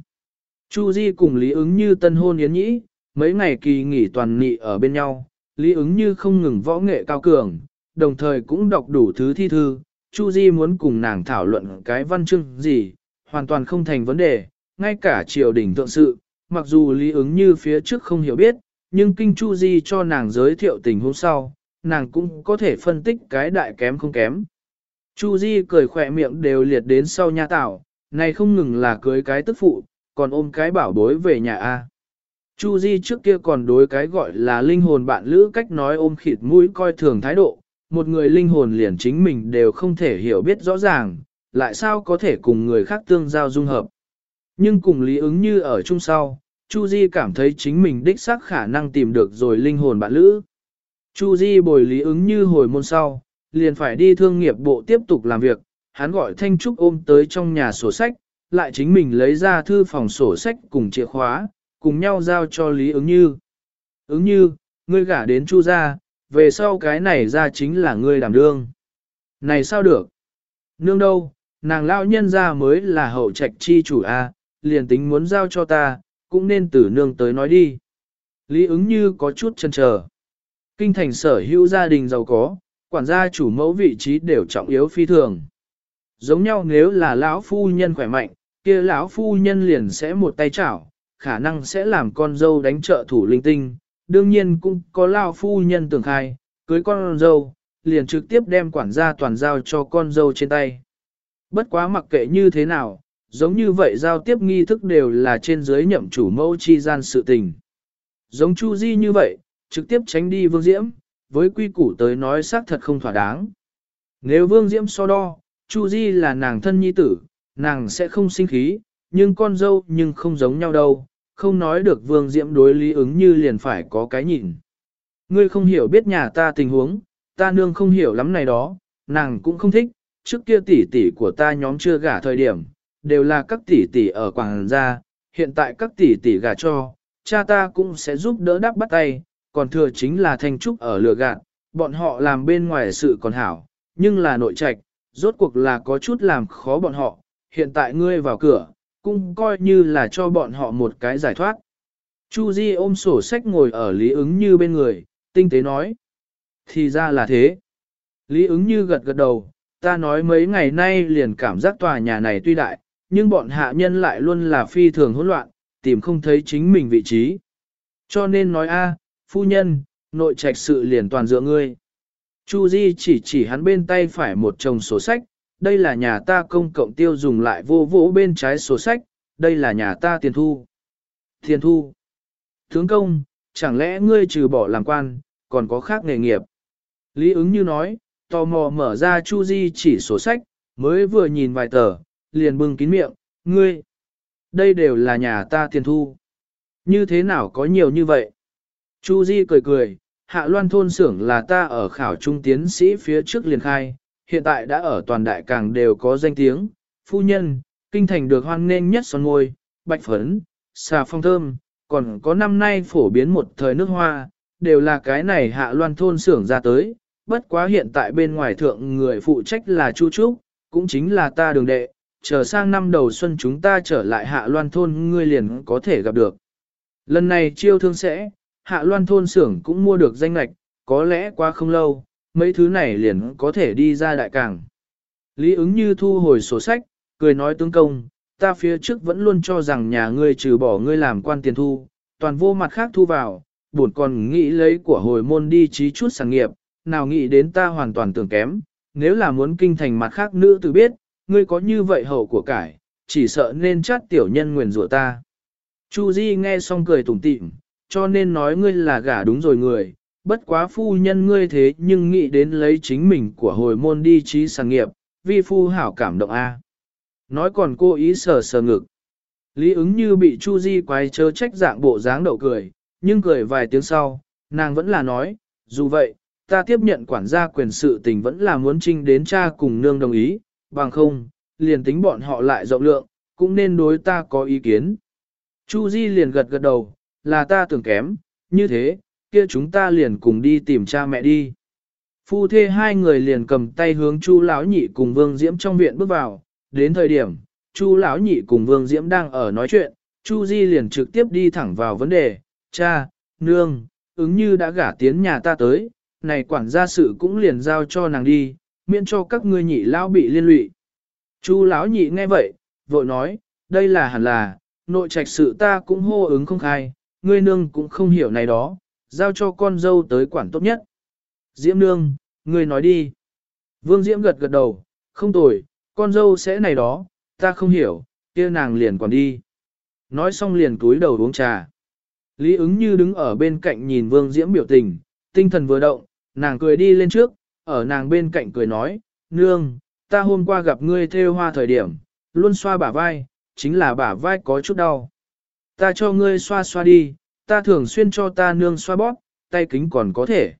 Chu Di cùng Lý ứng như tân hôn yến nhĩ, mấy ngày kỳ nghỉ toàn nị ở bên nhau, Lý ứng như không ngừng võ nghệ cao cường, đồng thời cũng đọc đủ thứ thi thư, Chu Di muốn cùng nàng thảo luận cái văn chương gì, hoàn toàn không thành vấn đề, ngay cả triều đình thượng sự, mặc dù Lý ứng như phía trước không hiểu biết, nhưng Kinh Chu Di cho nàng giới thiệu tình huống sau, nàng cũng có thể phân tích cái đại kém không kém. Chu Di cười khỏe miệng đều liệt đến sau nha tảo, này không ngừng là cưới cái tức phụ, còn ôm cái bảo bối về nhà A. Chu Di trước kia còn đối cái gọi là linh hồn bạn lữ cách nói ôm khịt mũi coi thường thái độ, một người linh hồn liền chính mình đều không thể hiểu biết rõ ràng, lại sao có thể cùng người khác tương giao dung hợp. Nhưng cùng lý ứng như ở chung sau, Chu Di cảm thấy chính mình đích xác khả năng tìm được rồi linh hồn bạn lữ. Chu Di bồi lý ứng như hồi môn sau, liền phải đi thương nghiệp bộ tiếp tục làm việc, hắn gọi Thanh Trúc ôm tới trong nhà sổ sách, lại chính mình lấy ra thư phòng sổ sách cùng chìa khóa, cùng nhau giao cho Lý ứng như. Ứng như, ngươi gả đến Chu gia, về sau cái này ra chính là ngươi đảm đương. Này sao được? Nương đâu, nàng lão nhân gia mới là hậu trạch chi chủ a, liền tính muốn giao cho ta, cũng nên từ nương tới nói đi. Lý ứng như có chút chân chờ. Kinh thành sở hữu gia đình giàu có, quản gia chủ mẫu vị trí đều trọng yếu phi thường. Giống nhau nếu là lão phu nhân khỏe mạnh, kia lão phu nhân liền sẽ một tay chảo, khả năng sẽ làm con dâu đánh trợ thủ linh tinh. Đương nhiên cũng có lão phu nhân tưởng khai, cưới con dâu, liền trực tiếp đem quản gia toàn giao cho con dâu trên tay. Bất quá mặc kệ như thế nào, giống như vậy giao tiếp nghi thức đều là trên dưới nhậm chủ mẫu chi gian sự tình. Giống Chu Di như vậy, trực tiếp tránh đi Vương Diễm, với quy củ tới nói xác thật không thỏa đáng. Nếu Vương Diễm so đo, Chu Di là nàng thân nhi tử, nàng sẽ không sinh khí, nhưng con dâu nhưng không giống nhau đâu, không nói được Vương Diễm đối lý ứng như liền phải có cái nhìn. Ngươi không hiểu biết nhà ta tình huống, ta nương không hiểu lắm này đó, nàng cũng không thích, trước kia tỷ tỷ của ta nhóm chưa gả thời điểm, đều là các tỷ tỷ ở quảng gia, hiện tại các tỷ tỷ gả cho, cha ta cũng sẽ giúp đỡ đắp bắt tay, còn thừa chính là thanh trúc ở lừa gạt, bọn họ làm bên ngoài sự còn hảo, nhưng là nội trạch, rốt cuộc là có chút làm khó bọn họ, hiện tại ngươi vào cửa, cũng coi như là cho bọn họ một cái giải thoát. Chu Di ôm sổ sách ngồi ở Lý ứng như bên người, tinh tế nói. Thì ra là thế. Lý ứng như gật gật đầu, ta nói mấy ngày nay liền cảm giác tòa nhà này tuy đại, nhưng bọn hạ nhân lại luôn là phi thường hỗn loạn, tìm không thấy chính mình vị trí. Cho nên nói a, phu nhân, nội trạch sự liền toàn dựa ngươi. Chu Di chỉ chỉ hắn bên tay phải một chồng sổ sách, đây là nhà ta công cộng tiêu dùng lại vô vỗ bên trái sổ sách, đây là nhà ta tiền thu. Tiền thu. Tướng công, chẳng lẽ ngươi trừ bỏ làm quan, còn có khác nghề nghiệp? Lý ứng như nói, tò mò mở ra Chu Di chỉ sổ sách, mới vừa nhìn vài tờ, liền bưng kín miệng, ngươi. Đây đều là nhà ta tiền thu. Như thế nào có nhiều như vậy? Chu Di cười cười, hạ loan thôn xưởng là ta ở khảo trung tiến sĩ phía trước liền khai, hiện tại đã ở toàn đại càng đều có danh tiếng. Phu nhân, kinh thành được hoan nghênh nhất son môi, bạch phấn, xà phong thơm, còn có năm nay phổ biến một thời nước hoa, đều là cái này hạ loan thôn xưởng ra tới. Bất quá hiện tại bên ngoài thượng người phụ trách là Chu Trúc, cũng chính là ta đường đệ, chờ sang năm đầu xuân chúng ta trở lại hạ loan thôn ngươi liền có thể gặp được. Lần này chiêu thương sẽ, hạ loan thôn xưởng cũng mua được danh lạch, có lẽ qua không lâu, mấy thứ này liền có thể đi ra đại cảng. Lý ứng như thu hồi sổ sách, cười nói tướng công, ta phía trước vẫn luôn cho rằng nhà ngươi trừ bỏ ngươi làm quan tiền thu, toàn vô mặt khác thu vào, buồn còn nghĩ lấy của hồi môn đi trí chút sản nghiệp, nào nghĩ đến ta hoàn toàn tưởng kém, nếu là muốn kinh thành mặt khác nữ tự biết, ngươi có như vậy hậu của cải, chỉ sợ nên chát tiểu nhân nguyền rủa ta. Chu Di nghe xong cười tủm tỉm, cho nên nói ngươi là gả đúng rồi người, bất quá phu nhân ngươi thế nhưng nghĩ đến lấy chính mình của hồi môn đi trí sản nghiệp, vi phu hảo cảm động a. Nói còn cô ý sờ sờ ngực. Lý ứng như bị Chu Di quái chớ trách dạng bộ dáng đậu cười, nhưng cười vài tiếng sau, nàng vẫn là nói, dù vậy, ta tiếp nhận quản gia quyền sự tình vẫn là muốn trinh đến cha cùng nương đồng ý, bằng không, liền tính bọn họ lại rộng lượng, cũng nên đối ta có ý kiến. Chu Di liền gật gật đầu, là ta tưởng kém, như thế, kia chúng ta liền cùng đi tìm cha mẹ đi. Phu thê hai người liền cầm tay hướng Chu lão nhị cùng Vương Diễm trong viện bước vào, đến thời điểm, Chu lão nhị cùng Vương Diễm đang ở nói chuyện, Chu Di liền trực tiếp đi thẳng vào vấn đề, cha, nương, ứng như đã gả tiến nhà ta tới, này quản gia sự cũng liền giao cho nàng đi, miễn cho các ngươi nhị lão bị liên lụy. Chu lão nhị nghe vậy, vội nói, đây là hẳn là, nội trạch sự ta cũng hô ứng không khai, ngươi nương cũng không hiểu này đó, giao cho con dâu tới quản tốt nhất. Diễm nương, ngươi nói đi. Vương Diễm gật gật đầu, không tồi, con dâu sẽ này đó, ta không hiểu, kia nàng liền quản đi. Nói xong liền túi đầu uống trà. Lý ứng như đứng ở bên cạnh nhìn Vương Diễm biểu tình, tinh thần vừa động, nàng cười đi lên trước, ở nàng bên cạnh cười nói, nương, ta hôm qua gặp ngươi theo hoa thời điểm, luôn xoa bả vai, chính là bả vai có chút đau. Ta cho ngươi xoa xoa đi, ta thường xuyên cho ta nương xoa bóp, tay kính còn có thể.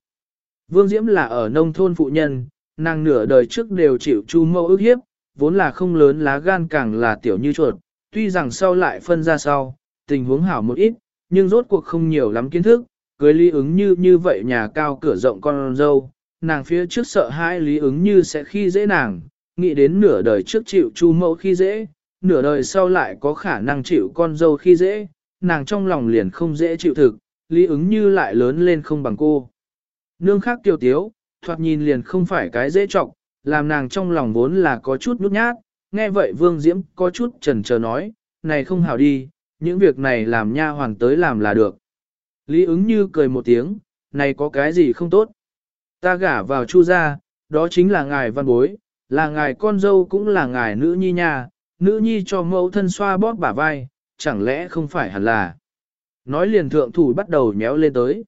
Vương Diễm là ở nông thôn phụ nhân, nàng nửa đời trước đều chịu chu mâu ức hiếp, vốn là không lớn lá gan càng là tiểu như chuột, tuy rằng sau lại phân ra sau, tình huống hảo một ít, nhưng rốt cuộc không nhiều lắm kiến thức, cưới ly ứng như như vậy nhà cao cửa rộng con dâu, nàng phía trước sợ hai lý ứng như sẽ khi dễ nàng, nghĩ đến nửa đời trước chịu chu mẫu khi dễ, nửa đời sau lại có khả năng chịu con dâu khi dễ, nàng trong lòng liền không dễ chịu thực, lý ứng như lại lớn lên không bằng cô. Nương khác tiêu tiếu, thoạt nhìn liền không phải cái dễ trọng, làm nàng trong lòng vốn là có chút nút nhát, nghe vậy Vương Diễm có chút chần chờ nói, này không hảo đi, những việc này làm nha hoàn tới làm là được. Lý ứng như cười một tiếng, này có cái gì không tốt. Ta gả vào chu gia, đó chính là ngài văn bối, là ngài con dâu cũng là ngài nữ nhi nha, nữ nhi cho mẫu thân xoa bóp bả vai, chẳng lẽ không phải hẳn là. Nói liền thượng thủ bắt đầu méo lên tới.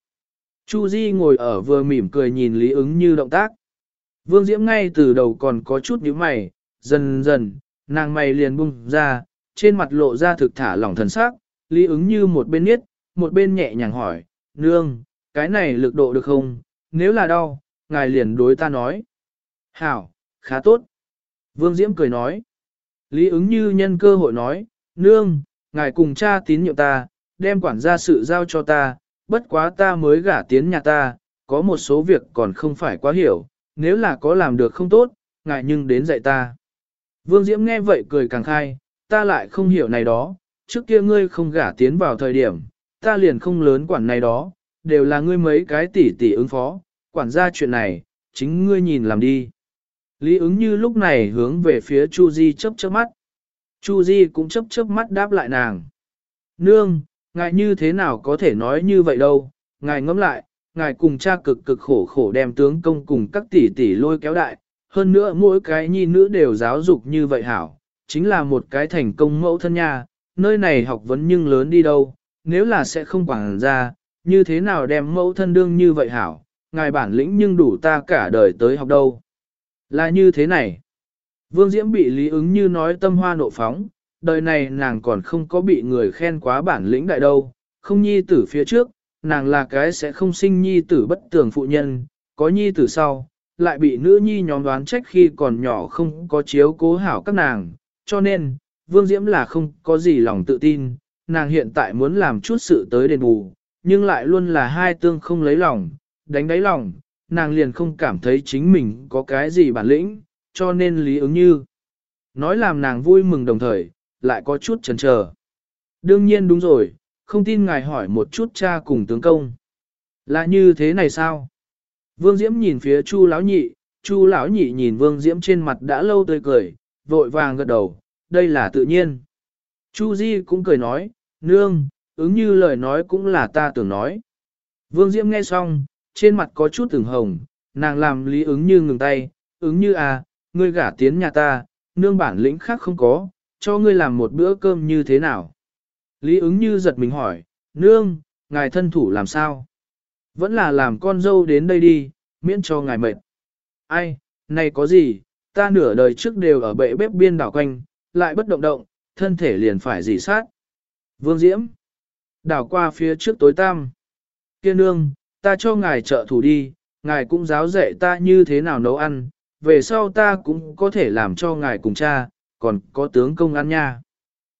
Chu Di ngồi ở vừa mỉm cười nhìn Lý ứng như động tác. Vương Diễm ngay từ đầu còn có chút nhíu mày, dần dần, nàng mày liền bung ra, trên mặt lộ ra thực thả lỏng thần sắc, Lý ứng như một bên niết, một bên nhẹ nhàng hỏi, nương, cái này lực độ được không, nếu là đau, ngài liền đối ta nói. Hảo, khá tốt. Vương Diễm cười nói. Lý ứng như nhân cơ hội nói, nương, ngài cùng cha tín nhiệm ta, đem quản gia sự giao cho ta, bất quá ta mới gả tiến nhà ta, có một số việc còn không phải quá hiểu, nếu là có làm được không tốt, ngài nhưng đến dạy ta. Vương Diễm nghe vậy cười càng khai, ta lại không hiểu này đó, trước kia ngươi không gả tiến vào thời điểm, ta liền không lớn quản này đó, đều là ngươi mấy cái tỷ tỷ ứng phó, quản gia chuyện này, chính ngươi nhìn làm đi. Lý ứng như lúc này hướng về phía Chu Di chớp chớp mắt. Chu Di cũng chớp chớp mắt đáp lại nàng. Nương, ngài như thế nào có thể nói như vậy đâu, ngài ngẫm lại, ngài cùng cha cực cực khổ khổ đem tướng công cùng các tỷ tỷ lôi kéo đại, hơn nữa mỗi cái nhi nữ đều giáo dục như vậy hảo, chính là một cái thành công mẫu thân nha, nơi này học vấn nhưng lớn đi đâu, nếu là sẽ không quảng ra, như thế nào đem mẫu thân đương như vậy hảo, ngài bản lĩnh nhưng đủ ta cả đời tới học đâu. Là như thế này. Vương Diễm bị lý ứng như nói tâm hoa nộ phóng, đời này nàng còn không có bị người khen quá bản lĩnh đại đâu, không nhi tử phía trước, nàng là cái sẽ không sinh nhi tử bất tường phụ nhân, có nhi tử sau, lại bị nữ nhi nhóm đoán trách khi còn nhỏ không có chiếu cố hảo các nàng, cho nên, Vương Diễm là không có gì lòng tự tin, nàng hiện tại muốn làm chút sự tới đền bù, nhưng lại luôn là hai tương không lấy lòng, đánh đáy lòng, nàng liền không cảm thấy chính mình có cái gì bản lĩnh, cho nên lý ứng như. Nói làm nàng vui mừng đồng thời, lại có chút chần chờ. Đương nhiên đúng rồi, không tin ngài hỏi một chút cha cùng tướng công. Là như thế này sao? Vương Diễm nhìn phía Chu lão nhị, Chu lão nhị nhìn Vương Diễm trên mặt đã lâu tươi cười, vội vàng gật đầu, đây là tự nhiên. Chu Di cũng cười nói, nương, ứng như lời nói cũng là ta tưởng nói. Vương Diễm nghe xong, trên mặt có chút từng hồng, nàng làm lý ứng như ngừng tay, ứng như à, ngươi gả tiến nhà ta, nương bản lĩnh khác không có, cho ngươi làm một bữa cơm như thế nào. Lý ứng như giật mình hỏi, nương, ngài thân thủ làm sao? Vẫn là làm con dâu đến đây đi, miễn cho ngài mệt. Ai, này có gì, ta nửa đời trước đều ở bệ bếp biên đảo quanh, lại bất động động, thân thể liền phải dị sát. Vương Diễm, đảo qua phía trước tối tăm. kia nương, ta cho ngài trợ thủ đi, ngài cũng giáo dạy ta như thế nào nấu ăn, về sau ta cũng có thể làm cho ngài cùng cha, còn có tướng công ăn nha.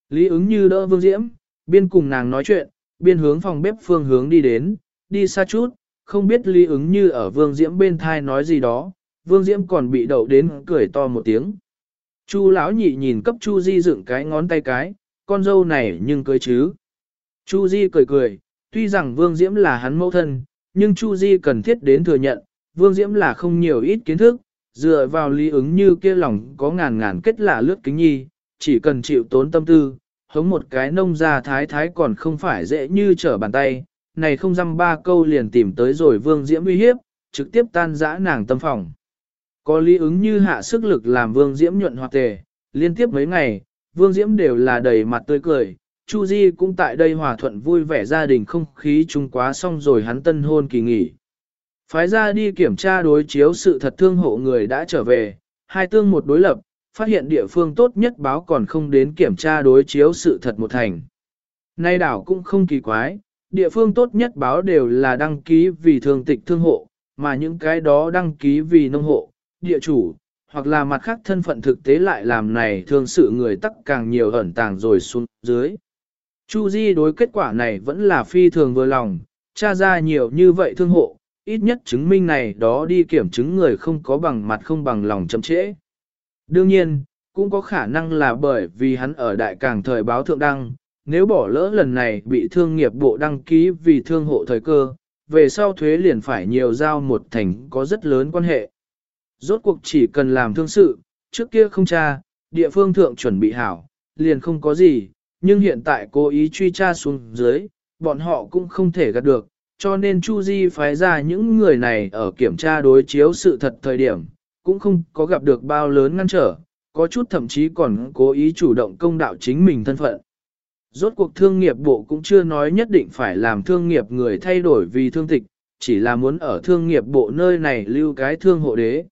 Lý ứng như đỡ Vương Diễm, biên cùng nàng nói chuyện, biên hướng phòng bếp phương hướng đi đến, đi xa chút, không biết Lý ứng như ở Vương Diễm bên thai nói gì đó, Vương Diễm còn bị đậu đến cười to một tiếng. Chu lão nhị nhìn cấp Chu Di dựng cái ngón tay cái, con dâu này nhưng cưới chứ. Chu Di cười cười, tuy rằng Vương Diễm là hắn mẫu thân, nhưng Chu Di cần thiết đến thừa nhận, Vương Diễm là không nhiều ít kiến thức, dựa vào lý ứng như kia lòng có ngàn ngàn kết lạ lướt kính nhi, chỉ cần chịu tốn tâm tư, hống một cái nông gia thái thái còn không phải dễ như trở bàn tay, này không dăm ba câu liền tìm tới rồi Vương Diễm uy hiếp, trực tiếp tan rã nàng tâm phòng. Có lý ứng như hạ sức lực làm Vương Diễm nhuận hoạt tề, liên tiếp mấy ngày, Vương Diễm đều là đầy mặt tươi cười, Chu Di cũng tại đây hòa thuận vui vẻ gia đình không khí chung quá xong rồi hắn tân hôn kỳ nghỉ. Phái ra đi kiểm tra đối chiếu sự thật thương hộ người đã trở về, hai tương một đối lập, phát hiện địa phương tốt nhất báo còn không đến kiểm tra đối chiếu sự thật một thành. Nay đảo cũng không kỳ quái, địa phương tốt nhất báo đều là đăng ký vì thương tịch thương hộ, mà những cái đó đăng ký vì nông hộ, địa chủ, hoặc là mặt khác thân phận thực tế lại làm này thương sự người tắc càng nhiều ẩn tàng rồi xuống dưới. Chu Di đối kết quả này vẫn là phi thường vừa lòng, tra ra nhiều như vậy thương hộ, ít nhất chứng minh này đó đi kiểm chứng người không có bằng mặt không bằng lòng chậm trễ. Đương nhiên, cũng có khả năng là bởi vì hắn ở đại càng thời báo thượng đăng, nếu bỏ lỡ lần này bị thương nghiệp bộ đăng ký vì thương hộ thời cơ, về sau thuế liền phải nhiều giao một thành có rất lớn quan hệ. Rốt cuộc chỉ cần làm thương sự, trước kia không tra, địa phương thượng chuẩn bị hảo, liền không có gì, nhưng hiện tại cố ý truy tra xuống dưới, bọn họ cũng không thể gạt được, cho nên Chu Di phái ra những người này ở kiểm tra đối chiếu sự thật thời điểm, cũng không có gặp được bao lớn ngăn trở, có chút thậm chí còn cố ý chủ động công đạo chính mình thân phận. Rốt cuộc thương nghiệp bộ cũng chưa nói nhất định phải làm thương nghiệp người thay đổi vì thương tịch, chỉ là muốn ở thương nghiệp bộ nơi này lưu cái thương hộ đế.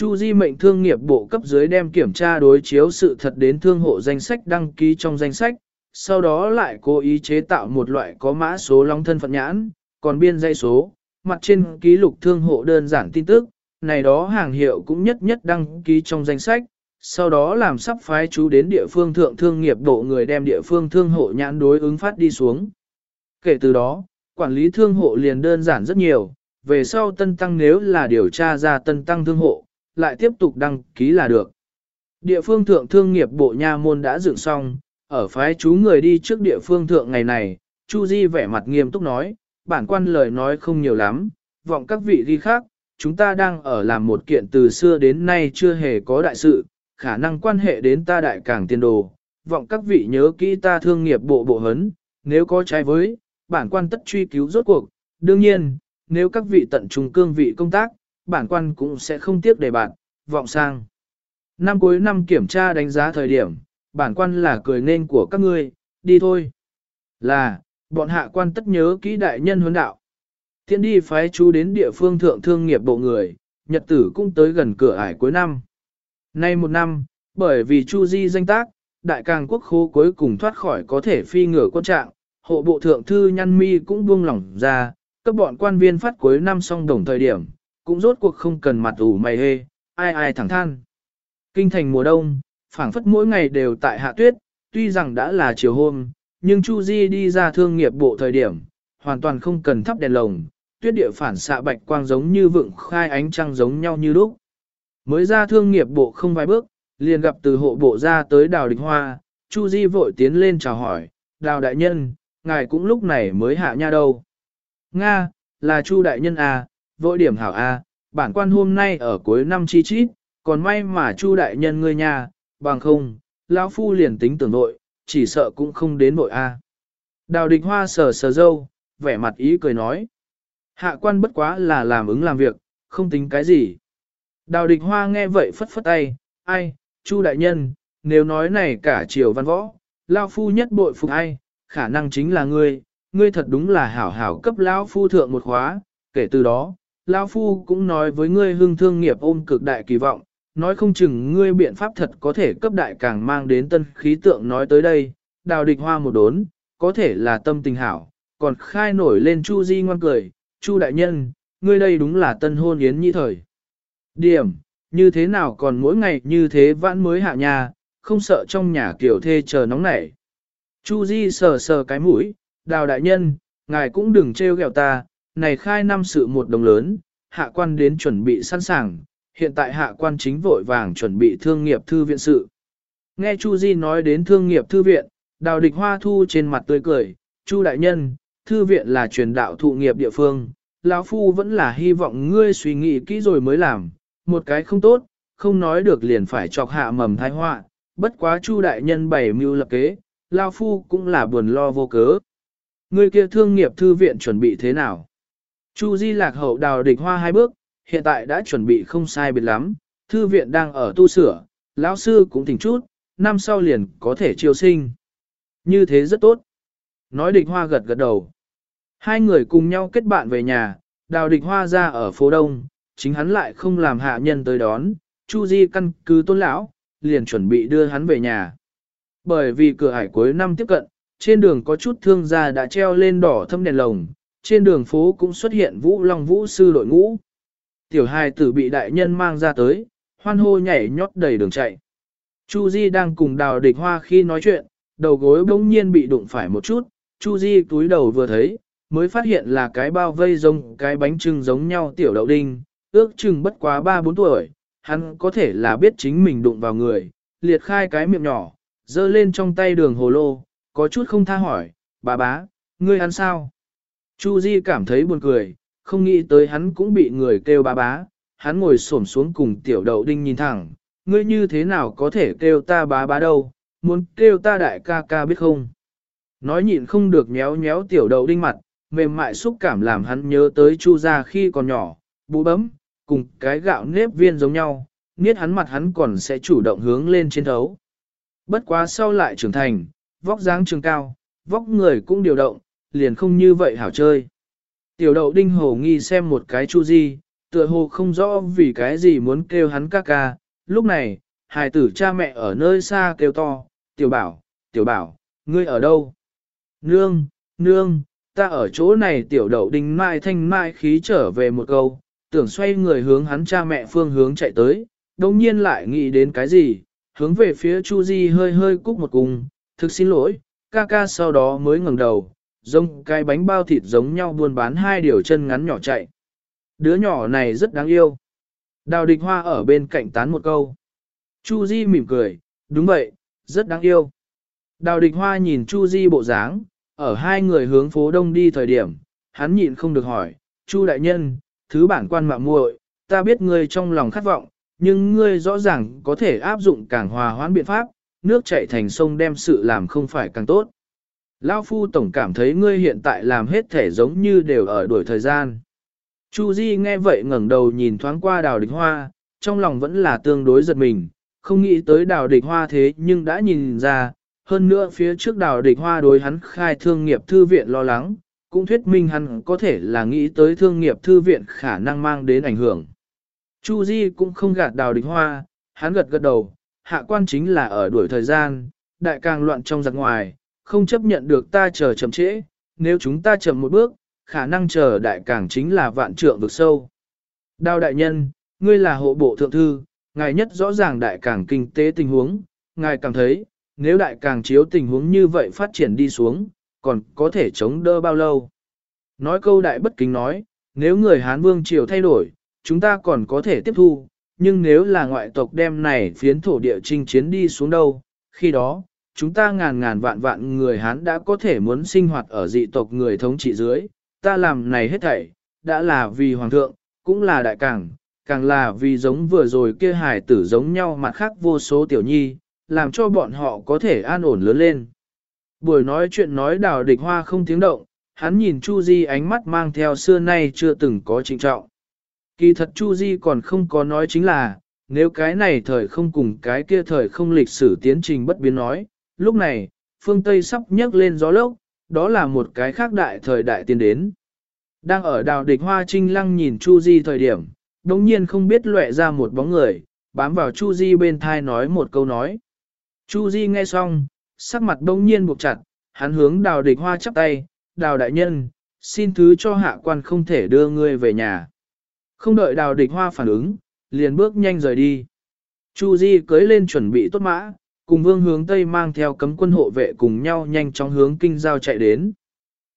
Chu Di mệnh thương nghiệp bộ cấp dưới đem kiểm tra đối chiếu sự thật đến thương hộ danh sách đăng ký trong danh sách, sau đó lại cố ý chế tạo một loại có mã số long thân phận nhãn, còn biên dây số, mặt trên ký lục thương hộ đơn giản tin tức, này đó hàng hiệu cũng nhất nhất đăng ký trong danh sách, sau đó làm sắp phái chú đến địa phương thượng thương nghiệp bộ người đem địa phương thương hộ nhãn đối ứng phát đi xuống. Kể từ đó, quản lý thương hộ liền đơn giản rất nhiều, về sau tân tăng nếu là điều tra ra tân tăng thương hộ, lại tiếp tục đăng ký là được. Địa phương thượng thương nghiệp bộ nha môn đã dựng xong, ở phái chú người đi trước địa phương thượng ngày này, Chu Di vẻ mặt nghiêm túc nói, bản quan lời nói không nhiều lắm, vọng các vị đi khác, chúng ta đang ở làm một kiện từ xưa đến nay chưa hề có đại sự, khả năng quan hệ đến ta đại càng tiên đồ, vọng các vị nhớ kỹ ta thương nghiệp bộ bộ hấn, nếu có trái với, bản quan tất truy cứu rốt cuộc, đương nhiên, nếu các vị tận trung cương vị công tác, bản quan cũng sẽ không tiếc để bạn, vọng sang. Năm cuối năm kiểm tra đánh giá thời điểm, bản quan là cười nên của các ngươi, đi thôi. Là, bọn hạ quan tất nhớ kỹ đại nhân huấn đạo. Tiến đi phái chú đến địa phương thượng thương nghiệp bộ người, nhật tử cũng tới gần cửa ải cuối năm. Nay một năm, bởi vì Chu Di danh tác, đại càng quốc khố cuối cùng thoát khỏi có thể phi ngửa quân trạng, hộ bộ thượng thư nhăn mi cũng buông lỏng ra, các bọn quan viên phát cuối năm xong đồng thời điểm, cũng rốt cuộc không cần mặt ủ mày hê, ai ai thẳng than. Kinh thành mùa đông, phảng phất mỗi ngày đều tại hạ tuyết, tuy rằng đã là chiều hôm, nhưng Chu Di đi ra thương nghiệp bộ thời điểm, hoàn toàn không cần thắp đèn lồng, tuyết địa phản xạ bạch quang giống như vượng khai ánh trăng giống nhau như lúc. Mới ra thương nghiệp bộ không vài bước, liền gặp từ hộ bộ ra tới đào địch hoa, Chu Di vội tiến lên chào hỏi, đào đại nhân, ngài cũng lúc này mới hạ nha đâu. Nga, là Chu đại nhân à, vội điểm hảo à, bản quan hôm nay ở cuối năm chi chít, còn may mà Chu đại nhân ngươi nhà, bằng không, lão phu liền tính tưởng nội, chỉ sợ cũng không đến nội a. À. Đào địch hoa sờ sờ dâu, vẻ mặt ý cười nói. Hạ quan bất quá là làm ứng làm việc, không tính cái gì. Đào địch hoa nghe vậy phất phất tay, ai, Chu đại nhân, nếu nói này cả triều văn võ, lao phu nhất bội phục ai, khả năng chính là ngươi, ngươi thật đúng là hảo hảo cấp lão phu thượng một khóa, kể từ đó, lão phu cũng nói với ngươi hưng thương nghiệp ôm cực đại kỳ vọng, nói không chừng ngươi biện pháp thật có thể cấp đại càng mang đến tân khí tượng nói tới đây, đào địch hoa một đốn, có thể là tâm tình hảo, còn khai nổi lên Chu Di ngoan cười, Chu đại nhân, ngươi đây đúng là tân hôn yến nhi thời. Điểm, như thế nào còn mỗi ngày như thế vãn mới hạ nhà, không sợ trong nhà kiểu thê chờ nóng nảy. Chu Di sờ sờ cái mũi, đào đại nhân, ngài cũng đừng trêu ghẹo ta, này khai năm sự một đồng lớn, hạ quan đến chuẩn bị sẵn sàng, hiện tại hạ quan chính vội vàng chuẩn bị thương nghiệp thư viện sự. Nghe Chu Di nói đến thương nghiệp thư viện, đào địch hoa thu trên mặt tươi cười, Chu đại nhân, thư viện là truyền đạo thụ nghiệp địa phương, lão phu vẫn là hy vọng ngươi suy nghĩ kỹ rồi mới làm, một cái không tốt, không nói được liền phải chọc hạ mầm tai họa, bất quá Chu đại nhân bày mưu lập kế, lão phu cũng là buồn lo vô cớ. Ngươi kia thương nghiệp thư viện chuẩn bị thế nào? Chu Di lạc hậu đào địch hoa hai bước, hiện tại đã chuẩn bị không sai biệt lắm, thư viện đang ở tu sửa, lão sư cũng thỉnh chút, năm sau liền có thể chiêu sinh. Như thế rất tốt. Nói địch hoa gật gật đầu. Hai người cùng nhau kết bạn về nhà, đào địch hoa ra ở phố đông, chính hắn lại không làm hạ nhân tới đón, Chu Di căn cứ tôn lão, liền chuẩn bị đưa hắn về nhà. Bởi vì cửa hải cuối năm tiếp cận, trên đường có chút thương gia đã treo lên đỏ thâm đèn lồng, trên đường phố cũng xuất hiện vũ long vũ sư đội ngũ. Tiểu hài tử bị đại nhân mang ra tới, hoan hô nhảy nhót đầy đường chạy. Chu Di đang cùng đào địch hoa khi nói chuyện, đầu gối bỗng nhiên bị đụng phải một chút, Chu Di túi đầu vừa thấy, mới phát hiện là cái bao vây giống cái bánh trưng giống nhau tiểu đậu đinh, ước chừng bất quá 3-4 tuổi, hắn có thể là biết chính mình đụng vào người, liệt khai cái miệng nhỏ, dơ lên trong tay đường hồ lô, có chút không tha hỏi, bà bá, ngươi ăn sao? Chu Di cảm thấy buồn cười, không nghĩ tới hắn cũng bị người kêu ba bá, hắn ngồi xổm xuống cùng tiểu đậu đinh nhìn thẳng, ngươi như thế nào có thể kêu ta bá bá đâu, muốn kêu ta đại ca ca biết không? Nói nhịn không được nhéo nhéo tiểu đậu đinh mặt, mềm mại xúc cảm làm hắn nhớ tới chu gia khi còn nhỏ, bú bấm, cùng cái gạo nếp viên giống nhau, niết hắn mặt hắn còn sẽ chủ động hướng lên trên thấu. Bất quá sau lại trưởng thành, vóc dáng trường cao, vóc người cũng điều động, liền không như vậy hảo chơi. Tiểu đậu đinh hồ nghi xem một cái chu di, tựa hồ không rõ vì cái gì muốn kêu hắn ca ca. Lúc này, hài tử cha mẹ ở nơi xa kêu to, tiểu bảo, tiểu bảo, ngươi ở đâu? Nương, nương, ta ở chỗ này tiểu đậu đinh mai thanh mai khí trở về một câu, tưởng xoay người hướng hắn cha mẹ phương hướng chạy tới, đồng nhiên lại nghĩ đến cái gì, hướng về phía Chu Di hơi hơi cúc một cung, thực xin lỗi, ca ca sau đó mới ngẩng đầu, giống cái bánh bao thịt giống nhau buôn bán hai điều chân ngắn nhỏ chạy. Đứa nhỏ này rất đáng yêu. Đào địch hoa ở bên cạnh tán một câu. Chu Di mỉm cười, đúng vậy, rất đáng yêu. Đào địch hoa nhìn Chu Di bộ dáng, ở hai người hướng phố đông đi thời điểm, hắn nhịn không được hỏi, Chu đại nhân, thứ bản quan mạo muội, ta biết ngươi trong lòng khát vọng, nhưng ngươi rõ ràng có thể áp dụng càng hòa hoãn biện pháp, nước chảy thành sông đem sự làm không phải càng tốt. Lão Phu Tổng cảm thấy ngươi hiện tại làm hết thể giống như đều ở đuổi thời gian. Chu Di nghe vậy ngẩng đầu nhìn thoáng qua đào địch hoa, trong lòng vẫn là tương đối giật mình, không nghĩ tới đào địch hoa thế nhưng đã nhìn ra, hơn nữa phía trước đào địch hoa đối hắn khai thương nghiệp thư viện lo lắng, cũng thuyết minh hắn có thể là nghĩ tới thương nghiệp thư viện khả năng mang đến ảnh hưởng. Chu Di cũng không gạt đào địch hoa, hắn gật gật đầu, hạ quan chính là ở đuổi thời gian, đại càng loạn trong giặc ngoài, không chấp nhận được ta chờ chậm trễ, nếu chúng ta chậm một bước, khả năng chờ đại càng chính là vạn trượng vực sâu. Đào đại nhân, ngươi là hộ bộ thượng thư, ngài nhất rõ ràng đại càng kinh tế tình huống, ngài cảm thấy, nếu đại càng chiếu tình huống như vậy phát triển đi xuống, còn có thể chống đỡ bao lâu. Nói câu đại bất kính nói, nếu người Hán Vương triều thay đổi, chúng ta còn có thể tiếp thu, nhưng nếu là ngoại tộc đem này phiến thổ địa chinh chiến đi xuống đâu, khi đó, chúng ta ngàn ngàn vạn vạn người Hán đã có thể muốn sinh hoạt ở dị tộc người thống trị dưới, ta làm này hết thảy, đã là vì Hoàng thượng, cũng là đại càng, càng là vì giống vừa rồi kia hài tử giống nhau mặt khác vô số tiểu nhi, làm cho bọn họ có thể an ổn lớn lên. Buổi nói chuyện nói đào địch hoa không tiếng động, hắn nhìn Chu Di ánh mắt mang theo xưa nay chưa từng có trịnh trọng. Kỳ thật Chu Di còn không có nói chính là, nếu cái này thời không cùng cái kia thời không lịch sử tiến trình bất biến nói, lúc này, phương Tây sắp nhấc lên gió lốc, đó là một cái khác đại thời đại tiến đến. Đang ở đào địch hoa trinh lăng nhìn Chu Di thời điểm, đồng nhiên không biết lệ ra một bóng người, bám vào Chu Di bên thai nói một câu nói. Chu Di nghe xong, sắc mặt đồng nhiên buộc chặt, hắn hướng đào địch hoa chắp tay, đào đại nhân, xin thứ cho hạ quan không thể đưa ngươi về nhà. Không đợi đào địch hoa phản ứng, liền bước nhanh rời đi. Chu Di cưới lên chuẩn bị tốt mã, cùng vương hướng Tây mang theo cấm quân hộ vệ cùng nhau nhanh chóng hướng kinh giao chạy đến.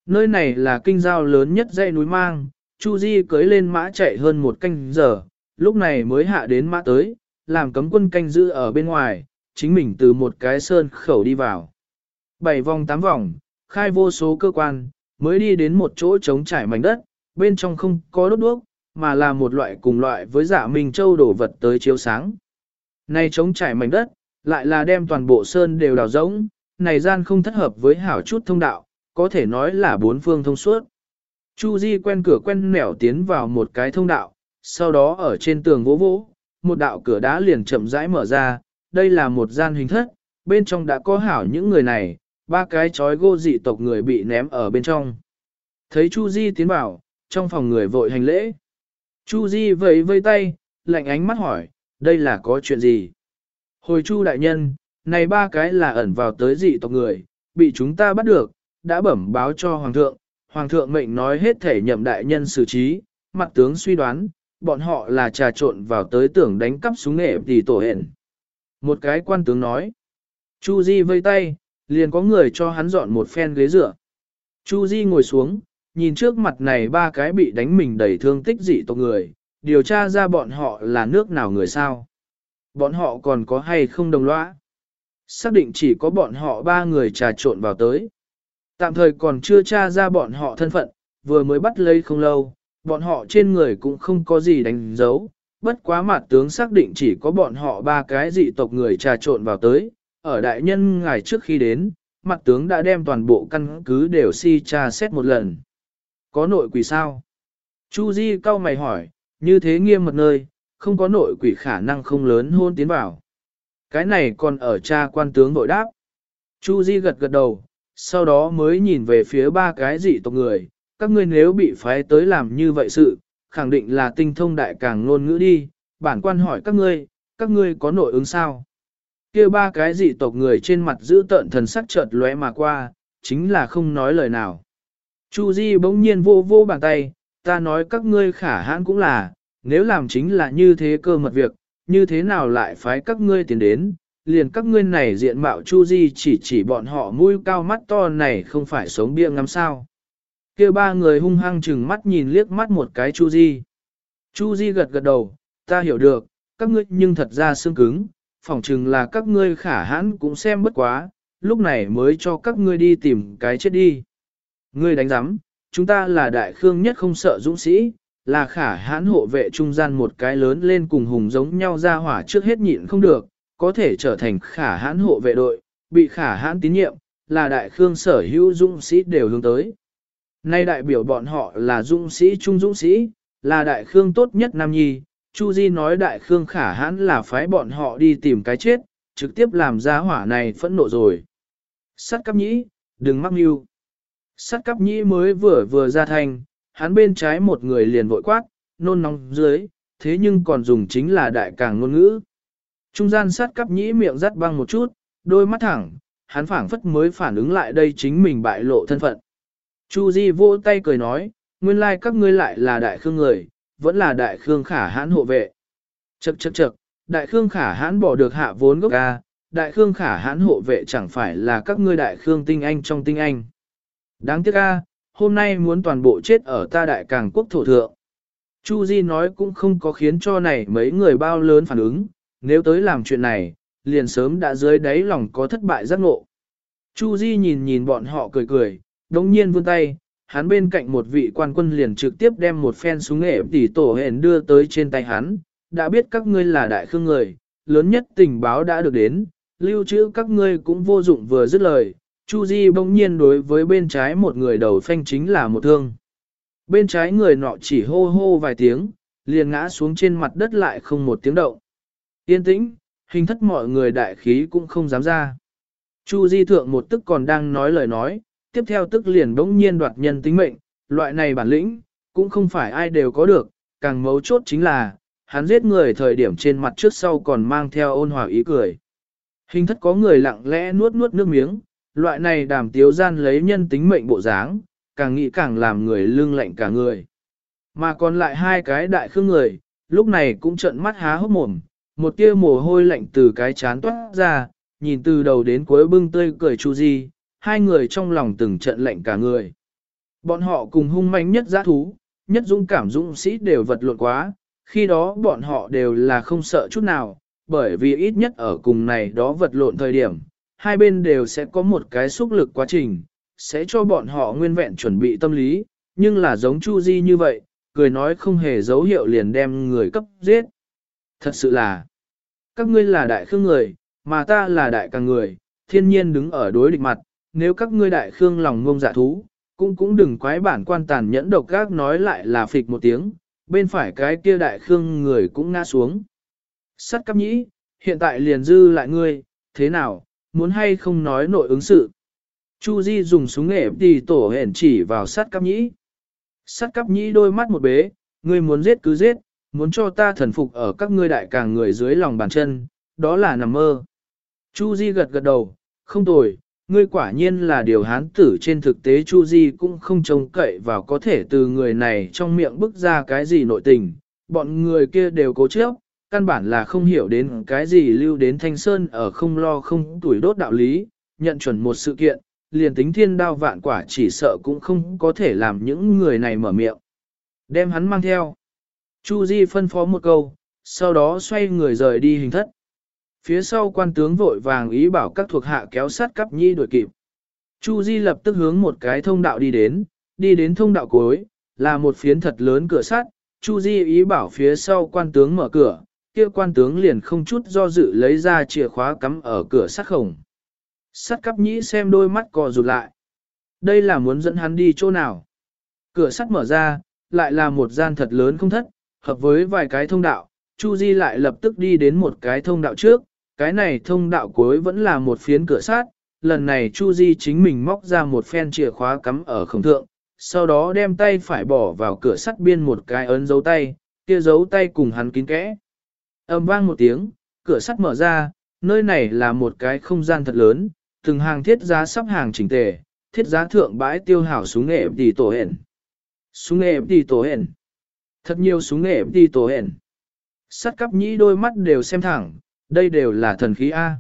Nơi này là kinh giao lớn nhất dãy núi mang, Chu Di cưới lên mã chạy hơn một canh giờ, lúc này mới hạ đến mã tới, làm cấm quân canh giữ ở bên ngoài, chính mình từ một cái sơn khẩu đi vào. Bảy vòng tám vòng, khai vô số cơ quan, mới đi đến một chỗ trống trải mảnh đất, bên trong không có đốt đuốc, mà là một loại cùng loại với giả minh châu đổ vật tới chiếu sáng. Này trống trải mảnh đất, lại là đem toàn bộ sơn đều đào rỗng, này gian không thất hợp với hảo chút thông đạo, có thể nói là bốn phương thông suốt. Chu Di quen cửa quen nẻo tiến vào một cái thông đạo, sau đó ở trên tường vỗ vỗ, một đạo cửa đá liền chậm rãi mở ra, đây là một gian hình thất, bên trong đã có hảo những người này, ba cái chói gô dị tộc người bị ném ở bên trong. Thấy Chu Di tiến vào, trong phòng người vội hành lễ. Chu Di vẫy vây tay, lạnh ánh mắt hỏi, đây là có chuyện gì? Hồi Chu đại nhân, này ba cái là ẩn vào tới dị tộc người, bị chúng ta bắt được, đã bẩm báo cho Hoàng thượng. Hoàng thượng mệnh nói hết thể nhậm đại nhân xử trí, mặt tướng suy đoán, bọn họ là trà trộn vào tới tưởng đánh cắp súng nghệ tỷ tổ hẹn. Một cái quan tướng nói. Chu Di vây tay, liền có người cho hắn dọn một phen ghế dựa. Chu Di ngồi xuống, nhìn trước mặt này ba cái bị đánh mình đầy thương tích dị tộc người, điều tra ra bọn họ là nước nào người sao. Bọn họ còn có hay không đồng lõa. Xác định chỉ có bọn họ ba người trà trộn vào tới. Tạm thời còn chưa tra ra bọn họ thân phận, vừa mới bắt lấy không lâu, bọn họ trên người cũng không có gì đánh dấu, bất quá mặt tướng xác định chỉ có bọn họ ba cái dị tộc người trà trộn vào tới, ở đại nhân ngài trước khi đến, mặt tướng đã đem toàn bộ căn cứ đều si tra xét một lần. Có nội quỷ sao? Chu Di cao mày hỏi, như thế nghiêm mật nơi, không có nội quỷ khả năng không lớn hôn tiến vào. Cái này còn ở cha quan tướng nội đáp. Chu Di gật gật đầu, sau đó mới nhìn về phía ba cái dị tộc người, các ngươi nếu bị phái tới làm như vậy sự, khẳng định là tinh thông đại càng ngôn ngữ đi, bản quan hỏi các ngươi, các ngươi có nội ứng sao? kia ba cái dị tộc người trên mặt giữ tợn thần sắc chợt lóe mà qua, chính là không nói lời nào. Chu Di bỗng nhiên vô vô bàn tay, ta nói các ngươi khả hãn cũng là, nếu làm chính là như thế cơ mật việc, như thế nào lại phái các ngươi tiến đến, liền các ngươi này diện mạo Chu Di chỉ chỉ bọn họ mũi cao mắt to này không phải sống bia ngắm sao. kia ba người hung hăng chừng mắt nhìn liếc mắt một cái Chu Di. Chu Di gật gật đầu, ta hiểu được, các ngươi nhưng thật ra xương cứng, phỏng chừng là các ngươi khả hãn cũng xem bất quá, lúc này mới cho các ngươi đi tìm cái chết đi. Ngươi đánh giám, chúng ta là đại khương nhất không sợ dũng sĩ, là khả hãn hộ vệ trung gian một cái lớn lên cùng hùng giống nhau ra hỏa trước hết nhịn không được, có thể trở thành khả hãn hộ vệ đội, bị khả hãn tín nhiệm, là đại khương sở hữu dũng sĩ đều hướng tới. Nay đại biểu bọn họ là dũng sĩ trung dũng sĩ, là đại khương tốt nhất nam nhi, Chu Di nói đại khương khả hãn là phái bọn họ đi tìm cái chết, trực tiếp làm ra hỏa này phẫn nộ rồi. Sắt cắp nhĩ, đừng mắc mưu. Sắt cắp nhĩ mới vừa vừa ra thành, hắn bên trái một người liền vội quát, nôn nóng dưới, thế nhưng còn dùng chính là đại càng ngôn ngữ. Trung gian sát cắp nhĩ miệng rắt băng một chút, đôi mắt thẳng, hắn phảng phất mới phản ứng lại đây chính mình bại lộ thân phận. Chu Di vỗ tay cười nói, nguyên lai các ngươi lại là đại khương người, vẫn là đại khương khả hãn hộ vệ. Chậc chậc chậc, đại khương khả hãn bỏ được hạ vốn gốc ra, đại khương khả hãn hộ vệ chẳng phải là các ngươi đại khương tinh anh trong tinh anh. Đáng tiếc a hôm nay muốn toàn bộ chết ở ta đại càng quốc thổ thượng. Chu Di nói cũng không có khiến cho này mấy người bao lớn phản ứng, nếu tới làm chuyện này, liền sớm đã dưới đáy lòng có thất bại giác ngộ. Chu Di nhìn nhìn bọn họ cười cười, đồng nhiên vươn tay, hắn bên cạnh một vị quan quân liền trực tiếp đem một phen súng nghệ tỷ tổ hẹn đưa tới trên tay hắn, đã biết các ngươi là đại khương người, lớn nhất tình báo đã được đến, lưu trữ các ngươi cũng vô dụng vừa dứt lời, Chu Di bỗng nhiên đối với bên trái một người đầu phanh chính là một thương. Bên trái người nọ chỉ hô hô vài tiếng, liền ngã xuống trên mặt đất lại không một tiếng động. Yên tĩnh, hình thất mọi người đại khí cũng không dám ra. Chu Di thượng một tức còn đang nói lời nói, tiếp theo tức liền bỗng nhiên đoạt nhân tính mệnh, loại này bản lĩnh, cũng không phải ai đều có được, càng mấu chốt chính là, hắn giết người thời điểm trên mặt trước sau còn mang theo ôn hòa ý cười. Hình thất có người lặng lẽ nuốt nuốt nước miếng, loại này đàm tiếu gian lấy nhân tính mệnh bộ dáng, càng nghĩ càng làm người lưng lạnh cả người. Mà còn lại hai cái đại khương người, lúc này cũng trợn mắt há hốc mồm, một tia mồ hôi lạnh từ cái chán toát ra, nhìn từ đầu đến cuối bưng tươi cười Chu Di, hai người trong lòng từng trận lạnh cả người. Bọn họ cùng hung manh nhất giã thú, nhất dũng cảm dũng sĩ đều vật lộn quá, khi đó bọn họ đều là không sợ chút nào, bởi vì ít nhất ở cùng này đó vật lộn thời điểm, hai bên đều sẽ có một cái xúc lực quá trình, sẽ cho bọn họ nguyên vẹn chuẩn bị tâm lý, nhưng là giống Chu Di như vậy, cười nói không hề dấu hiệu liền đem người cấp giết. Thật sự là, các ngươi là đại khương người, mà ta là đại càng người, thiên nhiên đứng ở đối địch mặt, nếu các ngươi đại khương lòng ngông dạ thú, cũng cũng đừng quái bản quan tàn nhẫn độc gác nói lại là phịch một tiếng, bên phải cái kia đại khương người cũng ngã xuống. Sắt cắp nhĩ, hiện tại liền dư lại ngươi, thế nào, muốn hay không nói nội ứng sự. Chu Di dùng súng nghệ thì tổ hển chỉ vào sát cắp nhĩ. Sát cắp nhĩ đôi mắt một bế, ngươi muốn giết cứ giết, muốn cho ta thần phục ở các ngươi đại càng người dưới lòng bàn chân, đó là nằm mơ. Chu Di gật gật đầu, không tồi, ngươi quả nhiên là điều hán tử trên thực tế Chu Di cũng không trông cậy vào có thể từ người này trong miệng bức ra cái gì nội tình, bọn người kia đều cố chấp, căn bản là không hiểu đến cái gì lưu đến thanh sơn ở không lo không tuổi đốt đạo lý, nhận chuẩn một sự kiện, liền tính thiên đao vạn quả chỉ sợ cũng không có thể làm những người này mở miệng. Đem hắn mang theo. Chu Di phân phó một câu, sau đó xoay người rời đi hình thất. Phía sau quan tướng vội vàng ý bảo các thuộc hạ kéo sát cắp nhi đuổi kịp. Chu Di lập tức hướng một cái thông đạo đi đến, đi đến thông đạo cuối, là một phiến thật lớn cửa sắt. Chu Di ý bảo phía sau quan tướng mở cửa, kia quan tướng liền không chút do dự lấy ra chìa khóa cắm ở cửa sắt khổng. Sắt cắp nhĩ xem đôi mắt cò rụt lại. Đây là muốn dẫn hắn đi chỗ nào? Cửa sắt mở ra, lại là một gian thật lớn không thất, hợp với vài cái thông đạo, Chu Di lại lập tức đi đến một cái thông đạo trước, cái này thông đạo cuối vẫn là một phiến cửa sắt, lần này Chu Di chính mình móc ra một phen chìa khóa cắm ở khổng thượng, sau đó đem tay phải bỏ vào cửa sắt biên một cái ấn dấu tay, kia dấu tay cùng hắn kín kẽ. Âm vang một tiếng, cửa sắt mở ra, nơi này là một cái không gian thật lớn, từng hàng thiết giá sắp hàng chỉnh tề, thiết giá thượng bãi tiêu hảo súng nghệ tỷ tổ hẹn. Súng nghệ tỷ tổ hẹn. Thật nhiều súng nghệ tỷ tổ hẹn. Sắt cắp nhĩ đôi mắt đều xem thẳng, đây đều là thần khí A.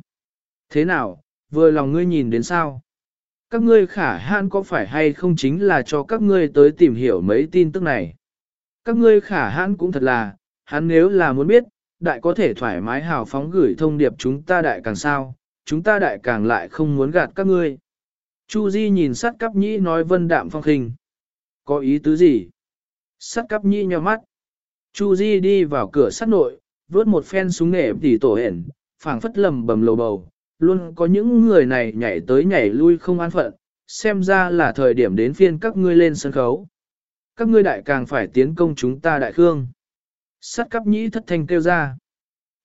Thế nào, vừa lòng ngươi nhìn đến sao? Các ngươi khả hãn có phải hay không chính là cho các ngươi tới tìm hiểu mấy tin tức này? Các ngươi khả hãn cũng thật là, hắn nếu là muốn biết, đại có thể thoải mái hào phóng gửi thông điệp chúng ta đại càng sao, chúng ta đại càng lại không muốn gạt các ngươi. Chu Di nhìn sát cắp nhĩ nói vân đạm phong khinh. Có ý tứ gì? Sát cắp nhĩ nhò mắt. Chu Di đi vào cửa sắt nội, vớt một phen súng nghệ tỉ tổ hển, phảng phất lầm bầm lầu bầu. Luôn có những người này nhảy tới nhảy lui không an phận, xem ra là thời điểm đến phiên các ngươi lên sân khấu. Các ngươi đại càng phải tiến công chúng ta đại khương. Sát cắp nhĩ thất thanh kêu ra.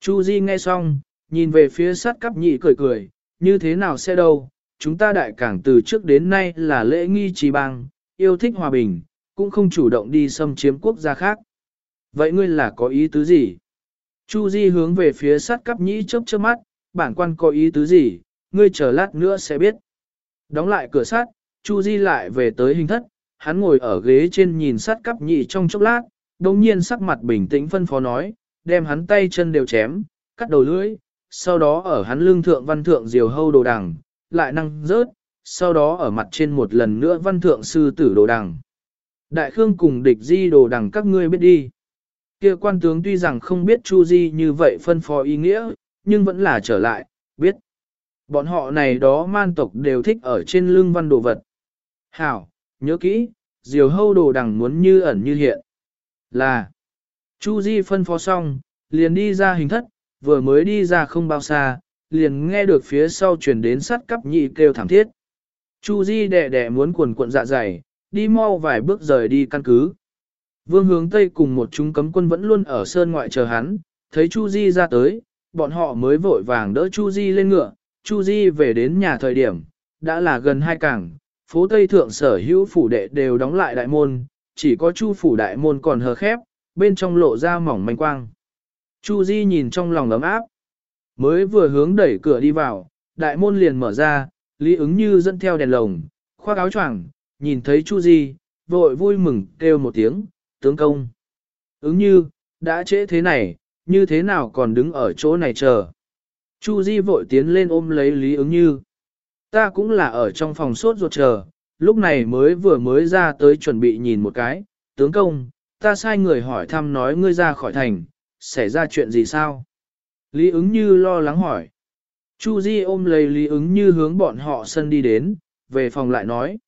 Chu Di nghe xong, nhìn về phía sát cắp nhĩ cười cười, như thế nào sẽ đâu, chúng ta đại Cảng từ trước đến nay là lễ nghi trì bang, yêu thích hòa bình, cũng không chủ động đi xâm chiếm quốc gia khác. Vậy ngươi là có ý tứ gì? Chu Di hướng về phía sát cắp nhĩ chớp chớp mắt, bản quan có ý tứ gì, ngươi chờ lát nữa sẽ biết. Đóng lại cửa sắt, Chu Di lại về tới hình thất, hắn ngồi ở ghế trên nhìn sát cắp nhĩ trong chốc lát, đồng nhiên sắc mặt bình tĩnh phân phó nói, đem hắn tay chân đều chém, cắt đầu lưỡi, sau đó ở hắn lưng thượng văn thượng diều hâu đồ đằng, lại năng rớt, sau đó ở mặt trên một lần nữa văn thượng sư tử đồ đằng. Đại Khương cùng địch di đồ đằng các ngươi biết đi. Kia quan tướng tuy rằng không biết Chu Di như vậy phân phó ý nghĩa, nhưng vẫn là trở lại, biết. Bọn họ này đó man tộc đều thích ở trên lưng văn đồ vật. Hảo, nhớ kỹ, diều hâu đồ đằng muốn như ẩn như hiện. Là, Chu Di phân phó xong, liền đi ra hình thất, vừa mới đi ra không bao xa, liền nghe được phía sau truyền đến sắt cắp nhị kêu thảm thiết. Chu Di đẻ đẻ muốn cuộn cuộn dạ dày, đi mau vài bước rời đi căn cứ. Vương hướng Tây cùng một chúng cấm quân vẫn luôn ở sơn ngoại chờ hắn, thấy Chu Di ra tới, bọn họ mới vội vàng đỡ Chu Di lên ngựa, Chu Di về đến nhà thời điểm, đã là gần hai cảng, phố Tây Thượng sở hữu phủ đệ đều đóng lại đại môn, chỉ có Chu phủ đại môn còn hờ khép, bên trong lộ ra mỏng manh quang. Chu Di nhìn trong lòng ấm áp, mới vừa hướng đẩy cửa đi vào, đại môn liền mở ra, Lý ứng như dẫn theo đèn lồng, khoác áo choàng, nhìn thấy Chu Di, vội vui mừng kêu một tiếng, tướng công. Ứng như, đã trễ thế này, như thế nào còn đứng ở chỗ này chờ. Chu Di vội tiến lên ôm lấy Lý ứng như. Ta cũng là ở trong phòng sốt ruột chờ, lúc này mới vừa mới ra tới chuẩn bị nhìn một cái, tướng công, ta sai người hỏi thăm nói ngươi ra khỏi thành, xảy ra chuyện gì sao? Lý ứng như lo lắng hỏi. Chu Di ôm lấy Lý ứng như hướng bọn họ sân đi đến, về phòng lại nói.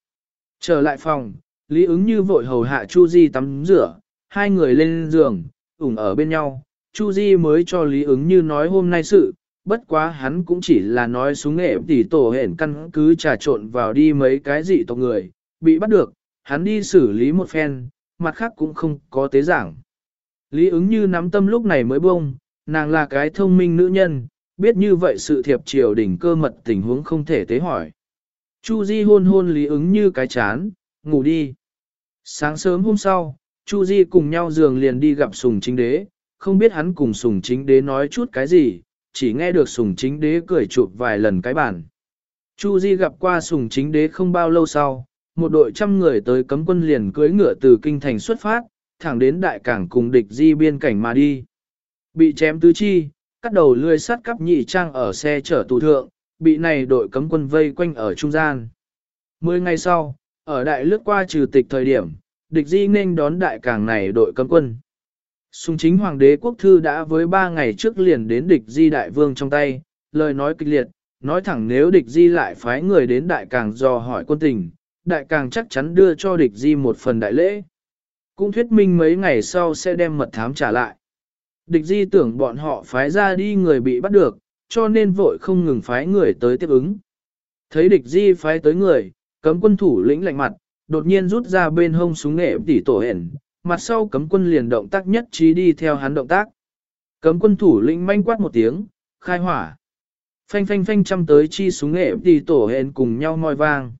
Trở lại phòng, Lý ứng như vội hầu hạ Chu Di tắm rửa, hai người lên giường, ủng ở bên nhau. Chu Di mới cho Lý ứng như nói hôm nay sự, bất quá hắn cũng chỉ là nói xuống nghệ tỷ tổ hển căn cứ trà trộn vào đi mấy cái dị tộc người, bị bắt được, hắn đi xử lý một phen, mặt khác cũng không có tế giảng. Lý ứng như nắm tâm lúc này mới bông, nàng là cái thông minh nữ nhân, biết như vậy sự thiệp triều đỉnh cơ mật tình huống không thể tế hỏi. Chu Di hôn hôn Lý ứng như cái chán, ngủ đi. Sáng sớm hôm sau, Chu Di cùng nhau giường liền đi gặp Sùng Chính Đế, không biết hắn cùng Sùng Chính Đế nói chút cái gì, chỉ nghe được Sùng Chính Đế cười chụp vài lần cái bản. Chu Di gặp qua Sùng Chính Đế không bao lâu sau, một đội trăm người tới cấm quân liền cưỡi ngựa từ kinh thành xuất phát, thẳng đến đại cảng cùng địch di biên cảnh mà đi. Bị chém tứ chi, cắt đầu lươi sắt cắp nhị trang ở xe chở tù thượng, bị này đội cấm quân vây quanh ở trung gian. Mười ngày sau, ở đại lướt qua trừ tịch thời điểm, địch di nên đón đại cảng này đội cấm quân. Sùng chính hoàng đế quốc thư đã với ba ngày trước liền đến địch di đại vương trong tay, lời nói kịch liệt, nói thẳng nếu địch di lại phái người đến đại càng dò hỏi quân tình, đại càng chắc chắn đưa cho địch di một phần đại lễ. Cũng thuyết minh mấy ngày sau sẽ đem mật thám trả lại. Địch di tưởng bọn họ phái ra đi người bị bắt được, cho nên vội không ngừng phái người tới tiếp ứng. Thấy địch di phái tới người, cấm quân thủ lĩnh lạnh mặt, đột nhiên rút ra bên hông súng nghệ tỉ tổ hển, mặt sau cấm quân liền động tác nhất trí đi theo hắn động tác. Cấm quân thủ lĩnh manh quát một tiếng, khai hỏa. Phanh phanh phanh chăm tới chi súng nghệ thì tổ hẹn cùng nhau ngoi vang.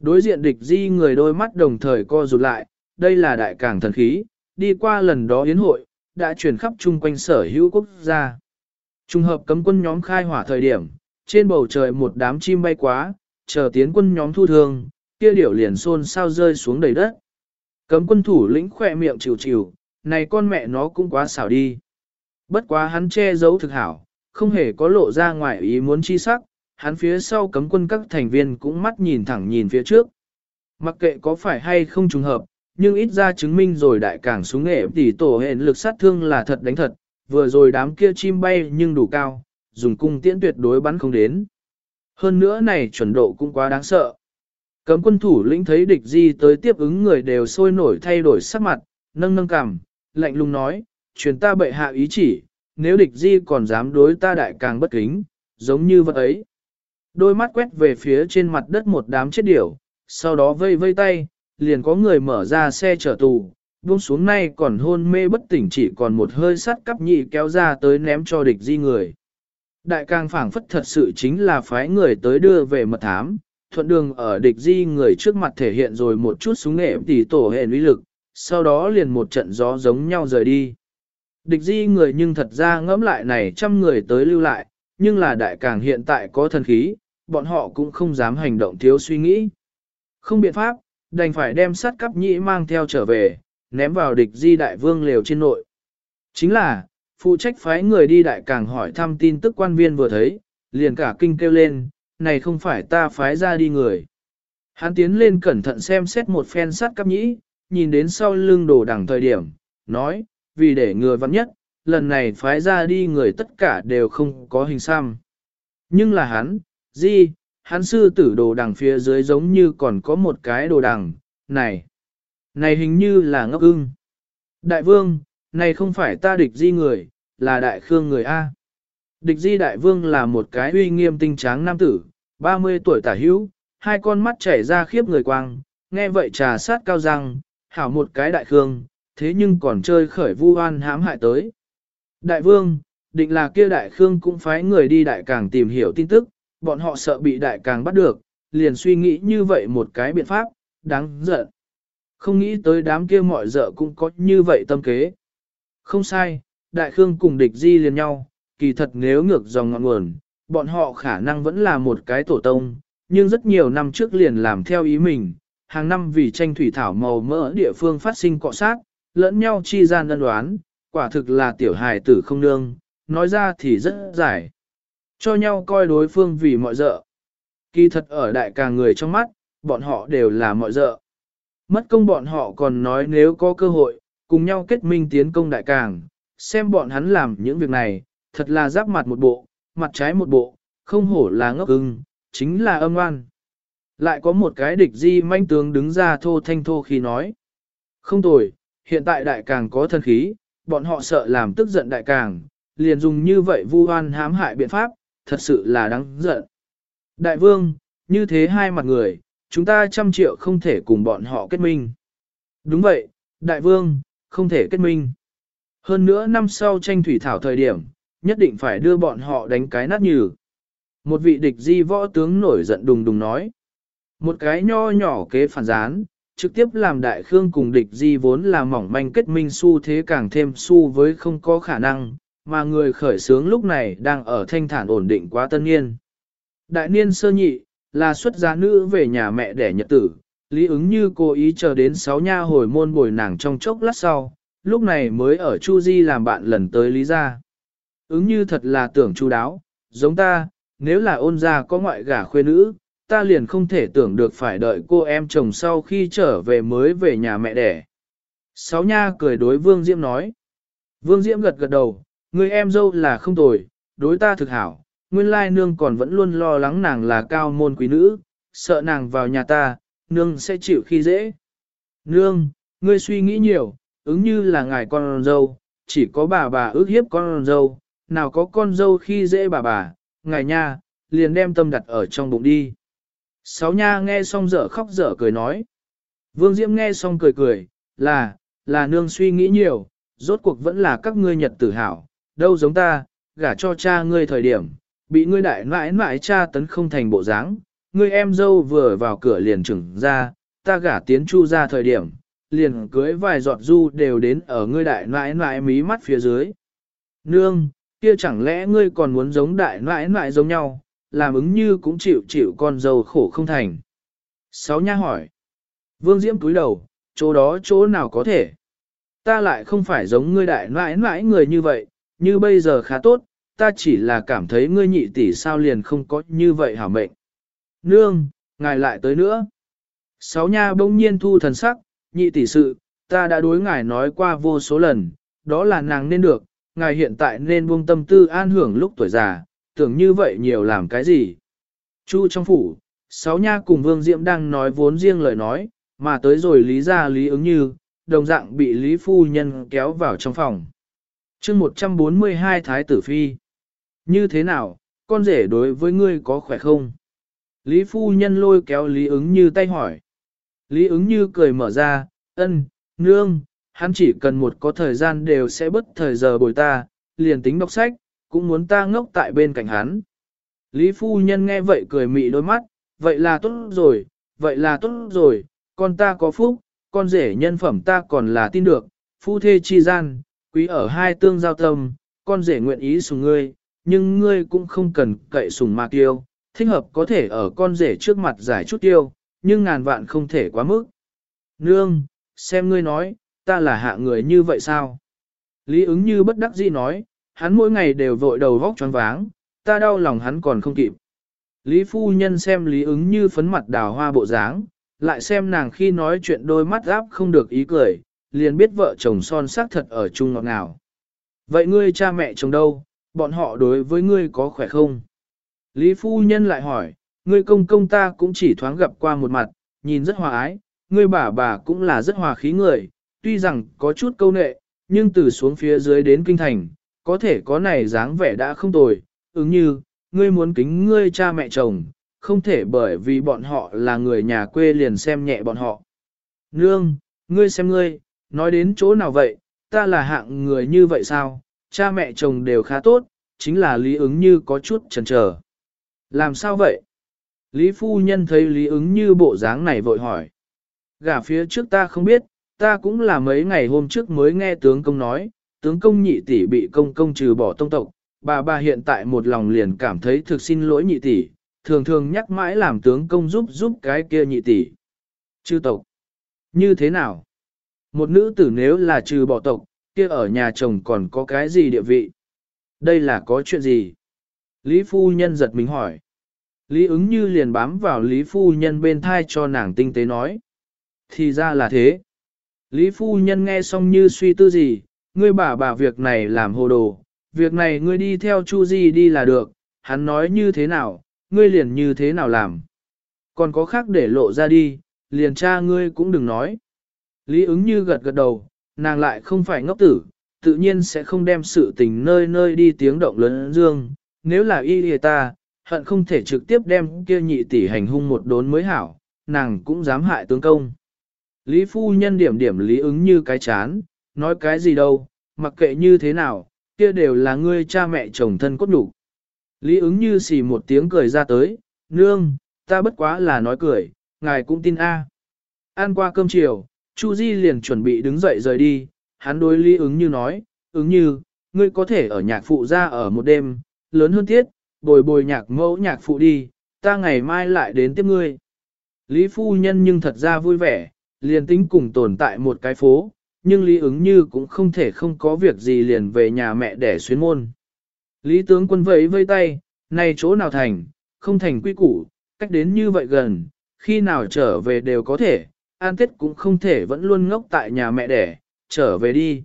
Đối diện địch di người đôi mắt đồng thời co rụt lại, đây là đại càng thần khí, đi qua lần đó yến hội, đã truyền khắp chung quanh sở hữu quốc gia. Trung hợp cấm quân nhóm khai hỏa thời điểm, trên bầu trời một đám chim bay quá, chờ tiến quân nhóm thu thương, kia điểu liền xôn sao rơi xuống đầy đất. Cấm quân thủ lĩnh khỏe miệng chịu chịu, này con mẹ nó cũng quá xảo đi. Bất quá hắn che giấu thực hảo, không hề có lộ ra ngoài ý muốn chi sắc, hắn phía sau cấm quân các thành viên cũng mắt nhìn thẳng nhìn phía trước. Mặc kệ có phải hay không trùng hợp, nhưng ít ra chứng minh rồi đại cảng súng nghệ tỷ tổ hẹn lực sát thương là thật đánh thật, vừa rồi đám kia chim bay nhưng đủ cao, dùng cung tiễn tuyệt đối bắn không đến. Hơn nữa này chuẩn độ cũng quá đáng sợ. Cấm quân thủ lĩnh thấy địch di tới tiếp ứng người đều sôi nổi thay đổi sắc mặt, nâng nâng cằm, lạnh lùng nói, truyền ta bệ hạ ý chỉ, nếu địch di còn dám đối ta đại càng bất kính, giống như vật ấy. Đôi mắt quét về phía trên mặt đất một đám chết điểu, sau đó vây vây tay, liền có người mở ra xe chở tù, buông xuống nay còn hôn mê bất tỉnh chỉ còn một hơi sắt cắp nhị kéo ra tới ném cho địch di người. Đại càng phảng phất thật sự chính là phái người tới đưa về mật thám, thuận đường ở địch di người trước mặt thể hiện rồi một chút súng nghệ tỷ tổ hệ uy lực, sau đó liền một trận gió giống nhau rời đi. Địch di người nhưng thật ra ngẫm lại này trăm người tới lưu lại, nhưng là đại càng hiện tại có thần khí, bọn họ cũng không dám hành động thiếu suy nghĩ. Không biện pháp, đành phải đem sát cắp nhĩ mang theo trở về, ném vào địch di đại vương liều trên nội. Chính là, phụ trách phái người đi đại càng hỏi thăm tin tức quan viên vừa thấy, liền cả kinh kêu lên, này không phải ta phái ra đi người. Hắn tiến lên cẩn thận xem xét một phen sát cắp nhĩ, nhìn đến sau lưng đồ đằng thời điểm, nói, vì để người vắn nhất, lần này phái ra đi người tất cả đều không có hình xăm. Nhưng là hắn, gì, hắn sư tử đồ đằng phía dưới giống như còn có một cái đồ đằng, này, này hình như là ngốc ưng. Đại vương, này không phải ta địch di người, là đại khương người A. Địch di đại vương là một cái uy nghiêm tinh tráng nam tử, 30 tuổi tả hữu, hai con mắt chảy ra khiếp người quang, nghe vậy trà sát cao răng, hảo một cái đại khương, thế nhưng còn chơi khởi vu oan hãm hại tới. Đại vương, định là kia đại khương cũng phái người đi đại càng tìm hiểu tin tức, bọn họ sợ bị đại càng bắt được, liền suy nghĩ như vậy một cái biện pháp, đáng giận. Không nghĩ tới đám kia mọi dợ cũng có như vậy tâm kế. Không sai, đại khương cùng địch di liền nhau, kỳ thật nếu ngược dòng ngọn nguồn, bọn họ khả năng vẫn là một cái tổ tông, nhưng rất nhiều năm trước liền làm theo ý mình, hàng năm vì tranh thủy thảo màu mỡ địa phương phát sinh cọ sát, lẫn nhau chi gian đơn đoán, quả thực là tiểu hài tử không nương, nói ra thì rất giải. Cho nhau coi đối phương vì mọi dợ. Kỳ thật ở đại càng người trong mắt, bọn họ đều là mọi dợ. Mất công bọn họ còn nói nếu có cơ hội, cùng nhau kết minh tiến công đại càng, xem bọn hắn làm những việc này, thật là giáp mặt một bộ, mặt trái một bộ, không hổ là ngốc ưng, chính là âm oan. Lại có một cái địch di manh tướng đứng ra thô thanh thô khi nói. Không tồi, hiện tại đại càng có thân khí, bọn họ sợ làm tức giận đại càng, liền dùng như vậy vu oan hãm hại biện pháp, thật sự là đáng giận. Đại vương, như thế hai mặt người, chúng ta trăm triệu không thể cùng bọn họ kết minh. Đúng vậy, đại vương, không thể kết minh. Hơn nữa năm sau tranh thủy thảo thời điểm, nhất định phải đưa bọn họ đánh cái nát nhừ. Một vị địch di võ tướng nổi giận đùng đùng nói. Một cái nho nhỏ kế phản gián, trực tiếp làm đại khương cùng địch di vốn là mỏng manh kết minh su thế càng thêm su với không có khả năng, mà người khởi sướng lúc này đang ở thanh thản ổn định quá tân niên. Đại niên sơ nhị, là xuất gia nữ về nhà mẹ đẻ nhật tử, lý ứng như cố ý chờ đến sáu nha hồi môn bồi nàng trong chốc lát sau, lúc này mới ở Chu Di làm bạn lần tới lý gia. Ứng như thật là tưởng chu đáo, giống ta, nếu là ôn gia có ngoại gả khuê nữ, ta liền không thể tưởng được phải đợi cô em chồng sau khi trở về mới về nhà mẹ đẻ. Sáu nha cười đối Vương Diễm nói. Vương Diễm gật gật đầu, người em dâu là không tồi, đối ta thực hảo, nguyên lai nương còn vẫn luôn lo lắng nàng là cao môn quý nữ, sợ nàng vào nhà ta, nương sẽ chịu khi dễ. Nương, ngươi suy nghĩ nhiều, ứng như là ngài con dâu, chỉ có bà bà ước hiếp con dâu, nào có con dâu khi dễ bà bà, ngài nha, liền đem tâm đặt ở trong bụng đi. Sáu nha nghe xong dở khóc dở cười nói. Vương Diễm nghe xong cười cười, là, là nương suy nghĩ nhiều, rốt cuộc vẫn là các ngươi nhật tử hảo, đâu giống ta, gả cho cha ngươi thời điểm, bị ngươi đại mãi mãi cha tấn không thành bộ dáng, ngươi em dâu vừa vào cửa liền trưởng ra, ta gả tiến chu ra thời điểm, liền cưới vài giọt du đều đến ở ngươi đại mãi mãi mí mắt phía dưới. Nương, kia chẳng lẽ ngươi còn muốn giống đại nãi nãi giống nhau, làm ứng như cũng chịu chịu con dâu khổ không thành. Sáu nha hỏi. Vương Diễm túi đầu, chỗ đó chỗ nào có thể. Ta lại không phải giống ngươi đại nãi nãi người như vậy, như bây giờ khá tốt, ta chỉ là cảm thấy ngươi nhị tỷ sao liền không có như vậy hả mệnh. Nương, ngài lại tới nữa. Sáu nha bỗng nhiên thu thần sắc, nhị tỷ sự, ta đã đối ngài nói qua vô số lần, đó là nàng nên được, ngài hiện tại nên buông tâm tư an hưởng lúc tuổi già, tưởng như vậy nhiều làm cái gì. Chu trong phủ, sáu nha cùng Vương Diệm đang nói vốn riêng lời nói, mà tới rồi lý ra lý ứng như, đồng dạng bị lý phu nhân kéo vào trong phòng. chương 142 Thái tử Phi. Như thế nào, con rể đối với ngươi có khỏe không? Lý phu nhân lôi kéo lý ứng như tay hỏi. Lý ứng như cười mở ra, ân, nương, hắn chỉ cần một có thời gian đều sẽ bất thời giờ bồi ta, liền tính đọc sách, cũng muốn ta ngốc tại bên cạnh hắn. Lý phu nhân nghe vậy cười mị đôi mắt, vậy là tốt rồi, vậy là tốt rồi, con ta có phúc, con rể nhân phẩm ta còn là tin được, phu thê chi gian, quý ở hai tương giao tâm, con rể nguyện ý sùng ngươi, nhưng ngươi cũng không cần cậy sùng mạc tiêu, thích hợp có thể ở con rể trước mặt giải chút tiêu, nhưng ngàn vạn không thể quá mức. Nương, xem ngươi nói, ta là hạ người như vậy sao? Lý ứng như bất đắc dĩ nói, hắn mỗi ngày đều vội đầu vóc choáng váng, ta đau lòng hắn còn không kịp. Lý phu nhân xem Lý ứng như phấn mặt đào hoa bộ dáng, lại xem nàng khi nói chuyện đôi mắt áp không được ý cười, liền biết vợ chồng son sắc thật ở chung ngọt ngào. Vậy ngươi cha mẹ chồng đâu, bọn họ đối với ngươi có khỏe không? Lý phu nhân lại hỏi, ngươi công công ta cũng chỉ thoáng gặp qua một mặt, nhìn rất hòa ái, ngươi bà bà cũng là rất hòa khí người, tuy rằng có chút câu nệ, nhưng từ xuống phía dưới đến kinh thành, có thể có này dáng vẻ đã không tồi, ứng như, ngươi muốn kính ngươi cha mẹ chồng, không thể bởi vì bọn họ là người nhà quê liền xem nhẹ bọn họ. Nương, ngươi xem ngươi, nói đến chỗ nào vậy, ta là hạng người như vậy sao, cha mẹ chồng đều khá tốt, chính là lý ứng như có chút chần chờ. Làm sao vậy? Lý phu nhân thấy lý ứng như bộ dáng này vội hỏi. Gả phía trước ta không biết, ta cũng là mấy ngày hôm trước mới nghe tướng công nói, tướng công nhị tỷ bị công công trừ bỏ tông tộc, bà bà hiện tại một lòng liền cảm thấy thực xin lỗi nhị tỷ, thường thường nhắc mãi làm tướng công giúp giúp cái kia nhị tỷ. Trừ tộc. Như thế nào? Một nữ tử nếu là trừ bỏ tộc, kia ở nhà chồng còn có cái gì địa vị? Đây là có chuyện gì? Lý phu nhân giật mình hỏi. Lý ứng như liền bám vào Lý phu nhân bên thai cho nàng tinh tế nói. Thì ra là thế. Lý phu nhân nghe xong như suy tư gì, ngươi bà bà việc này làm hồ đồ, việc này ngươi đi theo Chu Di đi là được, hắn nói như thế nào, ngươi liền như thế nào làm. Còn có khác để lộ ra đi, liền cha ngươi cũng đừng nói. Lý ứng như gật gật đầu, nàng lại không phải ngốc tử, tự nhiên sẽ không đem sự tình nơi nơi đi tiếng động lớn dương. Nếu là y lìa ta, hận không thể trực tiếp đem kia nhị tỷ hành hung một đốn mới hảo, nàng cũng dám hại tướng công. Lý phu nhân điểm điểm lý ứng như cái chán, nói cái gì đâu, mặc kệ như thế nào, kia đều là ngươi cha mẹ chồng thân cốt đủ. Lý ứng như xì một tiếng cười ra tới, nương, ta bất quá là nói cười, ngài cũng tin a. À. Ăn qua cơm chiều, Chu Di liền chuẩn bị đứng dậy rời đi, hắn đối Lý ứng như nói, ứng như, ngươi có thể ở nhạc phụ ra ở một đêm, lớn hơn tiết, bồi bồi nhạc mẫu nhạc phụ đi, ta ngày mai lại đến tiếp ngươi. Lý phu nhân nhưng thật ra vui vẻ, liền tính cùng tồn tại một cái phố, nhưng Lý ứng như cũng không thể không có việc gì liền về nhà mẹ để xuyến môn. Lý tướng quân vẫy vây tay, này chỗ nào thành, không thành quy củ, cách đến như vậy gần, khi nào trở về đều có thể, an tết cũng không thể vẫn luôn ngốc tại nhà mẹ đẻ, trở về đi.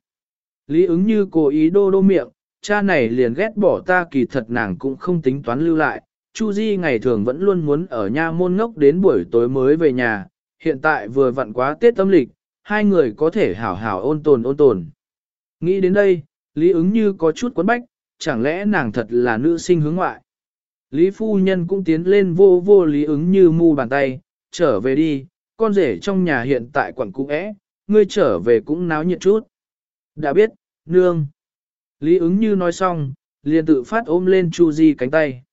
Lý ứng như cố ý đô đô miệng, cha này liền ghét bỏ ta kỳ thật nàng cũng không tính toán lưu lại, Chu Di ngày thường vẫn luôn muốn ở nha môn ngốc đến buổi tối mới về nhà, hiện tại vừa vặn quá Tết âm lịch, hai người có thể hảo hảo ôn tồn ôn tồn. Nghĩ đến đây, Lý ứng như có chút quấn bách, chẳng lẽ nàng thật là nữ sinh hướng ngoại. Lý phu nhân cũng tiến lên vô vô Lý ứng như mu bàn tay, trở về đi, con rể trong nhà hiện tại quẳng cũng é, ngươi trở về cũng náo nhiệt chút. Đã biết, nương. Lý ứng như nói xong, liền tự phát ôm lên Chu Di cánh tay.